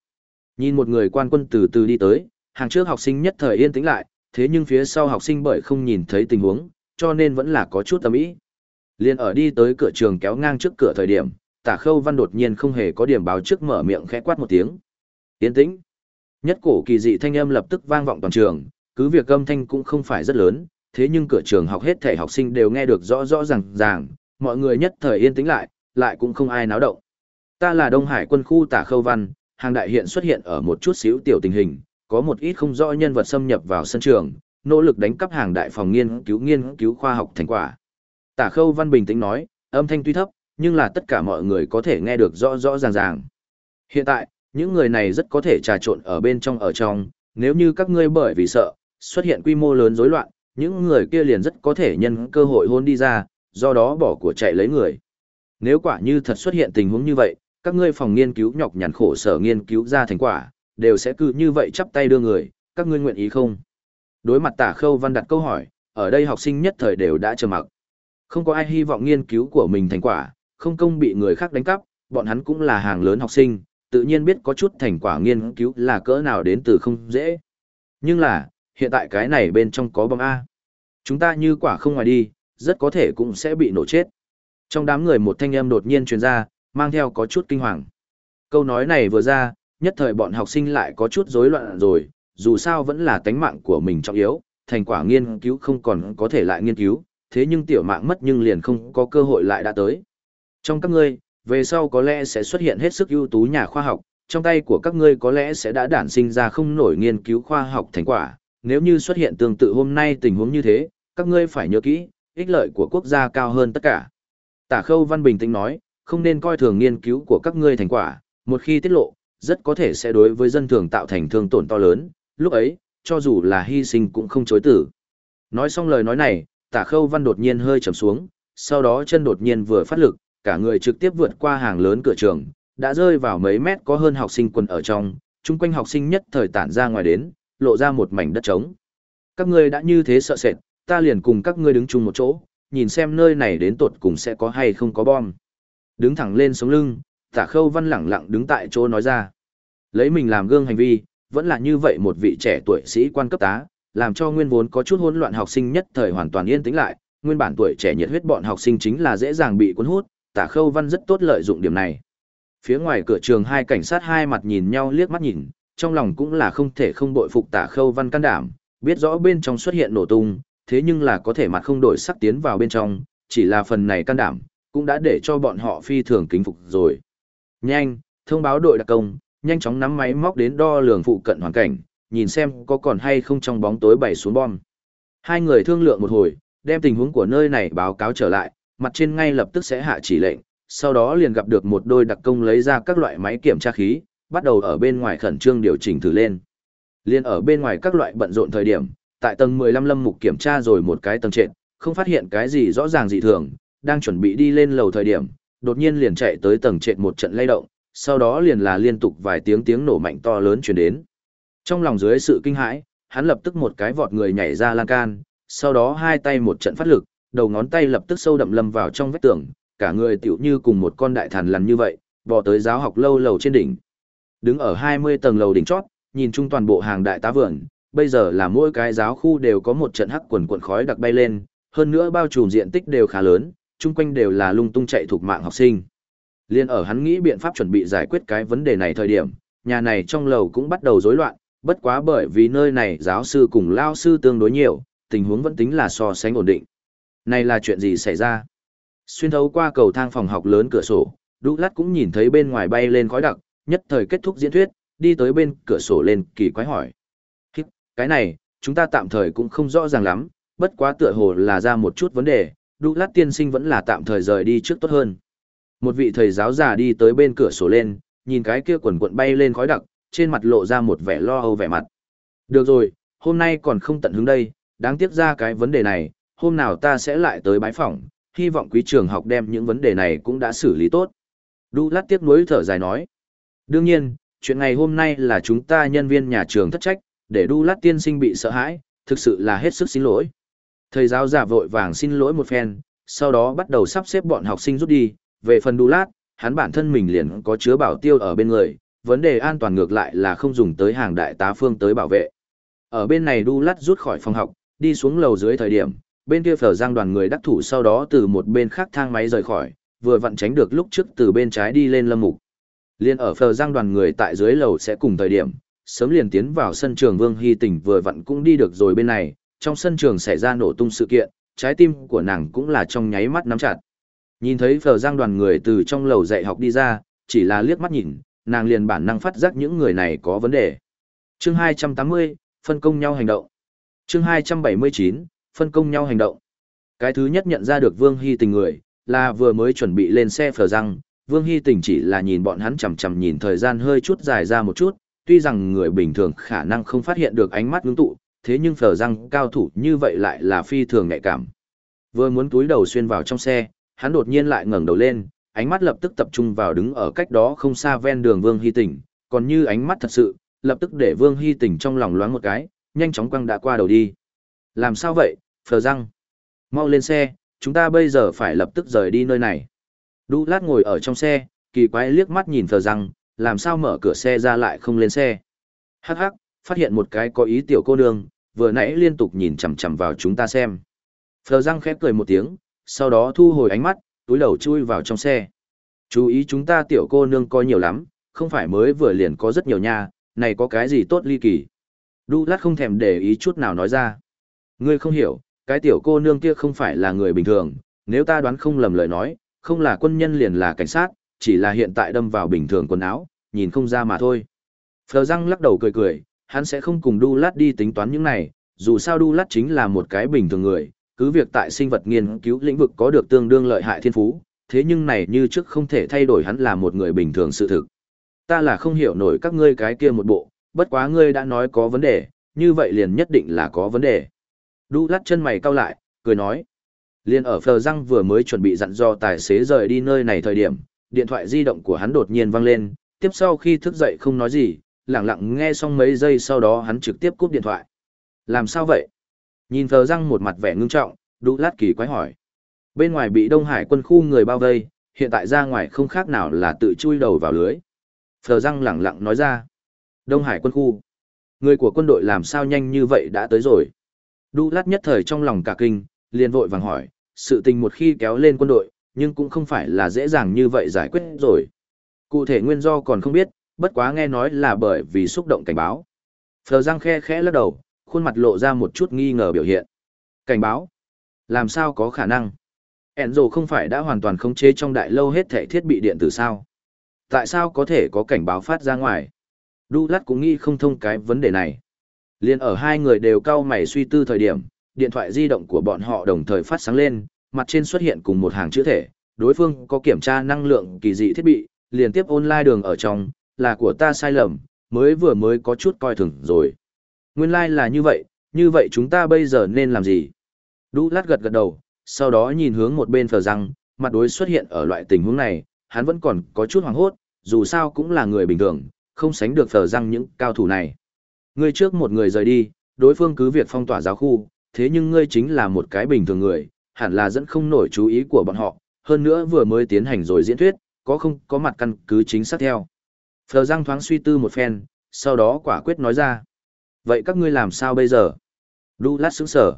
Nhìn một người quan quân từ từ đi tới, hàng trước học sinh nhất thời yên tĩnh lại, thế nhưng phía sau học sinh bởi không nhìn thấy tình huống, cho nên vẫn là có chút tâm ý. Liên ở đi tới cửa trường kéo ngang trước cửa thời điểm, tả khâu văn đột nhiên không hề có điểm báo trước mở miệng khẽ quát một tiếng. Yên tĩnh. Nhất cổ kỳ dị thanh âm lập tức vang vọng toàn trường, cứ việc âm thanh cũng không phải rất lớn, thế nhưng cửa trường học hết thể học sinh đều nghe được rõ rõ ràng ràng, mọi người nhất thời yên tĩnh lại, lại cũng không ai náo động. Ta là Đông Hải quân khu tả khâu văn, hàng đại hiện xuất hiện ở một chút xíu tiểu tình hình, có một ít không rõ nhân vật xâm nhập vào sân trường, nỗ lực đánh cắp hàng đại phòng nghiên cứu nghiên cứu khoa học thành quả. Tả khâu văn bình tĩnh nói, âm thanh tuy thấp, nhưng là tất cả mọi người có thể nghe được rõ rõ ràng ràng. Hiện tại, những người này rất có thể trà trộn ở bên trong ở trong, nếu như các ngươi bởi vì sợ, xuất hiện quy mô lớn rối loạn, những người kia liền rất có thể nhân cơ hội hôn đi ra, do đó bỏ của chạy lấy người. Nếu quả như thật xuất hiện tình huống như vậy, các ngươi phòng nghiên cứu nhọc nhằn khổ sở nghiên cứu ra thành quả, đều sẽ cứ như vậy chắp tay đưa người, các ngươi nguyện ý không? Đối mặt tả khâu văn đặt câu hỏi, ở đây học sinh nhất thời đều đã trầm mặc. Không có ai hy vọng nghiên cứu của mình thành quả, không công bị người khác đánh cắp, bọn hắn cũng là hàng lớn học sinh, tự nhiên biết có chút thành quả nghiên cứu là cỡ nào đến từ không dễ. Nhưng là, hiện tại cái này bên trong có bom A. Chúng ta như quả không ngoài đi, rất có thể cũng sẽ bị nổ chết. Trong đám người một thanh âm đột nhiên truyền ra, mang theo có chút kinh hoàng. Câu nói này vừa ra, nhất thời bọn học sinh lại có chút rối loạn rồi, dù sao vẫn là tánh mạng của mình trọng yếu, thành quả nghiên cứu không còn có thể lại nghiên cứu, thế nhưng tiểu mạng mất nhưng liền không có cơ hội lại đã tới. Trong các ngươi, về sau có lẽ sẽ xuất hiện hết sức ưu tú nhà khoa học, trong tay của các ngươi có lẽ sẽ đã đản sinh ra không nổi nghiên cứu khoa học thành quả, nếu như xuất hiện tương tự hôm nay tình huống như thế, các ngươi phải nhớ kỹ, ích lợi của quốc gia cao hơn tất cả. Tả Khâu Văn bình tĩnh nói, không nên coi thường nghiên cứu của các ngươi thành quả, một khi tiết lộ, rất có thể sẽ đối với dân thường tạo thành thương tổn to lớn, lúc ấy, cho dù là hy sinh cũng không chối tử. Nói xong lời nói này, Tả Khâu Văn đột nhiên hơi trầm xuống, sau đó chân đột nhiên vừa phát lực, cả người trực tiếp vượt qua hàng lớn cửa trường, đã rơi vào mấy mét có hơn học sinh quần ở trong, chung quanh học sinh nhất thời tản ra ngoài đến, lộ ra một mảnh đất trống. Các ngươi đã như thế sợ sệt, ta liền cùng các ngươi đứng chung một chỗ, nhìn xem nơi này đến tột cùng sẽ có hay không có bom. Đứng thẳng lên sống lưng, tả khâu văn lẳng lặng đứng tại chỗ nói ra. Lấy mình làm gương hành vi, vẫn là như vậy một vị trẻ tuổi sĩ quan cấp tá, làm cho nguyên vốn có chút hỗn loạn học sinh nhất thời hoàn toàn yên tĩnh lại, nguyên bản tuổi trẻ nhiệt huyết bọn học sinh chính là dễ dàng bị cuốn hút, tả khâu văn rất tốt lợi dụng điểm này. Phía ngoài cửa trường hai cảnh sát hai mặt nhìn nhau liếc mắt nhìn, trong lòng cũng là không thể không bội phục tả khâu văn can đảm, biết rõ bên trong xuất hiện nổ tung, thế nhưng là có thể mặt không đổi sắc tiến vào bên trong, chỉ là phần này can đảm, cũng đã để cho bọn họ phi thường kính phục rồi. Nhanh, thông báo đội đặc công, nhanh chóng nắm máy móc đến đo lường phụ cận hoàn cảnh, nhìn xem có còn hay không trong bóng tối bày xuống bom. Hai người thương lượng một hồi, đem tình huống của nơi này báo cáo trở lại, mặt trên ngay lập tức sẽ hạ chỉ lệnh, sau đó liền gặp được một đôi đặc công lấy ra các loại máy kiểm tra khí, bắt đầu ở bên ngoài khẩn trương điều chỉnh thử lên. Liên ở bên ngoài các loại bận rộn thời điểm, tại tầng 15 lâm mục kiểm tra rồi một cái tầng trệt, không phát hiện cái gì rõ ràng dị thường, đang chuẩn bị đi lên lầu thời điểm, đột nhiên liền chạy tới tầng trệt một trận lay động, sau đó liền là liên tục vài tiếng tiếng nổ mạnh to lớn truyền đến. Trong lòng dưới sự kinh hãi, hắn lập tức một cái vọt người nhảy ra lan can, sau đó hai tay một trận phát lực, đầu ngón tay lập tức sâu đậm lâm vào trong vách tường, cả người tiểu như cùng một con đại thần lằn như vậy, bò tới giáo học lâu lầu trên đỉnh. Đứng ở 20 tầng lầu đỉnh chót, nhìn chung toàn bộ hàng đại tá vườn, bây giờ là mỗi cái giáo khu đều có một trận hắc quần quần khói đặc bay lên, hơn nữa bao trùm diện tích đều khá lớn, chung quanh đều là lung tung chạy thuộc mạng học sinh. Liên ở hắn nghĩ biện pháp chuẩn bị giải quyết cái vấn đề này thời điểm, nhà này trong lầu cũng bắt đầu rối loạn, bất quá bởi vì nơi này giáo sư cùng lao sư tương đối nhiều, tình huống vẫn tính là so sánh ổn định. Này là chuyện gì xảy ra? Xuyên thấu qua cầu thang phòng học lớn cửa sổ, Douglas cũng nhìn thấy bên ngoài bay lên khói đặc, nhất thời kết thúc diễn thuyết, đi tới bên cửa sổ lên kỳ quái hỏi. Cái này, chúng ta tạm thời cũng không rõ ràng lắm, bất quá tựa hồ là ra một chút vấn đề, Douglas tiên sinh vẫn là tạm thời rời đi trước tốt hơn. Một vị thầy giáo già đi tới bên cửa sổ lên, nhìn cái kia quần quận bay lên khói đặc, trên mặt lộ ra một vẻ lo âu vẻ mặt. Được rồi, hôm nay còn không tận hứng đây, đáng tiếc ra cái vấn đề này, hôm nào ta sẽ lại tới bái phỏng, hy vọng quý trường học đem những vấn đề này cũng đã xử lý tốt. Douglas tiếc nuối thở dài nói. Đương nhiên, chuyện ngày hôm nay là chúng ta nhân viên nhà trường thất trách, để đu lát tiên sinh bị sợ hãi, thực sự là hết sức xin lỗi. Thầy giáo giả vội vàng xin lỗi một phen, sau đó bắt đầu sắp xếp bọn học sinh rút đi, về phần đu lát, hắn bản thân mình liền có chứa bảo tiêu ở bên người, vấn đề an toàn ngược lại là không dùng tới hàng đại tá phương tới bảo vệ. Ở bên này đu lát rút khỏi phòng học, đi xuống lầu dưới thời điểm, bên kia phở giang đoàn người đắc thủ sau đó từ một bên khác thang máy rời khỏi, vừa vặn tránh được lúc trước từ bên trái đi lên lâm mục. Liên ở phở giang đoàn người tại dưới lầu sẽ cùng thời điểm, sớm liền tiến vào sân trường Vương Hy Tỉnh vừa vặn cũng đi được rồi bên này, trong sân trường xảy ra nổ tung sự kiện, trái tim của nàng cũng là trong nháy mắt nắm chặt. Nhìn thấy phở giang đoàn người từ trong lầu dạy học đi ra, chỉ là liếc mắt nhìn, nàng liền bản năng phát giác những người này có vấn đề. Chương 280, phân công nhau hành động. Chương 279, phân công nhau hành động. Cái thứ nhất nhận ra được Vương Hy Tình người, là vừa mới chuẩn bị lên xe phở răng, Vương Hy Tình chỉ là nhìn bọn hắn chằm chằm nhìn thời gian hơi chút dài ra một chút, tuy rằng người bình thường khả năng không phát hiện được ánh mắt ngưng tụ, thế nhưng phở răng cao thủ như vậy lại là phi thường nhạy cảm. Vừa muốn túi đầu xuyên vào trong xe, hắn đột nhiên lại ngẩng đầu lên, ánh mắt lập tức tập trung vào đứng ở cách đó không xa ven đường Vương Hy Tình, còn như ánh mắt thật sự, lập tức để Vương Hy Tình trong lòng loáng một cái, nhanh chóng quăng đã qua đầu đi. Làm sao vậy, phờ răng? Mau lên xe, chúng ta bây giờ phải lập tức rời đi nơi này. Đu lát ngồi ở trong xe, kỳ quái liếc mắt nhìn thờ răng, làm sao mở cửa xe ra lại không lên xe. Hắc hắc, phát hiện một cái có ý tiểu cô nương, vừa nãy liên tục nhìn chằm chằm vào chúng ta xem. Phờ răng khép cười một tiếng, sau đó thu hồi ánh mắt, túi đầu chui vào trong xe. Chú ý chúng ta tiểu cô nương coi nhiều lắm, không phải mới vừa liền có rất nhiều nha, này có cái gì tốt ly kỳ. Đu lát không thèm để ý chút nào nói ra. Ngươi không hiểu, cái tiểu cô nương kia không phải là người bình thường, nếu ta đoán không lầm lời nói, không là quân nhân liền là cảnh sát, chỉ là hiện tại đâm vào bình thường quần áo, nhìn không ra mà thôi. Phờ răng lắc đầu cười cười, hắn sẽ không cùng Đu Lát đi tính toán những này, dù sao Đu Lát chính là một cái bình thường người, cứ việc tại sinh vật nghiên cứu lĩnh vực có được tương đương lợi hại thiên phú, thế nhưng này như trước không thể thay đổi hắn là một người bình thường sự thực. Ta là không hiểu nổi các ngươi cái kia một bộ, bất quá ngươi đã nói có vấn đề, như vậy liền nhất định là có vấn đề. Đu lát chân mày cau lại, cười nói. Liên ở phờ răng vừa mới chuẩn bị dặn dò tài xế rời đi nơi này thời điểm, điện thoại di động của hắn đột nhiên vang lên, tiếp sau khi thức dậy không nói gì, lặng lặng nghe xong mấy giây sau đó hắn trực tiếp cúp điện thoại. Làm sao vậy? Nhìn phờ răng một mặt vẻ ngưng trọng, đu lát kỳ quái hỏi. Bên ngoài bị Đông Hải quân khu người bao vây, hiện tại ra ngoài không khác nào là tự chui đầu vào lưới. Phờ răng lặng lặng nói ra. Đông Hải quân khu. Người của quân đội làm sao nhanh như vậy đã tới rồi. Đu lát nhất thời trong lòng cả kinh, liền vội vàng hỏi, sự tình một khi kéo lên quân đội, nhưng cũng không phải là dễ dàng như vậy giải quyết rồi. Cụ thể nguyên do còn không biết, bất quá nghe nói là bởi vì xúc động cảnh báo. Phờ răng khe khẽ lắc đầu, khuôn mặt lộ ra một chút nghi ngờ biểu hiện. Cảnh báo? Làm sao có khả năng? Enzo không phải đã hoàn toàn khống chế trong đại lâu hết thể thiết bị điện tử sao? Tại sao có thể có cảnh báo phát ra ngoài? Đu lát cũng nghĩ không thông cái vấn đề này. Liên ở hai người đều cau mày suy tư thời điểm, điện thoại di động của bọn họ đồng thời phát sáng lên, mặt trên xuất hiện cùng một hàng chữ thể, đối phương có kiểm tra năng lượng kỳ dị thiết bị, liên tiếp online đường ở trong, là của ta sai lầm, mới vừa mới có chút coi thường rồi. Nguyên lai like là như vậy, như vậy chúng ta bây giờ nên làm gì? Đu lát gật gật đầu, sau đó nhìn hướng một bên phờ răng, mặt đối xuất hiện ở loại tình huống này, hắn vẫn còn có chút hoảng hốt, dù sao cũng là người bình thường, không sánh được phờ răng những cao thủ này. Người trước một người rời đi, đối phương cứ việc phong tỏa giáo khu, thế nhưng ngươi chính là một cái bình thường người, hẳn là dẫn không nổi chú ý của bọn họ, hơn nữa vừa mới tiến hành rồi diễn thuyết, có không có mặt căn cứ chính xác theo. Phờ Giang thoáng suy tư một phen, sau đó quả quyết nói ra. Vậy các ngươi làm sao bây giờ? Đu lát sững sở.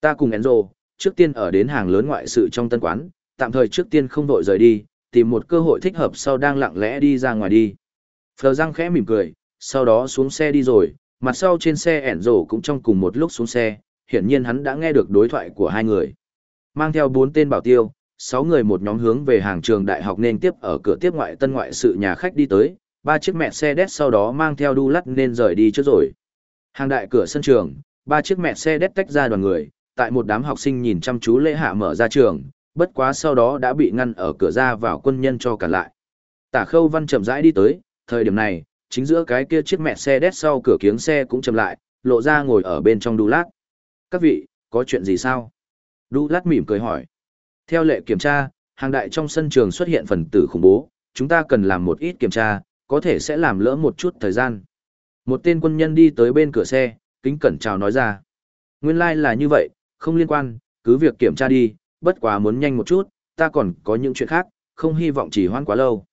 Ta cùng Enzo, trước tiên ở đến hàng lớn ngoại sự trong tân quán, tạm thời trước tiên không vội rời đi, tìm một cơ hội thích hợp sau đang lặng lẽ đi ra ngoài đi. Phờ Giang khẽ mỉm cười, sau đó xuống xe đi rồi, mặt sau trên xe Enzo cũng trong cùng một lúc xuống xe, hiển nhiên hắn đã nghe được đối thoại của hai người. Mang theo bốn tên bảo tiêu, sáu người một nhóm hướng về hàng trường đại học nên tiếp ở cửa tiếp ngoại tân ngoại sự nhà khách đi tới, ba chiếc mẹ xe đét sau đó mang theo đu lắt nên rời đi trước rồi. Hàng đại cửa sân trường, ba chiếc mẹ xe đét tách ra đoàn người, tại một đám học sinh nhìn chăm chú lễ hạ mở ra trường, bất quá sau đó đã bị ngăn ở cửa ra vào quân nhân cho cả lại. Tả khâu văn chậm rãi đi tới, thời điểm này, chính giữa cái kia chiếc mẹ xe đét sau cửa kiếng xe cũng chậm lại, lộ ra ngồi ở bên trong đu lát. Các vị, có chuyện gì sao? Đu lát mỉm cười hỏi. Theo lệ kiểm tra, hàng đại trong sân trường xuất hiện phần tử khủng bố, chúng ta cần làm một ít kiểm tra, có thể sẽ làm lỡ một chút thời gian. Một tên quân nhân đi tới bên cửa xe, kính cẩn chào nói ra. Nguyên lai like là như vậy, không liên quan, cứ việc kiểm tra đi, bất quá muốn nhanh một chút, ta còn có những chuyện khác, không hy vọng chỉ hoãn quá lâu.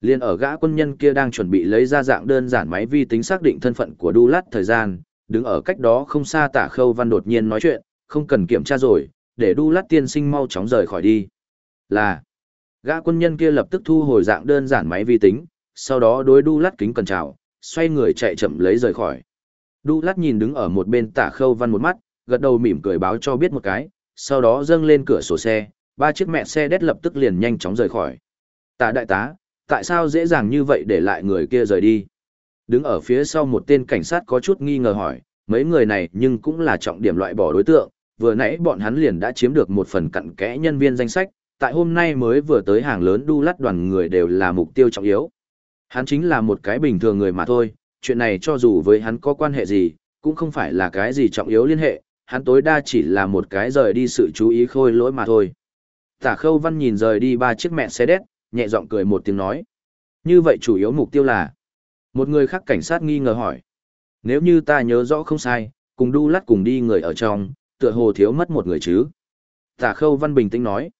Liên ở gã quân nhân kia đang chuẩn bị lấy ra dạng đơn giản máy vi tính xác định thân phận của Đu Lát thời gian, đứng ở cách đó không xa tả khâu văn đột nhiên nói chuyện, không cần kiểm tra rồi, để Đu Lát tiên sinh mau chóng rời khỏi đi. Là, gã quân nhân kia lập tức thu hồi dạng đơn giản máy vi tính, sau đó đối Đu Lát kính cần chào, xoay người chạy chậm lấy rời khỏi. Đu Lát nhìn đứng ở một bên tả khâu văn một mắt, gật đầu mỉm cười báo cho biết một cái, sau đó dâng lên cửa sổ xe, ba chiếc mẹ xe đét lập tức liền nhanh chóng rời khỏi. Tả đại tá, tại sao dễ dàng như vậy để lại người kia rời đi? Đứng ở phía sau một tên cảnh sát có chút nghi ngờ hỏi, mấy người này nhưng cũng là trọng điểm loại bỏ đối tượng, vừa nãy bọn hắn liền đã chiếm được một phần cặn kẽ nhân viên danh sách, tại hôm nay mới vừa tới hàng lớn đu lắt đoàn người đều là mục tiêu trọng yếu. Hắn chính là một cái bình thường người mà thôi, chuyện này cho dù với hắn có quan hệ gì, cũng không phải là cái gì trọng yếu liên hệ, hắn tối đa chỉ là một cái rời đi sự chú ý khôi lỗi mà thôi. Tả khâu văn nhìn rời đi ba chiếc mẹ xe đét, nhẹ giọng cười một tiếng nói. Như vậy chủ yếu mục tiêu là... Một người khác cảnh sát nghi ngờ hỏi. Nếu như ta nhớ rõ không sai, cùng đu lắt cùng đi người ở trong, tựa hồ thiếu mất một người chứ. Tả khâu văn bình tĩnh nói.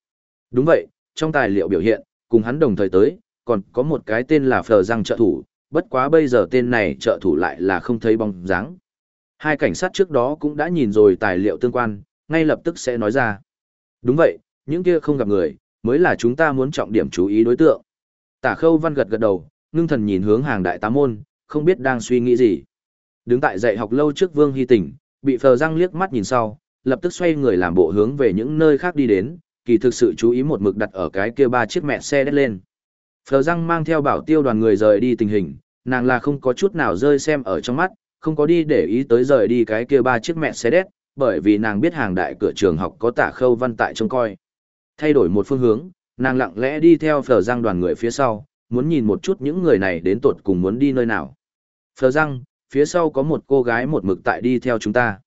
Đúng vậy, trong tài liệu biểu hiện, cùng hắn đồng thời tới, còn có một cái tên là Phờ Giang trợ thủ, bất quá bây giờ tên này trợ thủ lại là không thấy bóng dáng. Hai cảnh sát trước đó cũng đã nhìn rồi tài liệu tương quan, ngay lập tức sẽ nói ra. Đúng vậy, những kia không gặp người, mới là chúng ta muốn trọng điểm chú ý đối tượng. Tả khâu văn gật gật đầu, ngưng thần nhìn hướng hàng đại tá môn, không biết đang suy nghĩ gì. Đứng tại dạy học lâu trước Vương Hy Tỉnh, bị phờ răng liếc mắt nhìn sau, lập tức xoay người làm bộ hướng về những nơi khác đi đến, kỳ thực sự chú ý một mực đặt ở cái kia ba chiếc mẹ xe đét lên. Phờ răng mang theo bảo tiêu đoàn người rời đi tình hình, nàng là không có chút nào rơi xem ở trong mắt, không có đi để ý tới rời đi cái kia ba chiếc mẹ xe đét, bởi vì nàng biết hàng đại cửa trường học có tả khâu văn tại trông coi. Thay đổi một phương hướng, nàng lặng lẽ đi theo phờ răng đoàn người phía sau, muốn nhìn một chút những người này đến tột cùng muốn đi nơi nào. Phờ răng, phía sau có một cô gái một mực tại đi theo chúng ta.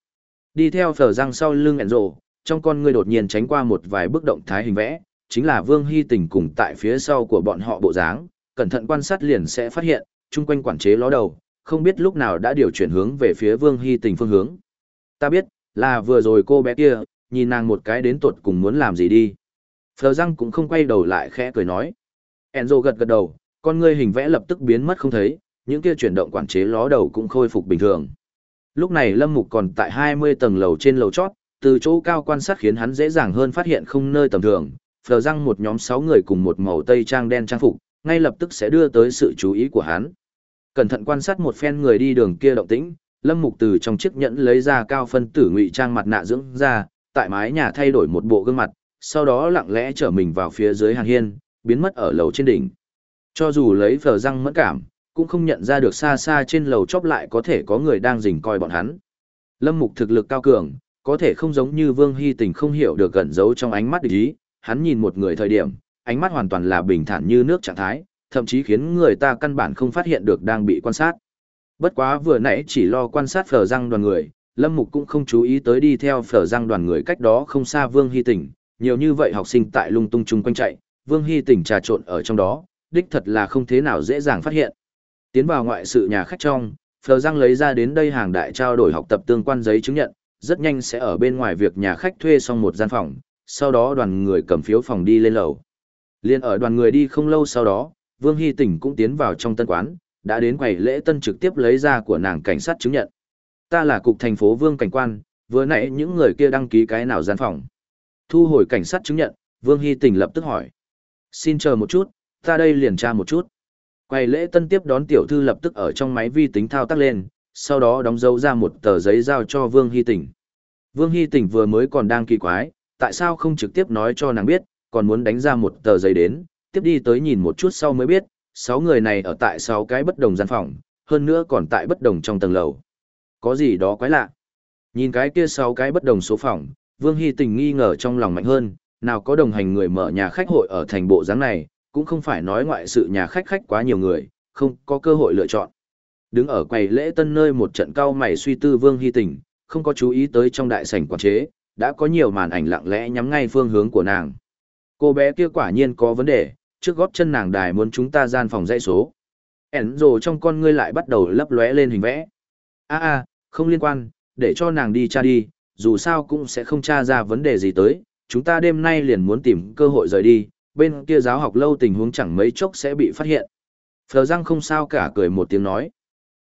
Đi theo phờ răng sau lưng ẹn rộ, trong con người đột nhiên tránh qua một vài bước động thái hình vẽ, chính là Vương Hy Tình cùng tại phía sau của bọn họ bộ dáng, cẩn thận quan sát liền sẽ phát hiện, chung quanh quản chế ló đầu, không biết lúc nào đã điều chuyển hướng về phía Vương Hy Tình phương hướng. Ta biết, là vừa rồi cô bé kia, nhìn nàng một cái đến tuột cùng muốn làm gì đi. Phờ răng cũng không quay đầu lại khẽ cười nói. Enzo gật gật đầu, con ngươi hình vẽ lập tức biến mất không thấy, những kia chuyển động quản chế ló đầu cũng khôi phục bình thường. Lúc này Lâm Mục còn tại 20 tầng lầu trên lầu chót, từ chỗ cao quan sát khiến hắn dễ dàng hơn phát hiện không nơi tầm thường. Phờ răng một nhóm 6 người cùng một màu tây trang đen trang phục, ngay lập tức sẽ đưa tới sự chú ý của hắn. Cẩn thận quan sát một phen người đi đường kia động tĩnh, Lâm Mục từ trong chiếc nhẫn lấy ra cao phân tử ngụy trang mặt nạ dưỡng ra, tại mái nhà thay đổi một bộ gương mặt, sau đó lặng lẽ trở mình vào phía dưới hàng hiên, biến mất ở lầu trên đỉnh. Cho dù lấy phở răng mẫn cảm, cũng không nhận ra được xa xa trên lầu chóp lại có thể có người đang rình coi bọn hắn. Lâm Mục thực lực cao cường, có thể không giống như Vương Hy Tình không hiểu được gần giấu trong ánh mắt địch ý, hắn nhìn một người thời điểm, ánh mắt hoàn toàn là bình thản như nước trạng thái, thậm chí khiến người ta căn bản không phát hiện được đang bị quan sát. Bất quá vừa nãy chỉ lo quan sát phở răng đoàn người, Lâm Mục cũng không chú ý tới đi theo phở răng đoàn người cách đó không xa Vương Hy Tình, nhiều như vậy học sinh tại lung tung chung quanh chạy, Vương Hy Tỉnh trà trộn ở trong đó, đích thật là không thế nào dễ dàng phát hiện. Tiến vào ngoại sự nhà khách trong, Phờ Giang lấy ra đến đây hàng đại trao đổi học tập tương quan giấy chứng nhận, rất nhanh sẽ ở bên ngoài việc nhà khách thuê xong một gian phòng, sau đó đoàn người cầm phiếu phòng đi lên lầu. Liên ở đoàn người đi không lâu sau đó, Vương Hy Tỉnh cũng tiến vào trong tân quán, đã đến quầy lễ tân trực tiếp lấy ra của nàng cảnh sát chứng nhận. Ta là cục thành phố Vương cảnh quan, vừa nãy những người kia đăng ký cái nào gian phòng. Thu hồi cảnh sát chứng nhận, Vương Hy Tỉnh lập tức hỏi. Xin chờ một chút, ta đây liền tra một chút. Quầy lễ tân tiếp đón tiểu thư lập tức ở trong máy vi tính thao tác lên, sau đó đóng dấu ra một tờ giấy giao cho Vương Hy Tỉnh. Vương Hy Tỉnh vừa mới còn đang kỳ quái, tại sao không trực tiếp nói cho nàng biết, còn muốn đánh ra một tờ giấy đến, tiếp đi tới nhìn một chút sau mới biết, sáu người này ở tại sáu cái bất đồng gian phòng, hơn nữa còn tại bất đồng trong tầng lầu. Có gì đó quái lạ. Nhìn cái kia sáu cái bất đồng số phòng, Vương Hy tình nghi ngờ trong lòng mạnh hơn, nào có đồng hành người mở nhà khách hội ở thành bộ dáng này, cũng không phải nói ngoại sự nhà khách khách quá nhiều người, không có cơ hội lựa chọn. Đứng ở quầy lễ tân nơi một trận cao mày suy tư Vương Hy tình, không có chú ý tới trong đại sảnh quản chế, đã có nhiều màn ảnh lặng lẽ nhắm ngay phương hướng của nàng. Cô bé kia quả nhiên có vấn đề, trước góp chân nàng đài muốn chúng ta gian phòng dãy số. Enzo rồ trong con ngươi lại bắt đầu lấp lóe lên hình vẽ. a a không liên quan, để cho nàng đi tra đi, dù sao cũng sẽ không tra ra vấn đề gì tới, chúng ta đêm nay liền muốn tìm cơ hội rời đi, bên kia giáo học lâu tình huống chẳng mấy chốc sẽ bị phát hiện. Phờ răng không sao cả cười một tiếng nói.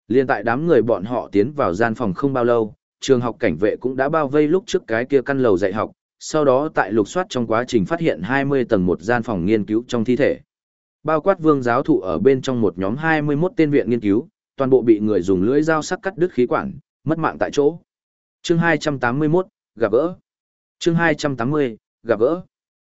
Liên tại đám người bọn họ tiến vào gian phòng không bao lâu, trường học cảnh vệ cũng đã bao vây lúc trước cái kia căn lầu dạy học, sau đó tại lục soát trong quá trình phát hiện 20 tầng một gian phòng nghiên cứu trong thi thể. Bao quát vương giáo thụ ở bên trong một nhóm 21 tên viện nghiên cứu, toàn bộ bị người dùng lưỡi dao sắc cắt đứt khí quản, mất mạng tại chỗ. Chương 281, gặp gỡ. Chương 280, gặp gỡ.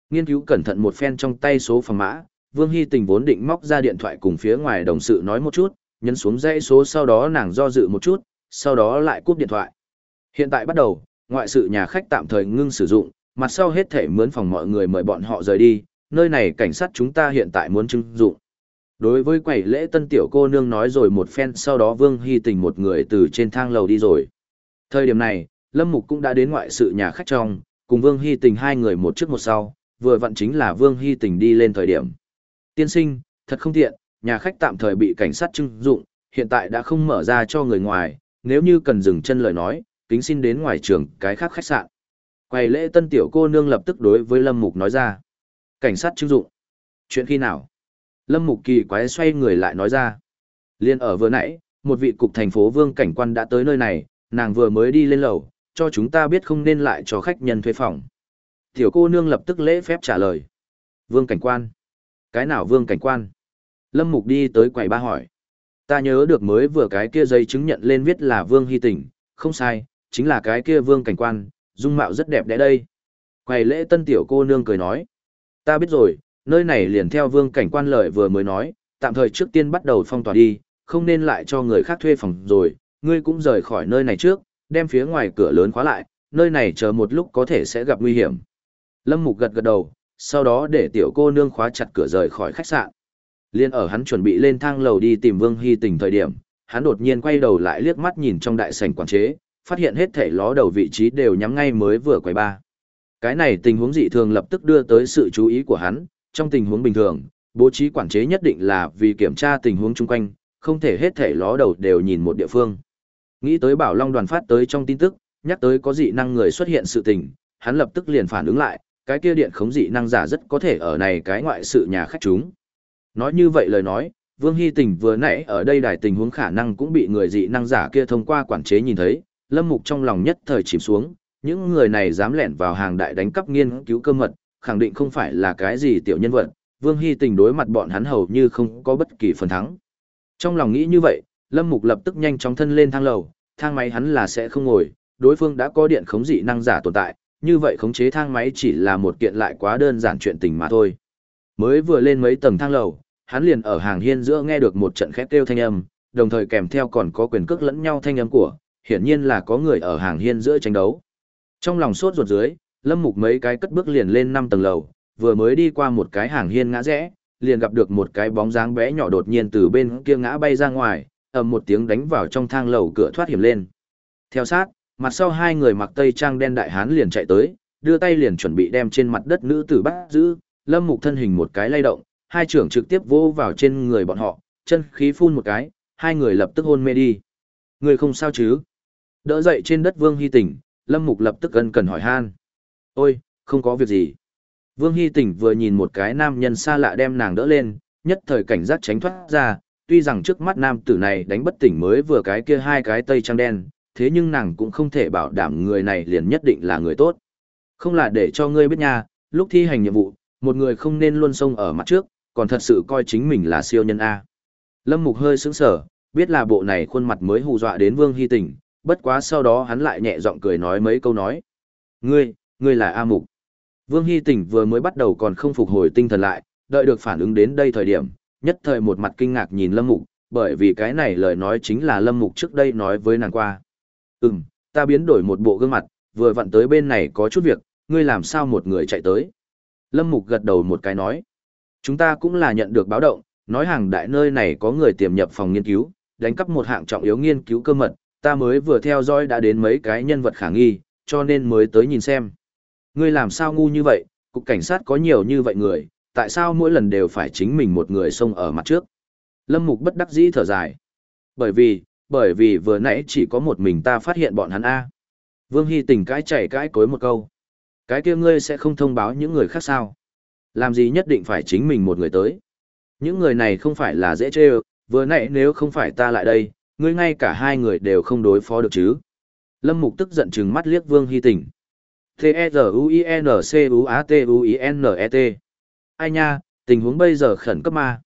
Nghiên cứu cẩn thận một phen trong tay số phòng mã, Vương Hy Tình vốn định móc ra điện thoại cùng phía ngoài đồng sự nói một chút, nhấn xuống dãy số sau đó nàng do dự một chút, sau đó lại cúp điện thoại. Hiện tại bắt đầu, ngoại sự nhà khách tạm thời ngưng sử dụng, mặt sau hết thể mướn phòng mọi người mời bọn họ rời đi, nơi này cảnh sát chúng ta hiện tại muốn trưng dụng. Đối với quầy lễ tân tiểu cô nương nói rồi một phen sau đó Vương Hy Tình một người từ trên thang lầu đi rồi. Thời điểm này, Lâm Mục cũng đã đến ngoại sự nhà khách trong, cùng Vương Hy Tình hai người một trước một sau, vừa vặn chính là Vương Hy Tình đi lên thời điểm. Tiên sinh, thật không tiện, nhà khách tạm thời bị cảnh sát trưng dụng, hiện tại đã không mở ra cho người ngoài, nếu như cần dừng chân lời nói, kính xin đến ngoài trường cái khác khách sạn. Quầy lễ tân tiểu cô nương lập tức đối với Lâm Mục nói ra. Cảnh sát trưng dụng. Chuyện khi nào? Lâm Mục kỳ quái xoay người lại nói ra. Liên ở vừa nãy, một vị cục thành phố vương cảnh quan đã tới nơi này, nàng vừa mới đi lên lầu, cho chúng ta biết không nên lại cho khách nhân thuê phòng. Tiểu cô nương lập tức lễ phép trả lời. Vương cảnh quan. Cái nào vương cảnh quan? Lâm Mục đi tới quầy ba hỏi. Ta nhớ được mới vừa cái kia giấy chứng nhận lên viết là Vương Hy Tỉnh, không sai, chính là cái kia Vương cảnh quan, dung mạo rất đẹp đẽ đây. Quầy lễ tân tiểu cô nương cười nói. Ta biết rồi, nơi này liền theo Vương cảnh quan lợi vừa mới nói, tạm thời trước tiên bắt đầu phong tỏa đi, không nên lại cho người khác thuê phòng rồi, ngươi cũng rời khỏi nơi này trước, đem phía ngoài cửa lớn khóa lại, nơi này chờ một lúc có thể sẽ gặp nguy hiểm. Lâm Mục gật gật đầu, sau đó để tiểu cô nương khóa chặt cửa rời khỏi khách sạn. Liên ở hắn chuẩn bị lên thang lầu đi tìm Vương Hy Tình thời điểm, hắn đột nhiên quay đầu lại liếc mắt nhìn trong đại sảnh quản chế, phát hiện hết thảy ló đầu vị trí đều nhắm ngay mới vừa quay ba. Cái này tình huống dị thường lập tức đưa tới sự chú ý của hắn, trong tình huống bình thường, bố trí quản chế nhất định là vì kiểm tra tình huống chung quanh, không thể hết thảy ló đầu đều nhìn một địa phương. Nghĩ tới Bảo Long đoàn phát tới trong tin tức, nhắc tới có dị năng người xuất hiện sự tình, hắn lập tức liền phản ứng lại, cái kia điện khống dị năng giả rất có thể ở này cái ngoại sự nhà khách chúng. Nói như vậy lời nói, Vương Hy Tình vừa nãy ở đây đài tình huống khả năng cũng bị người dị năng giả kia thông qua quản chế nhìn thấy, Lâm Mục trong lòng nhất thời chìm xuống, những người này dám lẻn vào hàng đại đánh cắp nghiên cứu cơ mật, khẳng định không phải là cái gì tiểu nhân vật, Vương Hy Tình đối mặt bọn hắn hầu như không có bất kỳ phần thắng. Trong lòng nghĩ như vậy, Lâm Mục lập tức nhanh chóng thân lên thang lầu, thang máy hắn là sẽ không ngồi, đối phương đã có điện khống dị năng giả tồn tại, như vậy khống chế thang máy chỉ là một kiện lại quá đơn giản chuyện tình mà thôi. Mới vừa lên mấy tầng thang lầu, hắn liền ở hàng hiên giữa nghe được một trận khét kêu thanh âm, đồng thời kèm theo còn có quyền cước lẫn nhau thanh âm của, hiển nhiên là có người ở hàng hiên giữa tranh đấu. Trong lòng sốt ruột dưới, Lâm Mục mấy cái cất bước liền lên 5 tầng lầu, vừa mới đi qua một cái hàng hiên ngã rẽ, liền gặp được một cái bóng dáng bé nhỏ đột nhiên từ bên kia ngã bay ra ngoài, ầm một tiếng đánh vào trong thang lầu cửa thoát hiểm lên. Theo sát, mặt sau hai người mặc tây trang đen đại hán liền chạy tới, đưa tay liền chuẩn bị đem trên mặt đất nữ tử bắt giữ, Lâm Mục thân hình một cái lay động, hai trưởng trực tiếp vô vào trên người bọn họ, chân khí phun một cái, hai người lập tức hôn mê đi. Người không sao chứ? Đỡ dậy trên đất Vương Hy Tỉnh, Lâm Mục lập tức ân cần hỏi han. Ôi, không có việc gì. Vương Hy Tỉnh vừa nhìn một cái nam nhân xa lạ đem nàng đỡ lên, nhất thời cảnh giác tránh thoát ra, tuy rằng trước mắt nam tử này đánh bất tỉnh mới vừa cái kia hai cái tây trang đen, thế nhưng nàng cũng không thể bảo đảm người này liền nhất định là người tốt. Không là để cho ngươi biết nha, lúc thi hành nhiệm vụ, một người không nên luôn xông ở mặt trước, còn thật sự coi chính mình là siêu nhân A. Lâm Mục hơi sững sở, biết là bộ này khuôn mặt mới hù dọa đến Vương Hy Tình, bất quá sau đó hắn lại nhẹ giọng cười nói mấy câu nói. Ngươi, ngươi là A Mục. Vương Hy Tình vừa mới bắt đầu còn không phục hồi tinh thần lại, đợi được phản ứng đến đây thời điểm, nhất thời một mặt kinh ngạc nhìn Lâm Mục, bởi vì cái này lời nói chính là Lâm Mục trước đây nói với nàng qua. Ừm, ta biến đổi một bộ gương mặt, vừa vặn tới bên này có chút việc, ngươi làm sao một người chạy tới. Lâm Mục gật đầu một cái nói. Chúng ta cũng là nhận được báo động, nói hàng đại nơi này có người tiềm nhập phòng nghiên cứu, đánh cắp một hạng trọng yếu nghiên cứu cơ mật, ta mới vừa theo dõi đã đến mấy cái nhân vật khả nghi, cho nên mới tới nhìn xem. Ngươi làm sao ngu như vậy, cục cảnh sát có nhiều như vậy người, tại sao mỗi lần đều phải chính mình một người xông ở mặt trước? Lâm Mục bất đắc dĩ thở dài. Bởi vì, bởi vì vừa nãy chỉ có một mình ta phát hiện bọn hắn A. Vương Hy tình cái chảy cái cối một câu. Cái kia ngươi sẽ không thông báo những người khác sao? Làm gì nhất định phải chính mình một người tới? Những người này không phải là dễ chơi, vừa nãy nếu không phải ta lại đây, ngươi ngay cả hai người đều không đối phó được chứ. Lâm Mục tức giận trừng mắt liếc Vương Hy tình. T-E-Z-U-I-N-C-U-A-T-U-I-N-E-T. Ai nha, tình huống bây giờ khẩn cấp mà.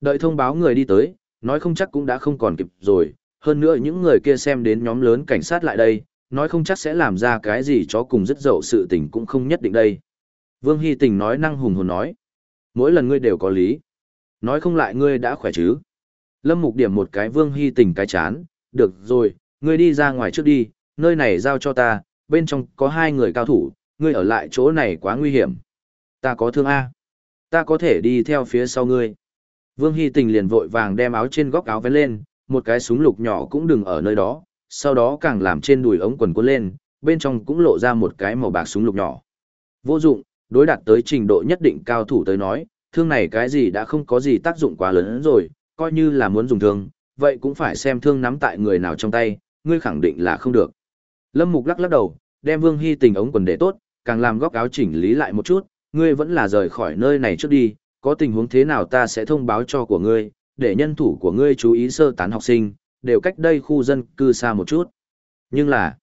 Đợi thông báo người đi tới, nói không chắc cũng đã không còn kịp rồi, hơn nữa những người kia xem đến nhóm lớn cảnh sát lại đây, nói không chắc sẽ làm ra cái gì cho cùng rất dậu sự tình cũng không nhất định đây. Vương Hy Tình nói năng hùng hồn nói. Mỗi lần ngươi đều có lý. Nói không lại ngươi đã khỏe chứ. Lâm Mục điểm một cái Vương Hy Tình cái chán. Được rồi, ngươi đi ra ngoài trước đi, nơi này giao cho ta, bên trong có hai người cao thủ, ngươi ở lại chỗ này quá nguy hiểm. Ta có thương A. Ta có thể đi theo phía sau ngươi. Vương Hy Tình liền vội vàng đem áo trên góc áo vén lên, một cái súng lục nhỏ cũng đừng ở nơi đó, sau đó càng làm trên đùi ống quần cuốn lên, bên trong cũng lộ ra một cái màu bạc súng lục nhỏ. Vô dụng, đối đạt tới trình độ nhất định cao thủ tới nói, thương này cái gì đã không có gì tác dụng quá lớn rồi, coi như là muốn dùng thương, vậy cũng phải xem thương nắm tại người nào trong tay, ngươi khẳng định là không được. Lâm Mục lắc lắc đầu, đem Vương Hy tình ống quần để tốt, càng làm góc áo chỉnh lý lại một chút, ngươi vẫn là rời khỏi nơi này trước đi, có tình huống thế nào ta sẽ thông báo cho của ngươi, để nhân thủ của ngươi chú ý sơ tán học sinh, đều cách đây khu dân cư xa một chút. Nhưng là,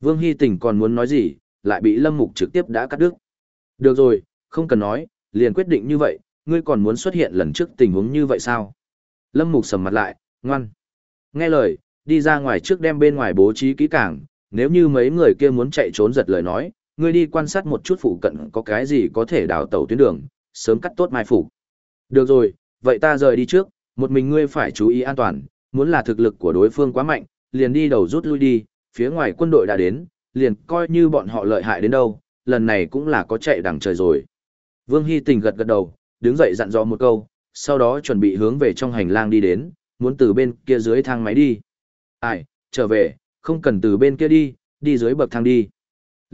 Vương Hy Tình còn muốn nói gì, lại bị Lâm Mục trực tiếp đã cắt đứt. Được rồi, không cần nói, liền quyết định như vậy, ngươi còn muốn xuất hiện lần trước tình huống như vậy sao? Lâm Mục sầm mặt lại, ngoan. Nghe lời, đi ra ngoài trước đem bên ngoài bố trí kỹ càng, nếu như mấy người kia muốn chạy trốn giật lời nói, ngươi đi quan sát một chút phụ cận có cái gì có thể đào tẩu tuyến đường, sớm cắt tốt mai phủ. Được rồi, vậy ta rời đi trước, một mình ngươi phải chú ý an toàn, muốn là thực lực của đối phương quá mạnh, liền đi đầu rút lui đi, phía ngoài quân đội đã đến, liền coi như bọn họ lợi hại đến đâu, lần này cũng là có chạy đằng trời rồi. Vương Hy Tình gật gật đầu, đứng dậy dặn dò một câu, sau đó chuẩn bị hướng về trong hành lang đi đến, muốn từ bên kia dưới thang máy đi. Ai, trở về, không cần từ bên kia đi, đi dưới bậc thang đi.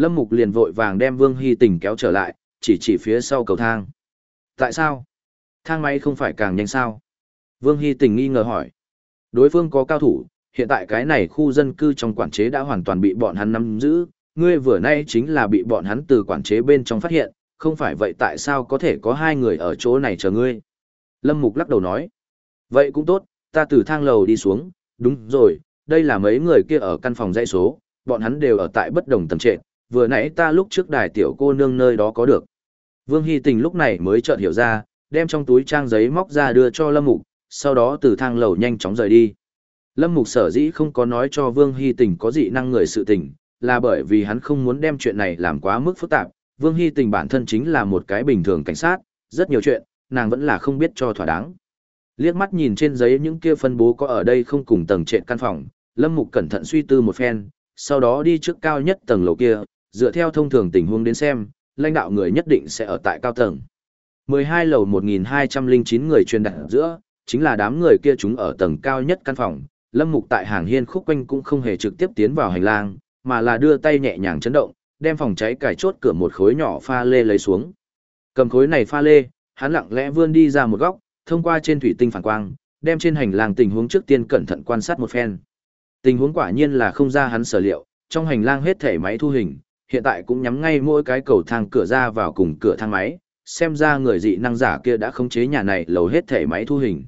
Lâm Mục liền vội vàng đem Vương Hy Tình kéo trở lại, chỉ chỉ phía sau cầu thang. Tại sao? Thang máy không phải càng nhanh sao? Vương Hy Tình nghi ngờ hỏi. Đối phương có cao thủ, hiện tại cái này khu dân cư trong quản chế đã hoàn toàn bị bọn hắn nắm giữ, ngươi vừa nay chính là bị bọn hắn từ quản chế bên trong phát hiện, không phải vậy tại sao có thể có hai người ở chỗ này chờ ngươi? Lâm Mục lắc đầu nói. Vậy cũng tốt, ta từ thang lầu đi xuống, đúng rồi, đây là mấy người kia ở căn phòng dãy số, bọn hắn đều ở tại bất đồng tầng trệt, vừa nãy ta lúc trước đài tiểu cô nương nơi đó có được. Vương Hy Tình lúc này mới chợt hiểu ra, đem trong túi trang giấy móc ra đưa cho Lâm Mục, sau đó từ thang lầu nhanh chóng rời đi. Lâm Mục sở dĩ không có nói cho Vương Hy Tình có dị năng người sự tình, là bởi vì hắn không muốn đem chuyện này làm quá mức phức tạp. Vương Hy Tình bản thân chính là một cái bình thường cảnh sát, rất nhiều chuyện, nàng vẫn là không biết cho thỏa đáng. Liếc mắt nhìn trên giấy những kia phân bố có ở đây không cùng tầng trệt căn phòng, Lâm Mục cẩn thận suy tư một phen, sau đó đi trước cao nhất tầng lầu kia, dựa theo thông thường tình huống đến xem, lãnh đạo người nhất định sẽ ở tại cao tầng. 12 lầu 1209 người truyền đặt giữa, chính là đám người kia chúng ở tầng cao nhất căn phòng, Lâm Mục tại hàng hiên khúc quanh cũng không hề trực tiếp tiến vào hành lang, mà là đưa tay nhẹ nhàng chấn động, đem phòng cháy cài chốt cửa một khối nhỏ pha lê lấy xuống. Cầm khối này pha lê, hắn lặng lẽ vươn đi ra một góc, thông qua trên thủy tinh phản quang, đem trên hành lang tình huống trước tiên cẩn thận quan sát một phen. Tình huống quả nhiên là không ra hắn sở liệu, trong hành lang hết thể máy thu hình, hiện tại cũng nhắm ngay mỗi cái cầu thang cửa ra vào cùng cửa thang máy, xem ra người dị năng giả kia đã khống chế nhà này lầu hết thể máy thu hình.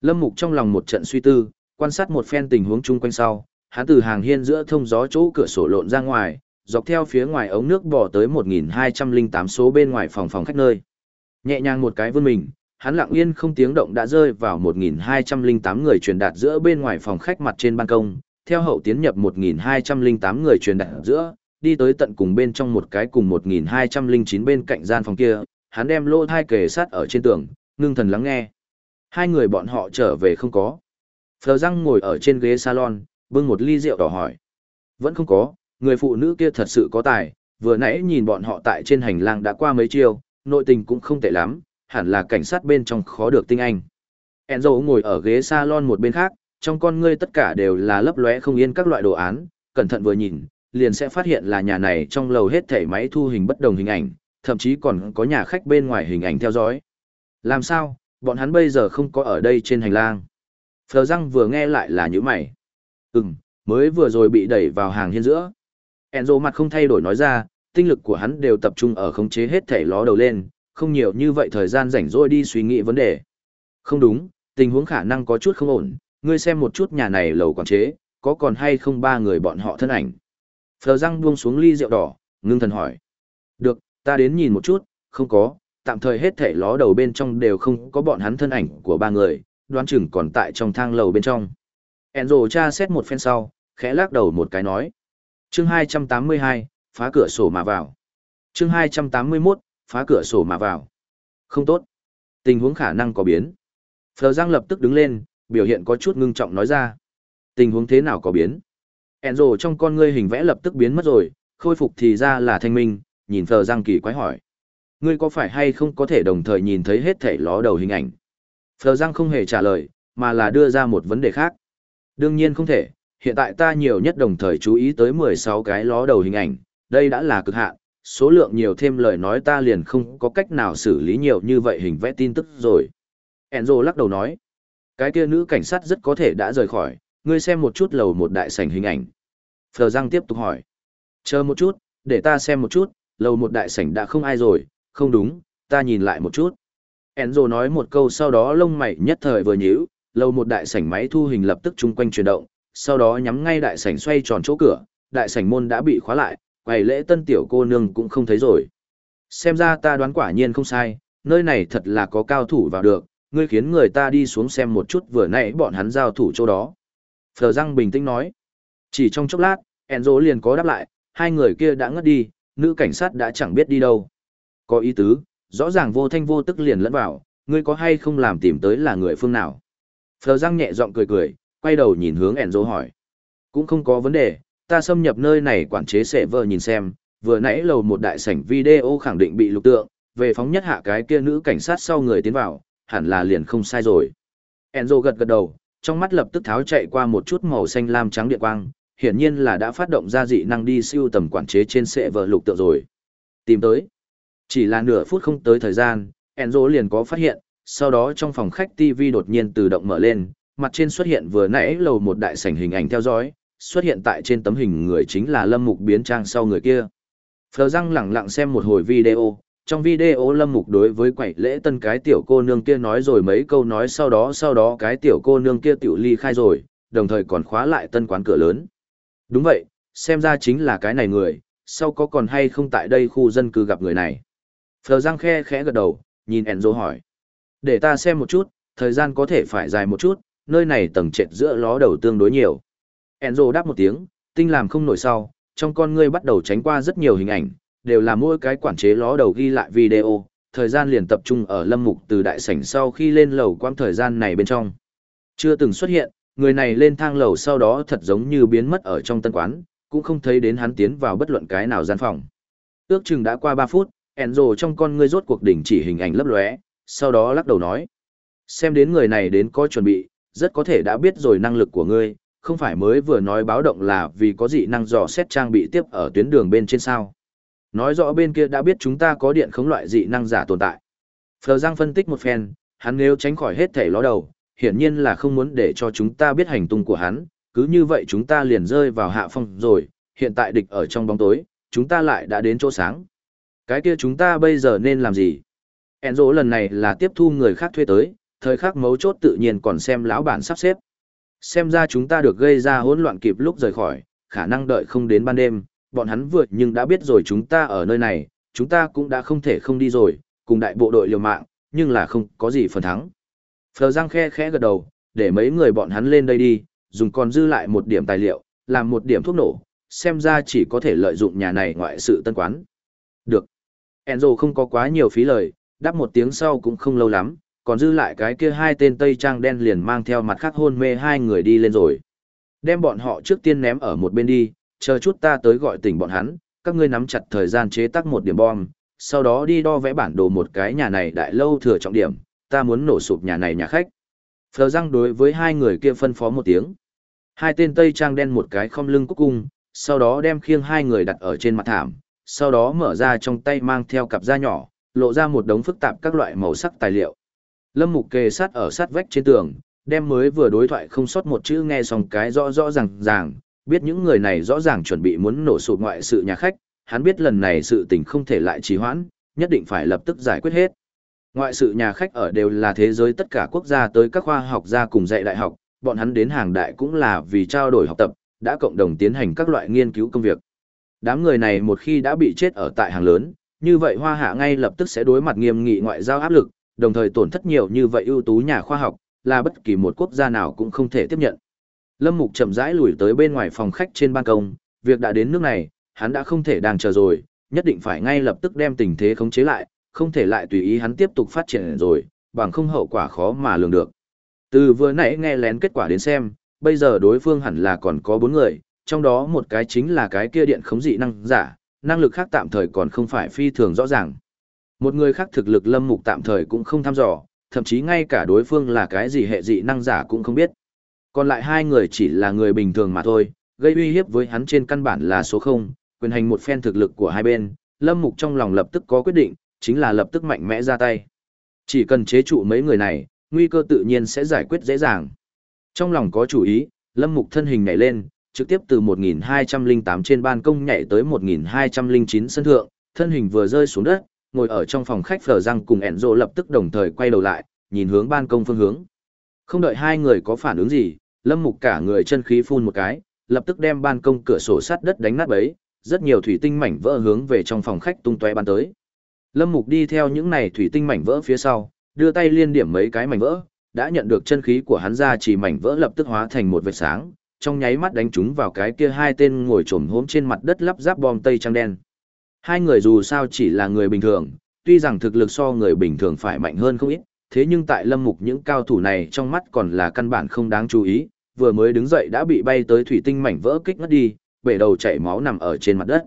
Lâm Mục trong lòng một trận suy tư, quan sát một phen tình huống chung quanh sau, hắn từ hàng hiên giữa thông gió chỗ cửa sổ lộn ra ngoài, dọc theo phía ngoài ống nước bò tới 1208 số bên ngoài phòng phòng khách nơi. Nhẹ nhàng một cái vươn mình, hắn lặng yên không tiếng động đã rơi vào 1208 người truyền đạt giữa bên ngoài phòng khách mặt trên ban công, theo hậu tiến nhập 1208 người truyền đạt giữa, đi tới tận cùng bên trong một cái cùng 1209 bên cạnh gian phòng kia, hắn đem lô thai kề sát ở trên tường, ngưng thần lắng nghe. Hai người bọn họ trở về không có. Phờ răng ngồi ở trên ghế salon, bưng một ly rượu đỏ hỏi. Vẫn không có, người phụ nữ kia thật sự có tài, vừa nãy nhìn bọn họ tại trên hành lang đã qua mấy chiều, nội tình cũng không tệ lắm, hẳn là cảnh sát bên trong khó được tinh anh. Enzo ngồi ở ghế salon một bên khác, trong con ngươi tất cả đều là lấp lóe không yên các loại đồ án, cẩn thận vừa nhìn, liền sẽ phát hiện là nhà này trong lầu hết thảy máy thu hình bất đồng hình ảnh, thậm chí còn có nhà khách bên ngoài hình ảnh theo dõi. Làm sao, bọn hắn bây giờ không có ở đây trên hành lang. Phờ răng vừa nghe lại là như mày. Ừm, mới vừa rồi bị đẩy vào hàng hiên giữa. Enzo mặt không thay đổi nói ra, tinh lực của hắn đều tập trung ở khống chế hết thảy ló đầu lên, không nhiều như vậy thời gian rảnh rỗi đi suy nghĩ vấn đề. Không đúng, tình huống khả năng có chút không ổn, ngươi xem một chút nhà này lầu quản chế, có còn hay không ba người bọn họ thân ảnh. Phờ răng buông xuống ly rượu đỏ, ngưng thần hỏi. Được, ta đến nhìn một chút, không có, tạm thời hết thảy ló đầu bên trong đều không có bọn hắn thân ảnh của ba người, đoán chừng còn tại trong thang lầu bên trong. Enzo tra xét một phen sau, khẽ lắc đầu một cái nói. Chương 282, phá cửa sổ mà vào. Chương 281, phá cửa sổ mà vào. Không tốt. Tình huống khả năng có biến. Phờ Giang lập tức đứng lên, biểu hiện có chút ngưng trọng nói ra. Tình huống thế nào có biến? Enzo trong con ngươi hình vẽ lập tức biến mất rồi, khôi phục thì ra là thanh minh, nhìn thờ Giang kỳ quái hỏi. Ngươi có phải hay không có thể đồng thời nhìn thấy hết thể ló đầu hình ảnh? Phờ Giang không hề trả lời, mà là đưa ra một vấn đề khác. Đương nhiên không thể, hiện tại ta nhiều nhất đồng thời chú ý tới 16 cái ló đầu hình ảnh, đây đã là cực hạn, số lượng nhiều thêm lời nói ta liền không có cách nào xử lý nhiều như vậy hình vẽ tin tức rồi. Enzo lắc đầu nói, cái kia nữ cảnh sát rất có thể đã rời khỏi, ngươi xem một chút lầu một đại sảnh hình ảnh. Phờ Giang tiếp tục hỏi, chờ một chút, để ta xem một chút, lầu một đại sảnh đã không ai rồi, không đúng, ta nhìn lại một chút. Enzo nói một câu sau đó lông mày nhất thời vừa nhíu, lầu một đại sảnh máy thu hình lập tức chung quanh chuyển động, sau đó nhắm ngay đại sảnh xoay tròn chỗ cửa, đại sảnh môn đã bị khóa lại, quầy lễ tân tiểu cô nương cũng không thấy rồi. Xem ra ta đoán quả nhiên không sai, nơi này thật là có cao thủ vào được, ngươi khiến người ta đi xuống xem một chút vừa nãy bọn hắn giao thủ chỗ đó. Phờ răng bình tĩnh nói. Chỉ trong chốc lát, Enzo liền có đáp lại, hai người kia đã ngất đi, nữ cảnh sát đã chẳng biết đi đâu. Có ý tứ, rõ ràng vô thanh vô tức liền lẫn vào, ngươi có hay không làm tìm tới là người phương nào. Phờ răng nhẹ giọng cười cười, quay đầu nhìn hướng Enzo hỏi. Cũng không có vấn đề, ta xâm nhập nơi này quản chế sẽ vờ nhìn xem, vừa nãy lầu một đại sảnh video khẳng định bị lục tượng, về phóng nhất hạ cái kia nữ cảnh sát sau người tiến vào, hẳn là liền không sai rồi. Enzo gật gật đầu, trong mắt lập tức tháo chạy qua một chút màu xanh lam trắng điện quang, hiển nhiên là đã phát động ra dị năng đi siêu tầm quản chế trên sệ vợ lục tượng rồi. Tìm tới. Chỉ là nửa phút không tới thời gian, Enzo liền có phát hiện, sau đó trong phòng khách TV đột nhiên tự động mở lên, mặt trên xuất hiện vừa nãy lầu một đại sảnh hình ảnh theo dõi, xuất hiện tại trên tấm hình người chính là Lâm Mục biến trang sau người kia. Phờ răng lặng lặng xem một hồi video, trong video Lâm Mục đối với quẩy lễ tân cái tiểu cô nương kia nói rồi mấy câu nói sau đó sau đó cái tiểu cô nương kia tiểu ly khai rồi, đồng thời còn khóa lại tân quán cửa lớn. Đúng vậy, xem ra chính là cái này người, sau có còn hay không tại đây khu dân cư gặp người này. Phờ răng khe khẽ gật đầu, nhìn Enzo hỏi. Để ta xem một chút, thời gian có thể phải dài một chút, nơi này tầng trệt giữa ló đầu tương đối nhiều. Enzo đáp một tiếng, tinh làm không nổi sau, trong con ngươi bắt đầu tránh qua rất nhiều hình ảnh, đều là mỗi cái quản chế ló đầu ghi lại video, thời gian liền tập trung ở lâm mục từ đại sảnh sau khi lên lầu quang thời gian này bên trong. Chưa từng xuất hiện, người này lên thang lầu sau đó thật giống như biến mất ở trong tân quán, cũng không thấy đến hắn tiến vào bất luận cái nào gian phòng. Ước chừng đã qua 3 phút, Enzo trong con ngươi rốt cuộc đỉnh chỉ hình ảnh lấp lóe, sau đó lắc đầu nói. Xem đến người này đến có chuẩn bị, rất có thể đã biết rồi năng lực của ngươi, không phải mới vừa nói báo động là vì có dị năng dò xét trang bị tiếp ở tuyến đường bên trên sao. Nói rõ bên kia đã biết chúng ta có điện khống loại dị năng giả tồn tại. Phờ Giang phân tích một phen, hắn nếu tránh khỏi hết thể ló đầu, hiển nhiên là không muốn để cho chúng ta biết hành tung của hắn, cứ như vậy chúng ta liền rơi vào hạ phong rồi, hiện tại địch ở trong bóng tối, chúng ta lại đã đến chỗ sáng. Cái kia chúng ta bây giờ nên làm gì? Enzo lần này là tiếp thu người khác thuê tới, thời khắc mấu chốt tự nhiên còn xem lão bản sắp xếp. Xem ra chúng ta được gây ra hỗn loạn kịp lúc rời khỏi, khả năng đợi không đến ban đêm, bọn hắn vượt nhưng đã biết rồi chúng ta ở nơi này, chúng ta cũng đã không thể không đi rồi, cùng đại bộ đội liều mạng, nhưng là không có gì phần thắng. Phờ Giang khe khẽ gật đầu, để mấy người bọn hắn lên đây đi, dùng còn dư lại một điểm tài liệu, làm một điểm thuốc nổ, xem ra chỉ có thể lợi dụng nhà này ngoại sự tân quán. Được. Enzo không có quá nhiều phí lời, đáp một tiếng sau cũng không lâu lắm, còn dư lại cái kia hai tên Tây Trang đen liền mang theo mặt khác hôn mê hai người đi lên rồi. Đem bọn họ trước tiên ném ở một bên đi, chờ chút ta tới gọi tỉnh bọn hắn, các ngươi nắm chặt thời gian chế tác một điểm bom, sau đó đi đo vẽ bản đồ một cái nhà này đại lâu thừa trọng điểm, ta muốn nổ sụp nhà này nhà khách. Phờ răng đối với hai người kia phân phó một tiếng. Hai tên Tây Trang đen một cái không lưng cúc cung, sau đó đem khiêng hai người đặt ở trên mặt thảm, sau đó mở ra trong tay mang theo cặp da nhỏ, lộ ra một đống phức tạp các loại màu sắc tài liệu. Lâm Mục kề sát ở sát vách trên tường, đem mới vừa đối thoại không sót một chữ nghe xong cái rõ rõ ràng ràng, biết những người này rõ ràng chuẩn bị muốn nổ sụp ngoại sự nhà khách, hắn biết lần này sự tình không thể lại trì hoãn, nhất định phải lập tức giải quyết hết. Ngoại sự nhà khách ở đều là thế giới tất cả quốc gia tới các khoa học gia cùng dạy đại học, bọn hắn đến hàng đại cũng là vì trao đổi học tập, đã cộng đồng tiến hành các loại nghiên cứu công việc. Đám người này một khi đã bị chết ở tại hàng lớn, như vậy Hoa Hạ ngay lập tức sẽ đối mặt nghiêm nghị ngoại giao áp lực, đồng thời tổn thất nhiều như vậy ưu tú nhà khoa học, là bất kỳ một quốc gia nào cũng không thể tiếp nhận. Lâm Mục chậm rãi lùi tới bên ngoài phòng khách trên ban công, việc đã đến nước này, hắn đã không thể đang chờ rồi, nhất định phải ngay lập tức đem tình thế khống chế lại, không thể lại tùy ý hắn tiếp tục phát triển rồi, bằng không hậu quả khó mà lường được. Từ vừa nãy nghe lén kết quả đến xem, bây giờ đối phương hẳn là còn có bốn người, trong đó một cái chính là cái kia điện khống dị năng giả, năng lực khác tạm thời còn không phải phi thường rõ ràng. Một người khác thực lực lâm mục tạm thời cũng không thăm dò, thậm chí ngay cả đối phương là cái gì hệ dị năng giả cũng không biết. Còn lại hai người chỉ là người bình thường mà thôi, gây uy hiếp với hắn trên căn bản là số 0, quyền hành một phen thực lực của hai bên, lâm mục trong lòng lập tức có quyết định, chính là lập tức mạnh mẽ ra tay. Chỉ cần chế trụ mấy người này, nguy cơ tự nhiên sẽ giải quyết dễ dàng. Trong lòng có chủ ý, lâm mục thân hình nhảy lên, trực tiếp từ 1208 trên ban công nhảy tới 1209 sân thượng, thân hình vừa rơi xuống đất, ngồi ở trong phòng khách phở răng cùng Enzo lập tức đồng thời quay đầu lại, nhìn hướng ban công phương hướng. Không đợi hai người có phản ứng gì, Lâm Mục cả người chân khí phun một cái, lập tức đem ban công cửa sổ sắt đất đánh nát bấy, rất nhiều thủy tinh mảnh vỡ hướng về trong phòng khách tung tóe ban tới. Lâm Mục đi theo những này thủy tinh mảnh vỡ phía sau, đưa tay liên điểm mấy cái mảnh vỡ, đã nhận được chân khí của hắn ra chỉ mảnh vỡ lập tức hóa thành một vệt sáng, trong nháy mắt đánh chúng vào cái kia hai tên ngồi trồm hốm trên mặt đất lắp ráp bom tây trắng đen. Hai người dù sao chỉ là người bình thường, tuy rằng thực lực so người bình thường phải mạnh hơn không ít, thế nhưng tại lâm mục những cao thủ này trong mắt còn là căn bản không đáng chú ý, vừa mới đứng dậy đã bị bay tới thủy tinh mảnh vỡ kích ngất đi, bể đầu chảy máu nằm ở trên mặt đất.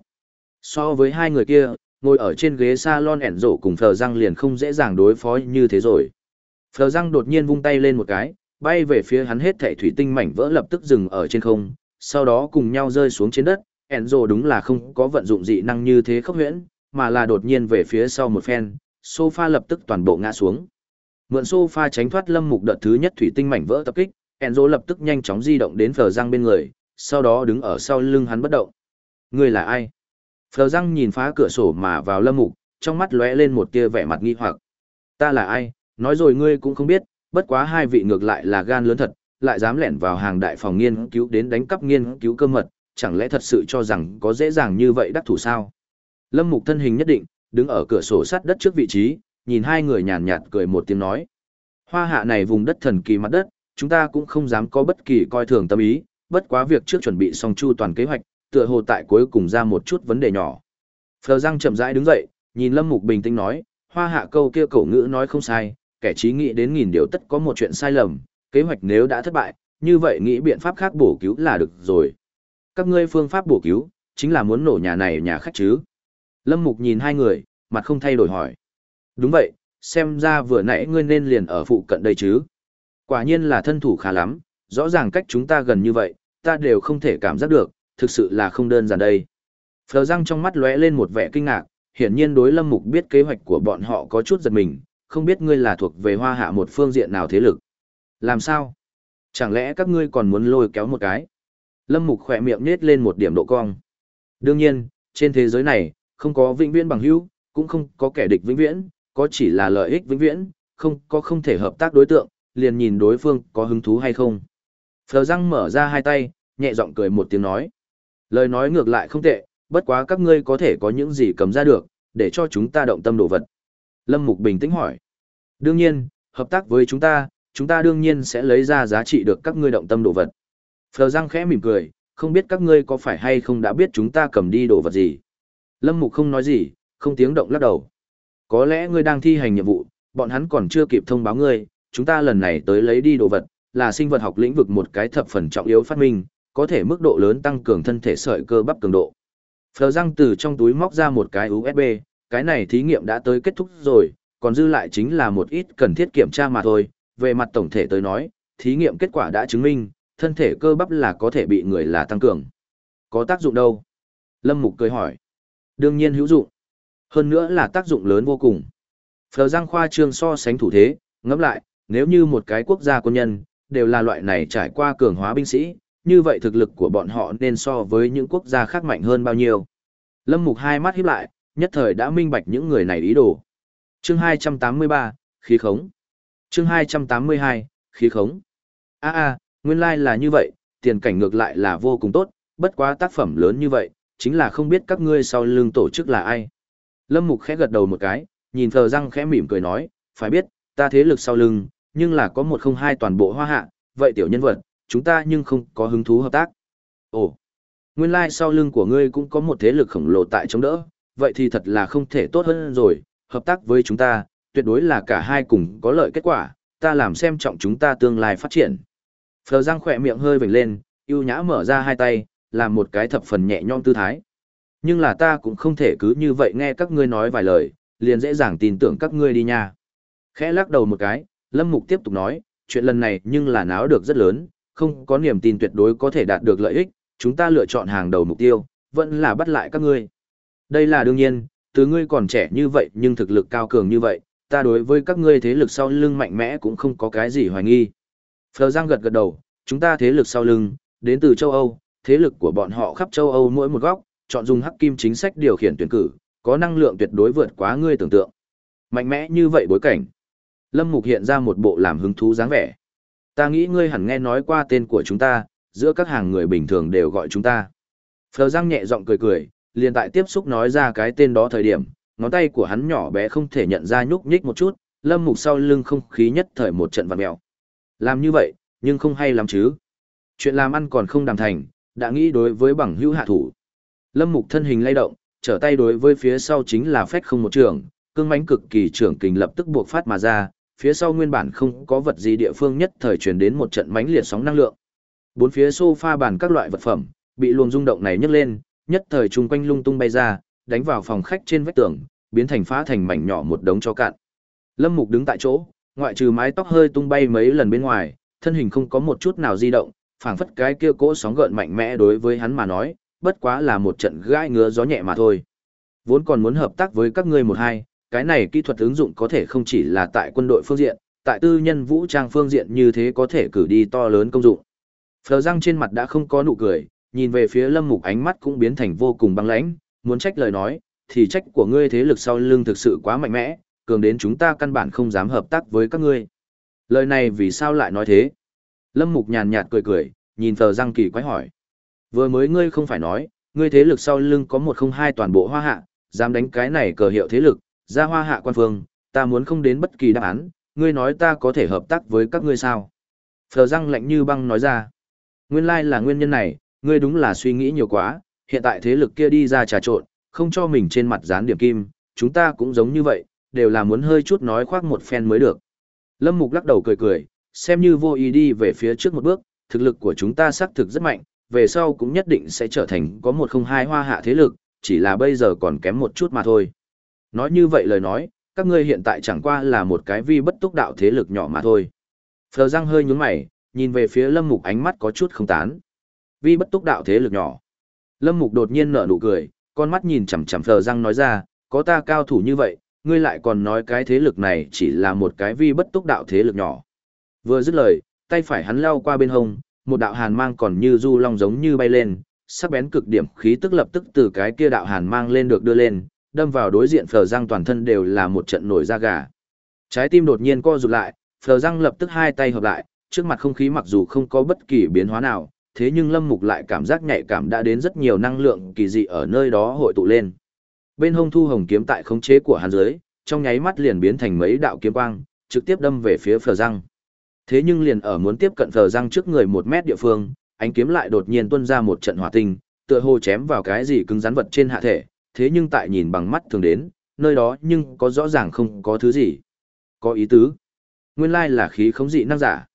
So với hai người kia, ngồi ở trên ghế salon ẻn rổ cùng Phờ Răng liền không dễ dàng đối phó như thế rồi. Phờ Răng đột nhiên vung tay lên một cái, bay về phía hắn hết thảy thủy tinh mảnh vỡ lập tức dừng ở trên không, sau đó cùng nhau rơi xuống trên đất, Enzo đúng là không có vận dụng dị năng như thế khốc huyễn, mà là đột nhiên về phía sau một phen, sofa lập tức toàn bộ ngã xuống. Mượn sofa tránh thoát lâm mục đợt thứ nhất thủy tinh mảnh vỡ tập kích, Enzo lập tức nhanh chóng di động đến Phờ Giang bên người, sau đó đứng ở sau lưng hắn bất động. Người là ai? Phờ Giang nhìn phá cửa sổ mà vào lâm mục, trong mắt lóe lên một tia vẻ mặt nghi hoặc. Ta là ai? Nói rồi ngươi cũng không biết, bất quá hai vị ngược lại là gan lớn thật, lại dám lẻn vào hàng đại phòng nghiên cứu đến đánh cắp nghiên cứu cơ mật, chẳng lẽ thật sự cho rằng có dễ dàng như vậy đắc thủ sao? Lâm Mục thân hình nhất định, đứng ở cửa sổ sắt đất trước vị trí, nhìn hai người nhàn nhạt cười một tiếng nói. Hoa hạ này vùng đất thần kỳ mặt đất, chúng ta cũng không dám có bất kỳ coi thường tâm ý, bất quá việc trước chuẩn bị xong chu toàn kế hoạch, tựa hồ tại cuối cùng ra một chút vấn đề nhỏ. Phờ Giang chậm rãi đứng dậy, nhìn Lâm Mục bình tĩnh nói, hoa hạ câu kia cổ ngữ nói không sai, kẻ trí nghĩ đến nghìn điều tất có một chuyện sai lầm, kế hoạch nếu đã thất bại, như vậy nghĩ biện pháp khác bổ cứu là được rồi. Các ngươi phương pháp bổ cứu, chính là muốn nổ nhà này nhà khách chứ. Lâm Mục nhìn hai người, mặt không thay đổi hỏi. Đúng vậy, xem ra vừa nãy ngươi nên liền ở phụ cận đây chứ. Quả nhiên là thân thủ khá lắm, rõ ràng cách chúng ta gần như vậy, ta đều không thể cảm giác được, thực sự là không đơn giản đây. Phờ răng trong mắt lóe lên một vẻ kinh ngạc, hiển nhiên đối lâm mục biết kế hoạch của bọn họ có chút giật mình, không biết ngươi là thuộc về hoa hạ một phương diện nào thế lực. Làm sao? Chẳng lẽ các ngươi còn muốn lôi kéo một cái? Lâm mục khỏe miệng nết lên một điểm độ cong. Đương nhiên, trên thế giới này, không có vĩnh viễn bằng hữu, cũng không có kẻ địch vĩnh viễn, có chỉ là lợi ích vĩnh viễn, không có không thể hợp tác đối tượng, liền nhìn đối phương có hứng thú hay không. Phờ răng mở ra hai tay, nhẹ giọng cười một tiếng nói. Lời nói ngược lại không tệ, bất quá các ngươi có thể có những gì cầm ra được, để cho chúng ta động tâm đồ vật. Lâm Mục bình tĩnh hỏi. Đương nhiên, hợp tác với chúng ta, chúng ta đương nhiên sẽ lấy ra giá trị được các ngươi động tâm đồ vật. Phờ răng khẽ mỉm cười, không biết các ngươi có phải hay không đã biết chúng ta cầm đi đồ vật gì. Lâm Mục không nói gì, không tiếng động lắc đầu. Có lẽ ngươi đang thi hành nhiệm vụ, bọn hắn còn chưa kịp thông báo ngươi, chúng ta lần này tới lấy đi đồ vật, là sinh vật học lĩnh vực một cái thập phần trọng yếu phát minh, có thể mức độ lớn tăng cường thân thể sợi cơ bắp cường độ. Phờ răng từ trong túi móc ra một cái USB, cái này thí nghiệm đã tới kết thúc rồi, còn dư lại chính là một ít cần thiết kiểm tra mà thôi. Về mặt tổng thể tới nói, thí nghiệm kết quả đã chứng minh, thân thể cơ bắp là có thể bị người là tăng cường. Có tác dụng đâu? Lâm Mục cười hỏi. Đương nhiên hữu dụng. Hơn nữa là tác dụng lớn vô cùng. Phờ răng Khoa trương so sánh thủ thế, ngẫm lại, nếu như một cái quốc gia quân nhân, đều là loại này trải qua cường hóa binh sĩ, như vậy thực lực của bọn họ nên so với những quốc gia khác mạnh hơn bao nhiêu. Lâm Mục hai mắt híp lại, nhất thời đã minh bạch những người này ý đồ. Chương 283, khí khống. Chương 282, khí khống. A a, nguyên lai like là như vậy, tiền cảnh ngược lại là vô cùng tốt, bất quá tác phẩm lớn như vậy, chính là không biết các ngươi sau lưng tổ chức là ai. Lâm Mục khẽ gật đầu một cái, nhìn thờ răng khẽ mỉm cười nói, phải biết, ta thế lực sau lưng, nhưng là có một không hai toàn bộ hoa hạ, vậy tiểu nhân vật, chúng ta nhưng không có hứng thú hợp tác. Ồ, nguyên lai like sau lưng của ngươi cũng có một thế lực khổng lồ tại chống đỡ, vậy thì thật là không thể tốt hơn rồi, hợp tác với chúng ta, tuyệt đối là cả hai cùng có lợi kết quả, ta làm xem trọng chúng ta tương lai phát triển. Phờ Giang khỏe miệng hơi vểnh lên, yêu nhã mở ra hai tay, làm một cái thập phần nhẹ nhõm tư thái. Nhưng là ta cũng không thể cứ như vậy nghe các ngươi nói vài lời, liền dễ dàng tin tưởng các ngươi đi nha. Khẽ lắc đầu một cái, Lâm Mục tiếp tục nói, chuyện lần này nhưng là náo được rất lớn, không có niềm tin tuyệt đối có thể đạt được lợi ích, chúng ta lựa chọn hàng đầu mục tiêu, vẫn là bắt lại các ngươi. Đây là đương nhiên, từ ngươi còn trẻ như vậy nhưng thực lực cao cường như vậy, ta đối với các ngươi thế lực sau lưng mạnh mẽ cũng không có cái gì hoài nghi. Phờ Giang gật gật đầu, chúng ta thế lực sau lưng, đến từ châu Âu, thế lực của bọn họ khắp châu Âu mỗi một góc, chọn dùng hắc kim chính sách điều khiển tuyển cử, có năng lượng tuyệt đối vượt quá ngươi tưởng tượng. Mạnh mẽ như vậy bối cảnh. Lâm Mục hiện ra một bộ làm hứng thú dáng vẻ. Ta nghĩ ngươi hẳn nghe nói qua tên của chúng ta, giữa các hàng người bình thường đều gọi chúng ta. Phờ Giang nhẹ giọng cười cười, liền tại tiếp xúc nói ra cái tên đó thời điểm, ngón tay của hắn nhỏ bé không thể nhận ra nhúc nhích một chút, Lâm Mục sau lưng không khí nhất thời một trận vặn mèo. Làm như vậy, nhưng không hay lắm chứ. Chuyện làm ăn còn không đàm thành, đã nghĩ đối với bằng hữu hạ thủ. Lâm Mục thân hình lay động, trở tay đối với phía sau chính là phách không một trường, cương mãnh cực kỳ trưởng kình lập tức buộc phát mà ra, phía sau nguyên bản không có vật gì địa phương nhất thời truyền đến một trận mãnh liệt sóng năng lượng. Bốn phía sofa bàn các loại vật phẩm, bị luồng rung động này nhấc lên, nhất thời chung quanh lung tung bay ra, đánh vào phòng khách trên vách tường, biến thành phá thành mảnh nhỏ một đống cho cạn. Lâm Mục đứng tại chỗ, ngoại trừ mái tóc hơi tung bay mấy lần bên ngoài, thân hình không có một chút nào di động, phảng phất cái kia cỗ sóng gợn mạnh mẽ đối với hắn mà nói, bất quá là một trận gai ngứa gió nhẹ mà thôi. Vốn còn muốn hợp tác với các ngươi một hai, cái này kỹ thuật ứng dụng có thể không chỉ là tại quân đội phương diện, tại tư nhân vũ trang phương diện như thế có thể cử đi to lớn công dụng. Phờ răng trên mặt đã không có nụ cười, nhìn về phía lâm mục ánh mắt cũng biến thành vô cùng băng lãnh, muốn trách lời nói, thì trách của ngươi thế lực sau lưng thực sự quá mạnh mẽ, cường đến chúng ta căn bản không dám hợp tác với các ngươi. Lời này vì sao lại nói thế? Lâm mục nhàn nhạt cười cười, nhìn phờ răng kỳ quái hỏi. Vừa mới ngươi không phải nói, ngươi thế lực sau lưng có một không hai toàn bộ hoa hạ, dám đánh cái này cờ hiệu thế lực, ra hoa hạ quan phương, ta muốn không đến bất kỳ đáp án, ngươi nói ta có thể hợp tác với các ngươi sao? Phờ răng lạnh như băng nói ra. Nguyên lai là nguyên nhân này, ngươi đúng là suy nghĩ nhiều quá, hiện tại thế lực kia đi ra trà trộn, không cho mình trên mặt dán điểm kim, chúng ta cũng giống như vậy, đều là muốn hơi chút nói khoác một phen mới được. Lâm Mục lắc đầu cười cười, xem như vô ý đi về phía trước một bước, thực lực của chúng ta xác thực rất mạnh, về sau cũng nhất định sẽ trở thành có một không hai hoa hạ thế lực, chỉ là bây giờ còn kém một chút mà thôi. Nói như vậy lời nói, các ngươi hiện tại chẳng qua là một cái vi bất túc đạo thế lực nhỏ mà thôi. Phờ răng hơi nhún mày, nhìn về phía Lâm Mục ánh mắt có chút không tán. Vi bất túc đạo thế lực nhỏ. Lâm Mục đột nhiên nở nụ cười, con mắt nhìn chằm chằm Phờ răng nói ra, có ta cao thủ như vậy, ngươi lại còn nói cái thế lực này chỉ là một cái vi bất túc đạo thế lực nhỏ. Vừa dứt lời, tay phải hắn lao qua bên hông, một đạo hàn mang còn như du long giống như bay lên, sắc bén cực điểm khí tức lập tức từ cái kia đạo hàn mang lên được đưa lên, đâm vào đối diện phờ răng toàn thân đều là một trận nổi da gà. Trái tim đột nhiên co rụt lại, phờ răng lập tức hai tay hợp lại, trước mặt không khí mặc dù không có bất kỳ biến hóa nào, thế nhưng lâm mục lại cảm giác nhạy cảm đã đến rất nhiều năng lượng kỳ dị ở nơi đó hội tụ lên. Bên hông thu hồng kiếm tại khống chế của hắn dưới, trong nháy mắt liền biến thành mấy đạo kiếm quang, trực tiếp đâm về phía phờ răng. Thế nhưng liền ở muốn tiếp cận phờ răng trước người một mét địa phương, ánh kiếm lại đột nhiên tuôn ra một trận hỏa tinh, tựa hồ chém vào cái gì cứng rắn vật trên hạ thể, thế nhưng tại nhìn bằng mắt thường đến, nơi đó nhưng có rõ ràng không có thứ gì. Có ý tứ. Nguyên lai là khí không dị năng giả.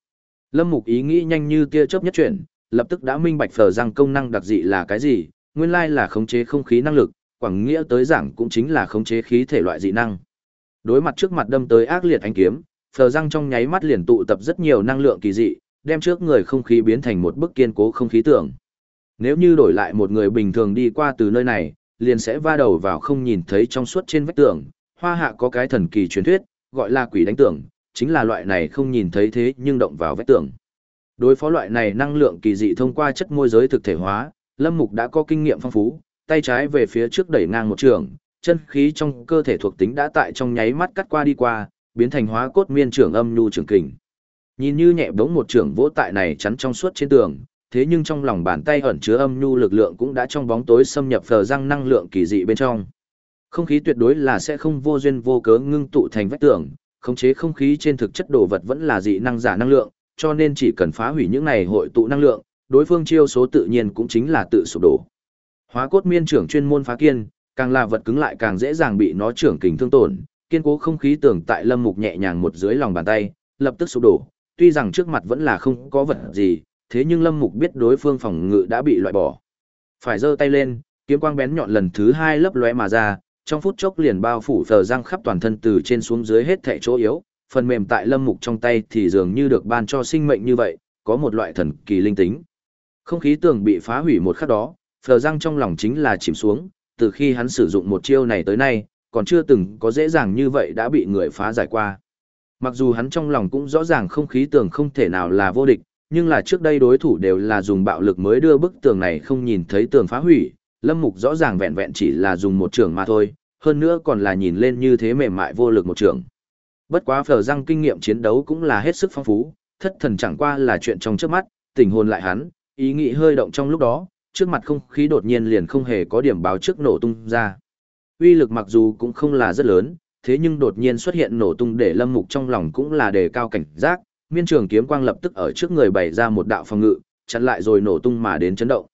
Lâm Mục ý nghĩ nhanh như tia chớp nhất chuyển, lập tức đã minh bạch phở răng công năng đặc dị là cái gì, nguyên lai là khống chế không khí năng lực, quảng nghĩa tới giảng cũng chính là khống chế khí thể loại dị năng. Đối mặt trước mặt đâm tới ác liệt ánh kiếm, phở răng trong nháy mắt liền tụ tập rất nhiều năng lượng kỳ dị, đem trước người không khí biến thành một bức kiên cố không khí tưởng. Nếu như đổi lại một người bình thường đi qua từ nơi này, liền sẽ va đầu vào không nhìn thấy trong suốt trên vách tường. Hoa hạ có cái thần kỳ truyền thuyết, gọi là quỷ đánh tường, chính là loại này không nhìn thấy thế nhưng động vào vách tường. Đối phó loại này năng lượng kỳ dị thông qua chất môi giới thực thể hóa, Lâm Mục đã có kinh nghiệm phong phú, tay trái về phía trước đẩy ngang một trường, chân khí trong cơ thể thuộc tính đã tại trong nháy mắt cắt qua đi qua, biến thành hóa cốt miên trưởng âm nhu trường kình. Nhìn như nhẹ bỗng một trường vỗ tại này chắn trong suốt trên tường, thế nhưng trong lòng bàn tay ẩn chứa âm nhu lực lượng cũng đã trong bóng tối xâm nhập phờ răng năng lượng kỳ dị bên trong. Không khí tuyệt đối là sẽ không vô duyên vô cớ ngưng tụ thành vách tường, khống chế không khí trên thực chất đồ vật vẫn là dị năng giả năng lượng, cho nên chỉ cần phá hủy những này hội tụ năng lượng, đối phương chiêu số tự nhiên cũng chính là tự sụp đổ. Hóa cốt miên trưởng chuyên môn phá kiên, càng là vật cứng lại càng dễ dàng bị nó trưởng kình thương tổn, kiên cố không khí tưởng tại Lâm Mục nhẹ nhàng một dưới lòng bàn tay, lập tức sụp đổ, tuy rằng trước mặt vẫn là không có vật gì, thế nhưng Lâm Mục biết đối phương phòng ngự đã bị loại bỏ. Phải giơ tay lên, kiếm quang bén nhọn lần thứ hai lấp lóe mà ra, trong phút chốc liền bao phủ phờ răng khắp toàn thân từ trên xuống dưới hết thảy chỗ yếu, phần mềm tại Lâm Mục trong tay thì dường như được ban cho sinh mệnh như vậy, có một loại thần kỳ linh tính. Không khí tường bị phá hủy một khắc đó, phờ răng trong lòng chính là chìm xuống, từ khi hắn sử dụng một chiêu này tới nay, còn chưa từng có dễ dàng như vậy đã bị người phá giải qua. Mặc dù hắn trong lòng cũng rõ ràng không khí tường không thể nào là vô địch, nhưng là trước đây đối thủ đều là dùng bạo lực mới đưa bức tường này không nhìn thấy tường phá hủy, Lâm Mục rõ ràng vẹn vẹn chỉ là dùng một trường mà thôi, hơn nữa còn là nhìn lên như thế mềm mại vô lực một trường. Bất quá phở răng kinh nghiệm chiến đấu cũng là hết sức phong phú, thất thần chẳng qua là chuyện trong trước mắt, tình hồn lại hắn, ý nghĩ hơi động trong lúc đó, trước mặt không khí đột nhiên liền không hề có điểm báo trước nổ tung ra. Uy lực mặc dù cũng không là rất lớn, thế nhưng đột nhiên xuất hiện nổ tung để lâm mục trong lòng cũng là đề cao cảnh giác, miên trường kiếm quang lập tức ở trước người bày ra một đạo phòng ngự, chặn lại rồi nổ tung mà đến chấn động.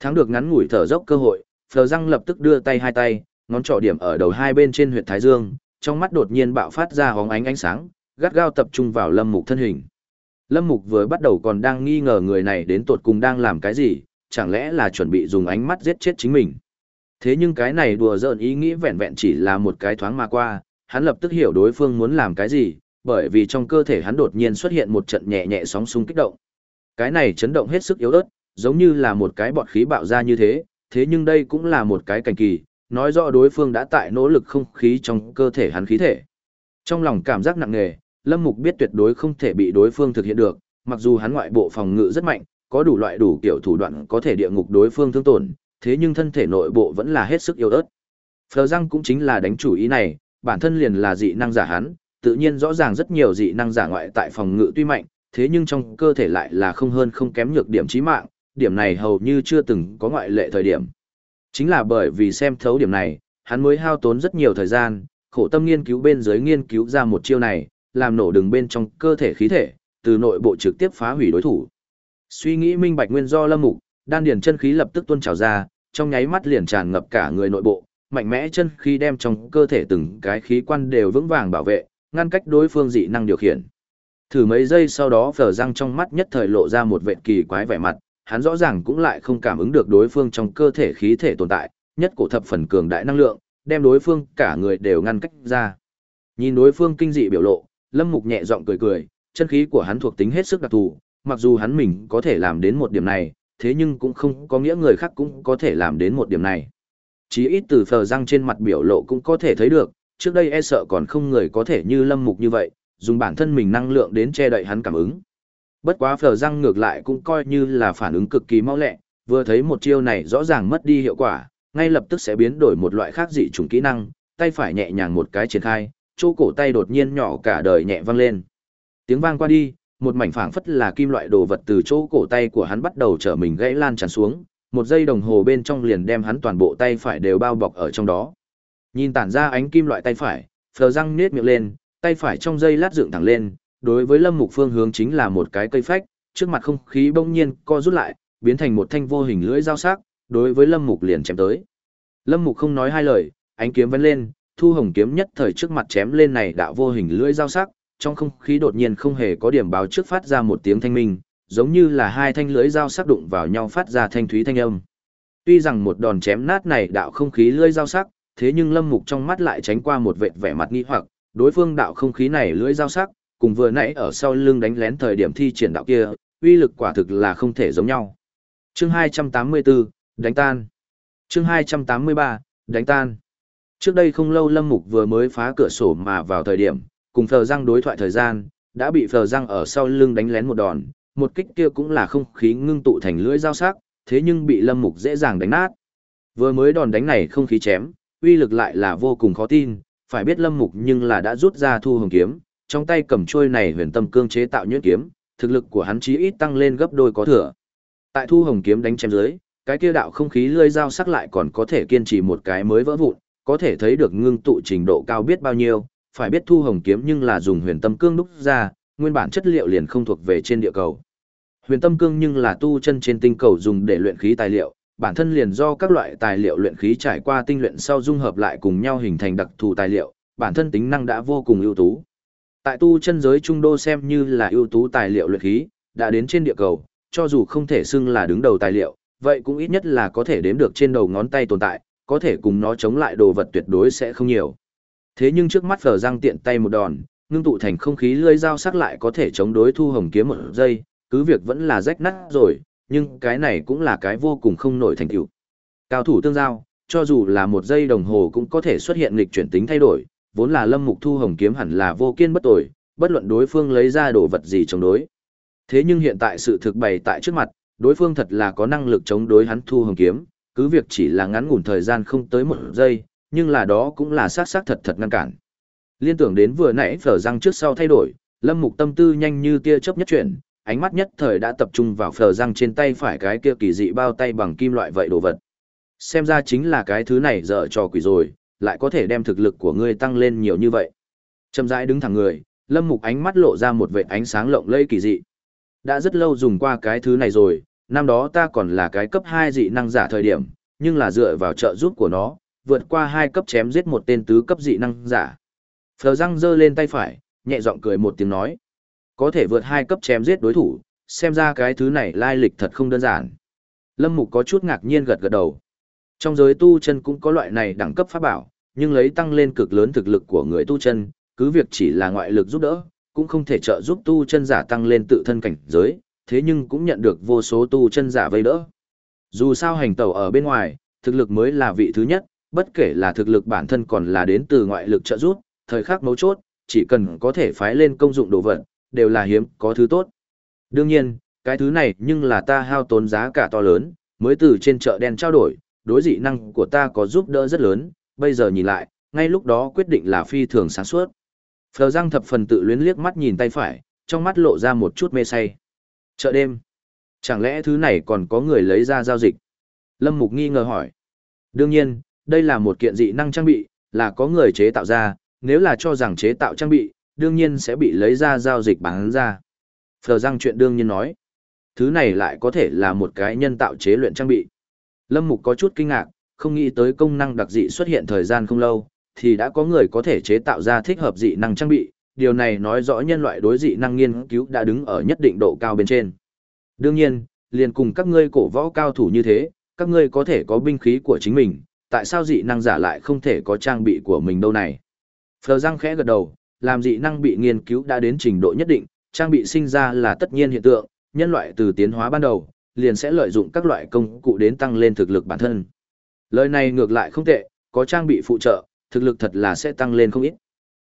Thắng được ngắn ngủi thở dốc cơ hội, Phờ răng lập tức đưa tay hai tay, ngón trỏ điểm ở đầu hai bên trên huyệt thái dương, trong mắt đột nhiên bạo phát ra hóng ánh ánh sáng, gắt gao tập trung vào Lâm Mục thân hình. Lâm Mục vừa bắt đầu còn đang nghi ngờ người này đến tột cùng đang làm cái gì, chẳng lẽ là chuẩn bị dùng ánh mắt giết chết chính mình. Thế nhưng cái này đùa giỡn ý nghĩ vẹn vẹn chỉ là một cái thoáng mà qua, hắn lập tức hiểu đối phương muốn làm cái gì, bởi vì trong cơ thể hắn đột nhiên xuất hiện một trận nhẹ nhẹ sóng xung kích động. Cái này chấn động hết sức yếu ớt, giống như là một cái bọt khí bạo ra như thế, thế nhưng đây cũng là một cái cảnh kỳ, nói rõ đối phương đã tại nỗ lực không khí trong cơ thể hắn khí thể. Trong lòng cảm giác nặng nề, Lâm Mục biết tuyệt đối không thể bị đối phương thực hiện được, mặc dù hắn ngoại bộ phòng ngự rất mạnh, có đủ loại đủ kiểu thủ đoạn có thể địa ngục đối phương thương tổn, thế nhưng thân thể nội bộ vẫn là hết sức yếu ớt. Phờ răng cũng chính là đánh chủ ý này, bản thân liền là dị năng giả hắn, tự nhiên rõ ràng rất nhiều dị năng giả ngoại tại phòng ngự tuy mạnh, thế nhưng trong cơ thể lại là không hơn không kém nhược điểm chí mạng, điểm này hầu như chưa từng có ngoại lệ thời điểm. Chính là bởi vì xem thấu điểm này, hắn mới hao tốn rất nhiều thời gian, khổ tâm nghiên cứu bên dưới nghiên cứu ra một chiêu này, làm nổ đường bên trong cơ thể khí thể, từ nội bộ trực tiếp phá hủy đối thủ. Suy nghĩ minh bạch nguyên do lâm mục, đan điền chân khí lập tức tuôn trào ra, trong nháy mắt liền tràn ngập cả người nội bộ, mạnh mẽ chân khí đem trong cơ thể từng cái khí quan đều vững vàng bảo vệ, ngăn cách đối phương dị năng điều khiển. Thử mấy giây sau đó phở răng trong mắt nhất thời lộ ra một vệt kỳ quái vẻ mặt, hắn rõ ràng cũng lại không cảm ứng được đối phương trong cơ thể khí thể tồn tại, nhất cổ thập phần cường đại năng lượng, đem đối phương cả người đều ngăn cách ra. Nhìn đối phương kinh dị biểu lộ, Lâm Mục nhẹ giọng cười cười, chân khí của hắn thuộc tính hết sức đặc thù, mặc dù hắn mình có thể làm đến một điểm này, thế nhưng cũng không có nghĩa người khác cũng có thể làm đến một điểm này. Chí ít từ phờ răng trên mặt biểu lộ cũng có thể thấy được, trước đây e sợ còn không người có thể như Lâm Mục như vậy, dùng bản thân mình năng lượng đến che đậy hắn cảm ứng. Bất quá phở răng ngược lại cũng coi như là phản ứng cực kỳ mau lẹ, vừa thấy một chiêu này rõ ràng mất đi hiệu quả, ngay lập tức sẽ biến đổi một loại khác dị chủng kỹ năng, tay phải nhẹ nhàng một cái triển khai, chỗ cổ tay đột nhiên nhỏ cả đời nhẹ vang lên. Tiếng vang qua đi, một mảnh phảng phất là kim loại đồ vật từ chỗ cổ tay của hắn bắt đầu trở mình gãy lan tràn xuống, một giây đồng hồ bên trong liền đem hắn toàn bộ tay phải đều bao bọc ở trong đó. Nhìn tản ra ánh kim loại tay phải, phờ răng nết miệng lên, tay phải trong dây lát dựng thẳng lên, đối với lâm mục phương hướng chính là một cái cây phách, trước mặt không khí bỗng nhiên co rút lại, biến thành một thanh vô hình lưỡi dao sắc, đối với lâm mục liền chém tới. Lâm mục không nói hai lời, ánh kiếm vén lên, thu hồng kiếm nhất thời trước mặt chém lên này đạo vô hình lưỡi dao sắc, trong không khí đột nhiên không hề có điểm báo trước phát ra một tiếng thanh minh, giống như là hai thanh lưỡi dao sắc đụng vào nhau phát ra thanh thúy thanh âm. Tuy rằng một đòn chém nát này đạo không khí lưỡi dao sắc, thế nhưng Lâm Mục trong mắt lại tránh qua một vệt vẻ mặt nghi hoặc, đối phương đạo không khí này lưỡi dao sắc, cùng vừa nãy ở sau lưng đánh lén thời điểm thi triển đạo kia, uy lực quả thực là không thể giống nhau. Chương 284, đánh tan. Chương 283, đánh tan. Trước đây không lâu Lâm Mục vừa mới phá cửa sổ mà vào thời điểm, cùng Phờ Răng đối thoại thời gian, đã bị Phờ Răng ở sau lưng đánh lén một đòn, một kích kia cũng là không khí ngưng tụ thành lưỡi dao sắc, thế nhưng bị Lâm Mục dễ dàng đánh nát. Vừa mới đòn đánh này không khí chém, uy lực lại là vô cùng khó tin, phải biết Lâm Mục nhưng là đã rút ra thu hồng kiếm, trong tay cầm chuôi này huyền tâm cương chế tạo nhuyễn kiếm, thực lực của hắn chí ít tăng lên gấp đôi có thừa. Tại thu hồng kiếm đánh chém dưới, cái kia đạo không khí lưỡi dao sắc lại còn có thể kiên trì một cái mới vỡ vụn, có thể thấy được ngưng tụ trình độ cao biết bao nhiêu, phải biết thu hồng kiếm nhưng là dùng huyền tâm cương đúc ra, nguyên bản chất liệu liền không thuộc về trên địa cầu. Huyền tâm cương nhưng là tu chân trên tinh cầu dùng để luyện khí tài liệu, bản thân liền do các loại tài liệu luyện khí trải qua tinh luyện sau dung hợp lại cùng nhau hình thành đặc thù tài liệu, bản thân tính năng đã vô cùng ưu tú. Tại tu chân giới trung đô xem như là ưu tú tài liệu luyện khí, đã đến trên địa cầu, cho dù không thể xưng là đứng đầu tài liệu, vậy cũng ít nhất là có thể đếm được trên đầu ngón tay tồn tại, có thể cùng nó chống lại đồ vật tuyệt đối sẽ không nhiều. Thế nhưng trước mắt phở răng tiện tay một đòn, ngưng tụ thành không khí lưỡi dao sắc lại có thể chống đối thu hồng kiếm một giây, cứ việc vẫn là rách nát rồi, nhưng cái này cũng là cái vô cùng không nổi thành tựu. Cao thủ tương giao, cho dù là một giây đồng hồ cũng có thể xuất hiện nghịch chuyển tính thay đổi, vốn là Lâm Mục Thu Hồng kiếm hẳn là vô kiên bất tồi, bất luận đối phương lấy ra đồ vật gì chống đối. Thế nhưng hiện tại sự thực bày tại trước mặt, đối phương thật là có năng lực chống đối hắn Thu Hồng kiếm, cứ việc chỉ là ngắn ngủn thời gian không tới một giây, nhưng là đó cũng là xác xác thật thật ngăn cản. Liên tưởng đến vừa nãy phở răng trước sau thay đổi, Lâm Mục tâm tư nhanh như tia chớp nhất chuyển, ánh mắt nhất thời đã tập trung vào phờ răng trên tay phải cái kia kỳ dị bao tay bằng kim loại vậy đồ vật. Xem ra chính là cái thứ này dở trò quỷ rồi, lại có thể đem thực lực của ngươi tăng lên nhiều như vậy. Chậm rãi đứng thẳng người, Lâm Mục ánh mắt lộ ra một vệt ánh sáng lộng lẫy kỳ dị. Đã rất lâu dùng qua cái thứ này rồi, năm đó ta còn là cái cấp 2 dị năng giả thời điểm, nhưng là dựa vào trợ giúp của nó, vượt qua hai cấp chém giết một tên tứ cấp dị năng giả. Phờ răng giơ lên tay phải, nhẹ giọng cười một tiếng nói. Có thể vượt hai cấp chém giết đối thủ, xem ra cái thứ này lai lịch thật không đơn giản. Lâm Mục có chút ngạc nhiên gật gật đầu. Trong giới tu chân cũng có loại này đẳng cấp pháp bảo, nhưng lấy tăng lên cực lớn thực lực của người tu chân, cứ việc chỉ là ngoại lực giúp đỡ, cũng không thể trợ giúp tu chân giả tăng lên tự thân cảnh giới, thế nhưng cũng nhận được vô số tu chân giả vây đỡ. Dù sao hành tẩu ở bên ngoài, thực lực mới là vị thứ nhất, bất kể là thực lực bản thân còn là đến từ ngoại lực trợ giúp, thời khắc mấu chốt, chỉ cần có thể phái lên công dụng đồ vật, đều là hiếm có thứ tốt. Đương nhiên, cái thứ này nhưng là ta hao tốn giá cả to lớn, mới từ trên chợ đen trao đổi, đối dị năng của ta có giúp đỡ rất lớn, bây giờ nhìn lại, ngay lúc đó quyết định là phi thường sáng suốt. Phờ răng thập phần tự luyến liếc mắt nhìn tay phải, trong mắt lộ ra một chút mê say. Chợ đêm. Chẳng lẽ thứ này còn có người lấy ra giao dịch? Lâm Mục nghi ngờ hỏi. Đương nhiên, đây là một kiện dị năng trang bị, là có người chế tạo ra, nếu là cho rằng chế tạo trang bị, đương nhiên sẽ bị lấy ra giao dịch bán ra. Phờ răng chuyện đương nhiên nói. Thứ này lại có thể là một cái nhân tạo chế luyện trang bị. Lâm Mục có chút kinh ngạc, không nghĩ tới công năng đặc dị xuất hiện thời gian không lâu, thì đã có người có thể chế tạo ra thích hợp dị năng trang bị. Điều này nói rõ nhân loại đối dị năng nghiên cứu đã đứng ở nhất định độ cao bên trên. Đương nhiên, liền cùng các ngươi cổ võ cao thủ như thế, các ngươi có thể có binh khí của chính mình, tại sao dị năng giả lại không thể có trang bị của mình đâu này? Phờ răng khẽ gật đầu, làm dị năng bị nghiên cứu đã đến trình độ nhất định, trang bị sinh ra là tất nhiên hiện tượng, nhân loại từ tiến hóa ban đầu, liền sẽ lợi dụng các loại công cụ đến tăng lên thực lực bản thân. Lời này ngược lại không tệ, có trang bị phụ trợ, thực lực thật là sẽ tăng lên không ít.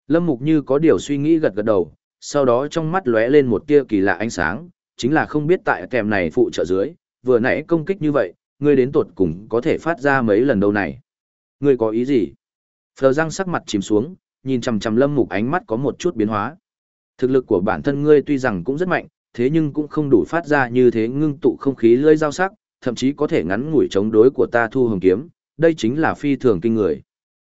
Lâm Mục như có điều suy nghĩ gật gật đầu, sau đó trong mắt lóe lên một tia kỳ lạ ánh sáng, chính là không biết tại kèm này phụ trợ dưới, vừa nãy công kích như vậy, ngươi đến tuột cùng có thể phát ra mấy lần đâu này. Ngươi có ý gì? Phờ răng sắc mặt chìm xuống, nhìn chằm chằm lâm mục ánh mắt có một chút biến hóa. Thực lực của bản thân ngươi tuy rằng cũng rất mạnh, thế nhưng cũng không đủ phát ra như thế ngưng tụ không khí lưỡi dao sắc, thậm chí có thể ngắn ngủi chống đối của ta thu hồng kiếm, đây chính là phi thường kinh người.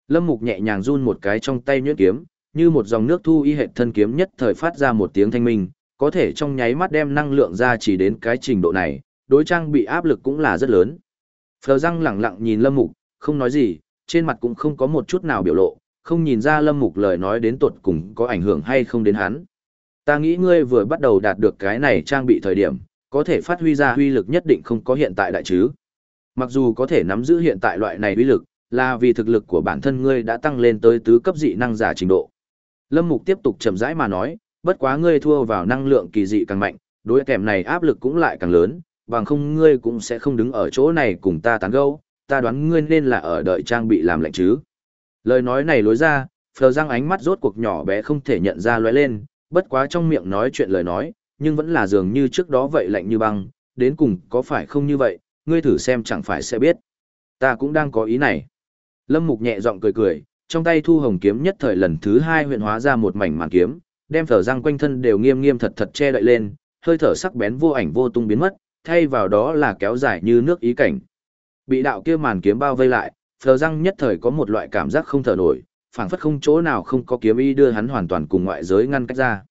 Lâm Mục nhẹ nhàng run một cái trong tay nhuyễn kiếm, như một dòng nước thu y hệ thân kiếm nhất thời phát ra một tiếng thanh minh, có thể trong nháy mắt đem năng lượng ra chỉ đến cái trình độ này, đối trang bị áp lực cũng là rất lớn. Phờ răng lặng lặng nhìn Lâm Mục, không nói gì, trên mặt cũng không có một chút nào biểu lộ, không nhìn ra lâm mục lời nói đến tuột cùng có ảnh hưởng hay không đến hắn. Ta nghĩ ngươi vừa bắt đầu đạt được cái này trang bị thời điểm, có thể phát huy ra uy lực nhất định không có hiện tại đại chứ. Mặc dù có thể nắm giữ hiện tại loại này uy lực, là vì thực lực của bản thân ngươi đã tăng lên tới tứ cấp dị năng giả trình độ. Lâm Mục tiếp tục chậm rãi mà nói, bất quá ngươi thua vào năng lượng kỳ dị càng mạnh, đối kèm này áp lực cũng lại càng lớn, bằng không ngươi cũng sẽ không đứng ở chỗ này cùng ta tán gẫu, ta đoán ngươi nên là ở đợi trang bị làm lạnh chứ. Lời nói này lối ra, Phờ răng ánh mắt rốt cuộc nhỏ bé không thể nhận ra lóe lên, bất quá trong miệng nói chuyện lời nói, nhưng vẫn là dường như trước đó vậy lạnh như băng, đến cùng có phải không như vậy, ngươi thử xem chẳng phải sẽ biết. Ta cũng đang có ý này. Lâm Mục nhẹ giọng cười cười, trong tay thu hồng kiếm nhất thời lần thứ hai huyện hóa ra một mảnh màn kiếm, đem phở răng quanh thân đều nghiêm nghiêm thật thật che đậy lên, hơi thở sắc bén vô ảnh vô tung biến mất, thay vào đó là kéo dài như nước ý cảnh. Bị đạo kia màn kiếm bao vây lại, phở răng nhất thời có một loại cảm giác không thở nổi, phảng phất không chỗ nào không có kiếm ý đưa hắn hoàn toàn cùng ngoại giới ngăn cách ra.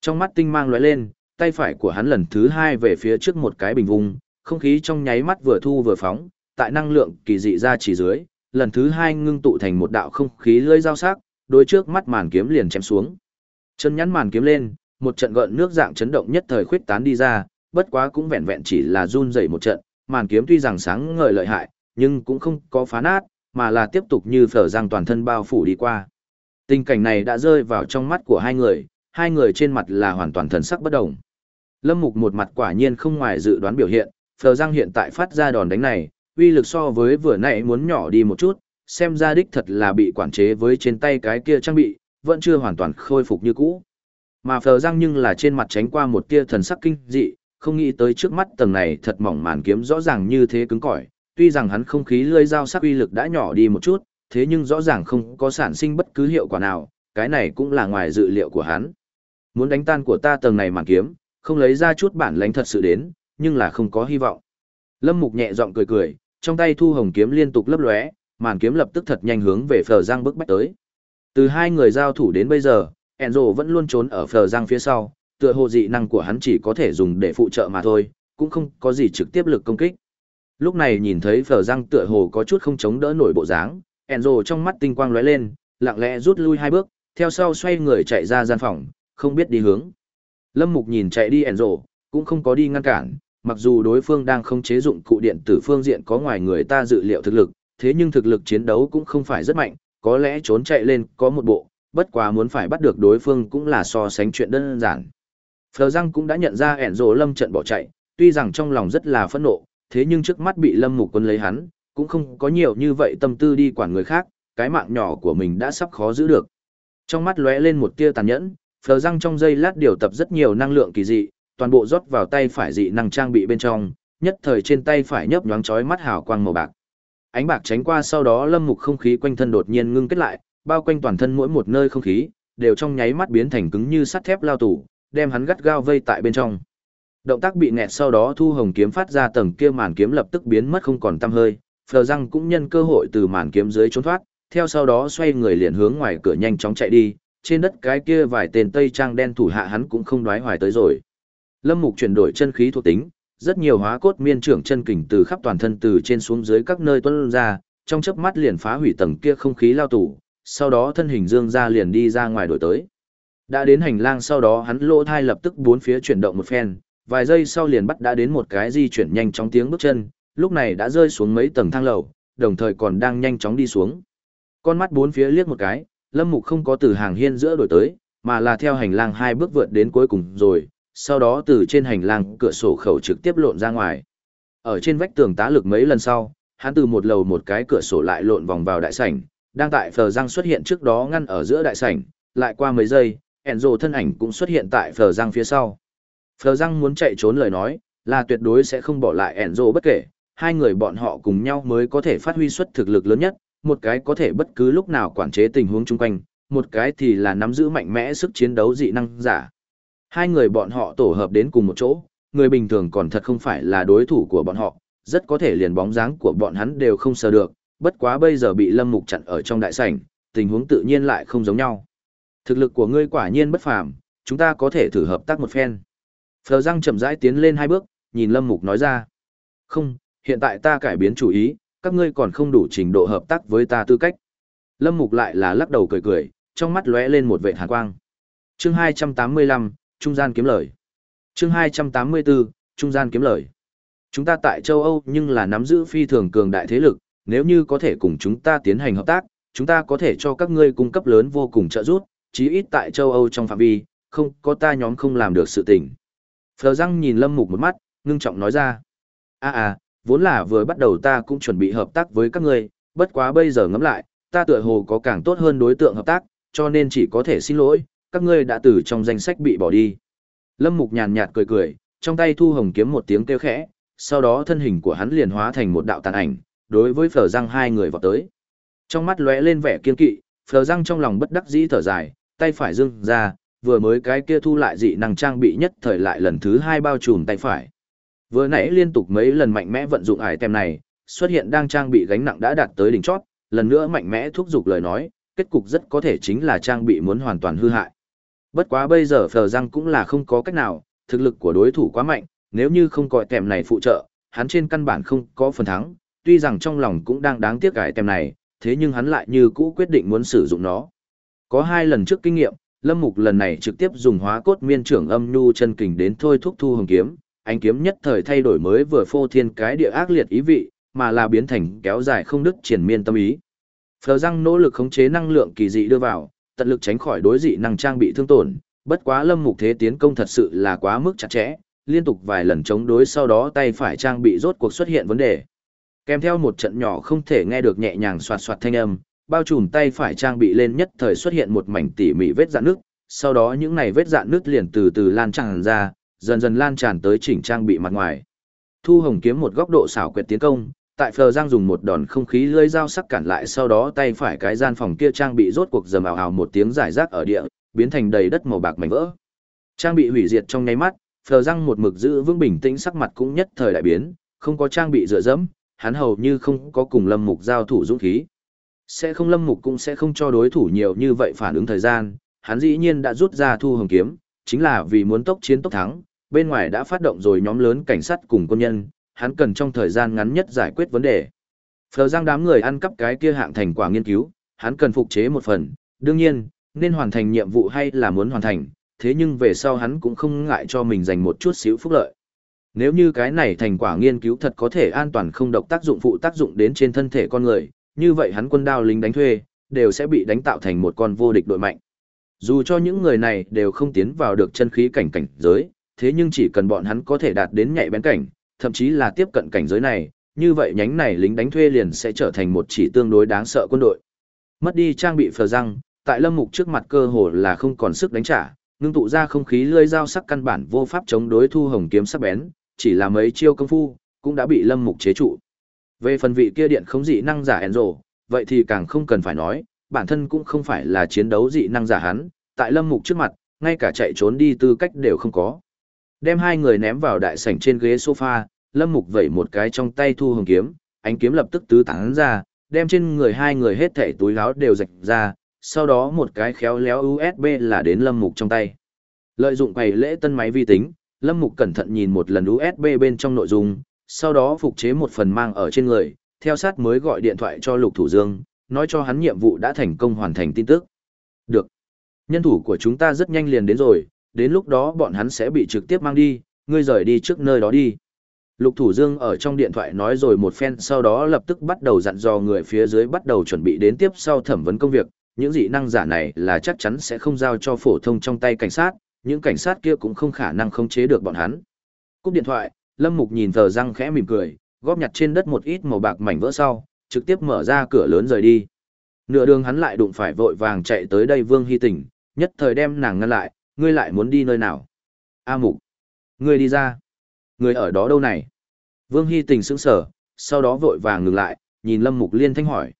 Trong mắt tinh mang lóe lên, tay phải của hắn lần thứ hai về phía trước một cái bình vùng, không khí trong nháy mắt vừa thu vừa phóng, tại năng lượng kỳ dị ra chỉ dưới, lần thứ hai ngưng tụ thành một đạo không khí lưỡi dao sắc, đôi trước mắt màn kiếm liền chém xuống. Chân nhắn màn kiếm lên, một trận gợn nước dạng chấn động nhất thời khuyết tán đi ra, bất quá cũng vẹn vẹn chỉ là run rẩy một trận, màn kiếm tuy rằng sáng ngời lợi hại, nhưng cũng không có phá nát, mà là tiếp tục như phở răng toàn thân bao phủ đi qua. Tình cảnh này đã rơi vào trong mắt của hai người, hai người trên mặt là hoàn toàn thần sắc bất động. Lâm Mục một mặt quả nhiên không ngoài dự đoán biểu hiện, phở răng hiện tại phát ra đòn đánh này, uy lực so với vừa nãy muốn nhỏ đi một chút, xem ra đích thật là bị quản chế với trên tay cái kia trang bị, vẫn chưa hoàn toàn khôi phục như cũ. Mà phở răng nhưng là trên mặt tránh qua một tia thần sắc kinh dị, không nghĩ tới trước mắt tầng này thật mỏng màn kiếm rõ ràng như thế cứng cỏi, tuy rằng hắn không khí lưỡi dao sắc uy lực đã nhỏ đi một chút, thế nhưng rõ ràng không có sản sinh bất cứ hiệu quả nào, cái này cũng là ngoài dự liệu của hắn. Muốn đánh tan của ta tầng này màn kiếm, không lấy ra chút bản lãnh thật sự đến, nhưng là không có hy vọng. Lâm Mục nhẹ giọng cười cười, trong tay thu hồng kiếm liên tục lấp lóe, màn kiếm lập tức thật nhanh hướng về Phở Giang bước bách tới. Từ hai người giao thủ đến bây giờ, Enzo vẫn luôn trốn ở Phở Giang phía sau, tựa hồ dị năng của hắn chỉ có thể dùng để phụ trợ mà thôi, cũng không có gì trực tiếp lực công kích. Lúc này nhìn thấy phở răng tựa hồ có chút không chống đỡ nổi bộ dáng, Enzo trong mắt tinh quang lóe lên, lặng lẽ rút lui hai bước, theo sau xoay người chạy ra gian phòng, không biết đi hướng. Lâm Mục nhìn chạy đi Enzo, cũng không có đi ngăn cản, mặc dù đối phương đang không chế dụng cụ điện tử phương diện có ngoài người ta dự liệu thực lực, thế nhưng thực lực chiến đấu cũng không phải rất mạnh, có lẽ trốn chạy lên có một bộ, bất quá muốn phải bắt được đối phương cũng là so sánh chuyện đơn giản. Phờ Răng cũng đã nhận ra Enzo Lâm trận bỏ chạy, tuy rằng trong lòng rất là phẫn nộ, thế nhưng trước mắt bị lâm mục quân lấy hắn, cũng không có nhiều như vậy tâm tư đi quản người khác, cái mạng nhỏ của mình đã sắp khó giữ được. Trong mắt lóe lên một tia tàn nhẫn, phờ răng trong dây lát điều tập rất nhiều năng lượng kỳ dị, toàn bộ rót vào tay phải dị năng trang bị bên trong, nhất thời trên tay phải nhấp nhoáng chói mắt hào quang màu bạc. Ánh bạc tránh qua sau đó lâm mục không khí quanh thân đột nhiên ngưng kết lại, bao quanh toàn thân mỗi một nơi không khí, đều trong nháy mắt biến thành cứng như sắt thép lao tủ, đem hắn gắt gao vây tại bên trong. Động tác bị nẹt sau đó thu hồng kiếm phát ra tầng kia màn kiếm lập tức biến mất không còn tăm hơi, Phờ răng cũng nhân cơ hội từ màn kiếm dưới trốn thoát, theo sau đó xoay người liền hướng ngoài cửa nhanh chóng chạy đi, trên đất cái kia vài tên tây trang đen thủ hạ hắn cũng không đoái hoài tới rồi. Lâm Mục chuyển đổi chân khí thuộc tính, rất nhiều hóa cốt miên trưởng chân kình từ khắp toàn thân từ trên xuống dưới các nơi tuôn ra, trong chớp mắt liền phá hủy tầng kia không khí lao tủ, sau đó thân hình dương ra liền đi ra ngoài đổi tới. Đã đến hành lang sau đó hắn lỗ thai lập tức bốn phía chuyển động một phen, vài giây sau liền bắt đã đến một cái di chuyển nhanh chóng tiếng bước chân, lúc này đã rơi xuống mấy tầng thang lầu, đồng thời còn đang nhanh chóng đi xuống. Con mắt bốn phía liếc một cái, Lâm Mục không có từ hàng hiên giữa đổi tới, mà là theo hành lang hai bước vượt đến cuối cùng rồi, sau đó từ trên hành lang cửa sổ khẩu trực tiếp lộn ra ngoài. Ở trên vách tường tá lực mấy lần sau, hắn từ một lầu một cái cửa sổ lại lộn vòng vào đại sảnh, đang tại phờ răng xuất hiện trước đó ngăn ở giữa đại sảnh, lại qua mấy giây, Enzo thân ảnh cũng xuất hiện tại phờ răng phía sau. Phờ răng muốn chạy trốn lời nói, là tuyệt đối sẽ không bỏ lại ẻn rộ bất kể, hai người bọn họ cùng nhau mới có thể phát huy suất thực lực lớn nhất, một cái có thể bất cứ lúc nào quản chế tình huống chung quanh, một cái thì là nắm giữ mạnh mẽ sức chiến đấu dị năng giả. Hai người bọn họ tổ hợp đến cùng một chỗ, người bình thường còn thật không phải là đối thủ của bọn họ, rất có thể liền bóng dáng của bọn hắn đều không sờ được, bất quá bây giờ bị Lâm Mục chặn ở trong đại sảnh, tình huống tự nhiên lại không giống nhau. Thực lực của ngươi quả nhiên bất phàm, chúng ta có thể thử hợp tác một phen. Phờ răng chậm rãi tiến lên hai bước, nhìn Lâm Mục nói ra. Không, hiện tại ta cải biến chủ ý, các ngươi còn không đủ trình độ hợp tác với ta tư cách. Lâm Mục lại là lắc đầu cười cười, trong mắt lóe lên một vệ hàn quang. Chương 285, Trung gian kiếm lời. Chương 284, trung gian kiếm lời. Chúng ta tại châu Âu nhưng là nắm giữ phi thường cường đại thế lực, nếu như có thể cùng chúng ta tiến hành hợp tác, chúng ta có thể cho các ngươi cung cấp lớn vô cùng trợ giúp, chí ít tại châu Âu trong phạm vi, không có ta nhóm không làm được sự tình. Phờ răng nhìn Lâm Mục một mắt, ngưng trọng nói ra. À à, vốn là vừa bắt đầu ta cũng chuẩn bị hợp tác với các ngươi, bất quá bây giờ ngẫm lại, ta tựa hồ có càng tốt hơn đối tượng hợp tác, cho nên chỉ có thể xin lỗi, các ngươi đã từ trong danh sách bị bỏ đi. Lâm Mục nhàn nhạt cười cười, trong tay thu hồng kiếm một tiếng kêu khẽ, sau đó thân hình của hắn liền hóa thành một đạo tàn ảnh, đối với phở răng hai người vọt tới. Trong mắt lóe lên vẻ kiên kỵ, phở răng trong lòng bất đắc dĩ thở dài, tay phải dưng ra, vừa mới cái kia thu lại dị năng trang bị nhất thời lại lần thứ hai bao trùm tay phải. Vừa nãy liên tục mấy lần mạnh mẽ vận dụng ải tem này, xuất hiện đang trang bị gánh nặng đã đạt tới đỉnh chót, lần nữa mạnh mẽ thúc giục lời nói, kết cục rất có thể chính là trang bị muốn hoàn toàn hư hại. Bất quá bây giờ phờ răng cũng là không có cách nào, thực lực của đối thủ quá mạnh, nếu như không có tem này phụ trợ, hắn trên căn bản không có phần thắng, tuy rằng trong lòng cũng đang đáng tiếc cái tem này, thế nhưng hắn lại như cũ quyết định muốn sử dụng nó. Có hai lần trước kinh nghiệm, Lâm Mục lần này trực tiếp dùng hóa cốt miên trưởng âm nhu chân kình đến thôi thúc thu hồng kiếm, ánh kiếm nhất thời thay đổi mới vừa phô thiên cái địa ác liệt ý vị, mà là biến thành kéo dài không đứt triển miên tâm ý. Phờ răng nỗ lực khống chế năng lượng kỳ dị đưa vào, tận lực tránh khỏi đối dị năng trang bị thương tổn, bất quá Lâm Mục thế tiến công thật sự là quá mức chặt chẽ, liên tục vài lần chống đối sau đó tay phải trang bị rốt cuộc xuất hiện vấn đề. Kèm theo một trận nhỏ không thể nghe được nhẹ nhàng xoạt xoạt thanh âm, bao trùm tay phải trang bị lên nhất thời xuất hiện một mảnh tỉ mỉ vết dạn nước, sau đó những này vết dạn nước liền từ từ lan tràn ra, dần dần lan tràn tới chỉnh trang bị mặt ngoài. Thu Hồng kiếm một góc độ xảo quyệt tiến công, tại Phờ Giang dùng một đòn không khí lưỡi dao sắc cản lại sau đó tay phải cái gian phòng kia trang bị rốt cuộc dầm ảo ảo một tiếng giải rác ở địa, biến thành đầy đất màu bạc mảnh vỡ. Trang bị hủy diệt trong nháy mắt, Phờ Giang một mực giữ vững bình tĩnh sắc mặt cũng nhất thời đại biến, không có trang bị dựa dẫm, hắn hầu như không có cùng Lâm Mục giao thủ dũng khí. Sẽ không Lâm Mục cũng sẽ không cho đối thủ nhiều như vậy phản ứng thời gian, hắn dĩ nhiên đã rút ra thu hồng kiếm, chính là vì muốn tốc chiến tốc thắng, bên ngoài đã phát động rồi nhóm lớn cảnh sát cùng quân nhân, hắn cần trong thời gian ngắn nhất giải quyết vấn đề. Phờ Giang đám người ăn cắp cái kia hạng thành quả nghiên cứu, hắn cần phục chế một phần, đương nhiên, nên hoàn thành nhiệm vụ hay là muốn hoàn thành, thế nhưng về sau hắn cũng không ngại cho mình dành một chút xíu phúc lợi. Nếu như cái này thành quả nghiên cứu thật có thể an toàn không độc tác dụng phụ tác dụng đến trên thân thể con người, như vậy hắn quân đao lính đánh thuê, đều sẽ bị đánh tạo thành một con vô địch đội mạnh. Dù cho những người này đều không tiến vào được chân khí cảnh cảnh giới, thế nhưng chỉ cần bọn hắn có thể đạt đến nhạy bén cảnh, thậm chí là tiếp cận cảnh giới này, như vậy nhánh này lính đánh thuê liền sẽ trở thành một chỉ tương đối đáng sợ quân đội. Mất đi trang bị phờ răng, tại lâm mục trước mặt cơ hồ là không còn sức đánh trả, ngưng tụ ra không khí lưỡi dao sắc căn bản vô pháp chống đối thu hồng kiếm sắc bén, chỉ là mấy chiêu công phu, cũng đã bị lâm mục chế trụ. Về phần vị kia điện không dị năng giả Enzo, vậy thì càng không cần phải nói, bản thân cũng không phải là chiến đấu dị năng giả hắn, tại lâm mục trước mặt, ngay cả chạy trốn đi tư cách đều không có. Đem hai người ném vào đại sảnh trên ghế sofa, lâm mục vẩy một cái trong tay thu hồng kiếm, ánh kiếm lập tức tứ tán ra, đem trên người hai người hết thảy túi áo đều rạch ra, sau đó một cái khéo léo USB là đến lâm mục trong tay. Lợi dụng quầy lễ tân máy vi tính, lâm mục cẩn thận nhìn một lần USB bên trong nội dung, sau đó phục chế một phần mang ở trên người, theo sát mới gọi điện thoại cho Lục Thủ Dương, nói cho hắn nhiệm vụ đã thành công hoàn thành tin tức. Được. Nhân thủ của chúng ta rất nhanh liền đến rồi, đến lúc đó bọn hắn sẽ bị trực tiếp mang đi, ngươi rời đi trước nơi đó đi. Lục Thủ Dương ở trong điện thoại nói rồi một phen sau đó lập tức bắt đầu dặn dò người phía dưới bắt đầu chuẩn bị đến tiếp sau thẩm vấn công việc, những dị năng giả này là chắc chắn sẽ không giao cho phổ thông trong tay cảnh sát, những cảnh sát kia cũng không khả năng khống chế được bọn hắn. Cúp điện thoại, Lâm Mục nhìn thờ răng khẽ mỉm cười, góp nhặt trên đất một ít màu bạc mảnh vỡ sau, trực tiếp mở ra cửa lớn rời đi. Nửa đường hắn lại đụng phải vội vàng chạy tới đây Vương Hy Tỉnh, nhất thời đem nàng ngăn lại, ngươi lại muốn đi nơi nào? A Mục, ngươi đi ra. Ngươi ở đó đâu này? Vương Hy Tình sững sờ, sau đó vội vàng ngừng lại, nhìn Lâm Mục Liên thanh hỏi.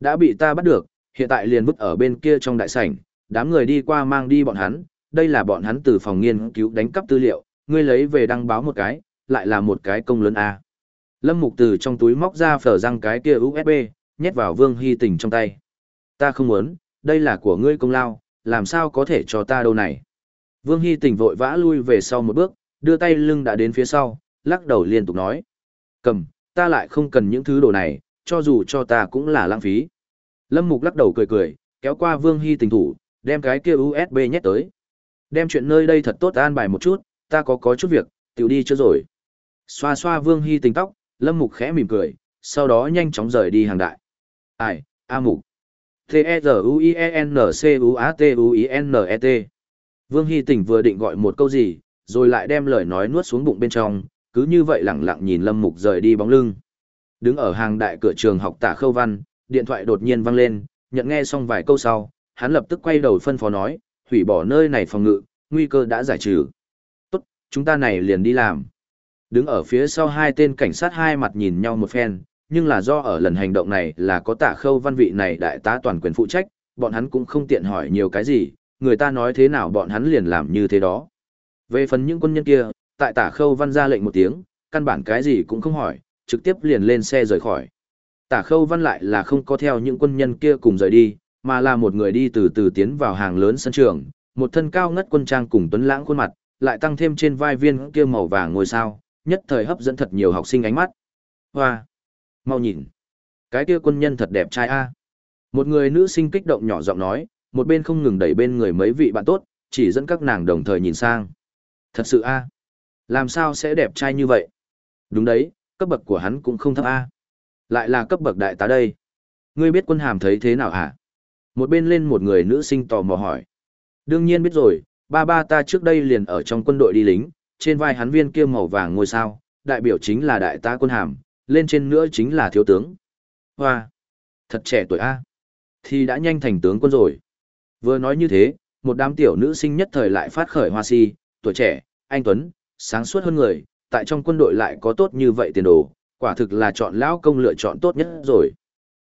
Đã bị ta bắt được, hiện tại liền vứt ở bên kia trong đại sảnh, đám người đi qua mang đi bọn hắn, đây là bọn hắn từ phòng nghiên cứu đánh cắp tư liệu, ngươi lấy về đăng báo một cái, lại là một cái công lớn A. Lâm Mục từ trong túi móc ra phở răng cái kia USB, nhét vào Vương Hy Tình trong tay. Ta không muốn, đây là của ngươi công lao, làm sao có thể cho ta đâu này. Vương Hy Tình vội vã lui về sau một bước, đưa tay lưng đã đến phía sau, lắc đầu liên tục nói. Cầm, ta lại không cần những thứ đồ này, cho dù cho ta cũng là lãng phí. Lâm Mục lắc đầu cười cười, kéo qua Vương Hy tình thủ, đem cái kia USB nhét tới. Đem chuyện nơi đây thật tốt an bài một chút, ta có có chút việc, tiểu đi chưa rồi. Xoa xoa Vương Hy tính tóc, Lâm Mục khẽ mỉm cười, sau đó nhanh chóng rời đi hàng đại. Ai, A Mục. T-E-Z-U-I-E-N-C-U-A-T-U-I-N-E-T. Vương Hy tỉnh vừa định gọi một câu gì, rồi lại đem lời nói nuốt xuống bụng bên trong, cứ như vậy lặng lặng nhìn Lâm Mục rời đi bóng lưng. Đứng ở hàng đại cửa trường học tả khâu văn, điện thoại đột nhiên vang lên, nhận nghe xong vài câu sau, hắn lập tức quay đầu phân phó nói, hủy bỏ nơi này phòng ngự, nguy cơ đã giải trừ. Tốt, chúng ta này liền đi làm. Đứng ở phía sau hai tên cảnh sát hai mặt nhìn nhau một phen, nhưng là do ở lần hành động này là có tả khâu văn vị này đại tá toàn quyền phụ trách, bọn hắn cũng không tiện hỏi nhiều cái gì, người ta nói thế nào bọn hắn liền làm như thế đó. Về phần những quân nhân kia, tại tả khâu văn ra lệnh một tiếng, căn bản cái gì cũng không hỏi, trực tiếp liền lên xe rời khỏi. Tả khâu văn lại là không có theo những quân nhân kia cùng rời đi, mà là một người đi từ từ tiến vào hàng lớn sân trường, một thân cao ngất quân trang cùng tuấn lãng khuôn mặt, lại tăng thêm trên vai viên kia màu vàng ngôi sao, nhất thời hấp dẫn thật nhiều học sinh ánh mắt. Hoa! Mau nhìn! Cái kia quân nhân thật đẹp trai a. Một người nữ sinh kích động nhỏ giọng nói, một bên không ngừng đẩy bên người mấy vị bạn tốt, chỉ dẫn các nàng đồng thời nhìn sang. Thật sự a, Làm sao sẽ đẹp trai như vậy? Đúng đấy, cấp bậc của hắn cũng không thấp a. Lại là cấp bậc đại tá đây. Ngươi biết quân hàm thấy thế nào hả? Một bên lên một người nữ sinh tò mò hỏi. Đương nhiên biết rồi, ba ba ta trước đây liền ở trong quân đội đi lính, trên vai hắn viên kia màu vàng ngôi sao, đại biểu chính là đại tá quân hàm, lên trên nữa chính là thiếu tướng. Hoa! Thật trẻ tuổi A. Thì đã nhanh thành tướng quân rồi. Vừa nói như thế, một đám tiểu nữ sinh nhất thời lại phát khởi hoa si, tuổi trẻ, anh Tuấn, sáng suốt hơn người, tại trong quân đội lại có tốt như vậy tiền đồ, quả thực là chọn lão công lựa chọn tốt nhất rồi.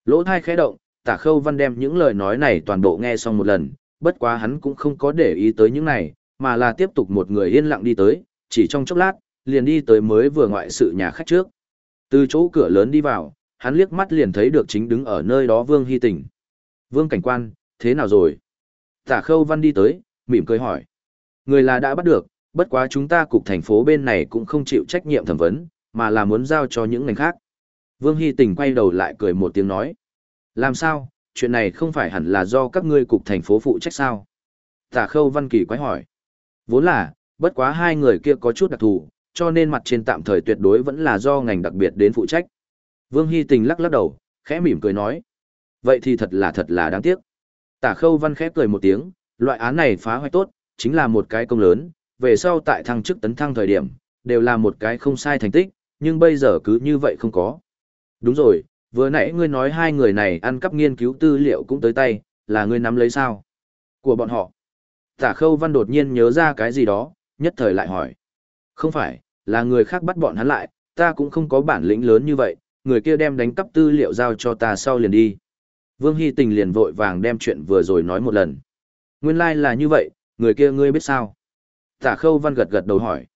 Lỗ thai khẽ động, tả khâu văn đem những lời nói này toàn bộ nghe xong một lần, bất quá hắn cũng không có để ý tới những này, mà là tiếp tục một người yên lặng đi tới, chỉ trong chốc lát, liền đi tới mới vừa ngoại sự nhà khách trước. Từ chỗ cửa lớn đi vào, hắn liếc mắt liền thấy được chính đứng ở nơi đó Vương Hy Tình. Vương cảnh quan, thế nào rồi? Tả khâu văn đi tới, mỉm cười hỏi. Người là đã bắt được, bất quá chúng ta cục thành phố bên này cũng không chịu trách nhiệm thẩm vấn, mà là muốn giao cho những ngành khác. Vương Hy Tình quay đầu lại cười một tiếng nói. Làm sao, chuyện này không phải hẳn là do các ngươi cục thành phố phụ trách sao? Tả khâu văn kỳ quái hỏi. Vốn là, bất quá hai người kia có chút đặc thù, cho nên mặt trên tạm thời tuyệt đối vẫn là do ngành đặc biệt đến phụ trách. Vương Hy Tình lắc lắc đầu, khẽ mỉm cười nói. Vậy thì thật là thật là đáng tiếc. Tả khâu văn khẽ cười một tiếng, loại án này phá hoại tốt, chính là một cái công lớn, về sau tại thăng chức tấn thăng thời điểm, đều là một cái không sai thành tích, nhưng bây giờ cứ như vậy không có. Đúng rồi, vừa nãy ngươi nói hai người này ăn cắp nghiên cứu tư liệu cũng tới tay, là ngươi nắm lấy sao? Của bọn họ. Tả khâu văn đột nhiên nhớ ra cái gì đó, nhất thời lại hỏi. Không phải, là người khác bắt bọn hắn lại, ta cũng không có bản lĩnh lớn như vậy, người kia đem đánh cắp tư liệu giao cho ta sau liền đi. Vương Hy Tình liền vội vàng đem chuyện vừa rồi nói một lần. Nguyên lai like là như vậy, người kia ngươi biết sao? Tả khâu văn gật gật đầu hỏi.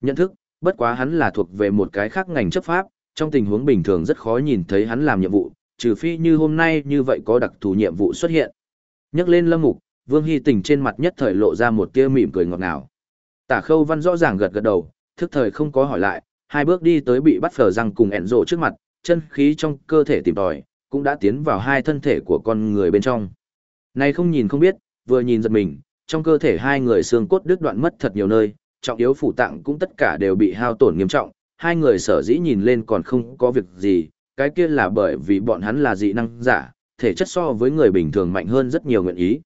Nhận thức, bất quá hắn là thuộc về một cái khác ngành chấp pháp, trong tình huống bình thường rất khó nhìn thấy hắn làm nhiệm vụ, trừ phi như hôm nay như vậy có đặc thù nhiệm vụ xuất hiện. Nhắc lên lâm mục, Vương Hy Tình trên mặt nhất thời lộ ra một tia mỉm cười ngọt ngào. Tả khâu văn rõ ràng gật gật đầu, thức thời không có hỏi lại, hai bước đi tới bị bắt phở răng cùng ẻn rộ trước mặt, chân khí trong cơ thể tìm tòi, cũng đã tiến vào hai thân thể của con người bên trong. Này không nhìn không biết, vừa nhìn giật mình, trong cơ thể hai người xương cốt đứt đoạn mất thật nhiều nơi, trọng yếu phủ tạng cũng tất cả đều bị hao tổn nghiêm trọng, hai người sở dĩ nhìn lên còn không có việc gì, cái kia là bởi vì bọn hắn là dị năng giả, thể chất so với người bình thường mạnh hơn rất nhiều nguyện ý.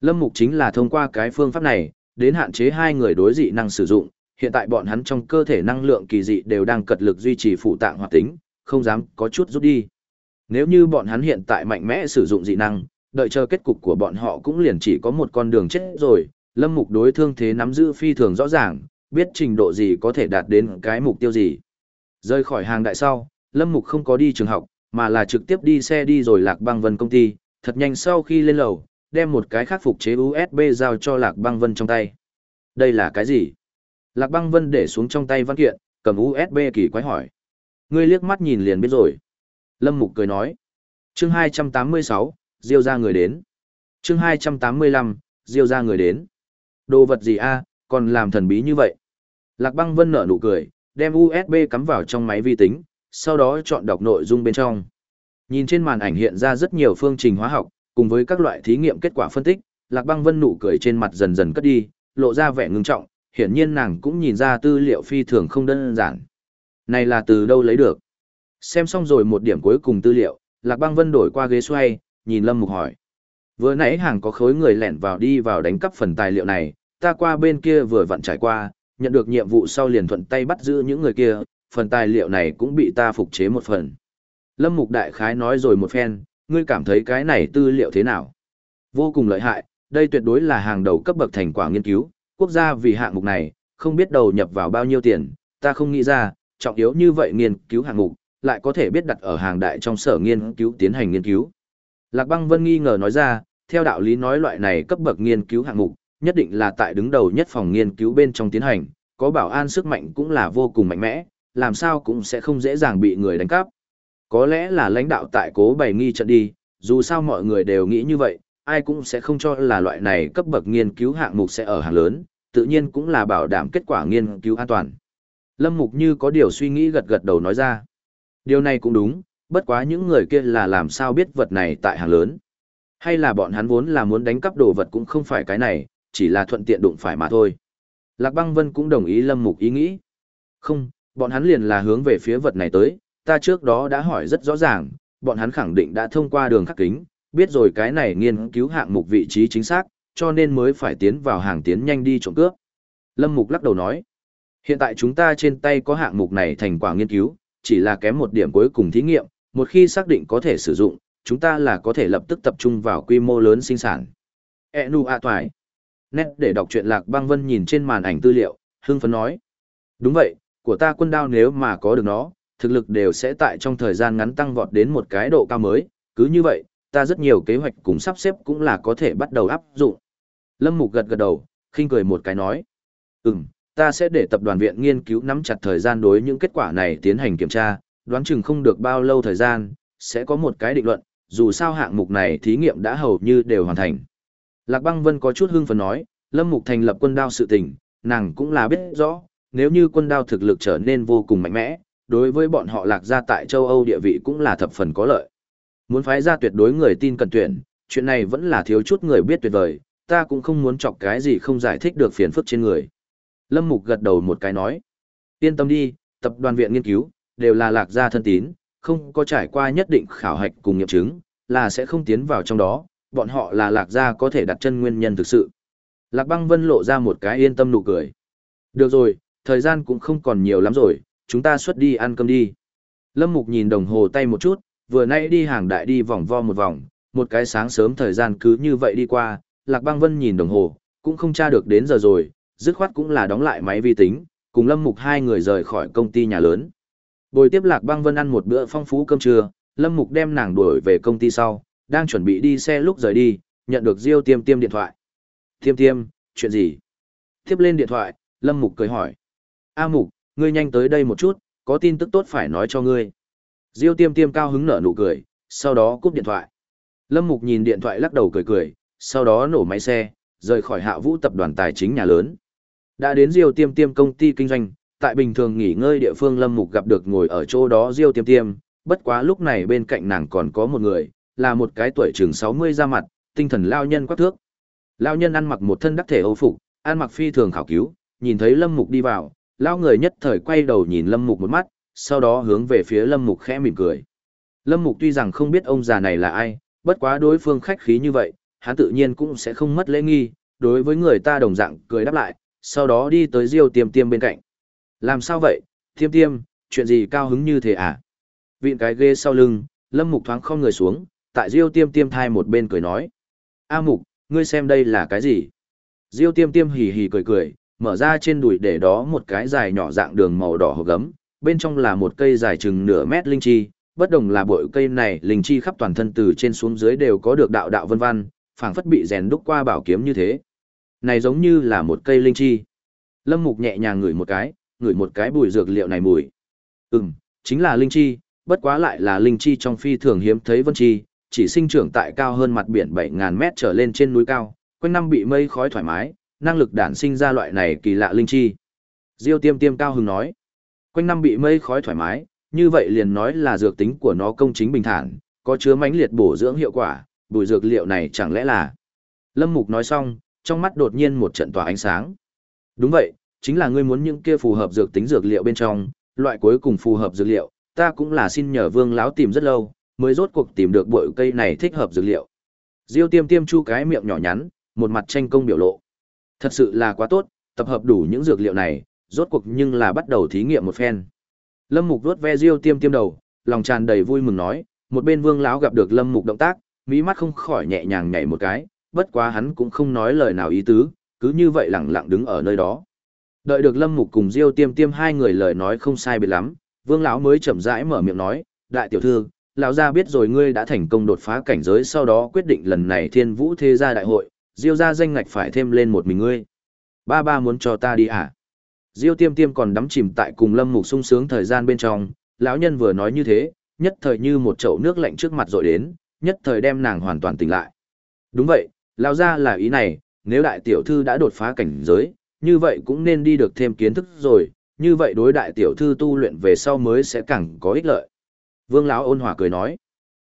Lâm Mục chính là thông qua cái phương pháp này, đến hạn chế hai người đối dị năng sử dụng, hiện tại bọn hắn trong cơ thể năng lượng kỳ dị đều đang cật lực duy trì phụ tạng hoạt tính, không dám có chút rút đi. Nếu như bọn hắn hiện tại mạnh mẽ sử dụng dị năng, đợi chờ kết cục của bọn họ cũng liền chỉ có một con đường chết rồi, Lâm Mục đối thương thế nắm giữ phi thường rõ ràng, biết trình độ gì có thể đạt đến cái mục tiêu gì. Rơi khỏi hàng đại sau, Lâm Mục không có đi trường học, mà là trực tiếp đi xe đi rồi Lạc Băng Vân công ty, thật nhanh sau khi lên lầu, đem một cái khắc phục chế USB giao cho Lạc Băng Vân trong tay. Đây là cái gì? Lạc Băng Vân để xuống trong tay văn kiện, cầm USB kỳ quái hỏi. Ngươi liếc mắt nhìn liền biết rồi. Lâm Mục cười nói. Chương 286, Diêu ra người đến. Chương 285, Diêu ra người đến. Đồ vật gì a, còn làm thần bí như vậy? Lạc Băng Vân nở nụ cười, đem USB cắm vào trong máy vi tính, sau đó chọn đọc nội dung bên trong. Nhìn trên màn ảnh hiện ra rất nhiều phương trình hóa học, cùng với các loại thí nghiệm kết quả phân tích, Lạc Băng Vân nụ cười trên mặt dần dần cất đi, lộ ra vẻ ngưng trọng, hiển nhiên nàng cũng nhìn ra tư liệu phi thường không đơn giản. Này là từ đâu lấy được? Xem xong rồi một điểm cuối cùng tư liệu, Lạc Băng Vân đổi qua ghế xoay, nhìn Lâm Mục hỏi. Vừa nãy hàng có khối người lẻn vào đi vào đánh cắp phần tài liệu này, ta qua bên kia vừa vặn trải qua, nhận được nhiệm vụ sau liền thuận tay bắt giữ những người kia, phần tài liệu này cũng bị ta phục chế một phần. Lâm Mục Đại Khái nói rồi một phen, ngươi cảm thấy cái này tư liệu thế nào? Vô cùng lợi hại, đây tuyệt đối là hàng đầu cấp bậc thành quả nghiên cứu, quốc gia vì hạng mục này, không biết đầu nhập vào bao nhiêu tiền, ta không nghĩ ra, trọng yếu như vậy nghiên cứu hạng mục, lại có thể biết đặt ở hàng đại trong sở nghiên cứu tiến hành nghiên cứu. Lạc Băng Vân nghi ngờ nói ra, theo đạo lý nói loại này cấp bậc nghiên cứu hạng mục, nhất định là tại đứng đầu nhất phòng nghiên cứu bên trong tiến hành, có bảo an sức mạnh cũng là vô cùng mạnh mẽ, làm sao cũng sẽ không dễ dàng bị người đánh cắp. Có lẽ là lãnh đạo tại cố bày nghi trận đi, dù sao mọi người đều nghĩ như vậy, ai cũng sẽ không cho là loại này cấp bậc nghiên cứu hạng mục sẽ ở hàng lớn, tự nhiên cũng là bảo đảm kết quả nghiên cứu an toàn. Lâm Mục như có điều suy nghĩ gật gật đầu nói ra. Điều này cũng đúng, bất quá những người kia là làm sao biết vật này tại hàng lớn. Hay là bọn hắn vốn là muốn đánh cắp đồ vật cũng không phải cái này, chỉ là thuận tiện đụng phải mà thôi. Lạc băng vân cũng đồng ý Lâm Mục ý nghĩ. Không, bọn hắn liền là hướng về phía vật này tới, ta trước đó đã hỏi rất rõ ràng, bọn hắn khẳng định đã thông qua đường khắc kính, biết rồi cái này nghiên cứu hạng mục vị trí chính xác, cho nên mới phải tiến vào hàng tiến nhanh đi trộm cướp. Lâm Mục lắc đầu nói, hiện tại chúng ta trên tay có hạng mục này thành quả nghiên cứu, chỉ là kém một điểm cuối cùng thí nghiệm, một khi xác định có thể sử dụng, chúng ta là có thể lập tức tập trung vào quy mô lớn sinh sản. E nu a toài. Nét để đọc truyện Lạc Băng Vân nhìn trên màn ảnh tư liệu, hưng phấn nói. Đúng vậy, của ta quân đao nếu mà có được nó, thực lực đều sẽ tại trong thời gian ngắn tăng vọt đến một cái độ cao mới, cứ như vậy, ta rất nhiều kế hoạch cùng sắp xếp cũng là có thể bắt đầu áp dụng. Lâm Mục gật gật đầu, khinh cười một cái nói. Ừm, ta sẽ để tập đoàn viện nghiên cứu nắm chặt thời gian đối những kết quả này tiến hành kiểm tra, đoán chừng không được bao lâu thời gian, sẽ có một cái định luận, dù sao hạng mục này thí nghiệm đã hầu như đều hoàn thành. Lạc Băng Vân có chút hưng phấn nói, Lâm Mục thành lập quân đao sự tình, nàng cũng là biết rõ, nếu như quân đao thực lực trở nên vô cùng mạnh mẽ, đối với bọn họ lạc ra tại châu Âu địa vị cũng là thập phần có lợi. Muốn phái ra tuyệt đối người tin cần tuyển, chuyện này vẫn là thiếu chút người biết tuyệt vời, ta cũng không muốn chọc cái gì không giải thích được phiền phức trên người. Lâm Mục gật đầu một cái nói, yên tâm đi, tập đoàn viện nghiên cứu, đều là lạc gia thân tín, không có trải qua nhất định khảo hạch cùng nghiệm chứng, là sẽ không tiến vào trong đó, bọn họ là lạc gia có thể đặt chân nguyên nhân thực sự. Lạc băng vân lộ ra một cái yên tâm nụ cười. Được rồi, thời gian cũng không còn nhiều lắm rồi, chúng ta xuất đi ăn cơm đi. Lâm Mục nhìn đồng hồ tay một chút, vừa nãy đi hàng đại đi vòng vo một vòng, một cái sáng sớm thời gian cứ như vậy đi qua, Lạc băng vân nhìn đồng hồ, cũng không tra được đến giờ rồi, dứt khoát cũng là đóng lại máy vi tính, cùng Lâm Mục hai người rời khỏi công ty nhà lớn. Bồi tiếp Lạc băng vân ăn một bữa phong phú cơm trưa, Lâm Mục đem nàng đuổi về công ty sau, đang chuẩn bị đi xe lúc rời đi, nhận được Diêu Tiêm Tiêm điện thoại. Tiêm Tiêm, chuyện gì? Tiếp lên điện thoại, Lâm Mục cười hỏi. A Mục, ngươi nhanh tới đây một chút, có tin tức tốt phải nói cho ngươi. Diêu Tiêm Tiêm cao hứng nở nụ cười, sau đó cúp điện thoại. Lâm Mục nhìn điện thoại lắc đầu cười cười, sau đó nổ máy xe, rời khỏi Hạ Vũ tập đoàn tài chính nhà lớn. Đã đến Diêu Tiêm Tiêm công ty kinh doanh, tại bình thường nghỉ ngơi địa phương Lâm Mục gặp được ngồi ở chỗ đó Diêu Tiêm Tiêm, bất quá lúc này bên cạnh nàng còn có một người, là một cái tuổi chừng 60 ra mặt, tinh thần lao nhân quắc thước. Lao nhân ăn mặc một thân đắc thể âu phục, ăn mặc phi thường khảo cứu, nhìn thấy Lâm Mục đi vào, lao người nhất thời quay đầu nhìn Lâm Mục một mắt, sau đó hướng về phía Lâm Mục khẽ mỉm cười. Lâm Mục tuy rằng không biết ông già này là ai, bất quá đối phương khách khí như vậy, hắn tự nhiên cũng sẽ không mất lễ nghi, đối với người ta đồng dạng cười đáp lại, sau đó đi tới Diêu Tiêm Tiêm bên cạnh. Làm sao vậy, Tiêm Tiêm, chuyện gì cao hứng như thế à? Vịn cái ghê sau lưng, Lâm Mục thoáng không người xuống, tại Diêu Tiêm Tiêm thai một bên cười nói. A Mục, ngươi xem đây là cái gì? Diêu Tiêm Tiêm hì hì cười cười, mở ra trên đùi để đó một cái dài nhỏ dạng đường màu đỏ hộp gấm, bên trong là một cây dài chừng nửa mét linh chi, bất đồng là bội cây này linh chi khắp toàn thân từ trên xuống dưới đều có được đạo đạo vân văn, phảng phất bị rèn đúc qua bảo kiếm như thế. Này giống như là một cây linh chi. Lâm Mục nhẹ nhàng ngửi một cái, ngửi một cái bùi dược liệu này mùi. Ừm, chính là linh chi, bất quá lại là linh chi trong phi thường hiếm thấy vân chi, chỉ sinh trưởng tại cao hơn mặt biển 7.000 mét trở lên trên núi cao, quanh năm bị mây khói thoải mái, năng lực đản sinh ra loại này kỳ lạ linh chi. Diêu tiêm tiêm cao hứng nói, quanh năm bị mây khói thoải mái, như vậy liền nói là dược tính của nó công chính bình thản, có chứa mãnh liệt bổ dưỡng hiệu quả, bùi dược liệu này chẳng lẽ là... Lâm Mục nói xong, trong mắt đột nhiên một trận tỏa ánh sáng. Đúng vậy, chính là ngươi muốn những kia phù hợp dược tính dược liệu bên trong, loại cuối cùng phù hợp dược liệu, ta cũng là xin nhờ Vương lão tìm rất lâu, mới rốt cuộc tìm được bội cây này thích hợp dược liệu. Diêu Tiêm Tiêm chu cái miệng nhỏ nhắn, một mặt tranh công biểu lộ. Thật sự là quá tốt, tập hợp đủ những dược liệu này, rốt cuộc nhưng là bắt đầu thí nghiệm một phen. Lâm Mục vuốt ve Diêu Tiêm Tiêm đầu, lòng tràn đầy vui mừng nói, một bên Vương lão gặp được Lâm Mục động tác, mỹ mắt không khỏi nhẹ nhàng nhảy một cái, bất quá hắn cũng không nói lời nào ý tứ, cứ như vậy lặng lặng đứng ở nơi đó. Đợi được Lâm Mục cùng Diêu Tiêm Tiêm hai người lời nói không sai biệt lắm, Vương lão mới chậm rãi mở miệng nói, "Đại tiểu thư, lão gia biết rồi ngươi đã thành công đột phá cảnh giới sau đó quyết định lần này Thiên Vũ Thế gia đại hội, Diêu gia danh ngạch phải thêm lên một mình ngươi. Ba ba muốn cho ta đi à?" Diêu Tiêm Tiêm còn đắm chìm tại cùng Lâm Mục sung sướng thời gian bên trong, lão nhân vừa nói như thế, nhất thời như một chậu nước lạnh trước mặt dội đến, nhất thời đem nàng hoàn toàn tỉnh lại. Đúng vậy, lão gia là ý này, nếu đại tiểu thư đã đột phá cảnh giới, như vậy cũng nên đi được thêm kiến thức rồi, như vậy đối đại tiểu thư tu luyện về sau mới sẽ càng có ích lợi. Vương lão ôn hòa cười nói,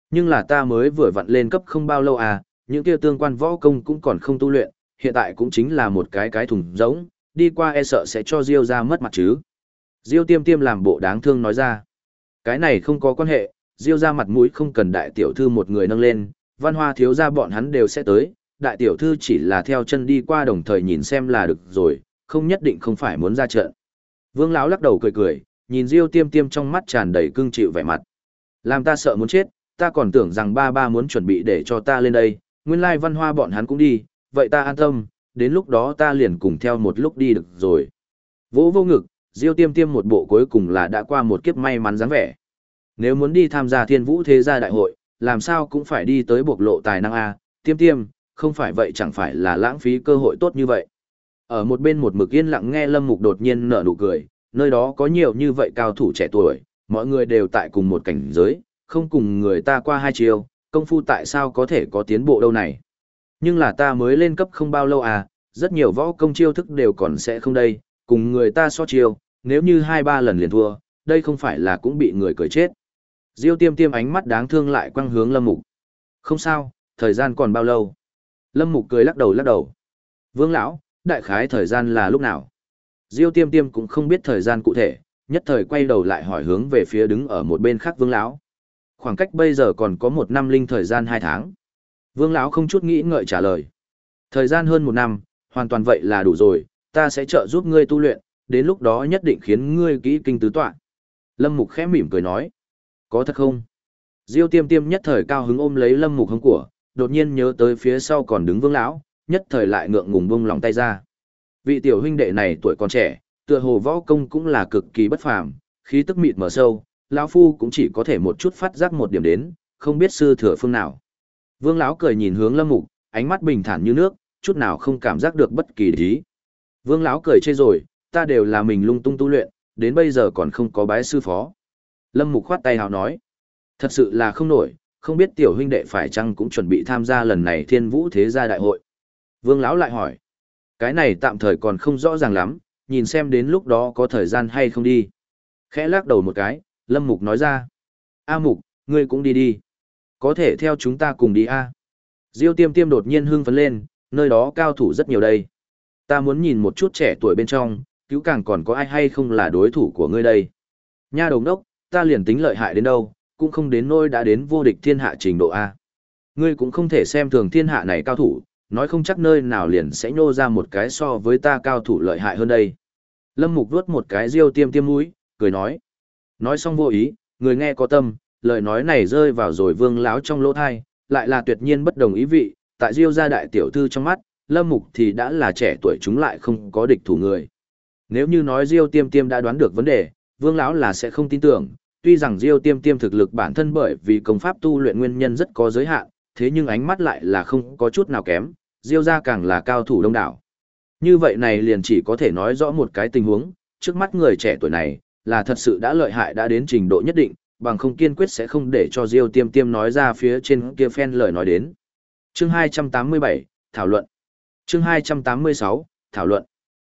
nhưng là ta mới vừa vặn lên cấp không bao lâu à, những kia tương quan võ công cũng còn không tu luyện, hiện tại cũng chính là một cái cái thùng giống, đi qua e sợ sẽ cho Diêu ra mất mặt chứ. Diêu tiêm tiêm làm bộ đáng thương nói ra, cái này không có quan hệ, Diêu ra mặt mũi không cần đại tiểu thư một người nâng lên, văn hoa thiếu ra bọn hắn đều sẽ tới, đại tiểu thư chỉ là theo chân đi qua đồng thời nhìn xem là được rồi, không nhất định không phải muốn ra trận. Vương lão lắc đầu cười cười, nhìn Diêu Tiêm Tiêm trong mắt tràn đầy cương chịu vẻ mặt. Làm ta sợ muốn chết, ta còn tưởng rằng ba ba muốn chuẩn bị để cho ta lên đây, nguyên lai văn hoa bọn hắn cũng đi, vậy ta an tâm, đến lúc đó ta liền cùng theo một lúc đi được rồi. Vỗ vô ngực, Diêu Tiêm Tiêm một bộ cuối cùng là đã qua một kiếp may mắn dáng vẻ. Nếu muốn đi tham gia Thiên Vũ Thế gia đại hội, làm sao cũng phải đi tới bộc lộ tài năng a, Tiêm Tiêm, không phải vậy chẳng phải là lãng phí cơ hội tốt như vậy. Ở một bên một mực yên lặng nghe Lâm Mục đột nhiên nở nụ cười, nơi đó có nhiều như vậy cao thủ trẻ tuổi, mọi người đều tại cùng một cảnh giới, không cùng người ta qua hai chiều, công phu tại sao có thể có tiến bộ đâu này. Nhưng là ta mới lên cấp không bao lâu à, rất nhiều võ công chiêu thức đều còn sẽ không đây, cùng người ta so chiêu, nếu như hai ba lần liền thua, đây không phải là cũng bị người cười chết. Diêu tiêm tiêm ánh mắt đáng thương lại quăng hướng Lâm Mục. Không sao, thời gian còn bao lâu? Lâm Mục cười lắc đầu lắc đầu. Vương lão, đại khái thời gian là lúc nào? Diêu Tiêm Tiêm cũng không biết thời gian cụ thể, nhất thời quay đầu lại hỏi hướng về phía đứng ở một bên khác Vương lão. Khoảng cách bây giờ còn có một năm linh thời gian hai tháng. Vương lão không chút nghĩ ngợi trả lời. Thời gian hơn một năm, hoàn toàn vậy là đủ rồi, ta sẽ trợ giúp ngươi tu luyện, đến lúc đó nhất định khiến ngươi kỹ kinh tứ tọa. Lâm Mục khẽ mỉm cười nói. Có thật không? Diêu Tiêm Tiêm nhất thời cao hứng ôm lấy Lâm Mục hông của, đột nhiên nhớ tới phía sau còn đứng vương lão, nhất thời lại ngượng ngùng bông lòng tay ra. Vị tiểu huynh đệ này tuổi còn trẻ, tựa hồ võ công cũng là cực kỳ bất phàm, khí tức mịt mở sâu, lão phu cũng chỉ có thể một chút phát giác một điểm đến, không biết sư thừa phương nào. Vương lão cười nhìn hướng Lâm Mục, ánh mắt bình thản như nước, chút nào không cảm giác được bất kỳ ý. Vương lão cười chê rồi, ta đều là mình lung tung tu luyện, đến bây giờ còn không có bái sư phó. Lâm Mục khoát tay hào nói, thật sự là không nổi, không biết tiểu huynh đệ phải chăng cũng chuẩn bị tham gia lần này thiên vũ thế gia đại hội. Vương lão lại hỏi, cái này tạm thời còn không rõ ràng lắm, nhìn xem đến lúc đó có thời gian hay không đi. Khẽ lắc đầu một cái, Lâm Mục nói ra, A Mục, ngươi cũng đi đi. Có thể theo chúng ta cùng đi A. Diêu tiêm tiêm đột nhiên hưng phấn lên, nơi đó cao thủ rất nhiều đây. Ta muốn nhìn một chút trẻ tuổi bên trong, cứu càng còn có ai hay không là đối thủ của ngươi đây. Nha đồng đốc, ta liền tính lợi hại đến đâu, cũng không đến nôi đã đến vô địch thiên hạ trình độ A. Ngươi cũng không thể xem thường thiên hạ này cao thủ, nói không chắc nơi nào liền sẽ nhô ra một cái so với ta cao thủ lợi hại hơn đây. Lâm Mục vuốt một cái riêu tiêm tiêm mũi, cười nói. Nói xong vô ý, người nghe có tâm, lời nói này rơi vào rồi vương láo trong lỗ thai, lại là tuyệt nhiên bất đồng ý vị, tại Diêu gia đại tiểu thư trong mắt, Lâm Mục thì đã là trẻ tuổi chúng lại không có địch thủ người. Nếu như nói Diêu tiêm tiêm đã đoán được vấn đề, vương láo là sẽ không tin tưởng, tuy rằng Diêu Tiêm Tiêm thực lực bản thân bởi vì công pháp tu luyện nguyên nhân rất có giới hạn, thế nhưng ánh mắt lại là không có chút nào kém, Diêu gia càng là cao thủ đông đảo. Như vậy này liền chỉ có thể nói rõ một cái tình huống, trước mắt người trẻ tuổi này là thật sự đã lợi hại đã đến trình độ nhất định, bằng không kiên quyết sẽ không để cho Diêu Tiêm Tiêm nói ra phía trên kia phen lời nói đến. Chương 287, thảo luận. Chương 286, thảo luận.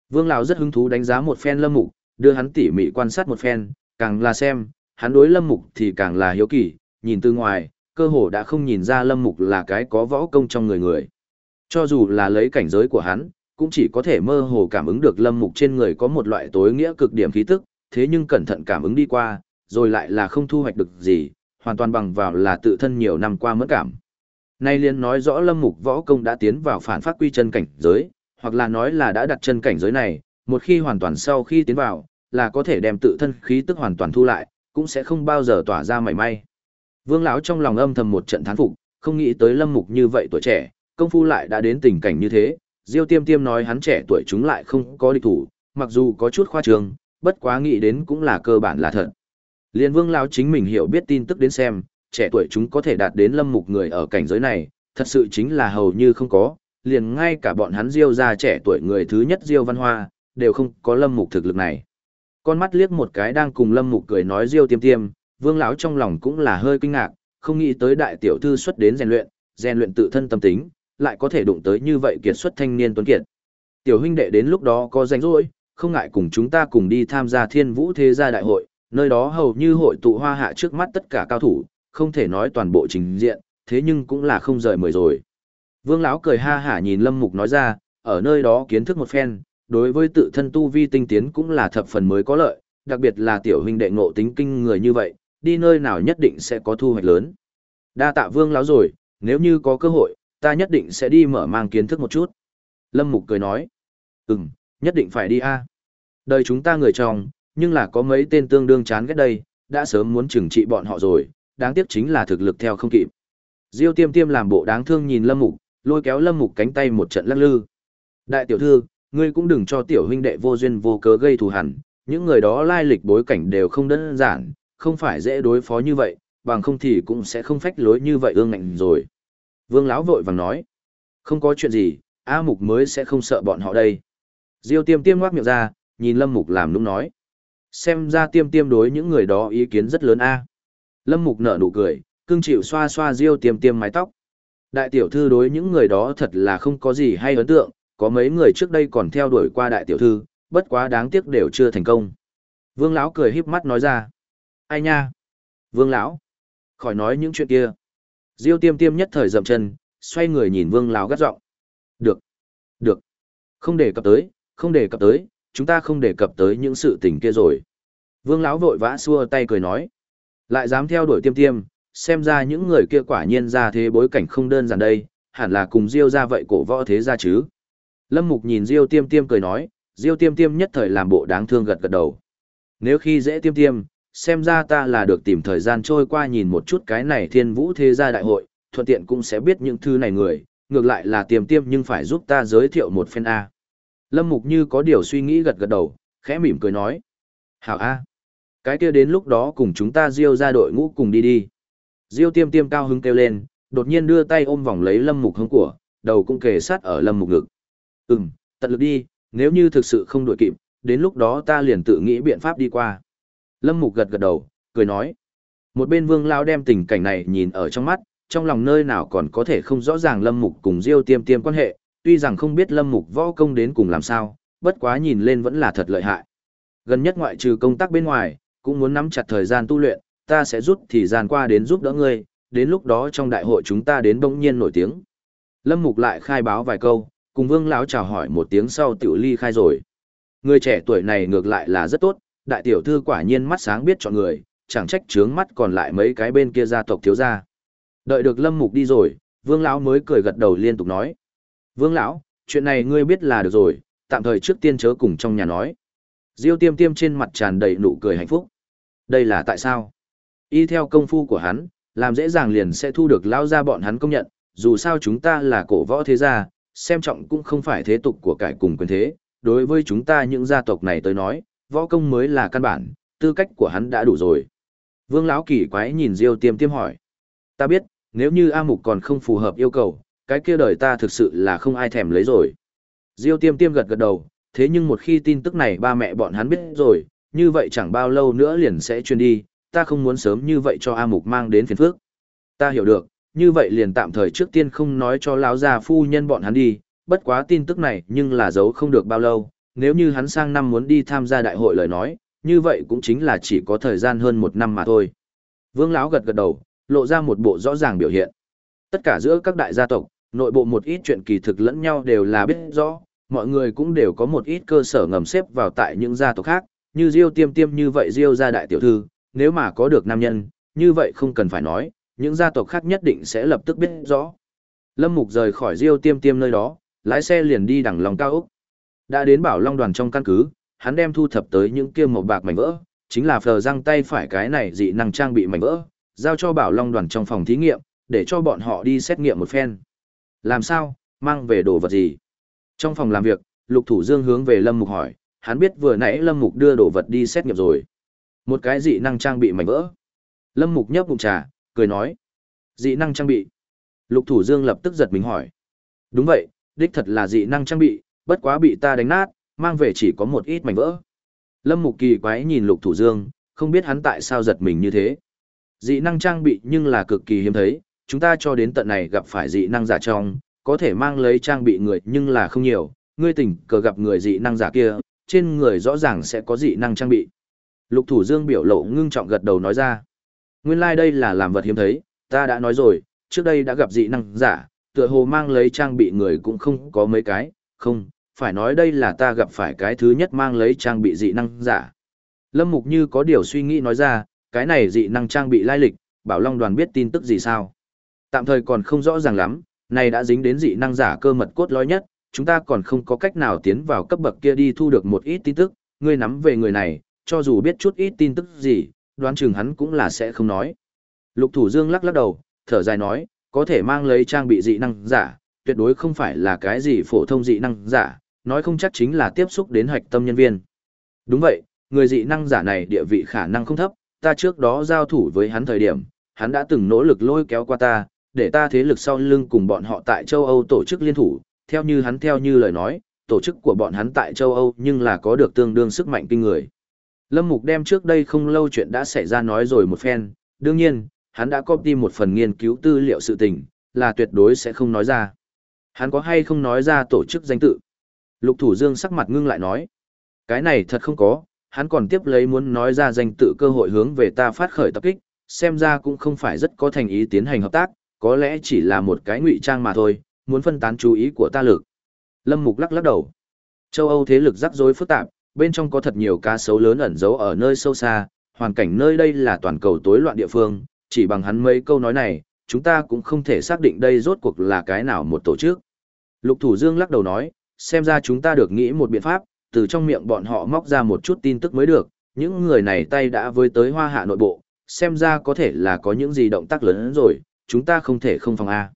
Vương lão rất hứng thú đánh giá một phen Lâm Mục, đưa hắn tỉ mỉ quan sát một phen, càng là xem, hắn đối lâm mục thì càng là hiếu kỳ, nhìn từ ngoài, cơ hồ đã không nhìn ra lâm mục là cái có võ công trong người người. Cho dù là lấy cảnh giới của hắn, cũng chỉ có thể mơ hồ cảm ứng được lâm mục trên người có một loại tối nghĩa cực điểm khí tức, thế nhưng cẩn thận cảm ứng đi qua, rồi lại là không thu hoạch được gì, hoàn toàn bằng vào là tự thân nhiều năm qua mẫn cảm. Nay liên nói rõ lâm mục võ công đã tiến vào phản phát quy chân cảnh giới, hoặc là nói là đã đặt chân cảnh giới này, một khi hoàn toàn sau khi tiến vào, là có thể đem tự thân khí tức hoàn toàn thu lại, cũng sẽ không bao giờ tỏa ra mảy may. Vương lão trong lòng âm thầm một trận thán phục, không nghĩ tới Lâm Mục như vậy tuổi trẻ, công phu lại đã đến tình cảnh như thế. Diêu Tiêm Tiêm nói hắn trẻ tuổi chúng lại không có địch thủ, mặc dù có chút khoa trương, bất quá nghĩ đến cũng là cơ bản là thật. Liên Vương lão chính mình hiểu biết tin tức đến xem, trẻ tuổi chúng có thể đạt đến Lâm Mục người ở cảnh giới này, thật sự chính là hầu như không có, liền ngay cả bọn hắn Diêu gia trẻ tuổi người thứ nhất Diêu Văn Hoa, đều không có Lâm Mục thực lực này. Con mắt liếc một cái đang cùng Lâm Mục cười nói Diêu Tiêm Tiêm, Vương lão trong lòng cũng là hơi kinh ngạc, không nghĩ tới đại tiểu thư xuất đến rèn luyện, rèn luyện tự thân tâm tính, lại có thể đụng tới như vậy kiệt xuất thanh niên tuấn kiệt. Tiểu huynh đệ đến lúc đó có rảnh rỗi, không ngại cùng chúng ta cùng đi tham gia Thiên Vũ Thế gia đại hội, nơi đó hầu như hội tụ hoa hạ trước mắt tất cả cao thủ, không thể nói toàn bộ trình diện, thế nhưng cũng là không rời mời rồi. Vương lão cười ha hả nhìn Lâm Mục nói ra, ở nơi đó kiến thức một phen, đối với tự thân tu vi tinh tiến cũng là thập phần mới có lợi, đặc biệt là tiểu huynh đệ ngộ tính kinh người như vậy, đi nơi nào nhất định sẽ có thu hoạch lớn. Đa tạ vương lão rồi, nếu như có cơ hội, ta nhất định sẽ đi mở mang kiến thức một chút. Lâm Mục cười nói, ừm, nhất định phải đi a. Đời chúng ta người chồng, nhưng là có mấy tên tương đương chán ghét đây, đã sớm muốn trừng trị bọn họ rồi, đáng tiếc chính là thực lực theo không kịp. Diêu tiêm tiêm làm bộ đáng thương nhìn Lâm Mục, lôi kéo Lâm Mục cánh tay một trận lắc lư. Đại tiểu thư, ngươi cũng đừng cho tiểu huynh đệ vô duyên vô cớ gây thù hằn, những người đó lai lịch bối cảnh đều không đơn giản, không phải dễ đối phó như vậy, bằng không thì cũng sẽ không phách lối như vậy ương ngạnh rồi. Vương lão vội vàng nói, không có chuyện gì, A Mục mới sẽ không sợ bọn họ đây. Diêu tiêm tiêm ngoác miệng ra, nhìn Lâm Mục làm nũng nói. Xem ra tiêm tiêm đối những người đó ý kiến rất lớn A. Lâm Mục nở nụ cười, cưng chịu xoa xoa Diêu tiêm tiêm mái tóc. Đại tiểu thư đối những người đó thật là không có gì hay ấn tượng, có mấy người trước đây còn theo đuổi qua đại tiểu thư, bất quá đáng tiếc đều chưa thành công. Vương lão cười híp mắt nói ra. Ai nha? Vương lão, khỏi nói những chuyện kia. Diêu Tiêm Tiêm nhất thời dậm chân, xoay người nhìn Vương lão gắt giọng. Được, được. Không để cập tới, không để cập tới, chúng ta không đề cập tới những sự tình kia rồi. Vương lão vội vã xua tay cười nói, lại dám theo đuổi Tiêm Tiêm, xem ra những người kia quả nhiên ra thế bối cảnh không đơn giản đây, hẳn là cùng Diêu ra vậy cổ võ thế ra chứ. Lâm Mục nhìn Diêu Tiêm Tiêm cười nói, Diêu Tiêm Tiêm nhất thời làm bộ đáng thương gật gật đầu. Nếu khi dễ Tiêm Tiêm, xem ra ta là được tìm thời gian trôi qua nhìn một chút cái này thiên vũ thế gia đại hội, thuận tiện cũng sẽ biết những thứ này người, ngược lại là Tiêm tiêm nhưng phải giúp ta giới thiệu một phen A. Lâm Mục như có điều suy nghĩ gật gật đầu, khẽ mỉm cười nói. Hảo A. Cái kia đến lúc đó cùng chúng ta diêu ra đội ngũ cùng đi đi. Diêu tiêm tiêm cao hứng kêu lên, đột nhiên đưa tay ôm vòng lấy Lâm Mục hông của, đầu cũng kề sát ở Lâm Mục ngực. Ừm, tận lực đi, nếu như thực sự không đuổi kịp, đến lúc đó ta liền tự nghĩ biện pháp đi qua. Lâm Mục gật gật đầu, cười nói. Một bên Vương Lão đem tình cảnh này nhìn ở trong mắt, trong lòng nơi nào còn có thể không rõ ràng Lâm Mục cùng Diêu Tiêm Tiêm quan hệ, tuy rằng không biết Lâm Mục võ công đến cùng làm sao, bất quá nhìn lên vẫn là thật lợi hại. Gần nhất ngoại trừ công tác bên ngoài, cũng muốn nắm chặt thời gian tu luyện, ta sẽ rút thì gian qua đến giúp đỡ ngươi, đến lúc đó trong đại hội chúng ta đến bỗng nhiên nổi tiếng. Lâm Mục lại khai báo vài câu, cùng Vương lão chào hỏi một tiếng sau tiểu ly khai rồi. Người trẻ tuổi này ngược lại là rất tốt, đại tiểu thư quả nhiên mắt sáng biết chọn người, chẳng trách trướng mắt còn lại mấy cái bên kia gia tộc thiếu gia. Đợi được Lâm Mục đi rồi, Vương lão mới cười gật đầu liên tục nói: "Vương lão, chuyện này ngươi biết là được rồi, tạm thời trước tiên chớ cùng trong nhà nói." Diêu Tiêm Tiêm trên mặt tràn đầy nụ cười hạnh phúc. Đây là tại sao? Y theo công phu của hắn, làm dễ dàng liền sẽ thu được lão gia bọn hắn công nhận, dù sao chúng ta là cổ võ thế gia, xem trọng cũng không phải thế tục của cải cùng quyền thế, đối với chúng ta những gia tộc này tới nói, võ công mới là căn bản, tư cách của hắn đã đủ rồi. Vương lão kỳ quái nhìn Diêu Tiêm Tiêm hỏi: "Ta biết, nếu như A Mục còn không phù hợp yêu cầu, cái kia đời ta thực sự là không ai thèm lấy rồi." Diêu Tiêm Tiêm gật gật đầu, thế nhưng một khi tin tức này ba mẹ bọn hắn biết rồi, như vậy chẳng bao lâu nữa liền sẽ truyền đi, ta không muốn sớm như vậy cho A Mục mang đến phiền phức. Ta hiểu được, như vậy liền tạm thời trước tiên không nói cho lão già phu nhân bọn hắn đi, bất quá tin tức này nhưng là giấu không được bao lâu, nếu như hắn sang năm muốn đi tham gia đại hội lời nói, như vậy cũng chính là chỉ có thời gian hơn một năm mà thôi. Vương Lão gật gật đầu, lộ ra một bộ rõ ràng biểu hiện. Tất cả giữa các đại gia tộc, nội bộ một ít chuyện kỳ thực lẫn nhau đều là biết rõ, mọi người cũng đều có một ít cơ sở ngầm xếp vào tại những gia tộc khác, như Diêu Tiêm Tiêm như vậy Diêu gia đại tiểu thư, nếu mà có được nam nhân, như vậy không cần phải nói, những gia tộc khác nhất định sẽ lập tức biết rõ. Lâm Mục rời khỏi Diêu Tiêm Tiêm nơi đó, lái xe liền đi đằng lòng cao ốc. Đã đến Bảo Long đoàn trong căn cứ, hắn đem thu thập tới những kia màu bạc mảnh vỡ, chính là phờ răng tay phải cái này dị năng trang bị mảnh vỡ, giao cho Bảo Long đoàn trong phòng thí nghiệm, để cho bọn họ đi xét nghiệm một phen. Làm sao, mang về đồ vật gì? Trong phòng làm việc, Lục Thủ Dương hướng về Lâm Mục hỏi, hắn biết vừa nãy Lâm Mục đưa đồ vật đi xét nghiệm rồi. Một cái dị năng trang bị mảnh vỡ. Lâm Mục nhấp bụng trà, cười nói. Dị năng trang bị. Lục Thủ Dương lập tức giật mình hỏi. Đúng vậy, đích thật là dị năng trang bị, bất quá bị ta đánh nát, mang về chỉ có một ít mảnh vỡ. Lâm Mục kỳ quái nhìn Lục Thủ Dương, không biết hắn tại sao giật mình như thế. Dị năng trang bị nhưng là cực kỳ hiếm thấy, chúng ta cho đến tận này gặp phải dị năng giả trong, có thể mang lấy trang bị người nhưng là không nhiều, ngươi tỉnh cờ gặp người dị năng giả kia, trên người rõ ràng sẽ có dị năng trang bị. Lục Thủ Dương biểu lộ ngưng trọng gật đầu nói ra. Nguyên lai like đây là làm vật hiếm thấy, ta đã nói rồi, trước đây đã gặp dị năng giả, tựa hồ mang lấy trang bị người cũng không có mấy cái, không, phải nói đây là ta gặp phải cái thứ nhất mang lấy trang bị dị năng giả. Lâm Mục như có điều suy nghĩ nói ra, cái này dị năng trang bị lai lịch, Bảo Long đoàn biết tin tức gì sao? Tạm thời còn không rõ ràng lắm, này đã dính đến dị năng giả cơ mật cốt lõi nhất, chúng ta còn không có cách nào tiến vào cấp bậc kia đi thu được một ít tin tức, ngươi nắm về người này, cho dù biết chút ít tin tức gì, đoán chừng hắn cũng là sẽ không nói. Lục Thủ Dương lắc lắc đầu, thở dài nói, có thể mang lấy trang bị dị năng giả, tuyệt đối không phải là cái gì phổ thông dị năng giả, nói không chắc chính là tiếp xúc đến hạch tâm nhân viên. Đúng vậy, người dị năng giả này địa vị khả năng không thấp, ta trước đó giao thủ với hắn thời điểm, hắn đã từng nỗ lực lôi kéo qua ta, để ta thế lực sau lưng cùng bọn họ tại châu Âu tổ chức liên thủ, theo như hắn theo như lời nói, tổ chức của bọn hắn tại châu Âu nhưng là có được tương đương sức mạnh kinh người. Lâm Mục đem trước đây không lâu chuyện đã xảy ra nói rồi một phen, đương nhiên, hắn đã copy một phần nghiên cứu tư liệu sự tình, là tuyệt đối sẽ không nói ra. Hắn có hay không nói ra tổ chức danh tự? Lục Thủ Dương sắc mặt ngưng lại nói. Cái này thật không có, hắn còn tiếp lấy muốn nói ra danh tự cơ hội hướng về ta phát khởi tập kích, xem ra cũng không phải rất có thành ý tiến hành hợp tác, có lẽ chỉ là một cái ngụy trang mà thôi, muốn phân tán chú ý của ta lực. Lâm Mục lắc lắc đầu. Châu Âu thế lực rắc rối phức tạp, bên trong có thật nhiều cá sấu lớn ẩn giấu ở nơi sâu xa, hoàn cảnh nơi đây là toàn cầu tối loạn địa phương, chỉ bằng hắn mấy câu nói này, chúng ta cũng không thể xác định đây rốt cuộc là cái nào một tổ chức. Lục Thủ Dương lắc đầu nói, xem ra chúng ta được nghĩ một biện pháp, từ trong miệng bọn họ móc ra một chút tin tức mới được, những người này tay đã với tới hoa hạ nội bộ, xem ra có thể là có những gì động tác lớn hơn rồi, chúng ta không thể không phòng A.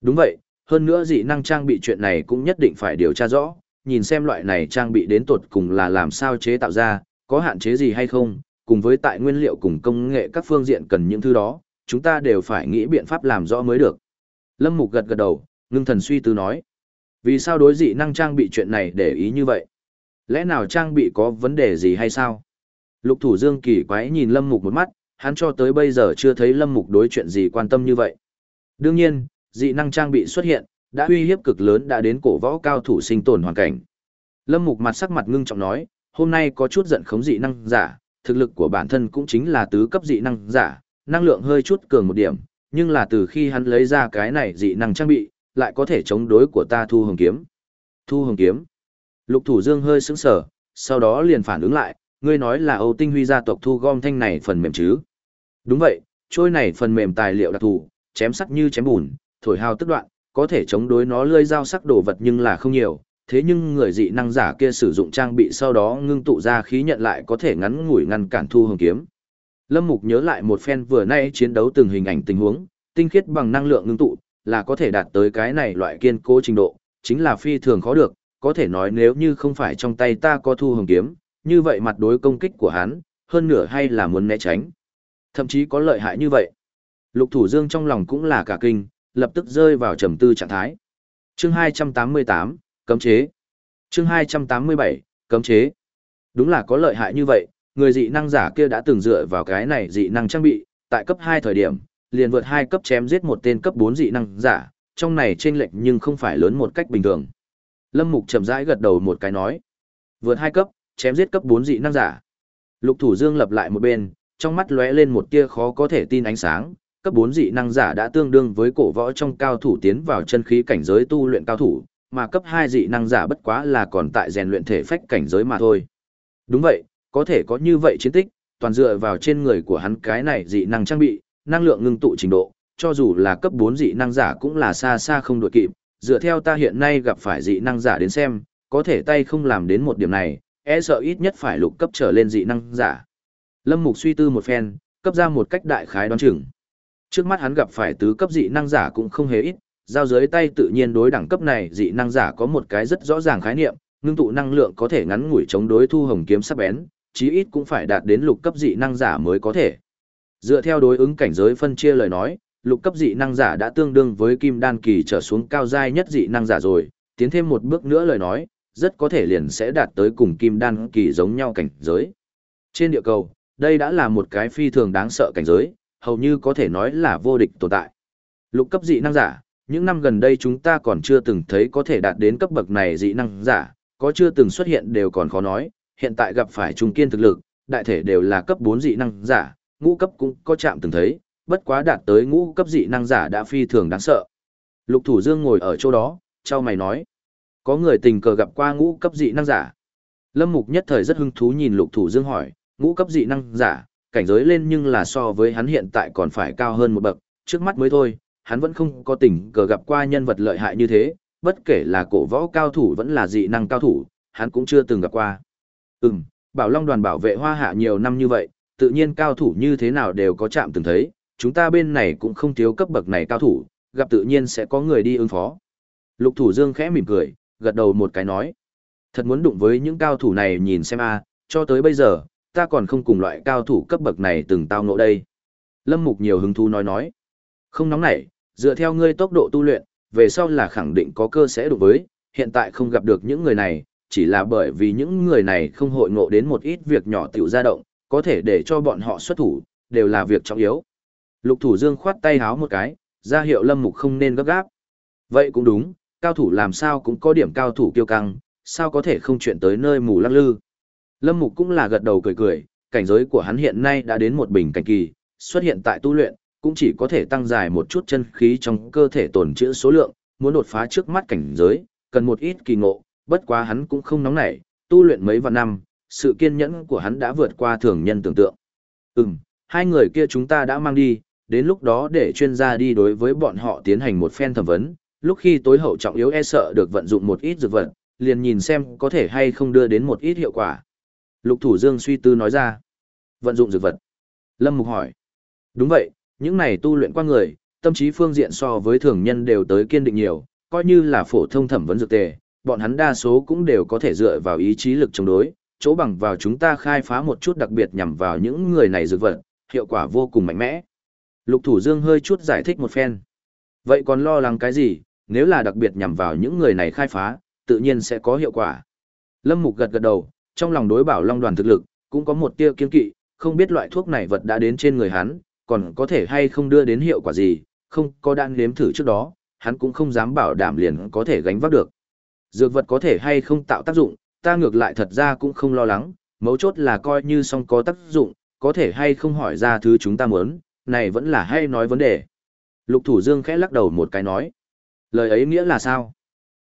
Đúng vậy, hơn nữa dị năng trang bị chuyện này cũng nhất định phải điều tra rõ, nhìn xem loại này trang bị đến tột cùng là làm sao chế tạo ra, có hạn chế gì hay không, cùng với tại nguyên liệu cùng công nghệ các phương diện cần những thứ đó, chúng ta đều phải nghĩ biện pháp làm rõ mới được. Lâm Mục gật gật đầu, ngưng thần suy tư nói. Vì sao đối dị năng trang bị chuyện này để ý như vậy? Lẽ nào trang bị có vấn đề gì hay sao? Lục thủ Dương kỳ quái nhìn Lâm Mục một mắt, hắn cho tới bây giờ chưa thấy Lâm Mục đối chuyện gì quan tâm như vậy. Đương nhiên, dị năng trang bị xuất hiện, đã uy hiếp cực lớn đã đến cổ võ cao thủ sinh tồn hoàn cảnh. Lâm Mục mặt sắc mặt ngưng trọng nói, hôm nay có chút giận khống dị năng giả, thực lực của bản thân cũng chính là tứ cấp dị năng giả, năng lượng hơi chút cường một điểm, nhưng là từ khi hắn lấy ra cái này dị năng trang bị, lại có thể chống đối của ta thu hồng kiếm. Thu hồng kiếm. Lục Thủ Dương hơi sững sờ, sau đó liền phản ứng lại, ngươi nói là Âu Tinh Huy gia tộc thu gom thanh này phần mềm chứ? Đúng vậy, trôi này phần mềm tài liệu đặc thù, chém sắc như chém bùn, thổi hào tức đoạn, có thể chống đối nó lơi dao sắc đồ vật nhưng là không nhiều, thế nhưng người dị năng giả kia sử dụng trang bị sau đó ngưng tụ ra khí nhận lại có thể ngắn ngủi ngăn cản thu hồng kiếm. Lâm Mục nhớ lại một phen vừa nay chiến đấu từng hình ảnh tình huống, tinh khiết bằng năng lượng ngưng tụ, là có thể đạt tới cái này loại kiên cố trình độ, chính là phi thường khó được, có thể nói nếu như không phải trong tay ta có thu hồng kiếm, như vậy mặt đối công kích của hắn, hơn nửa hay là muốn né tránh. Thậm chí có lợi hại như vậy. Lục Thủ Dương trong lòng cũng là cả kinh, lập tức rơi vào trầm tư trạng thái. Chương 288, cấm chế. Chương 287, cấm chế. Đúng là có lợi hại như vậy, người dị năng giả kia đã từng dựa vào cái này dị năng trang bị, tại cấp 2 thời điểm, liền vượt 2 cấp chém giết một tên cấp 4 dị năng giả, trong này chênh lệch nhưng không phải lớn một cách bình thường. Lâm Mục chậm rãi gật đầu một cái nói, vượt 2 cấp, chém giết cấp 4 dị năng giả. Lục Thủ Dương lập lại một bên, trong mắt lóe lên một tia khó có thể tin ánh sáng, cấp 4 dị năng giả đã tương đương với cổ võ trong cao thủ tiến vào chân khí cảnh giới tu luyện cao thủ, mà cấp 2 dị năng giả bất quá là còn tại rèn luyện thể phách cảnh giới mà thôi. Đúng vậy, có thể có như vậy chiến tích, toàn dựa vào trên người của hắn cái này dị năng trang bị, năng lượng ngưng tụ trình độ, cho dù là cấp 4 dị năng giả cũng là xa xa không đuổi kịp, dựa theo ta hiện nay gặp phải dị năng giả đến xem, có thể tay không làm đến một điểm này, e sợ ít nhất phải lục cấp trở lên dị năng giả. Lâm Mục suy tư một phen, cấp ra một cách đại khái đoán chừng. Trước mắt hắn gặp phải tứ cấp dị năng giả cũng không hề ít, giao dưới tay tự nhiên đối đẳng cấp này dị năng giả có một cái rất rõ ràng khái niệm, ngưng tụ năng lượng có thể ngắn ngủi chống đối thu hồng kiếm sắc bén, chí ít cũng phải đạt đến lục cấp dị năng giả mới có thể. Dựa theo đối ứng cảnh giới phân chia lời nói, lục cấp dị năng giả đã tương đương với kim đan kỳ trở xuống cao giai nhất dị năng giả rồi, tiến thêm một bước nữa lời nói, rất có thể liền sẽ đạt tới cùng kim đan kỳ giống nhau cảnh giới. Trên địa cầu, đây đã là một cái phi thường đáng sợ cảnh giới, hầu như có thể nói là vô địch tồn tại. Lục cấp dị năng giả, những năm gần đây chúng ta còn chưa từng thấy có thể đạt đến cấp bậc này dị năng giả, có chưa từng xuất hiện đều còn khó nói, hiện tại gặp phải trung kiên thực lực, đại thể đều là cấp 4 dị năng giả, ngũ cấp cũng có chạm từng thấy, bất quá đạt tới ngũ cấp dị năng giả đã phi thường đáng sợ. Lục Thủ Dương ngồi ở chỗ đó, trao mày nói, có người tình cờ gặp qua ngũ cấp dị năng giả. Lâm Mục nhất thời rất hứng thú nhìn Lục Thủ Dương hỏi, ngũ cấp dị năng giả, cảnh giới lên nhưng là so với hắn hiện tại còn phải cao hơn một bậc, trước mắt mới thôi, hắn vẫn không có tình cờ gặp qua nhân vật lợi hại như thế, bất kể là cổ võ cao thủ vẫn là dị năng cao thủ, hắn cũng chưa từng gặp qua. Ừm, Bảo Long đoàn bảo vệ hoa hạ nhiều năm như vậy, tự nhiên cao thủ như thế nào đều có chạm từng thấy, chúng ta bên này cũng không thiếu cấp bậc này cao thủ, gặp tự nhiên sẽ có người đi ứng phó. Lục Thủ Dương khẽ mỉm cười, gật đầu một cái nói. Thật muốn đụng với những cao thủ này nhìn xem a, cho tới bây giờ, ta còn không cùng loại cao thủ cấp bậc này từng tao ngộ đây. Lâm Mục nhiều hứng thú nói nói. Không nóng nảy, dựa theo ngươi tốc độ tu luyện, về sau là khẳng định có cơ sẽ đụng với, hiện tại không gặp được những người này, chỉ là bởi vì những người này không hội ngộ đến một ít việc nhỏ tiểu ra động, có thể để cho bọn họ xuất thủ, đều là việc trọng yếu. Lục Thủ Dương khoát tay háo một cái, ra hiệu Lâm Mục không nên gấp gáp. Vậy cũng đúng, cao thủ làm sao cũng có điểm cao thủ kiêu căng, sao có thể không chuyện tới nơi mù lắc lư. Lâm Mục cũng là gật đầu cười cười, cảnh giới của hắn hiện nay đã đến một bình cảnh kỳ, xuất hiện tại tu luyện, cũng chỉ có thể tăng dài một chút chân khí trong cơ thể tồn trữ số lượng, muốn đột phá trước mắt cảnh giới, cần một ít kỳ ngộ, bất quá hắn cũng không nóng nảy, tu luyện mấy vạn năm, sự kiên nhẫn của hắn đã vượt qua thường nhân tưởng tượng. Ừm, hai người kia chúng ta đã mang đi, đến lúc đó để chuyên gia đi đối với bọn họ tiến hành một phen thẩm vấn, lúc khi tối hậu trọng yếu e sợ được vận dụng một ít dược vật, liền nhìn xem có thể hay không đưa đến một ít hiệu quả. Lục Thủ Dương suy tư nói ra. Vận dụng dược vật. Lâm Mục hỏi. Đúng vậy, những này tu luyện qua người, tâm trí phương diện so với thường nhân đều tới kiên định nhiều, coi như là phổ thông thẩm vấn dược tề, bọn hắn đa số cũng đều có thể dựa vào ý chí lực chống đối, chỗ bằng vào chúng ta khai phá một chút đặc biệt nhằm vào những người này dược vật, hiệu quả vô cùng mạnh mẽ. Lục Thủ Dương hơi chút giải thích một phen. Vậy còn lo lắng cái gì, nếu là đặc biệt nhằm vào những người này khai phá, tự nhiên sẽ có hiệu quả. Lâm Mục gật gật đầu, trong lòng đối bảo Long đoàn thực lực, cũng có một tia kiên kỵ, không biết loại thuốc này vật đã đến trên người hắn, còn có thể hay không đưa đến hiệu quả gì, không có đang nếm thử trước đó, hắn cũng không dám bảo đảm liền có thể gánh vác được. Dược vật có thể hay không tạo tác dụng, ta ngược lại thật ra cũng không lo lắng, mấu chốt là coi như song có tác dụng, có thể hay không hỏi ra thứ chúng ta muốn, này vẫn là hay nói vấn đề. Lục Thủ Dương khẽ lắc đầu một cái nói. Lời ấy nghĩa là sao?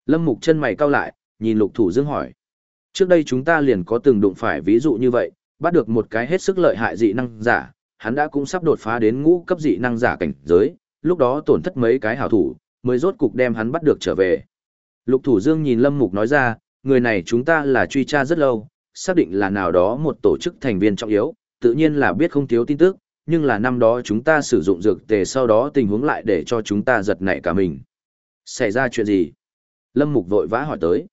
Lâm Mục chân mày cau lại, nhìn Lục Thủ Dương hỏi. Trước đây chúng ta liền có từng đụng phải ví dụ như vậy, bắt được một cái hết sức lợi hại dị năng giả, hắn đã cũng sắp đột phá đến ngũ cấp dị năng giả cảnh giới, lúc đó tổn thất mấy cái hảo thủ, mới rốt cục đem hắn bắt được trở về. Lục Thủ Dương nhìn Lâm Mục nói ra, người này chúng ta là truy tra rất lâu, xác định là nào đó một tổ chức thành viên trọng yếu, tự nhiên là biết không thiếu tin tức, nhưng là năm đó chúng ta sử dụng dược tề sau đó tình huống lại để cho chúng ta giật nảy cả mình. Xảy ra chuyện gì? Lâm Mục vội vã hỏi tới.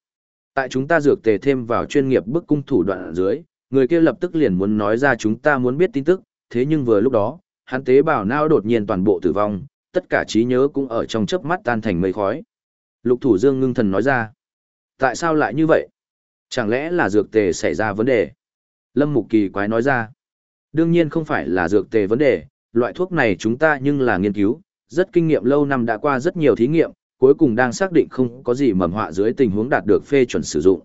Tại chúng ta dược tề thêm vào chuyên nghiệp bức cung thủ đoạn ở dưới, người kia lập tức liền muốn nói ra chúng ta muốn biết tin tức, thế nhưng vừa lúc đó, hắn tế bào não đột nhiên toàn bộ tử vong, tất cả trí nhớ cũng ở trong chớp mắt tan thành mây khói. Lục Thủ Dương ngưng thần nói ra. Tại sao lại như vậy? Chẳng lẽ là dược tề xảy ra vấn đề? Lâm Mục Kỳ quái nói ra. Đương nhiên không phải là dược tề vấn đề, loại thuốc này chúng ta nhưng là nghiên cứu, rất kinh nghiệm lâu năm đã qua rất nhiều thí nghiệm, cuối cùng đang xác định không có gì mầm họa dưới tình huống đạt được phê chuẩn sử dụng.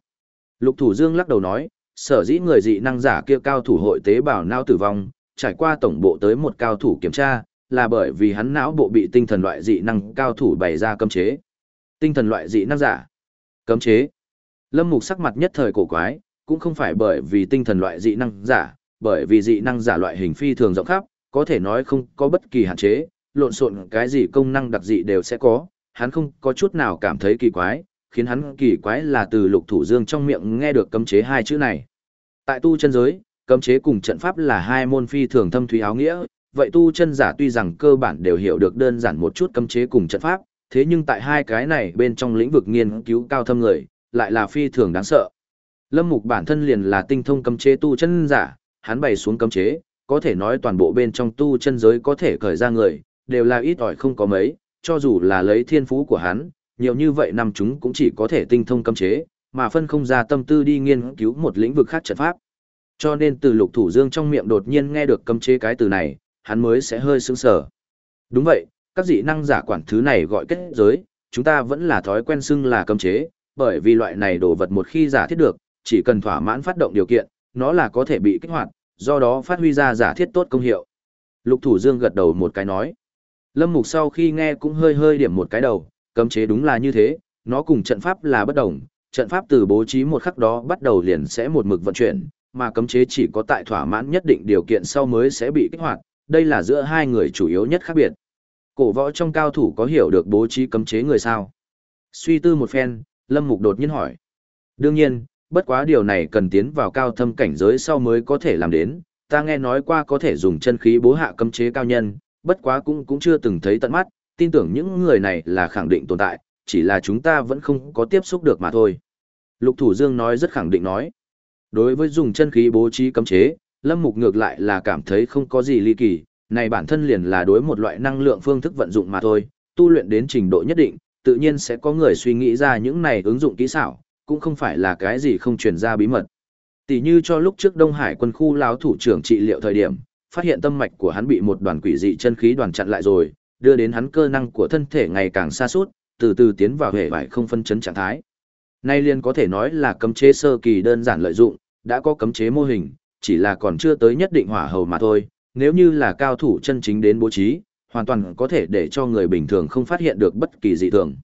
Lục Thủ Dương lắc đầu nói, sở dĩ người dị năng giả kia cao thủ hội tế bào não tử vong, trải qua tổng bộ tới một cao thủ kiểm tra, là bởi vì hắn não bộ bị tinh thần loại dị năng cao thủ bày ra cấm chế. Tinh thần loại dị năng giả. Cấm chế. Lâm Mục sắc mặt nhất thời cổ quái, cũng không phải bởi vì tinh thần loại dị năng giả, bởi vì dị năng giả loại hình phi thường rộng khắp, có thể nói không có bất kỳ hạn chế, lộn xộn cái gì công năng đặc dị đều sẽ có, hắn không có chút nào cảm thấy kỳ quái, khiến hắn kỳ quái là từ lục thủ dương trong miệng nghe được cấm chế hai chữ này. Tại tu chân giới, cấm chế cùng trận pháp là hai môn phi thường thâm thúy áo nghĩa, vậy tu chân giả tuy rằng cơ bản đều hiểu được đơn giản một chút cấm chế cùng trận pháp, thế nhưng tại hai cái này bên trong lĩnh vực nghiên cứu cao thâm người, lại là phi thường đáng sợ. Lâm Mục bản thân liền là tinh thông cấm chế tu chân giả, hắn bày xuống cấm chế, có thể nói toàn bộ bên trong tu chân giới có thể cởi ra người, đều là ít ỏi không có mấy, cho dù là lấy thiên phú của hắn, nhiều như vậy năm chúng cũng chỉ có thể tinh thông cấm chế, mà phân không ra tâm tư đi nghiên cứu một lĩnh vực khác trận pháp. Cho nên từ lục thủ dương trong miệng đột nhiên nghe được cấm chế cái từ này, hắn mới sẽ hơi sững sờ. Đúng vậy, các dị năng giả quản thứ này gọi kết giới, chúng ta vẫn là thói quen xưng là cấm chế, bởi vì loại này đồ vật một khi giả thiết được, chỉ cần thỏa mãn phát động điều kiện, nó là có thể bị kích hoạt, do đó phát huy ra giả thiết tốt công hiệu. Lục Thủ Dương gật đầu một cái nói. Lâm Mục sau khi nghe cũng hơi hơi điểm một cái đầu, cấm chế đúng là như thế, nó cùng trận pháp là bất đồng, trận pháp từ bố trí một khắc đó bắt đầu liền sẽ một mực vận chuyển, mà cấm chế chỉ có tại thỏa mãn nhất định điều kiện sau mới sẽ bị kích hoạt, đây là giữa hai người chủ yếu nhất khác biệt. Cổ võ trong cao thủ có hiểu được bố trí cấm chế người sao? Suy tư một phen, Lâm Mục đột nhiên hỏi. Đương nhiên, bất quá điều này cần tiến vào cao thâm cảnh giới sau mới có thể làm đến, ta nghe nói qua có thể dùng chân khí bố hạ cấm chế cao nhân, bất quá cũng cũng chưa từng thấy tận mắt, tin tưởng những người này là khẳng định tồn tại, chỉ là chúng ta vẫn không có tiếp xúc được mà thôi. Lục Thủ Dương nói rất khẳng định nói. Đối với dùng chân khí bố trí cấm chế, Lâm Mục ngược lại là cảm thấy không có gì ly kỳ, này bản thân liền là đối một loại năng lượng phương thức vận dụng mà thôi, tu luyện đến trình độ nhất định, tự nhiên sẽ có người suy nghĩ ra những này ứng dụng kỹ xảo, cũng không phải là cái gì không truyền ra bí mật. Tỷ như cho lúc trước Đông Hải quân khu láo thủ trưởng trị liệu thời điểm, phát hiện tâm mạch của hắn bị một đoàn quỷ dị chân khí đoàn chặn lại rồi, đưa đến hắn cơ năng của thân thể ngày càng xa suốt, từ từ tiến vào hệ vải không phân chấn trạng thái. Nay liền có thể nói là cấm chế sơ kỳ đơn giản lợi dụng, đã có cấm chế mô hình, chỉ là còn chưa tới nhất định hỏa hầu mà thôi, nếu như là cao thủ chân chính đến bố trí, hoàn toàn có thể để cho người bình thường không phát hiện được bất kỳ dị thường.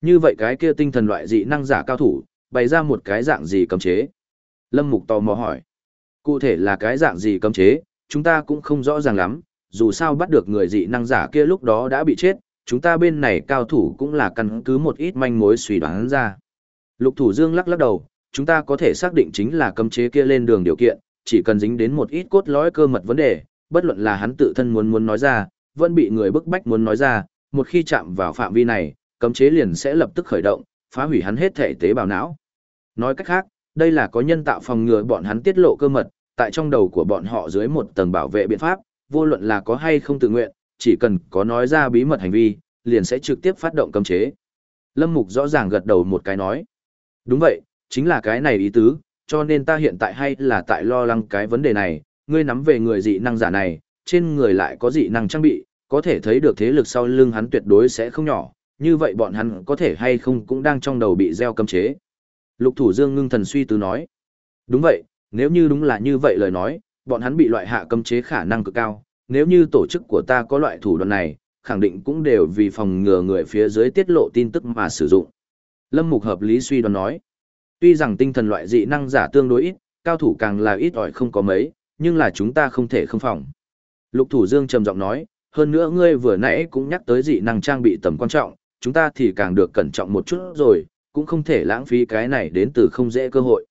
Như vậy cái kia tinh thần loại dị năng giả cao thủ, bày ra một cái dạng gì cấm chế? Lâm Mục tò mò hỏi. Cụ thể là cái dạng gì cấm chế, chúng ta cũng không rõ ràng lắm, dù sao bắt được người dị năng giả kia lúc đó đã bị chết, chúng ta bên này cao thủ cũng là căn cứ một ít manh mối suy đoán ra. Lục Thủ Dương lắc lắc đầu, chúng ta có thể xác định chính là cấm chế kia lên đường điều kiện, chỉ cần dính đến một ít cốt lõi cơ mật vấn đề, bất luận là hắn tự thân muốn muốn nói ra, vẫn bị người bức bách muốn nói ra, một khi chạm vào phạm vi này, cấm chế liền sẽ lập tức khởi động, phá hủy hắn hết thể tế bào não. Nói cách khác, đây là có nhân tạo phòng ngừa bọn hắn tiết lộ cơ mật, tại trong đầu của bọn họ dưới một tầng bảo vệ biện pháp, vô luận là có hay không tự nguyện, chỉ cần có nói ra bí mật hành vi, liền sẽ trực tiếp phát động cấm chế. Lâm Mục rõ ràng gật đầu một cái nói. Đúng vậy, chính là cái này ý tứ, cho nên ta hiện tại hay là tại lo lắng cái vấn đề này, ngươi nắm về người dị năng giả này, trên người lại có dị năng trang bị, có thể thấy được thế lực sau lưng hắn tuyệt đối sẽ không nhỏ, như vậy bọn hắn có thể hay không cũng đang trong đầu bị gieo cấm chế. Lục Thủ Dương ngưng thần suy tư nói. Đúng vậy, nếu như đúng là như vậy lời nói, bọn hắn bị loại hạ cấm chế khả năng cực cao, nếu như tổ chức của ta có loại thủ đoạn này, khẳng định cũng đều vì phòng ngừa người phía dưới tiết lộ tin tức mà sử dụng. Lâm Mục hợp lý suy đoán nói. Tuy rằng tinh thần loại dị năng giả tương đối ít, cao thủ càng là ít ỏi không có mấy, nhưng là chúng ta không thể không phòng. Lục Thủ Dương trầm giọng nói, hơn nữa ngươi vừa nãy cũng nhắc tới dị năng trang bị tầm quan trọng, chúng ta thì càng được cẩn trọng một chút rồi, cũng không thể lãng phí cái này đến từ không dễ cơ hội.